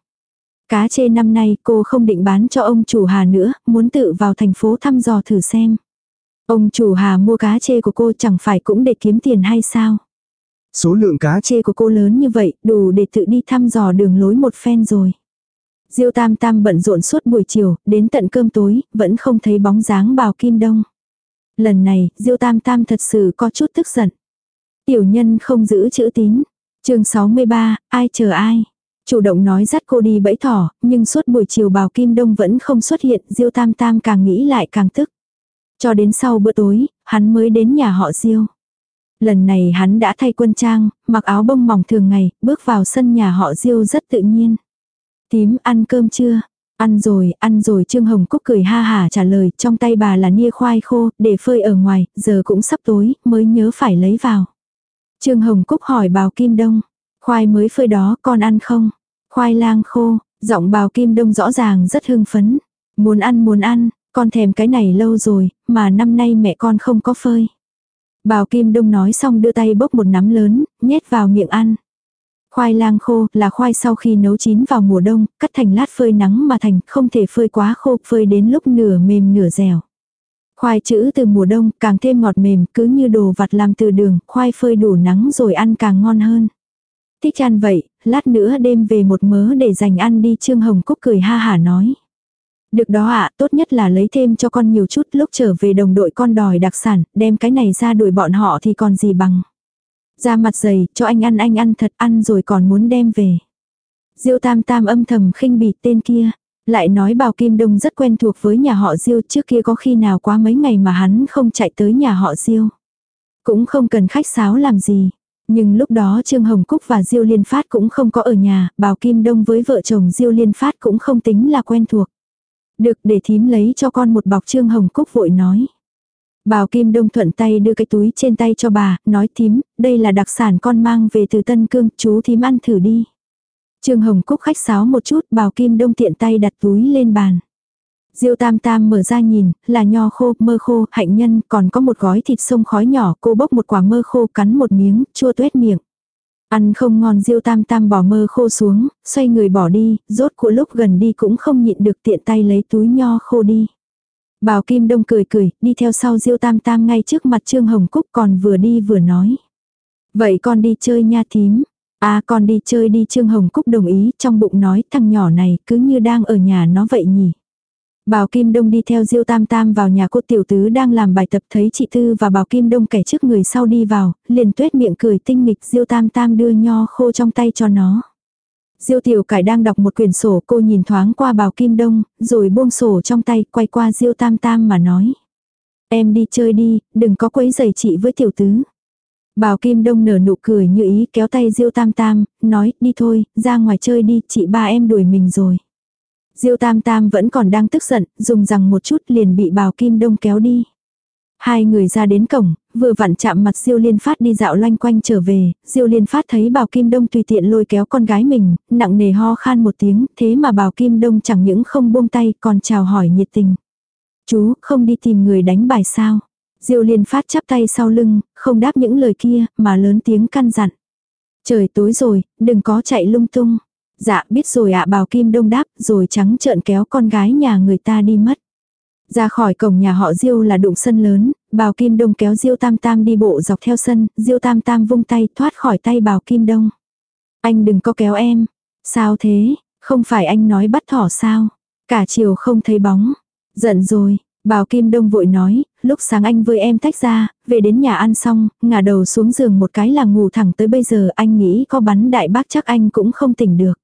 Cá chê năm nay cô không định bán cho ông chủ Hà nữa, muốn tự vào thành phố thăm dò thử xem. Ông chủ Hà mua cá chê của cô chẳng phải cũng để kiếm tiền hay sao? Số lượng cá chê của cô lớn như vậy, đủ để tự đi thăm dò đường lối một phen rồi. Diêu Tam Tam bận rộn suốt buổi chiều, đến tận cơm tối, vẫn không thấy bóng dáng bào kim đông. Lần này, Diêu Tam Tam thật sự có chút tức giận. Tiểu nhân không giữ chữ tín. chương 63, ai chờ ai? Chủ động nói dắt cô đi bẫy thỏ, nhưng suốt buổi chiều bào kim đông vẫn không xuất hiện, Diêu Tam Tam càng nghĩ lại càng tức. Cho đến sau bữa tối, hắn mới đến nhà họ Diêu. Lần này hắn đã thay quân trang, mặc áo bông mỏng thường ngày, bước vào sân nhà họ Diêu rất tự nhiên. Tím ăn cơm chưa? Ăn rồi, ăn rồi Trương Hồng Cúc cười ha hả trả lời, trong tay bà là nia khoai khô, để phơi ở ngoài, giờ cũng sắp tối, mới nhớ phải lấy vào. Trương Hồng Cúc hỏi bào Kim Đông, khoai mới phơi đó con ăn không? Khoai lang khô, giọng bào Kim Đông rõ ràng rất hưng phấn. Muốn ăn muốn ăn, con thèm cái này lâu rồi, mà năm nay mẹ con không có phơi. Bào Kim Đông nói xong đưa tay bốc một nắm lớn, nhét vào miệng ăn. Khoai lang khô là khoai sau khi nấu chín vào mùa đông, cắt thành lát phơi nắng mà thành, không thể phơi quá khô, phơi đến lúc nửa mềm nửa dẻo. Khoai chữ từ mùa đông càng thêm ngọt mềm, cứ như đồ vặt làm từ đường, khoai phơi đủ nắng rồi ăn càng ngon hơn. Thích ăn vậy, lát nữa đêm về một mớ để dành ăn đi Trương Hồng Cúc cười ha hả nói. Được đó ạ, tốt nhất là lấy thêm cho con nhiều chút lúc trở về đồng đội con đòi đặc sản, đem cái này ra đuổi bọn họ thì còn gì bằng. Ra mặt dày, cho anh ăn anh ăn thật ăn rồi còn muốn đem về. Diêu tam tam âm thầm khinh bỉ tên kia. Lại nói bào Kim Đông rất quen thuộc với nhà họ Diêu trước kia có khi nào quá mấy ngày mà hắn không chạy tới nhà họ Diêu. Cũng không cần khách sáo làm gì. Nhưng lúc đó Trương Hồng Cúc và Diêu Liên Phát cũng không có ở nhà, bào Kim Đông với vợ chồng Diêu Liên Phát cũng không tính là quen thuộc. Được để thím lấy cho con một bọc Trương Hồng Cúc vội nói. Bào Kim Đông thuận tay đưa cái túi trên tay cho bà, nói thím, đây là đặc sản con mang về từ Tân Cương, chú thím ăn thử đi. Trương Hồng Cúc khách sáo một chút, bào Kim Đông tiện tay đặt túi lên bàn. Diêu Tam Tam mở ra nhìn, là nho khô, mơ khô, hạnh nhân, còn có một gói thịt sông khói nhỏ, cô bốc một quả mơ khô cắn một miếng, chua tuét miệng. Ăn không ngon Diêu Tam Tam bỏ mơ khô xuống, xoay người bỏ đi, rốt của lúc gần đi cũng không nhịn được tiện tay lấy túi nho khô đi. Bào Kim Đông cười cười, đi theo sau Diêu Tam Tam ngay trước mặt Trương Hồng Cúc còn vừa đi vừa nói. Vậy con đi chơi nha thím. À con đi chơi đi Trương Hồng Cúc đồng ý trong bụng nói thằng nhỏ này cứ như đang ở nhà nó vậy nhỉ. Bào Kim Đông đi theo Diêu Tam Tam vào nhà cô tiểu tứ đang làm bài tập thấy chị Tư và Bào Kim Đông kẻ trước người sau đi vào, liền tuét miệng cười tinh nghịch Diêu Tam Tam đưa nho khô trong tay cho nó. Diêu tiểu cải đang đọc một quyển sổ cô nhìn thoáng qua Bào Kim Đông, rồi buông sổ trong tay quay qua Diêu Tam Tam mà nói. Em đi chơi đi, đừng có quấy giày chị với tiểu tứ. Bào Kim Đông nở nụ cười như ý kéo tay Diêu Tam Tam, nói đi thôi, ra ngoài chơi đi, chị ba em đuổi mình rồi. Diêu Tam Tam vẫn còn đang tức giận, dùng rằng một chút liền bị Bào Kim Đông kéo đi. Hai người ra đến cổng, vừa vặn chạm mặt Diêu Liên Phát đi dạo loanh quanh trở về, Diêu Liên Phát thấy Bào Kim Đông tùy tiện lôi kéo con gái mình, nặng nề ho khan một tiếng, thế mà Bào Kim Đông chẳng những không buông tay còn chào hỏi nhiệt tình. Chú, không đi tìm người đánh bài sao? Diêu Liên Phát chắp tay sau lưng, không đáp những lời kia, mà lớn tiếng căn dặn. Trời tối rồi, đừng có chạy lung tung. Dạ biết rồi ạ bào kim đông đáp rồi trắng trợn kéo con gái nhà người ta đi mất. Ra khỏi cổng nhà họ Diêu là đụng sân lớn, bào kim đông kéo Diêu tam tam đi bộ dọc theo sân, Diêu tam tam vung tay thoát khỏi tay bào kim đông. Anh đừng có kéo em. Sao thế, không phải anh nói bắt thỏ sao? Cả chiều không thấy bóng. Giận rồi, Bào Kim Đông vội nói, lúc sáng anh với em tách ra, về đến nhà ăn xong, ngả đầu xuống giường một cái là ngủ thẳng tới bây giờ anh nghĩ có bắn đại bác chắc anh cũng không tỉnh được.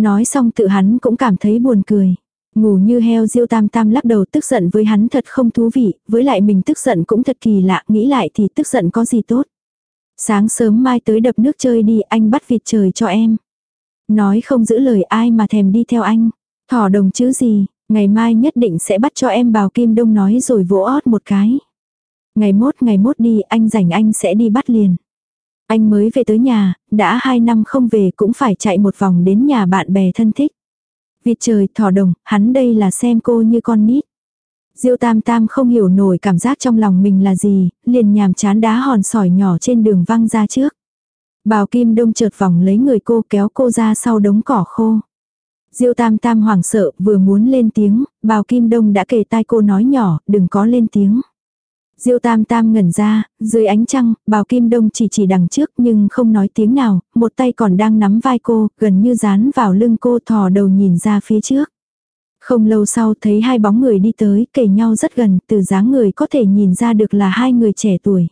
Nói xong tự hắn cũng cảm thấy buồn cười. Ngủ như heo diêu tam tam lắc đầu tức giận với hắn thật không thú vị, với lại mình tức giận cũng thật kỳ lạ, nghĩ lại thì tức giận có gì tốt. Sáng sớm mai tới đập nước chơi đi, anh bắt vịt trời cho em. Nói không giữ lời ai mà thèm đi theo anh. Thỏ đồng chứ gì, ngày mai nhất định sẽ bắt cho em bào kim đông nói rồi vỗ ót một cái. Ngày mốt ngày mốt đi, anh rảnh anh sẽ đi bắt liền. Anh mới về tới nhà, đã hai năm không về cũng phải chạy một vòng đến nhà bạn bè thân thích. Vịt trời thỏ đồng, hắn đây là xem cô như con nít. Diêu tam tam không hiểu nổi cảm giác trong lòng mình là gì, liền nhàm chán đá hòn sỏi nhỏ trên đường văng ra trước. Bào kim đông chợt vòng lấy người cô kéo cô ra sau đống cỏ khô. Diêu tam tam hoảng sợ vừa muốn lên tiếng, bào kim đông đã kề tai cô nói nhỏ, đừng có lên tiếng. Diêu tam tam ngẩn ra, dưới ánh trăng, bào kim đông chỉ chỉ đằng trước nhưng không nói tiếng nào, một tay còn đang nắm vai cô, gần như dán vào lưng cô thò đầu nhìn ra phía trước. Không lâu sau thấy hai bóng người đi tới, kề nhau rất gần, từ dáng người có thể nhìn ra được là hai người trẻ tuổi.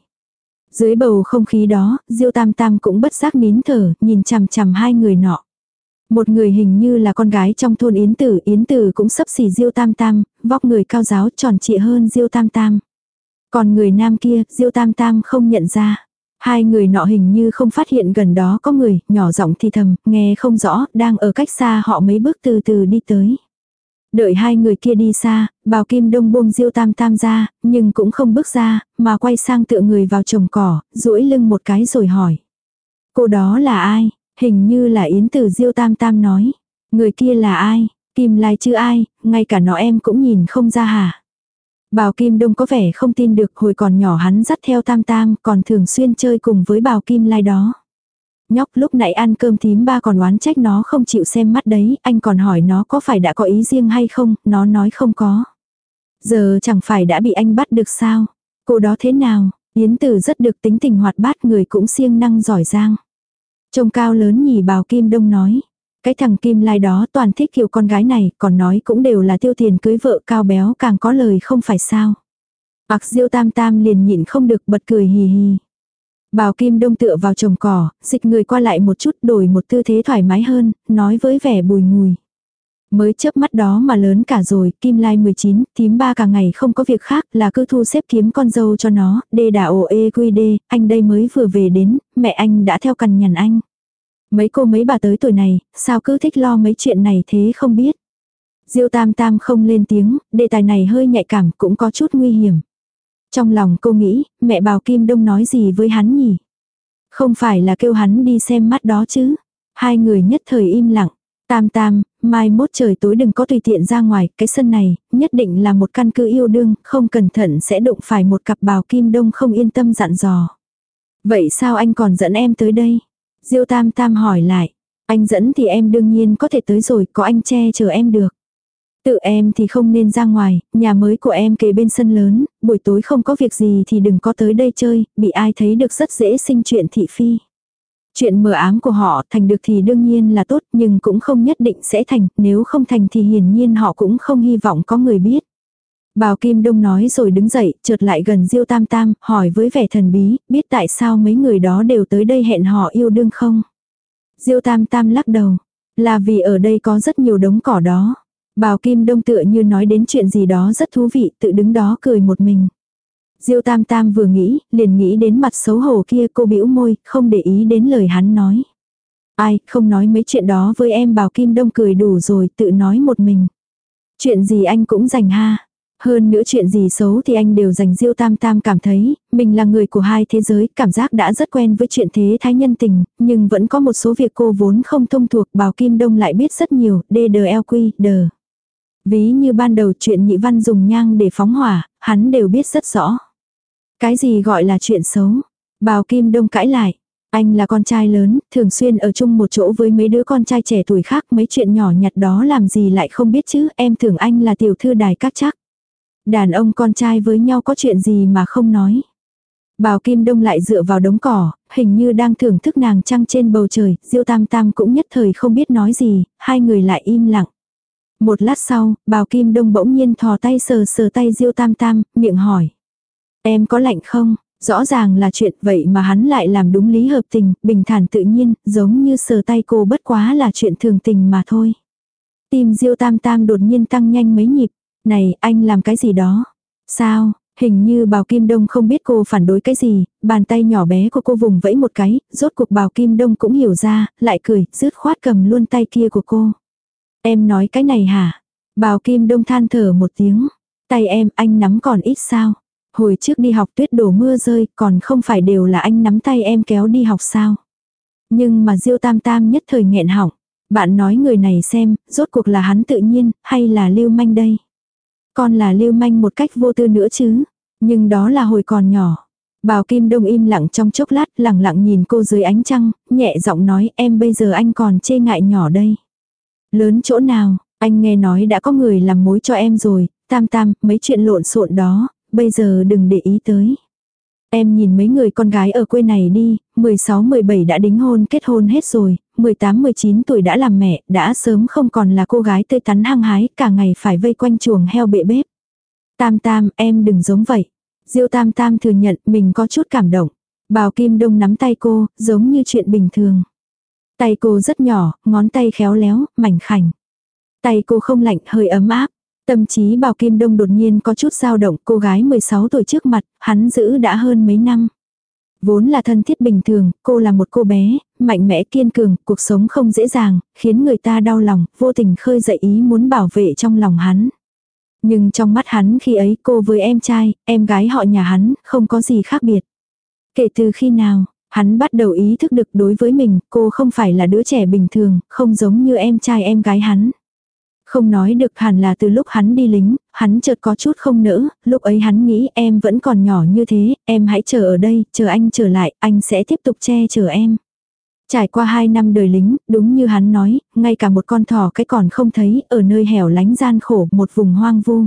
Dưới bầu không khí đó, Diêu Tam Tam cũng bất giác nín thở, nhìn chằm chằm hai người nọ. Một người hình như là con gái trong thôn Yến Tử, Yến Tử cũng sấp xỉ Diêu Tam Tam, vóc người cao giáo tròn trịa hơn Diêu Tam Tam. Còn người nam kia, Diêu Tam Tam không nhận ra. Hai người nọ hình như không phát hiện gần đó có người, nhỏ giọng thì thầm, nghe không rõ, đang ở cách xa họ mấy bước từ từ đi tới. Đợi hai người kia đi xa, bào kim đông buông diêu tam tam ra, nhưng cũng không bước ra, mà quay sang tựa người vào trồng cỏ, duỗi lưng một cái rồi hỏi. Cô đó là ai? Hình như là Yến Tử Diêu Tam Tam nói. Người kia là ai? Kim Lai chứ ai, ngay cả nó em cũng nhìn không ra hả? Bào Kim Đông có vẻ không tin được hồi còn nhỏ hắn dắt theo Tam Tam còn thường xuyên chơi cùng với Bào Kim Lai đó. Nhóc lúc nãy ăn cơm thím ba còn oán trách nó không chịu xem mắt đấy, anh còn hỏi nó có phải đã có ý riêng hay không, nó nói không có. Giờ chẳng phải đã bị anh bắt được sao? Cô đó thế nào? Yến Tử rất được tính tình hoạt bát người cũng siêng năng giỏi giang. Trông cao lớn nhỉ bào Kim Đông nói. Cái thằng Kim Lai đó toàn thích kiểu con gái này, còn nói cũng đều là tiêu tiền cưới vợ cao béo càng có lời không phải sao. Ặc diêu tam tam liền nhịn không được bật cười hì hì. Bào Kim Đông tựa vào trồng cỏ, dịch người qua lại một chút đổi một tư thế thoải mái hơn, nói với vẻ bùi ngùi. Mới chớp mắt đó mà lớn cả rồi, Kim Lai 19, tím ba cả ngày không có việc khác là cứ thu xếp kiếm con dâu cho nó, đê đà ồ ê quy đê, anh đây mới vừa về đến, mẹ anh đã theo cằn nhằn anh. Mấy cô mấy bà tới tuổi này, sao cứ thích lo mấy chuyện này thế không biết. Diêu tam tam không lên tiếng, đề tài này hơi nhạy cảm cũng có chút nguy hiểm. Trong lòng cô nghĩ, mẹ bào Kim Đông nói gì với hắn nhỉ? Không phải là kêu hắn đi xem mắt đó chứ. Hai người nhất thời im lặng. Tam tam, mai mốt trời tối đừng có tùy tiện ra ngoài, cái sân này, nhất định là một căn cứ yêu đương, không cẩn thận sẽ đụng phải một cặp bào kim đông không yên tâm dặn dò. Vậy sao anh còn dẫn em tới đây? Diêu tam tam hỏi lại. Anh dẫn thì em đương nhiên có thể tới rồi, có anh che chờ em được. Tự em thì không nên ra ngoài, nhà mới của em kề bên sân lớn, buổi tối không có việc gì thì đừng có tới đây chơi, bị ai thấy được rất dễ sinh chuyện thị phi. Chuyện mờ ám của họ thành được thì đương nhiên là tốt nhưng cũng không nhất định sẽ thành, nếu không thành thì hiển nhiên họ cũng không hy vọng có người biết. Bào Kim Đông nói rồi đứng dậy, trượt lại gần Diêu Tam Tam, hỏi với vẻ thần bí, biết tại sao mấy người đó đều tới đây hẹn họ yêu đương không? Diêu Tam Tam lắc đầu, là vì ở đây có rất nhiều đống cỏ đó. Bào Kim Đông tựa như nói đến chuyện gì đó rất thú vị, tự đứng đó cười một mình. Diêu Tam Tam vừa nghĩ, liền nghĩ đến mặt xấu hổ kia cô bĩu môi, không để ý đến lời hắn nói. Ai, không nói mấy chuyện đó với em Bào Kim Đông cười đủ rồi, tự nói một mình. Chuyện gì anh cũng dành ha. Hơn nữa chuyện gì xấu thì anh đều dành Diêu Tam Tam cảm thấy, mình là người của hai thế giới, cảm giác đã rất quen với chuyện thế thái nhân tình, nhưng vẫn có một số việc cô vốn không thông thuộc, Bào Kim Đông lại biết rất nhiều, DDLQ, đờ. Ví như ban đầu chuyện nhị văn dùng nhang để phóng hỏa, hắn đều biết rất rõ. Cái gì gọi là chuyện xấu? Bào Kim Đông cãi lại. Anh là con trai lớn, thường xuyên ở chung một chỗ với mấy đứa con trai trẻ tuổi khác mấy chuyện nhỏ nhặt đó làm gì lại không biết chứ, em tưởng anh là tiểu thư đài các chắc. Đàn ông con trai với nhau có chuyện gì mà không nói. Bào Kim Đông lại dựa vào đống cỏ, hình như đang thưởng thức nàng trăng trên bầu trời, Diêu Tam Tam cũng nhất thời không biết nói gì, hai người lại im lặng. Một lát sau, Bào Kim Đông bỗng nhiên thò tay sờ sờ tay Diêu Tam Tam, miệng hỏi. Em có lạnh không? Rõ ràng là chuyện vậy mà hắn lại làm đúng lý hợp tình, bình thản tự nhiên, giống như sờ tay cô bất quá là chuyện thường tình mà thôi. Tim Diêu Tam Tam đột nhiên tăng nhanh mấy nhịp. Này, anh làm cái gì đó? Sao? Hình như bào kim đông không biết cô phản đối cái gì, bàn tay nhỏ bé của cô vùng vẫy một cái, rốt cuộc bào kim đông cũng hiểu ra, lại cười, rứt khoát cầm luôn tay kia của cô. Em nói cái này hả? Bào kim đông than thở một tiếng. Tay em anh nắm còn ít sao? Hồi trước đi học tuyết đổ mưa rơi, còn không phải đều là anh nắm tay em kéo đi học sao? Nhưng mà Diêu Tam Tam nhất thời nghẹn họng. Bạn nói người này xem, rốt cuộc là hắn tự nhiên, hay là lưu manh đây? Con là lưu manh một cách vô tư nữa chứ. Nhưng đó là hồi còn nhỏ. Bào Kim Đông im lặng trong chốc lát, lặng lặng nhìn cô dưới ánh trăng, nhẹ giọng nói em bây giờ anh còn chê ngại nhỏ đây. Lớn chỗ nào, anh nghe nói đã có người làm mối cho em rồi, tam tam, mấy chuyện lộn xộn đó, bây giờ đừng để ý tới. Em nhìn mấy người con gái ở quê này đi, 16-17 đã đính hôn kết hôn hết rồi, 18-19 tuổi đã làm mẹ, đã sớm không còn là cô gái tươi tắn hăng hái, cả ngày phải vây quanh chuồng heo bệ bếp. Tam tam, em đừng giống vậy. Diêu tam tam thừa nhận mình có chút cảm động. Bào Kim Đông nắm tay cô, giống như chuyện bình thường. Tay cô rất nhỏ, ngón tay khéo léo, mảnh khảnh. Tay cô không lạnh, hơi ấm áp. Tâm trí Bào Kim Đông đột nhiên có chút dao động, cô gái 16 tuổi trước mặt, hắn giữ đã hơn mấy năm. Vốn là thân thiết bình thường, cô là một cô bé, mạnh mẽ kiên cường, cuộc sống không dễ dàng, khiến người ta đau lòng, vô tình khơi dậy ý muốn bảo vệ trong lòng hắn. Nhưng trong mắt hắn khi ấy cô với em trai, em gái họ nhà hắn, không có gì khác biệt. Kể từ khi nào, hắn bắt đầu ý thức được đối với mình, cô không phải là đứa trẻ bình thường, không giống như em trai em gái hắn. Không nói được hẳn là từ lúc hắn đi lính, hắn chợt có chút không nỡ, lúc ấy hắn nghĩ em vẫn còn nhỏ như thế, em hãy chờ ở đây, chờ anh trở lại, anh sẽ tiếp tục che chở em. Trải qua hai năm đời lính, đúng như hắn nói, ngay cả một con thỏ cái còn không thấy, ở nơi hẻo lánh gian khổ, một vùng hoang vu.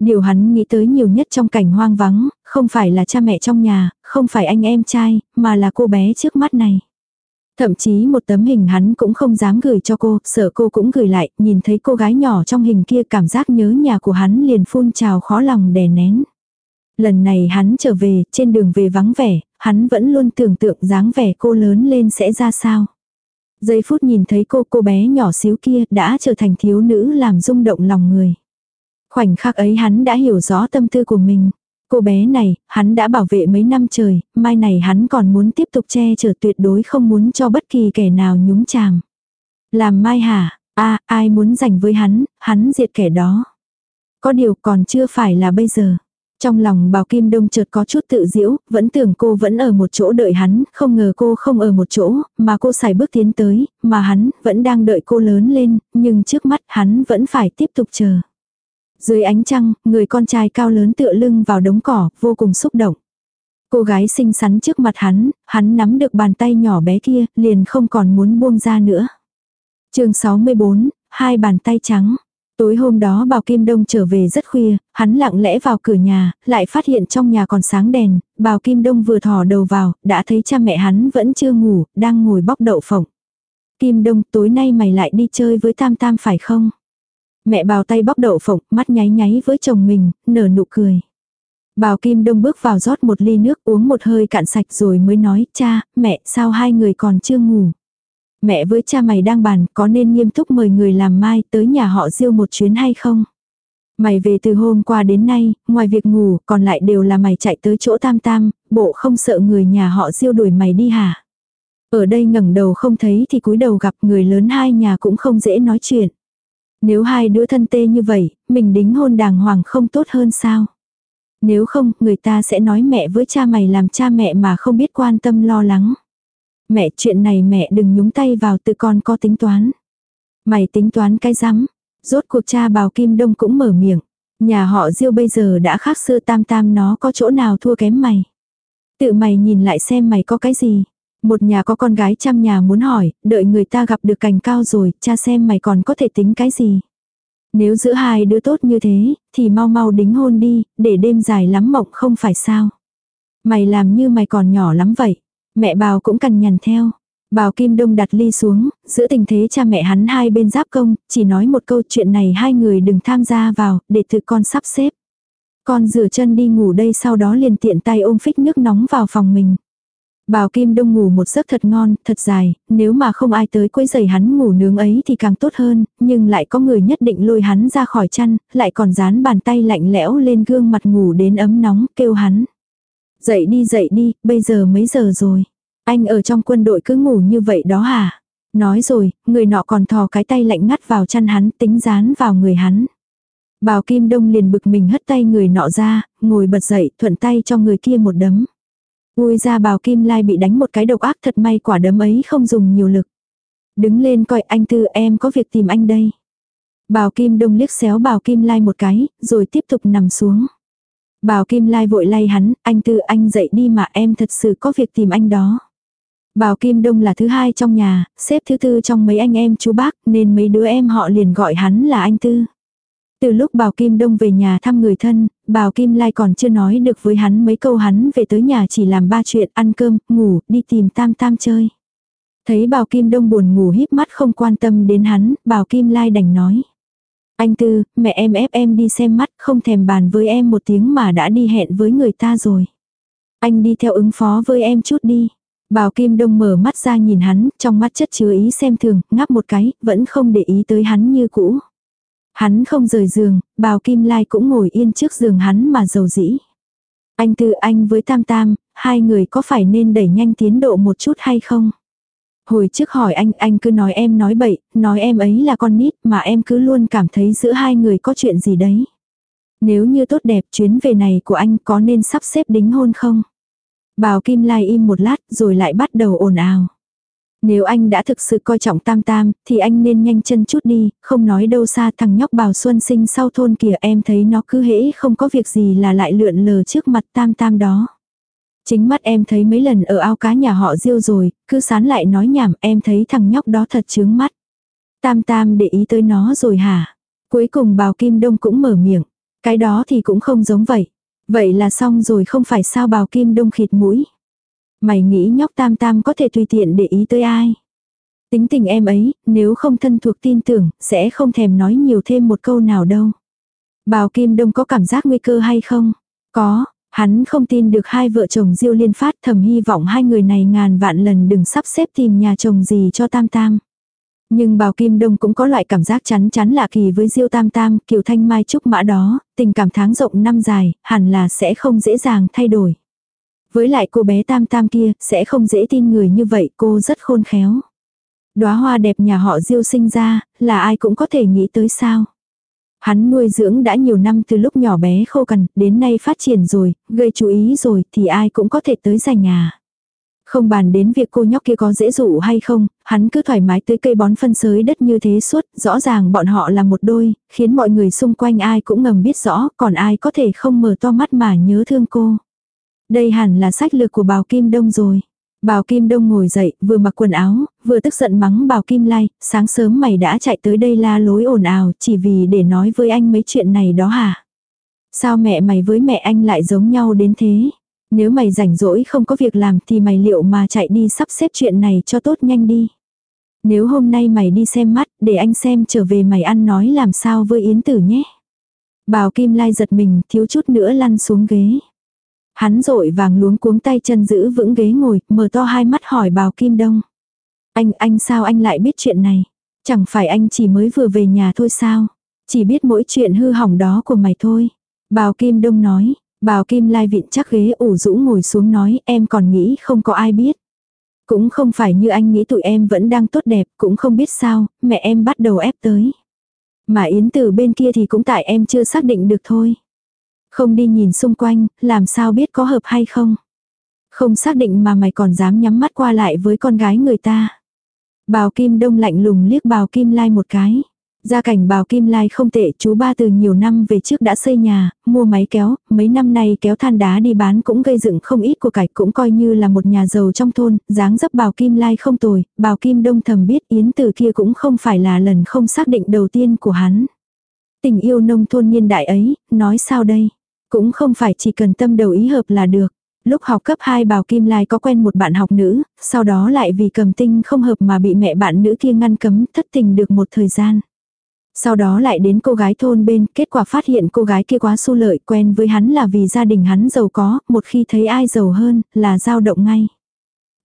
Điều hắn nghĩ tới nhiều nhất trong cảnh hoang vắng, không phải là cha mẹ trong nhà, không phải anh em trai, mà là cô bé trước mắt này. Thậm chí một tấm hình hắn cũng không dám gửi cho cô, sợ cô cũng gửi lại, nhìn thấy cô gái nhỏ trong hình kia cảm giác nhớ nhà của hắn liền phun trào khó lòng đè nén. Lần này hắn trở về, trên đường về vắng vẻ, hắn vẫn luôn tưởng tượng dáng vẻ cô lớn lên sẽ ra sao. Giây phút nhìn thấy cô cô bé nhỏ xíu kia đã trở thành thiếu nữ làm rung động lòng người. Khoảnh khắc ấy hắn đã hiểu rõ tâm tư của mình. Cô bé này, hắn đã bảo vệ mấy năm trời, mai này hắn còn muốn tiếp tục che chở tuyệt đối không muốn cho bất kỳ kẻ nào nhúng chàm. Làm mai hả? a ai muốn giành với hắn, hắn diệt kẻ đó. Có điều còn chưa phải là bây giờ. Trong lòng bào kim đông chợt có chút tự diễu, vẫn tưởng cô vẫn ở một chỗ đợi hắn, không ngờ cô không ở một chỗ, mà cô xài bước tiến tới, mà hắn vẫn đang đợi cô lớn lên, nhưng trước mắt hắn vẫn phải tiếp tục chờ. Dưới ánh trăng, người con trai cao lớn tựa lưng vào đống cỏ, vô cùng xúc động. Cô gái xinh xắn trước mặt hắn, hắn nắm được bàn tay nhỏ bé kia, liền không còn muốn buông ra nữa. chương 64, hai bàn tay trắng. Tối hôm đó Bào Kim Đông trở về rất khuya, hắn lặng lẽ vào cửa nhà, lại phát hiện trong nhà còn sáng đèn, Bào Kim Đông vừa thò đầu vào, đã thấy cha mẹ hắn vẫn chưa ngủ, đang ngồi bóc đậu phộng. Kim Đông, tối nay mày lại đi chơi với Tam Tam phải không? Mẹ bào tay bóc đậu phộng, mắt nháy nháy với chồng mình, nở nụ cười. Bào Kim Đông bước vào rót một ly nước uống một hơi cạn sạch rồi mới nói, cha, mẹ, sao hai người còn chưa ngủ? Mẹ với cha mày đang bàn, có nên nghiêm túc mời người làm mai tới nhà họ diêu một chuyến hay không? Mày về từ hôm qua đến nay, ngoài việc ngủ, còn lại đều là mày chạy tới chỗ tam tam, bộ không sợ người nhà họ diêu đuổi mày đi hả? Ở đây ngẩng đầu không thấy thì cúi đầu gặp người lớn hai nhà cũng không dễ nói chuyện. Nếu hai đứa thân tê như vậy, mình đính hôn đàng hoàng không tốt hơn sao? Nếu không, người ta sẽ nói mẹ với cha mày làm cha mẹ mà không biết quan tâm lo lắng. Mẹ chuyện này mẹ đừng nhúng tay vào tự con có tính toán. Mày tính toán cái rắm. Rốt cuộc cha bào Kim Đông cũng mở miệng. Nhà họ Diêu bây giờ đã khác xưa tam tam nó có chỗ nào thua kém mày. Tự mày nhìn lại xem mày có cái gì. Một nhà có con gái trăm nhà muốn hỏi, đợi người ta gặp được cành cao rồi, cha xem mày còn có thể tính cái gì. Nếu giữa hai đứa tốt như thế, thì mau mau đính hôn đi, để đêm dài lắm mộng không phải sao. Mày làm như mày còn nhỏ lắm vậy. Mẹ bào cũng cằn nhằn theo. Bào Kim Đông đặt ly xuống, giữa tình thế cha mẹ hắn hai bên giáp công, chỉ nói một câu chuyện này hai người đừng tham gia vào, để tự con sắp xếp. Con rửa chân đi ngủ đây sau đó liền tiện tay ôm phích nước nóng vào phòng mình. Bào Kim Đông ngủ một giấc thật ngon, thật dài, nếu mà không ai tới quấy giày hắn ngủ nướng ấy thì càng tốt hơn, nhưng lại có người nhất định lôi hắn ra khỏi chăn, lại còn dán bàn tay lạnh lẽo lên gương mặt ngủ đến ấm nóng, kêu hắn. Dậy đi dậy đi, bây giờ mấy giờ rồi? Anh ở trong quân đội cứ ngủ như vậy đó hả? Nói rồi, người nọ còn thò cái tay lạnh ngắt vào chăn hắn, tính dán vào người hắn. Bào Kim Đông liền bực mình hất tay người nọ ra, ngồi bật dậy, thuận tay cho người kia một đấm. Ui ra bào Kim Lai bị đánh một cái độc ác thật may quả đấm ấy không dùng nhiều lực. Đứng lên coi anh Tư em có việc tìm anh đây. Bào Kim Đông liếc xéo bào Kim Lai một cái, rồi tiếp tục nằm xuống. Bào Kim Lai vội lay hắn, anh Tư anh dậy đi mà em thật sự có việc tìm anh đó. Bào Kim Đông là thứ hai trong nhà, xếp thứ tư trong mấy anh em chú bác nên mấy đứa em họ liền gọi hắn là anh Tư. Từ lúc Bào Kim Đông về nhà thăm người thân, Bào Kim Lai còn chưa nói được với hắn mấy câu hắn về tới nhà chỉ làm ba chuyện ăn cơm, ngủ, đi tìm Tam Tam chơi. Thấy Bào Kim Đông buồn ngủ híp mắt không quan tâm đến hắn, Bào Kim Lai đành nói. Anh Tư, mẹ em ép em đi xem mắt, không thèm bàn với em một tiếng mà đã đi hẹn với người ta rồi. Anh đi theo ứng phó với em chút đi. Bào Kim Đông mở mắt ra nhìn hắn, trong mắt chất chứa ý xem thường, ngáp một cái, vẫn không để ý tới hắn như cũ. Hắn không rời giường, bào Kim Lai cũng ngồi yên trước giường hắn mà dầu dĩ. Anh Tư anh với Tam Tam, hai người có phải nên đẩy nhanh tiến độ một chút hay không? Hồi trước hỏi anh, anh cứ nói em nói bậy, nói em ấy là con nít mà em cứ luôn cảm thấy giữa hai người có chuyện gì đấy. Nếu như tốt đẹp chuyến về này của anh có nên sắp xếp đính hôn không? Bào Kim Lai im một lát rồi lại bắt đầu ồn ào. Nếu anh đã thực sự coi trọng tam tam, thì anh nên nhanh chân chút đi, không nói đâu xa thằng nhóc bào xuân sinh sau thôn kìa em thấy nó cứ hễ không có việc gì là lại lượn lờ trước mặt tam tam đó. Chính mắt em thấy mấy lần ở ao cá nhà họ diêu rồi, cứ sán lại nói nhảm em thấy thằng nhóc đó thật chướng mắt. Tam tam để ý tới nó rồi hả? Cuối cùng bào kim đông cũng mở miệng. Cái đó thì cũng không giống vậy. Vậy là xong rồi không phải sao bào kim đông khịt mũi. Mày nghĩ nhóc tam tam có thể tùy tiện để ý tới ai. Tính tình em ấy, nếu không thân thuộc tin tưởng, sẽ không thèm nói nhiều thêm một câu nào đâu. Bào Kim Đông có cảm giác nguy cơ hay không? Có, hắn không tin được hai vợ chồng Diêu Liên Phát thầm hy vọng hai người này ngàn vạn lần đừng sắp xếp tìm nhà chồng gì cho Tam Tam. Nhưng Bào Kim Đông cũng có loại cảm giác chắn chắn lạ kỳ với Diêu Tam Tam, Kiều Thanh Mai Trúc Mã đó, tình cảm tháng rộng năm dài, hẳn là sẽ không dễ dàng thay đổi. Với lại cô bé tam tam kia, sẽ không dễ tin người như vậy, cô rất khôn khéo. Đóa hoa đẹp nhà họ Diêu sinh ra, là ai cũng có thể nghĩ tới sao. Hắn nuôi dưỡng đã nhiều năm từ lúc nhỏ bé khô cằn, đến nay phát triển rồi, gây chú ý rồi, thì ai cũng có thể tới giành nhà. Không bàn đến việc cô nhóc kia có dễ dụ hay không, hắn cứ thoải mái tới cây bón phân sới đất như thế suốt, rõ ràng bọn họ là một đôi, khiến mọi người xung quanh ai cũng ngầm biết rõ, còn ai có thể không mở to mắt mà nhớ thương cô. Đây hẳn là sách lược của bào Kim Đông rồi. Bào Kim Đông ngồi dậy, vừa mặc quần áo, vừa tức giận mắng Bào Kim Lai, sáng sớm mày đã chạy tới đây la lối ồn ào, chỉ vì để nói với anh mấy chuyện này đó hả? Sao mẹ mày với mẹ anh lại giống nhau đến thế? Nếu mày rảnh rỗi không có việc làm thì mày liệu mà chạy đi sắp xếp chuyện này cho tốt nhanh đi. Nếu hôm nay mày đi xem mắt, để anh xem trở về mày ăn nói làm sao với Yến Tử nhé. Bào Kim Lai giật mình, thiếu chút nữa lăn xuống ghế. Hắn rội vàng luống cuống tay chân giữ vững ghế ngồi, mở to hai mắt hỏi bào Kim Đông. Anh, anh sao anh lại biết chuyện này? Chẳng phải anh chỉ mới vừa về nhà thôi sao? Chỉ biết mỗi chuyện hư hỏng đó của mày thôi. Bào Kim Đông nói, bào Kim Lai vịn chắc ghế ủ rũ ngồi xuống nói em còn nghĩ không có ai biết. Cũng không phải như anh nghĩ tụi em vẫn đang tốt đẹp, cũng không biết sao, mẹ em bắt đầu ép tới. Mà Yến từ bên kia thì cũng tại em chưa xác định được thôi. Không đi nhìn xung quanh, làm sao biết có hợp hay không. Không xác định mà mày còn dám nhắm mắt qua lại với con gái người ta. Bào Kim Đông lạnh lùng liếc Bào Kim Lai một cái. Gia cảnh bào Kim Lai không tệ, chú ba từ nhiều năm về trước đã xây nhà, mua máy kéo, mấy năm nay kéo than đá đi bán cũng gây dựng không ít của cải cũng coi như là một nhà giàu trong thôn, dáng dấp bào Kim Lai không tồi, bào Kim Đông thầm biết Yến từ kia cũng không phải là lần không xác định đầu tiên của hắn. Tình yêu nông thôn niên đại ấy, nói sao đây? Cũng không phải chỉ cần tâm đầu ý hợp là được. Lúc học cấp 2 Bào Kim Lai có quen một bạn học nữ, sau đó lại vì cầm tinh không hợp mà bị mẹ bạn nữ kia ngăn cấm thất tình được một thời gian. Sau đó lại đến cô gái thôn bên, kết quả phát hiện cô gái kia quá su lợi, quen với hắn là vì gia đình hắn giàu có, một khi thấy ai giàu hơn, là dao động ngay.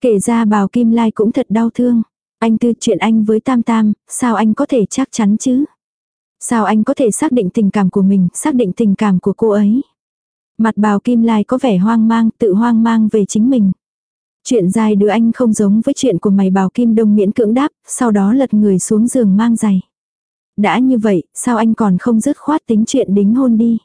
Kể ra bào Kim Lai cũng thật đau thương. Anh tư chuyện anh với Tam Tam, sao anh có thể chắc chắn chứ? Sao anh có thể xác định tình cảm của mình, xác định tình cảm của cô ấy? Mặt bào Kim Lai có vẻ hoang mang, tự hoang mang về chính mình. Chuyện dài đứa anh không giống với chuyện của mày bào Kim Đông miễn cưỡng đáp, sau đó lật người xuống giường mang giày. Đã như vậy, sao anh còn không dứt khoát tính chuyện đính hôn đi?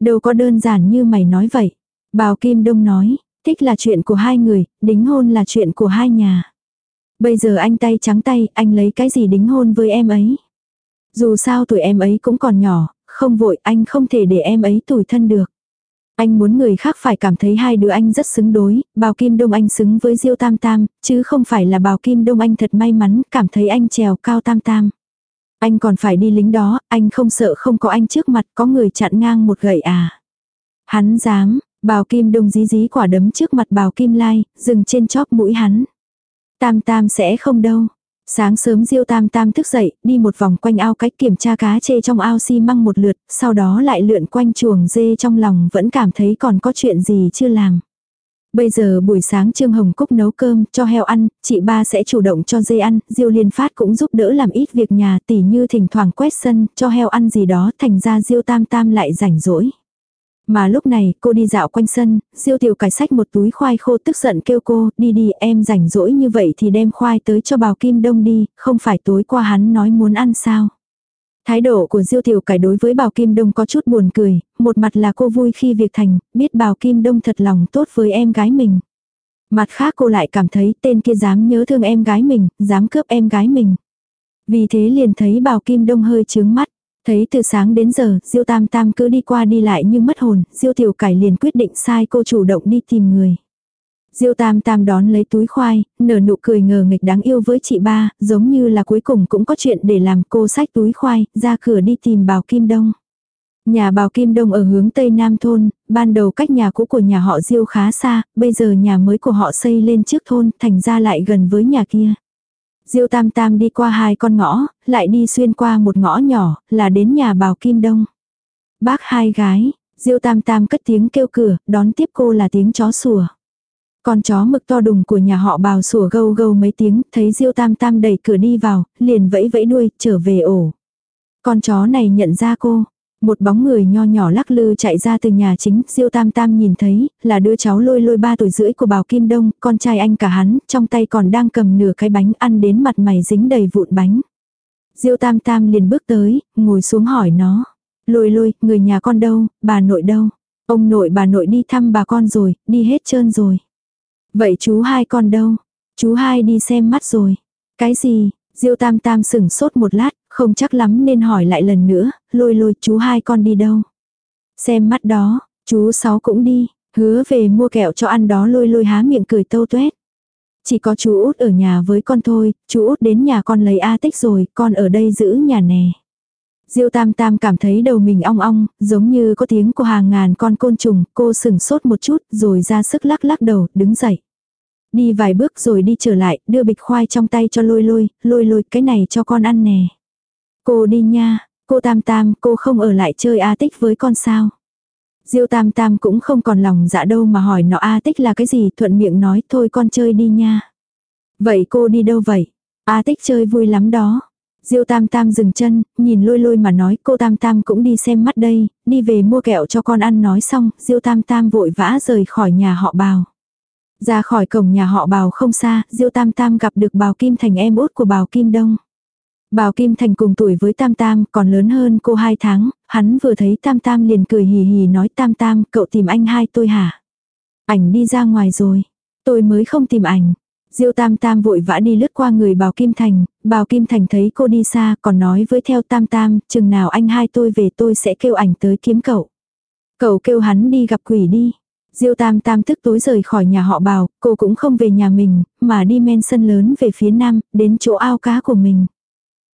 Đâu có đơn giản như mày nói vậy. Bào Kim Đông nói, thích là chuyện của hai người, đính hôn là chuyện của hai nhà. Bây giờ anh tay trắng tay, anh lấy cái gì đính hôn với em ấy? Dù sao tuổi em ấy cũng còn nhỏ, không vội anh không thể để em ấy tủi thân được. Anh muốn người khác phải cảm thấy hai đứa anh rất xứng đối, bào kim đông anh xứng với diêu tam tam, chứ không phải là bào kim đông anh thật may mắn cảm thấy anh trèo cao tam tam. Anh còn phải đi lính đó, anh không sợ không có anh trước mặt có người chặn ngang một gậy à. Hắn dám, bào kim đông dí dí quả đấm trước mặt bào kim lai, dừng trên chóp mũi hắn. Tam tam sẽ không đâu. Sáng sớm Diêu Tam Tam thức dậy, đi một vòng quanh ao cách kiểm tra cá chê trong ao xi măng một lượt, sau đó lại lượn quanh chuồng dê trong lòng vẫn cảm thấy còn có chuyện gì chưa làm. Bây giờ buổi sáng Trương Hồng Cúc nấu cơm cho heo ăn, chị ba sẽ chủ động cho dê ăn, Diêu Liên Phát cũng giúp đỡ làm ít việc nhà tỉ như thỉnh thoảng quét sân, cho heo ăn gì đó thành ra Diêu Tam Tam lại rảnh rỗi. Mà lúc này cô đi dạo quanh sân, Diêu Tiểu cải sách một túi khoai khô tức giận kêu cô, đi đi em rảnh rỗi như vậy thì đem khoai tới cho bào Kim Đông đi, không phải tối qua hắn nói muốn ăn sao. Thái độ của Diêu Tiểu Cải đối với Bào Kim Đông có chút buồn cười, một mặt là cô vui khi việc thành, biết Bào Kim Đông thật lòng tốt với em gái mình. Mặt khác cô lại cảm thấy tên kia dám nhớ thương em gái mình, dám cướp em gái mình. Vì thế liền thấy Bào Kim Đông hơi chướng mắt. Thấy từ sáng đến giờ, Diêu Tam Tam cứ đi qua đi lại như mất hồn, Diêu Tiểu Cải liền quyết định sai cô chủ động đi tìm người. Diêu Tam Tam đón lấy túi khoai, nở nụ cười ngờ nghịch đáng yêu với chị ba, giống như là cuối cùng cũng có chuyện để làm cô sách túi khoai, ra cửa đi tìm Bào Kim Đông. Nhà Bào Kim Đông ở hướng Tây Nam thôn, ban đầu cách nhà cũ của nhà họ Diêu khá xa, bây giờ nhà mới của họ xây lên trước thôn, thành ra lại gần với nhà kia. Diêu Tam Tam đi qua hai con ngõ, lại đi xuyên qua một ngõ nhỏ, là đến nhà Bào Kim Đông. Bác hai gái, Diêu Tam Tam cất tiếng kêu cửa, đón tiếp cô là tiếng chó sủa. Con chó mực to đùng của nhà họ bào sủa gâu gâu mấy tiếng, thấy Diêu Tam Tam đẩy cửa đi vào, liền vẫy vẫy đuôi, trở về ổ. Con chó này nhận ra cô. Một bóng người nho nhỏ lắc lư chạy ra từ nhà chính, Diêu Tam Tam nhìn thấy, là đứa cháu lôi lôi ba tuổi rưỡi của Bảo Kim Đông, con trai anh cả hắn, trong tay còn đang cầm nửa cái bánh ăn đến mặt mày dính đầy vụn bánh. Diêu Tam Tam liền bước tới, ngồi xuống hỏi nó. Lôi lôi, người nhà con đâu, bà nội đâu? Ông nội bà nội đi thăm bà con rồi, đi hết trơn rồi. Vậy chú hai con đâu? Chú hai đi xem mắt rồi. Cái gì? Diêu tam tam sửng sốt một lát, không chắc lắm nên hỏi lại lần nữa, lôi lôi chú hai con đi đâu? Xem mắt đó, chú sáu cũng đi, hứa về mua kẹo cho ăn đó lôi lôi há miệng cười tâu tuét. Chỉ có chú út ở nhà với con thôi, chú út đến nhà con lấy A tích rồi, con ở đây giữ nhà nè. Diêu Tam Tam cảm thấy đầu mình ong ong, giống như có tiếng của hàng ngàn con côn trùng, cô sừng sốt một chút rồi ra sức lắc lắc đầu, đứng dậy. Đi vài bước rồi đi trở lại, đưa bịch khoai trong tay cho lôi lôi, lôi lôi cái này cho con ăn nè. Cô đi nha, cô Tam Tam, cô không ở lại chơi A tích với con sao. Diêu Tam Tam cũng không còn lòng dạ đâu mà hỏi nó A tích là cái gì, thuận miệng nói thôi con chơi đi nha. Vậy cô đi đâu vậy? A tích chơi vui lắm đó. Diêu Tam Tam dừng chân, nhìn lôi lôi mà nói cô Tam Tam cũng đi xem mắt đây, đi về mua kẹo cho con ăn nói xong, Diêu Tam Tam vội vã rời khỏi nhà họ bào. Ra khỏi cổng nhà họ bào không xa, Diêu Tam Tam gặp được bào Kim Thành em út của bào Kim Đông. Bào Kim Thành cùng tuổi với Tam Tam, còn lớn hơn cô 2 tháng, hắn vừa thấy Tam Tam liền cười hì hì nói Tam Tam, cậu tìm anh hai tôi hả? Ảnh đi ra ngoài rồi. Tôi mới không tìm ảnh. Diêu Tam Tam vội vã đi lướt qua người Bào Kim Thành, Bào Kim Thành thấy cô đi xa còn nói với theo Tam Tam, chừng nào anh hai tôi về tôi sẽ kêu ảnh tới kiếm cậu. Cậu kêu hắn đi gặp quỷ đi. Diêu Tam Tam tức tối rời khỏi nhà họ Bào, cô cũng không về nhà mình, mà đi men sân lớn về phía nam, đến chỗ ao cá của mình.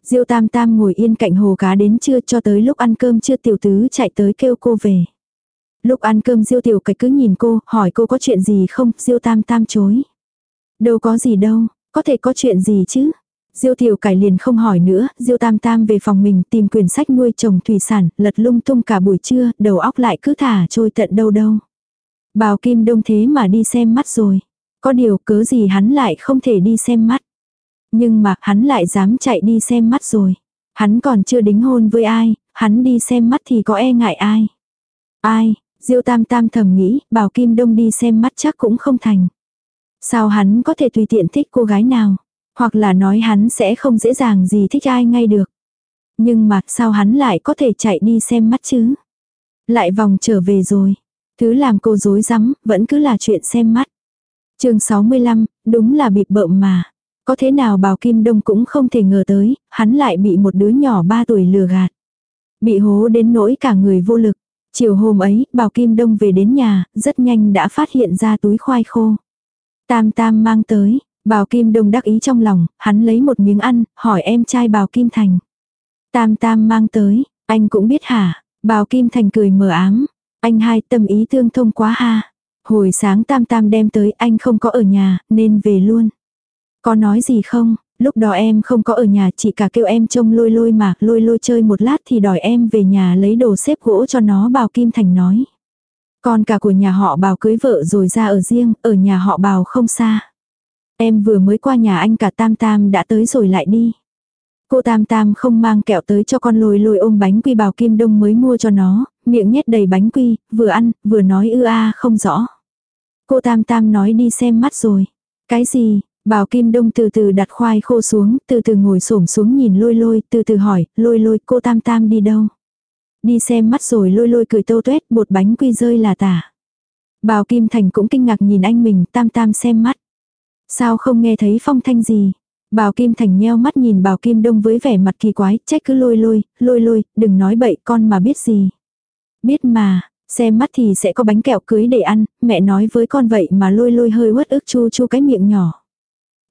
Diêu Tam Tam ngồi yên cạnh hồ cá đến trưa cho tới lúc ăn cơm chưa tiểu tứ chạy tới kêu cô về. Lúc ăn cơm Diêu tiểu Cạch cứ nhìn cô, hỏi cô có chuyện gì không, Diêu Tam Tam chối. Đâu có gì đâu, có thể có chuyện gì chứ. Diêu tiểu cải liền không hỏi nữa, Diêu tam tam về phòng mình tìm quyển sách nuôi trồng thủy sản, lật lung tung cả buổi trưa, đầu óc lại cứ thả trôi tận đâu đâu. Bào Kim Đông thế mà đi xem mắt rồi. Có điều cớ gì hắn lại không thể đi xem mắt. Nhưng mà hắn lại dám chạy đi xem mắt rồi. Hắn còn chưa đính hôn với ai, hắn đi xem mắt thì có e ngại ai. Ai, Diêu Tam Tam thầm nghĩ, bảo Kim Đông đi xem mắt chắc cũng không thành. Sao hắn có thể tùy tiện thích cô gái nào? Hoặc là nói hắn sẽ không dễ dàng gì thích ai ngay được. Nhưng mà sao hắn lại có thể chạy đi xem mắt chứ? Lại vòng trở về rồi. Thứ làm cô dối rắm vẫn cứ là chuyện xem mắt. chương 65, đúng là bịp bợm mà. Có thế nào Bào Kim Đông cũng không thể ngờ tới, hắn lại bị một đứa nhỏ 3 tuổi lừa gạt. Bị hố đến nỗi cả người vô lực. Chiều hôm ấy, Bào Kim Đông về đến nhà, rất nhanh đã phát hiện ra túi khoai khô. Tam Tam mang tới, Bào Kim Đông đắc ý trong lòng, hắn lấy một miếng ăn, hỏi em trai Bào Kim Thành. Tam Tam mang tới, anh cũng biết hả? Bào Kim Thành cười mờ ám. Anh hai tâm ý tương thông quá ha. Hồi sáng Tam Tam đem tới anh không có ở nhà, nên về luôn. Có nói gì không? Lúc đó em không có ở nhà chỉ cả kêu em trông lôi lôi mà lôi lôi chơi một lát thì đòi em về nhà lấy đồ xếp gỗ cho nó Bào Kim Thành nói. Con cả của nhà họ bào cưới vợ rồi ra ở riêng, ở nhà họ bào không xa. Em vừa mới qua nhà anh cả Tam Tam đã tới rồi lại đi. Cô Tam Tam không mang kẹo tới cho con lôi lôi ôm bánh quy bào kim đông mới mua cho nó, miệng nhét đầy bánh quy, vừa ăn, vừa nói ư a không rõ. Cô Tam Tam nói đi xem mắt rồi. Cái gì? Bào Kim Đông từ từ đặt khoai khô xuống, từ từ ngồi xổm xuống nhìn lôi lôi, từ từ hỏi, lôi lôi cô Tam Tam đi đâu? Đi xem mắt rồi lôi lôi cười tâu tuét bột bánh quy rơi là tả. Bào Kim Thành cũng kinh ngạc nhìn anh mình tam tam xem mắt. Sao không nghe thấy phong thanh gì? Bào Kim Thành nheo mắt nhìn Bào Kim Đông với vẻ mặt kỳ quái, trách cứ lôi lôi, lôi lôi, đừng nói bậy con mà biết gì. Biết mà, xem mắt thì sẽ có bánh kẹo cưới để ăn, mẹ nói với con vậy mà lôi lôi hơi uất ức chu chu cái miệng nhỏ.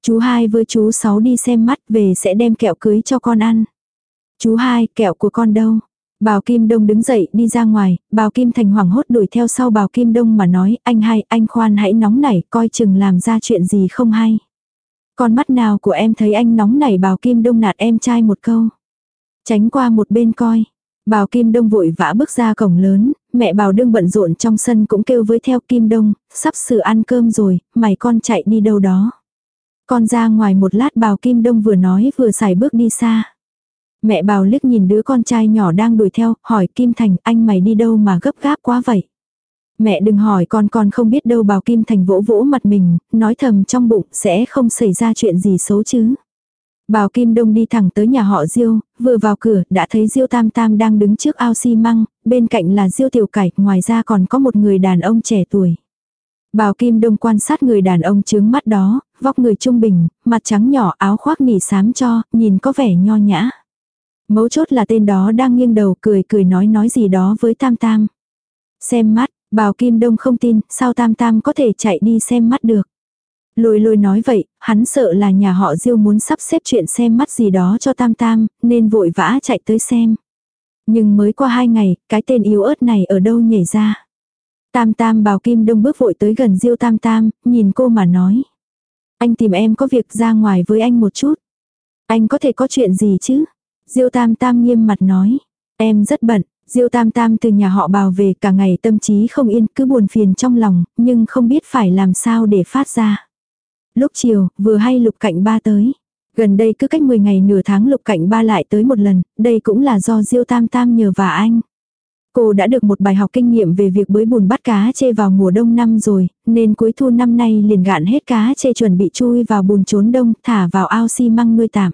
Chú hai với chú sáu đi xem mắt về sẽ đem kẹo cưới cho con ăn. Chú hai, kẹo của con đâu? Bào Kim Đông đứng dậy đi ra ngoài, Bào Kim Thành hoảng hốt đuổi theo sau Bào Kim Đông mà nói, anh hai, anh khoan hãy nóng nảy, coi chừng làm ra chuyện gì không hay. Con mắt nào của em thấy anh nóng nảy Bào Kim Đông nạt em trai một câu. Tránh qua một bên coi. Bào Kim Đông vội vã bước ra cổng lớn, mẹ Bào đương bận rộn trong sân cũng kêu với theo Kim Đông, sắp sửa ăn cơm rồi, mày con chạy đi đâu đó. Con ra ngoài một lát Bào Kim Đông vừa nói vừa xài bước đi xa. Mẹ bào liếc nhìn đứa con trai nhỏ đang đuổi theo, hỏi Kim Thành anh mày đi đâu mà gấp gáp quá vậy. Mẹ đừng hỏi con con không biết đâu bào Kim Thành vỗ vỗ mặt mình, nói thầm trong bụng sẽ không xảy ra chuyện gì xấu chứ. Bào Kim Đông đi thẳng tới nhà họ Diêu, vừa vào cửa đã thấy Diêu Tam Tam đang đứng trước ao xi măng, bên cạnh là Diêu Tiểu Cải, ngoài ra còn có một người đàn ông trẻ tuổi. Bào Kim Đông quan sát người đàn ông trướng mắt đó, vóc người trung bình, mặt trắng nhỏ áo khoác nỉ xám cho, nhìn có vẻ nho nhã. Mấu chốt là tên đó đang nghiêng đầu cười cười nói nói gì đó với Tam Tam. Xem mắt, Bào Kim Đông không tin, sao Tam Tam có thể chạy đi xem mắt được. Lôi lôi nói vậy, hắn sợ là nhà họ Diêu muốn sắp xếp chuyện xem mắt gì đó cho Tam Tam, nên vội vã chạy tới xem. Nhưng mới qua hai ngày, cái tên yếu ớt này ở đâu nhảy ra. Tam Tam bào Kim Đông bước vội tới gần Diêu Tam Tam, nhìn cô mà nói. Anh tìm em có việc ra ngoài với anh một chút. Anh có thể có chuyện gì chứ? Diêu Tam Tam nghiêm mặt nói. Em rất bận, Diêu Tam Tam từ nhà họ bào về cả ngày tâm trí không yên cứ buồn phiền trong lòng, nhưng không biết phải làm sao để phát ra. Lúc chiều, vừa hay lục cạnh ba tới. Gần đây cứ cách 10 ngày nửa tháng lục cạnh ba lại tới một lần, đây cũng là do Diêu Tam Tam nhờ và anh. Cô đã được một bài học kinh nghiệm về việc bới bùn bắt cá chê vào mùa đông năm rồi, nên cuối thu năm nay liền gạn hết cá chê chuẩn bị chui vào bùn trốn đông, thả vào ao xi măng nuôi tạm.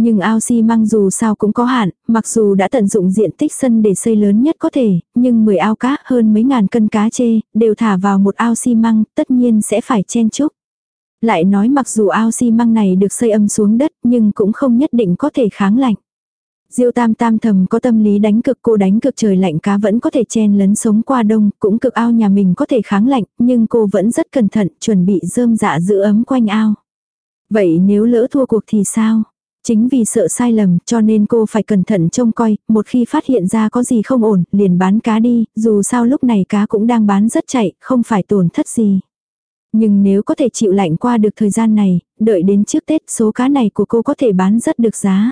Nhưng ao xi măng dù sao cũng có hạn, mặc dù đã tận dụng diện tích sân để xây lớn nhất có thể, nhưng 10 ao cá hơn mấy ngàn cân cá chê, đều thả vào một ao xi măng, tất nhiên sẽ phải chen chúc. Lại nói mặc dù ao xi măng này được xây âm xuống đất, nhưng cũng không nhất định có thể kháng lạnh. Diêu tam tam thầm có tâm lý đánh cực cô đánh cực trời lạnh cá vẫn có thể chen lấn sống qua đông, cũng cực ao nhà mình có thể kháng lạnh, nhưng cô vẫn rất cẩn thận, chuẩn bị rơm dạ giữ ấm quanh ao. Vậy nếu lỡ thua cuộc thì sao? Chính vì sợ sai lầm cho nên cô phải cẩn thận trông coi, một khi phát hiện ra có gì không ổn, liền bán cá đi, dù sao lúc này cá cũng đang bán rất chạy, không phải tổn thất gì. Nhưng nếu có thể chịu lạnh qua được thời gian này, đợi đến trước Tết số cá này của cô có thể bán rất được giá.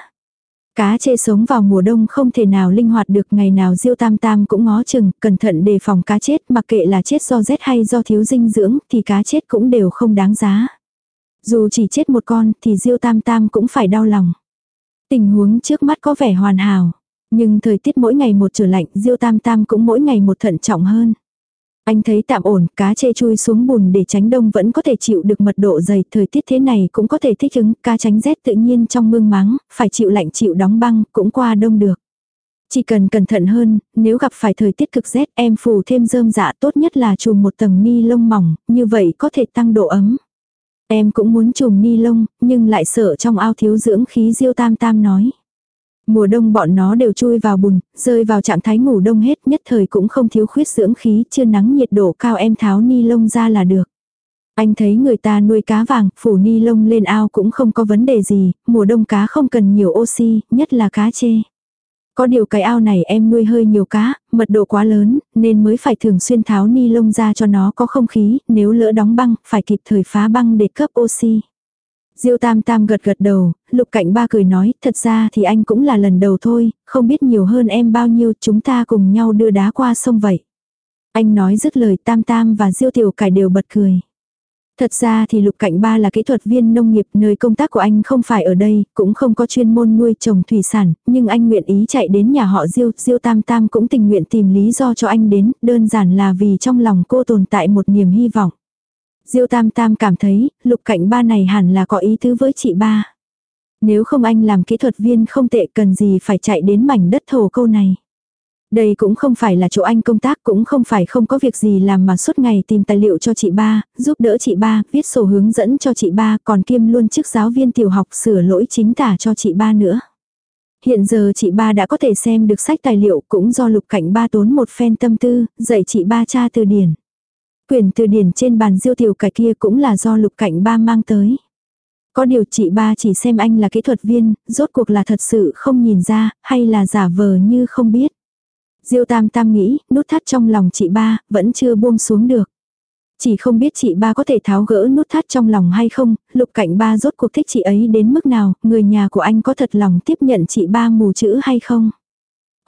Cá chê sống vào mùa đông không thể nào linh hoạt được ngày nào diêu tam tam cũng ngó chừng, cẩn thận đề phòng cá chết mặc kệ là chết do rét hay do thiếu dinh dưỡng thì cá chết cũng đều không đáng giá. Dù chỉ chết một con thì diêu tam tam cũng phải đau lòng. Tình huống trước mắt có vẻ hoàn hảo. Nhưng thời tiết mỗi ngày một trở lạnh diêu tam tam cũng mỗi ngày một thận trọng hơn. Anh thấy tạm ổn, cá chê chui xuống bùn để tránh đông vẫn có thể chịu được mật độ dày, thời tiết thế này cũng có thể thích ứng, cá tránh rét tự nhiên trong mương máng, phải chịu lạnh chịu đóng băng, cũng qua đông được. Chỉ cần cẩn thận hơn, nếu gặp phải thời tiết cực rét em phủ thêm rơm dạ tốt nhất là chùm một tầng ni lông mỏng, như vậy có thể tăng độ ấm. Em cũng muốn chùm ni lông, nhưng lại sợ trong ao thiếu dưỡng khí diêu tam tam nói. Mùa đông bọn nó đều chui vào bùn, rơi vào trạng thái ngủ đông hết nhất thời cũng không thiếu khuyết dưỡng khí, chưa nắng nhiệt độ cao em tháo ni lông ra là được. Anh thấy người ta nuôi cá vàng, phủ ni lông lên ao cũng không có vấn đề gì, mùa đông cá không cần nhiều oxy, nhất là cá chê. Có điều cái ao này em nuôi hơi nhiều cá, mật độ quá lớn, nên mới phải thường xuyên tháo ni lông ra cho nó có không khí, nếu lỡ đóng băng, phải kịp thời phá băng để cấp oxy. Diêu Tam Tam gật gật đầu, Lục Cạnh Ba cười nói, thật ra thì anh cũng là lần đầu thôi, không biết nhiều hơn em bao nhiêu, chúng ta cùng nhau đưa đá qua sông vậy. Anh nói dứt lời Tam Tam và Diêu Tiểu Cải đều bật cười. Thật ra thì Lục Cạnh Ba là kỹ thuật viên nông nghiệp, nơi công tác của anh không phải ở đây, cũng không có chuyên môn nuôi trồng thủy sản, nhưng anh nguyện ý chạy đến nhà họ Diêu, Diêu Tam Tam cũng tình nguyện tìm lý do cho anh đến, đơn giản là vì trong lòng cô tồn tại một niềm hy vọng. Diêu Tam Tam cảm thấy, lục cạnh ba này hẳn là có ý tứ với chị ba. Nếu không anh làm kỹ thuật viên không tệ cần gì phải chạy đến mảnh đất thổ câu này. Đây cũng không phải là chỗ anh công tác cũng không phải không có việc gì làm mà suốt ngày tìm tài liệu cho chị ba, giúp đỡ chị ba, viết sổ hướng dẫn cho chị ba, còn kiêm luôn chức giáo viên tiểu học sửa lỗi chính tả cho chị ba nữa. Hiện giờ chị ba đã có thể xem được sách tài liệu cũng do lục cảnh ba tốn một phen tâm tư, dạy chị ba tra từ điển. Quyển từ điển trên bàn diêu tiểu cải kia cũng là do lục cảnh ba mang tới. Có điều chị ba chỉ xem anh là kỹ thuật viên, rốt cuộc là thật sự không nhìn ra, hay là giả vờ như không biết. Diêu tam tam nghĩ, nút thắt trong lòng chị ba, vẫn chưa buông xuống được. Chỉ không biết chị ba có thể tháo gỡ nút thắt trong lòng hay không, lục cảnh ba rốt cuộc thích chị ấy đến mức nào, người nhà của anh có thật lòng tiếp nhận chị ba mù chữ hay không.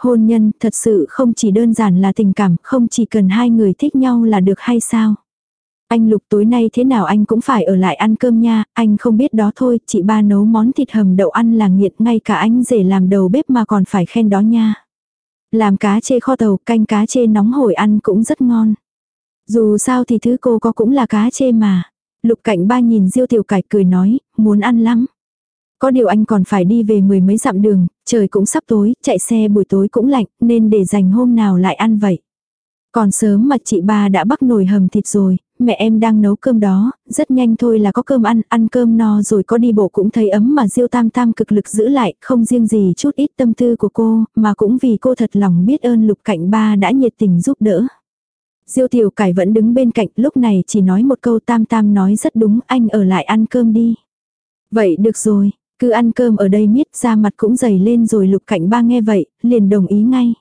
Hôn nhân thật sự không chỉ đơn giản là tình cảm, không chỉ cần hai người thích nhau là được hay sao. Anh Lục tối nay thế nào anh cũng phải ở lại ăn cơm nha, anh không biết đó thôi, chị ba nấu món thịt hầm đậu ăn là nghiệt, ngay cả anh rể làm đầu bếp mà còn phải khen đó nha. Làm cá chê kho tàu, canh cá chê nóng hổi ăn cũng rất ngon. Dù sao thì thứ cô có cũng là cá chê mà. Lục cảnh ba nhìn Diêu Tiểu Cải cười nói, muốn ăn lắm. Có điều anh còn phải đi về mười mấy dặm đường, trời cũng sắp tối, chạy xe buổi tối cũng lạnh, nên để dành hôm nào lại ăn vậy. Còn sớm mà chị ba đã bắt nồi hầm thịt rồi, mẹ em đang nấu cơm đó, rất nhanh thôi là có cơm ăn, ăn cơm no rồi có đi bộ cũng thấy ấm mà Diêu Tam Tam cực lực giữ lại, không riêng gì chút ít tâm tư của cô, mà cũng vì cô thật lòng biết ơn Lục Cạnh Ba đã nhiệt tình giúp đỡ. Diêu tiểu cải vẫn đứng bên cạnh, lúc này chỉ nói một câu tam tam nói rất đúng, anh ở lại ăn cơm đi. Vậy được rồi, cứ ăn cơm ở đây miết ra mặt cũng dày lên rồi lục cạnh ba nghe vậy, liền đồng ý ngay.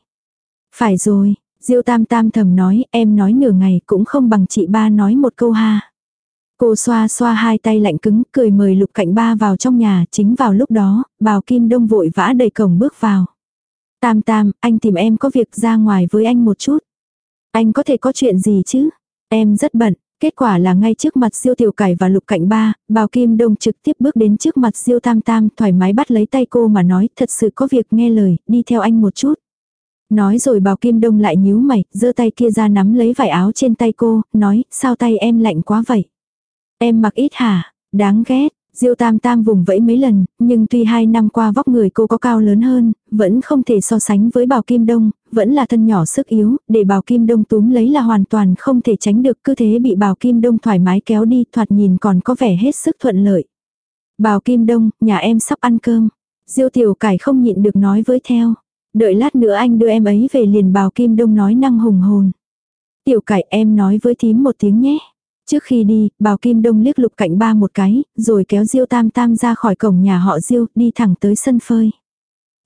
Phải rồi, Diêu tam tam thầm nói, em nói nửa ngày cũng không bằng chị ba nói một câu ha. Cô xoa xoa hai tay lạnh cứng, cười mời lục cạnh ba vào trong nhà, chính vào lúc đó, bào kim đông vội vã đầy cổng bước vào. Tam tam, anh tìm em có việc ra ngoài với anh một chút. Anh có thể có chuyện gì chứ? Em rất bận. Kết quả là ngay trước mặt Diêu Tiểu Cải và Lục Cạnh Ba, Bào Kim Đông trực tiếp bước đến trước mặt Diêu Tam Tam, thoải mái bắt lấy tay cô mà nói, thật sự có việc nghe lời, đi theo anh một chút. Nói rồi Bào Kim Đông lại nhíu mày, giơ tay kia ra nắm lấy vải áo trên tay cô, nói, sao tay em lạnh quá vậy? Em mặc ít hả? Đáng ghét. Diêu Tam Tam vùng vẫy mấy lần, nhưng tuy hai năm qua vóc người cô có cao lớn hơn, vẫn không thể so sánh với Bào Kim Đông, vẫn là thân nhỏ sức yếu, để Bào Kim Đông túm lấy là hoàn toàn không thể tránh được cứ thế bị Bào Kim Đông thoải mái kéo đi, thoạt nhìn còn có vẻ hết sức thuận lợi. Bào Kim Đông, nhà em sắp ăn cơm. Diêu Tiểu Cải không nhịn được nói với theo. Đợi lát nữa anh đưa em ấy về liền Bào Kim Đông nói năng hùng hồn. Tiểu Cải em nói với thím một tiếng nhé. Trước khi đi, bào Kim Đông liếc lục cạnh ba một cái, rồi kéo Diêu Tam Tam ra khỏi cổng nhà họ Diêu, đi thẳng tới sân phơi.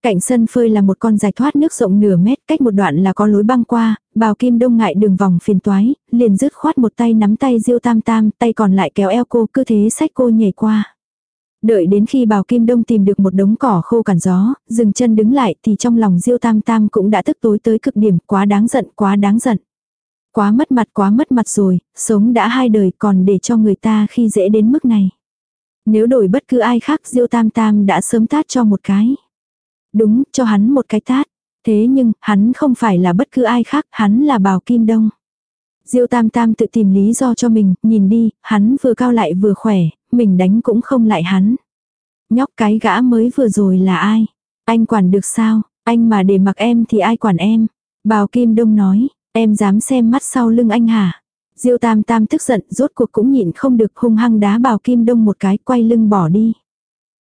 Cạnh sân phơi là một con dài thoát nước rộng nửa mét, cách một đoạn là có lối băng qua, bào Kim Đông ngại đường vòng phiền toái, liền dứt khoát một tay nắm tay Diêu Tam Tam, tay còn lại kéo eo cô, cứ thế sách cô nhảy qua. Đợi đến khi bào Kim Đông tìm được một đống cỏ khô cản gió, dừng chân đứng lại thì trong lòng Diêu Tam Tam cũng đã tức tối tới cực điểm, quá đáng giận, quá đáng giận. Quá mất mặt quá mất mặt rồi, sống đã hai đời còn để cho người ta khi dễ đến mức này. Nếu đổi bất cứ ai khác Diêu Tam Tam đã sớm tát cho một cái. Đúng, cho hắn một cái tát. Thế nhưng, hắn không phải là bất cứ ai khác, hắn là Bào Kim Đông. Diêu Tam Tam tự tìm lý do cho mình, nhìn đi, hắn vừa cao lại vừa khỏe, mình đánh cũng không lại hắn. Nhóc cái gã mới vừa rồi là ai? Anh quản được sao? Anh mà để mặc em thì ai quản em? Bào Kim Đông nói, Em dám xem mắt sau lưng anh hả? Diêu tam tam tức giận rốt cuộc cũng nhịn không được hung hăng đá bào kim đông một cái quay lưng bỏ đi.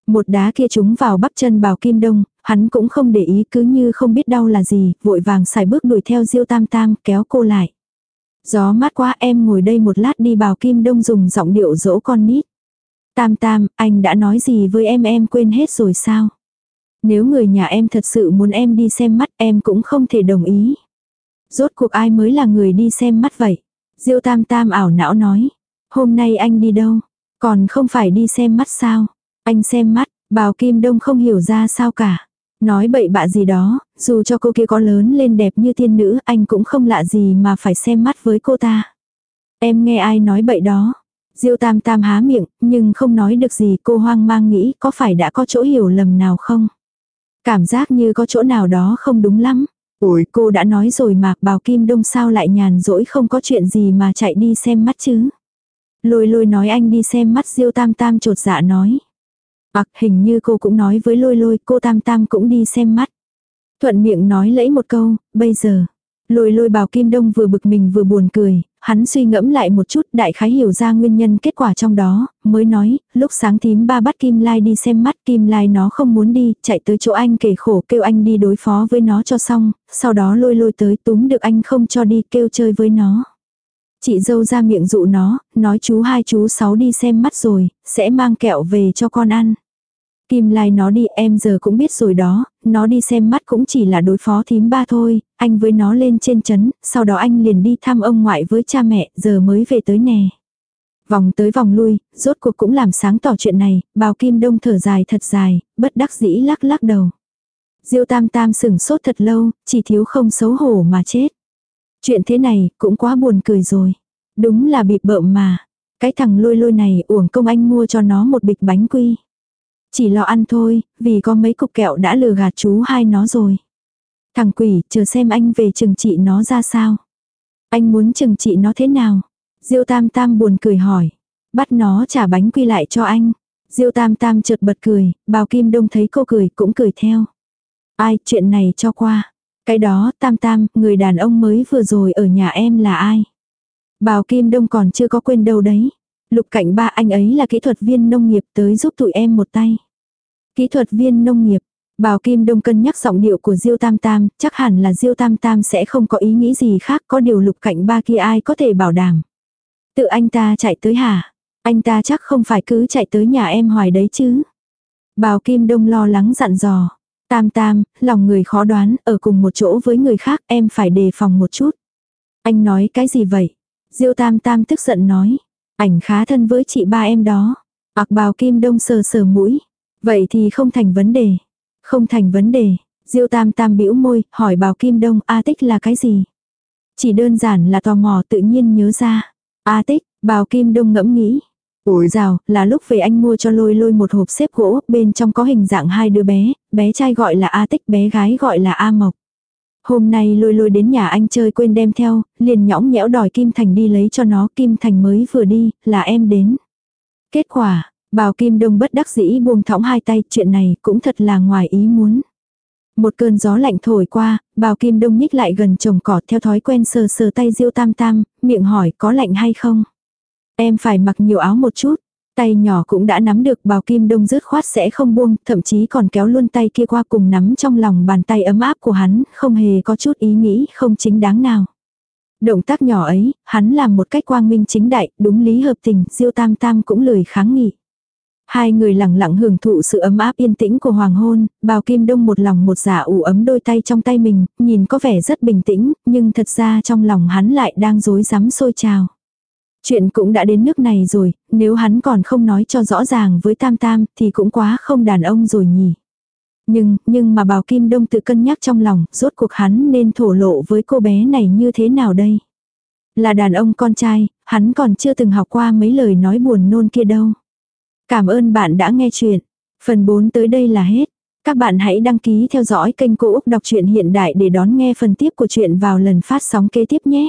Một đá kia trúng vào bắp chân bào kim đông, hắn cũng không để ý cứ như không biết đau là gì, vội vàng xài bước đuổi theo diêu tam tam kéo cô lại. Gió mát quá em ngồi đây một lát đi bào kim đông dùng giọng điệu dỗ con nít. Tam tam, anh đã nói gì với em em quên hết rồi sao? Nếu người nhà em thật sự muốn em đi xem mắt em cũng không thể đồng ý. Rốt cuộc ai mới là người đi xem mắt vậy? Diêu tam tam ảo não nói. Hôm nay anh đi đâu? Còn không phải đi xem mắt sao? Anh xem mắt, bào kim đông không hiểu ra sao cả. Nói bậy bạ gì đó, dù cho cô kia có lớn lên đẹp như thiên nữ, anh cũng không lạ gì mà phải xem mắt với cô ta. Em nghe ai nói bậy đó. Diêu tam tam há miệng, nhưng không nói được gì cô hoang mang nghĩ có phải đã có chỗ hiểu lầm nào không. Cảm giác như có chỗ nào đó không đúng lắm. Ôi cô đã nói rồi mà bào kim đông sao lại nhàn rỗi không có chuyện gì mà chạy đi xem mắt chứ. Lôi lôi nói anh đi xem mắt diêu tam tam trột dạ nói. Ặc hình như cô cũng nói với lôi lôi cô tam tam cũng đi xem mắt. Thuận miệng nói lẫy một câu, bây giờ. Lôi lôi bào kim đông vừa bực mình vừa buồn cười, hắn suy ngẫm lại một chút đại khái hiểu ra nguyên nhân kết quả trong đó, mới nói, lúc sáng tím ba bắt Kim Lai đi xem mắt Kim Lai nó không muốn đi, chạy tới chỗ anh kể khổ kêu anh đi đối phó với nó cho xong, sau đó lôi lôi tới túm được anh không cho đi kêu chơi với nó. Chị dâu ra miệng dụ nó, nói chú hai chú sáu đi xem mắt rồi, sẽ mang kẹo về cho con ăn. Kim Lai nó đi em giờ cũng biết rồi đó, nó đi xem mắt cũng chỉ là đối phó thím ba thôi, anh với nó lên trên chấn, sau đó anh liền đi thăm ông ngoại với cha mẹ, giờ mới về tới nè. Vòng tới vòng lui, rốt cuộc cũng làm sáng tỏ chuyện này, bào kim đông thở dài thật dài, bất đắc dĩ lắc lắc đầu. Diêu tam tam sửng sốt thật lâu, chỉ thiếu không xấu hổ mà chết. Chuyện thế này cũng quá buồn cười rồi. Đúng là bịp bợm mà. Cái thằng lôi lôi này uổng công anh mua cho nó một bịch bánh quy. Chỉ lo ăn thôi, vì có mấy cục kẹo đã lừa gạt chú hai nó rồi. Thằng quỷ, chờ xem anh về chừng trị nó ra sao. Anh muốn chừng trị nó thế nào? Diêu tam tam buồn cười hỏi. Bắt nó trả bánh quy lại cho anh. Diêu tam tam chợt bật cười, bào kim đông thấy cô cười cũng cười theo. Ai, chuyện này cho qua. Cái đó, tam tam, người đàn ông mới vừa rồi ở nhà em là ai? Bào kim đông còn chưa có quên đâu đấy. Lục cảnh ba anh ấy là kỹ thuật viên nông nghiệp tới giúp tụi em một tay. Kỹ thuật viên nông nghiệp, Bào Kim Đông cân nhắc giọng điệu của Diêu Tam Tam, chắc hẳn là Diêu Tam Tam sẽ không có ý nghĩ gì khác, có điều lục cạnh ba kia ai có thể bảo đảm. Tự anh ta chạy tới hả? Anh ta chắc không phải cứ chạy tới nhà em hoài đấy chứ. Bào Kim Đông lo lắng dặn dò. Tam Tam, lòng người khó đoán, ở cùng một chỗ với người khác em phải đề phòng một chút. Anh nói cái gì vậy? Diêu Tam Tam tức giận nói. Ảnh khá thân với chị ba em đó. Ác bào Kim Đông sờ sờ mũi. Vậy thì không thành vấn đề. Không thành vấn đề. Diêu Tam Tam bĩu môi, hỏi bào Kim Đông A tích là cái gì? Chỉ đơn giản là tò mò tự nhiên nhớ ra. A tích, bào Kim Đông ngẫm nghĩ. Ủi rào, là lúc về anh mua cho lôi lôi một hộp xếp gỗ, bên trong có hình dạng hai đứa bé, bé trai gọi là A Tích, bé gái gọi là A Mộc. Hôm nay lôi lôi đến nhà anh chơi quên đem theo, liền nhõng nhẽo đòi Kim Thành đi lấy cho nó, Kim Thành mới vừa đi, là em đến. Kết quả, bào Kim Đông bất đắc dĩ buông thõng hai tay, chuyện này cũng thật là ngoài ý muốn. Một cơn gió lạnh thổi qua, bào Kim Đông nhích lại gần chồng cỏ theo thói quen sờ sờ tay Diêu Tam Tam, miệng hỏi có lạnh hay không. Em phải mặc nhiều áo một chút. Tay nhỏ cũng đã nắm được bào kim đông rứt khoát sẽ không buông, thậm chí còn kéo luôn tay kia qua cùng nắm trong lòng bàn tay ấm áp của hắn, không hề có chút ý nghĩ không chính đáng nào. Động tác nhỏ ấy, hắn làm một cách quang minh chính đại, đúng lý hợp tình, diêu tam tam cũng lười kháng nghị. Hai người lặng lặng hưởng thụ sự ấm áp yên tĩnh của hoàng hôn, bào kim đông một lòng một dạ ủ ấm đôi tay trong tay mình, nhìn có vẻ rất bình tĩnh, nhưng thật ra trong lòng hắn lại đang rối rắm sôi trào. Chuyện cũng đã đến nước này rồi, nếu hắn còn không nói cho rõ ràng với Tam Tam thì cũng quá không đàn ông rồi nhỉ. Nhưng, nhưng mà Bào Kim Đông tự cân nhắc trong lòng, rốt cuộc hắn nên thổ lộ với cô bé này như thế nào đây? Là đàn ông con trai, hắn còn chưa từng học qua mấy lời nói buồn nôn kia đâu. Cảm ơn bạn đã nghe chuyện. Phần 4 tới đây là hết. Các bạn hãy đăng ký theo dõi kênh Cô Úc Đọc truyện Hiện Đại để đón nghe phần tiếp của chuyện vào lần phát sóng kế tiếp nhé.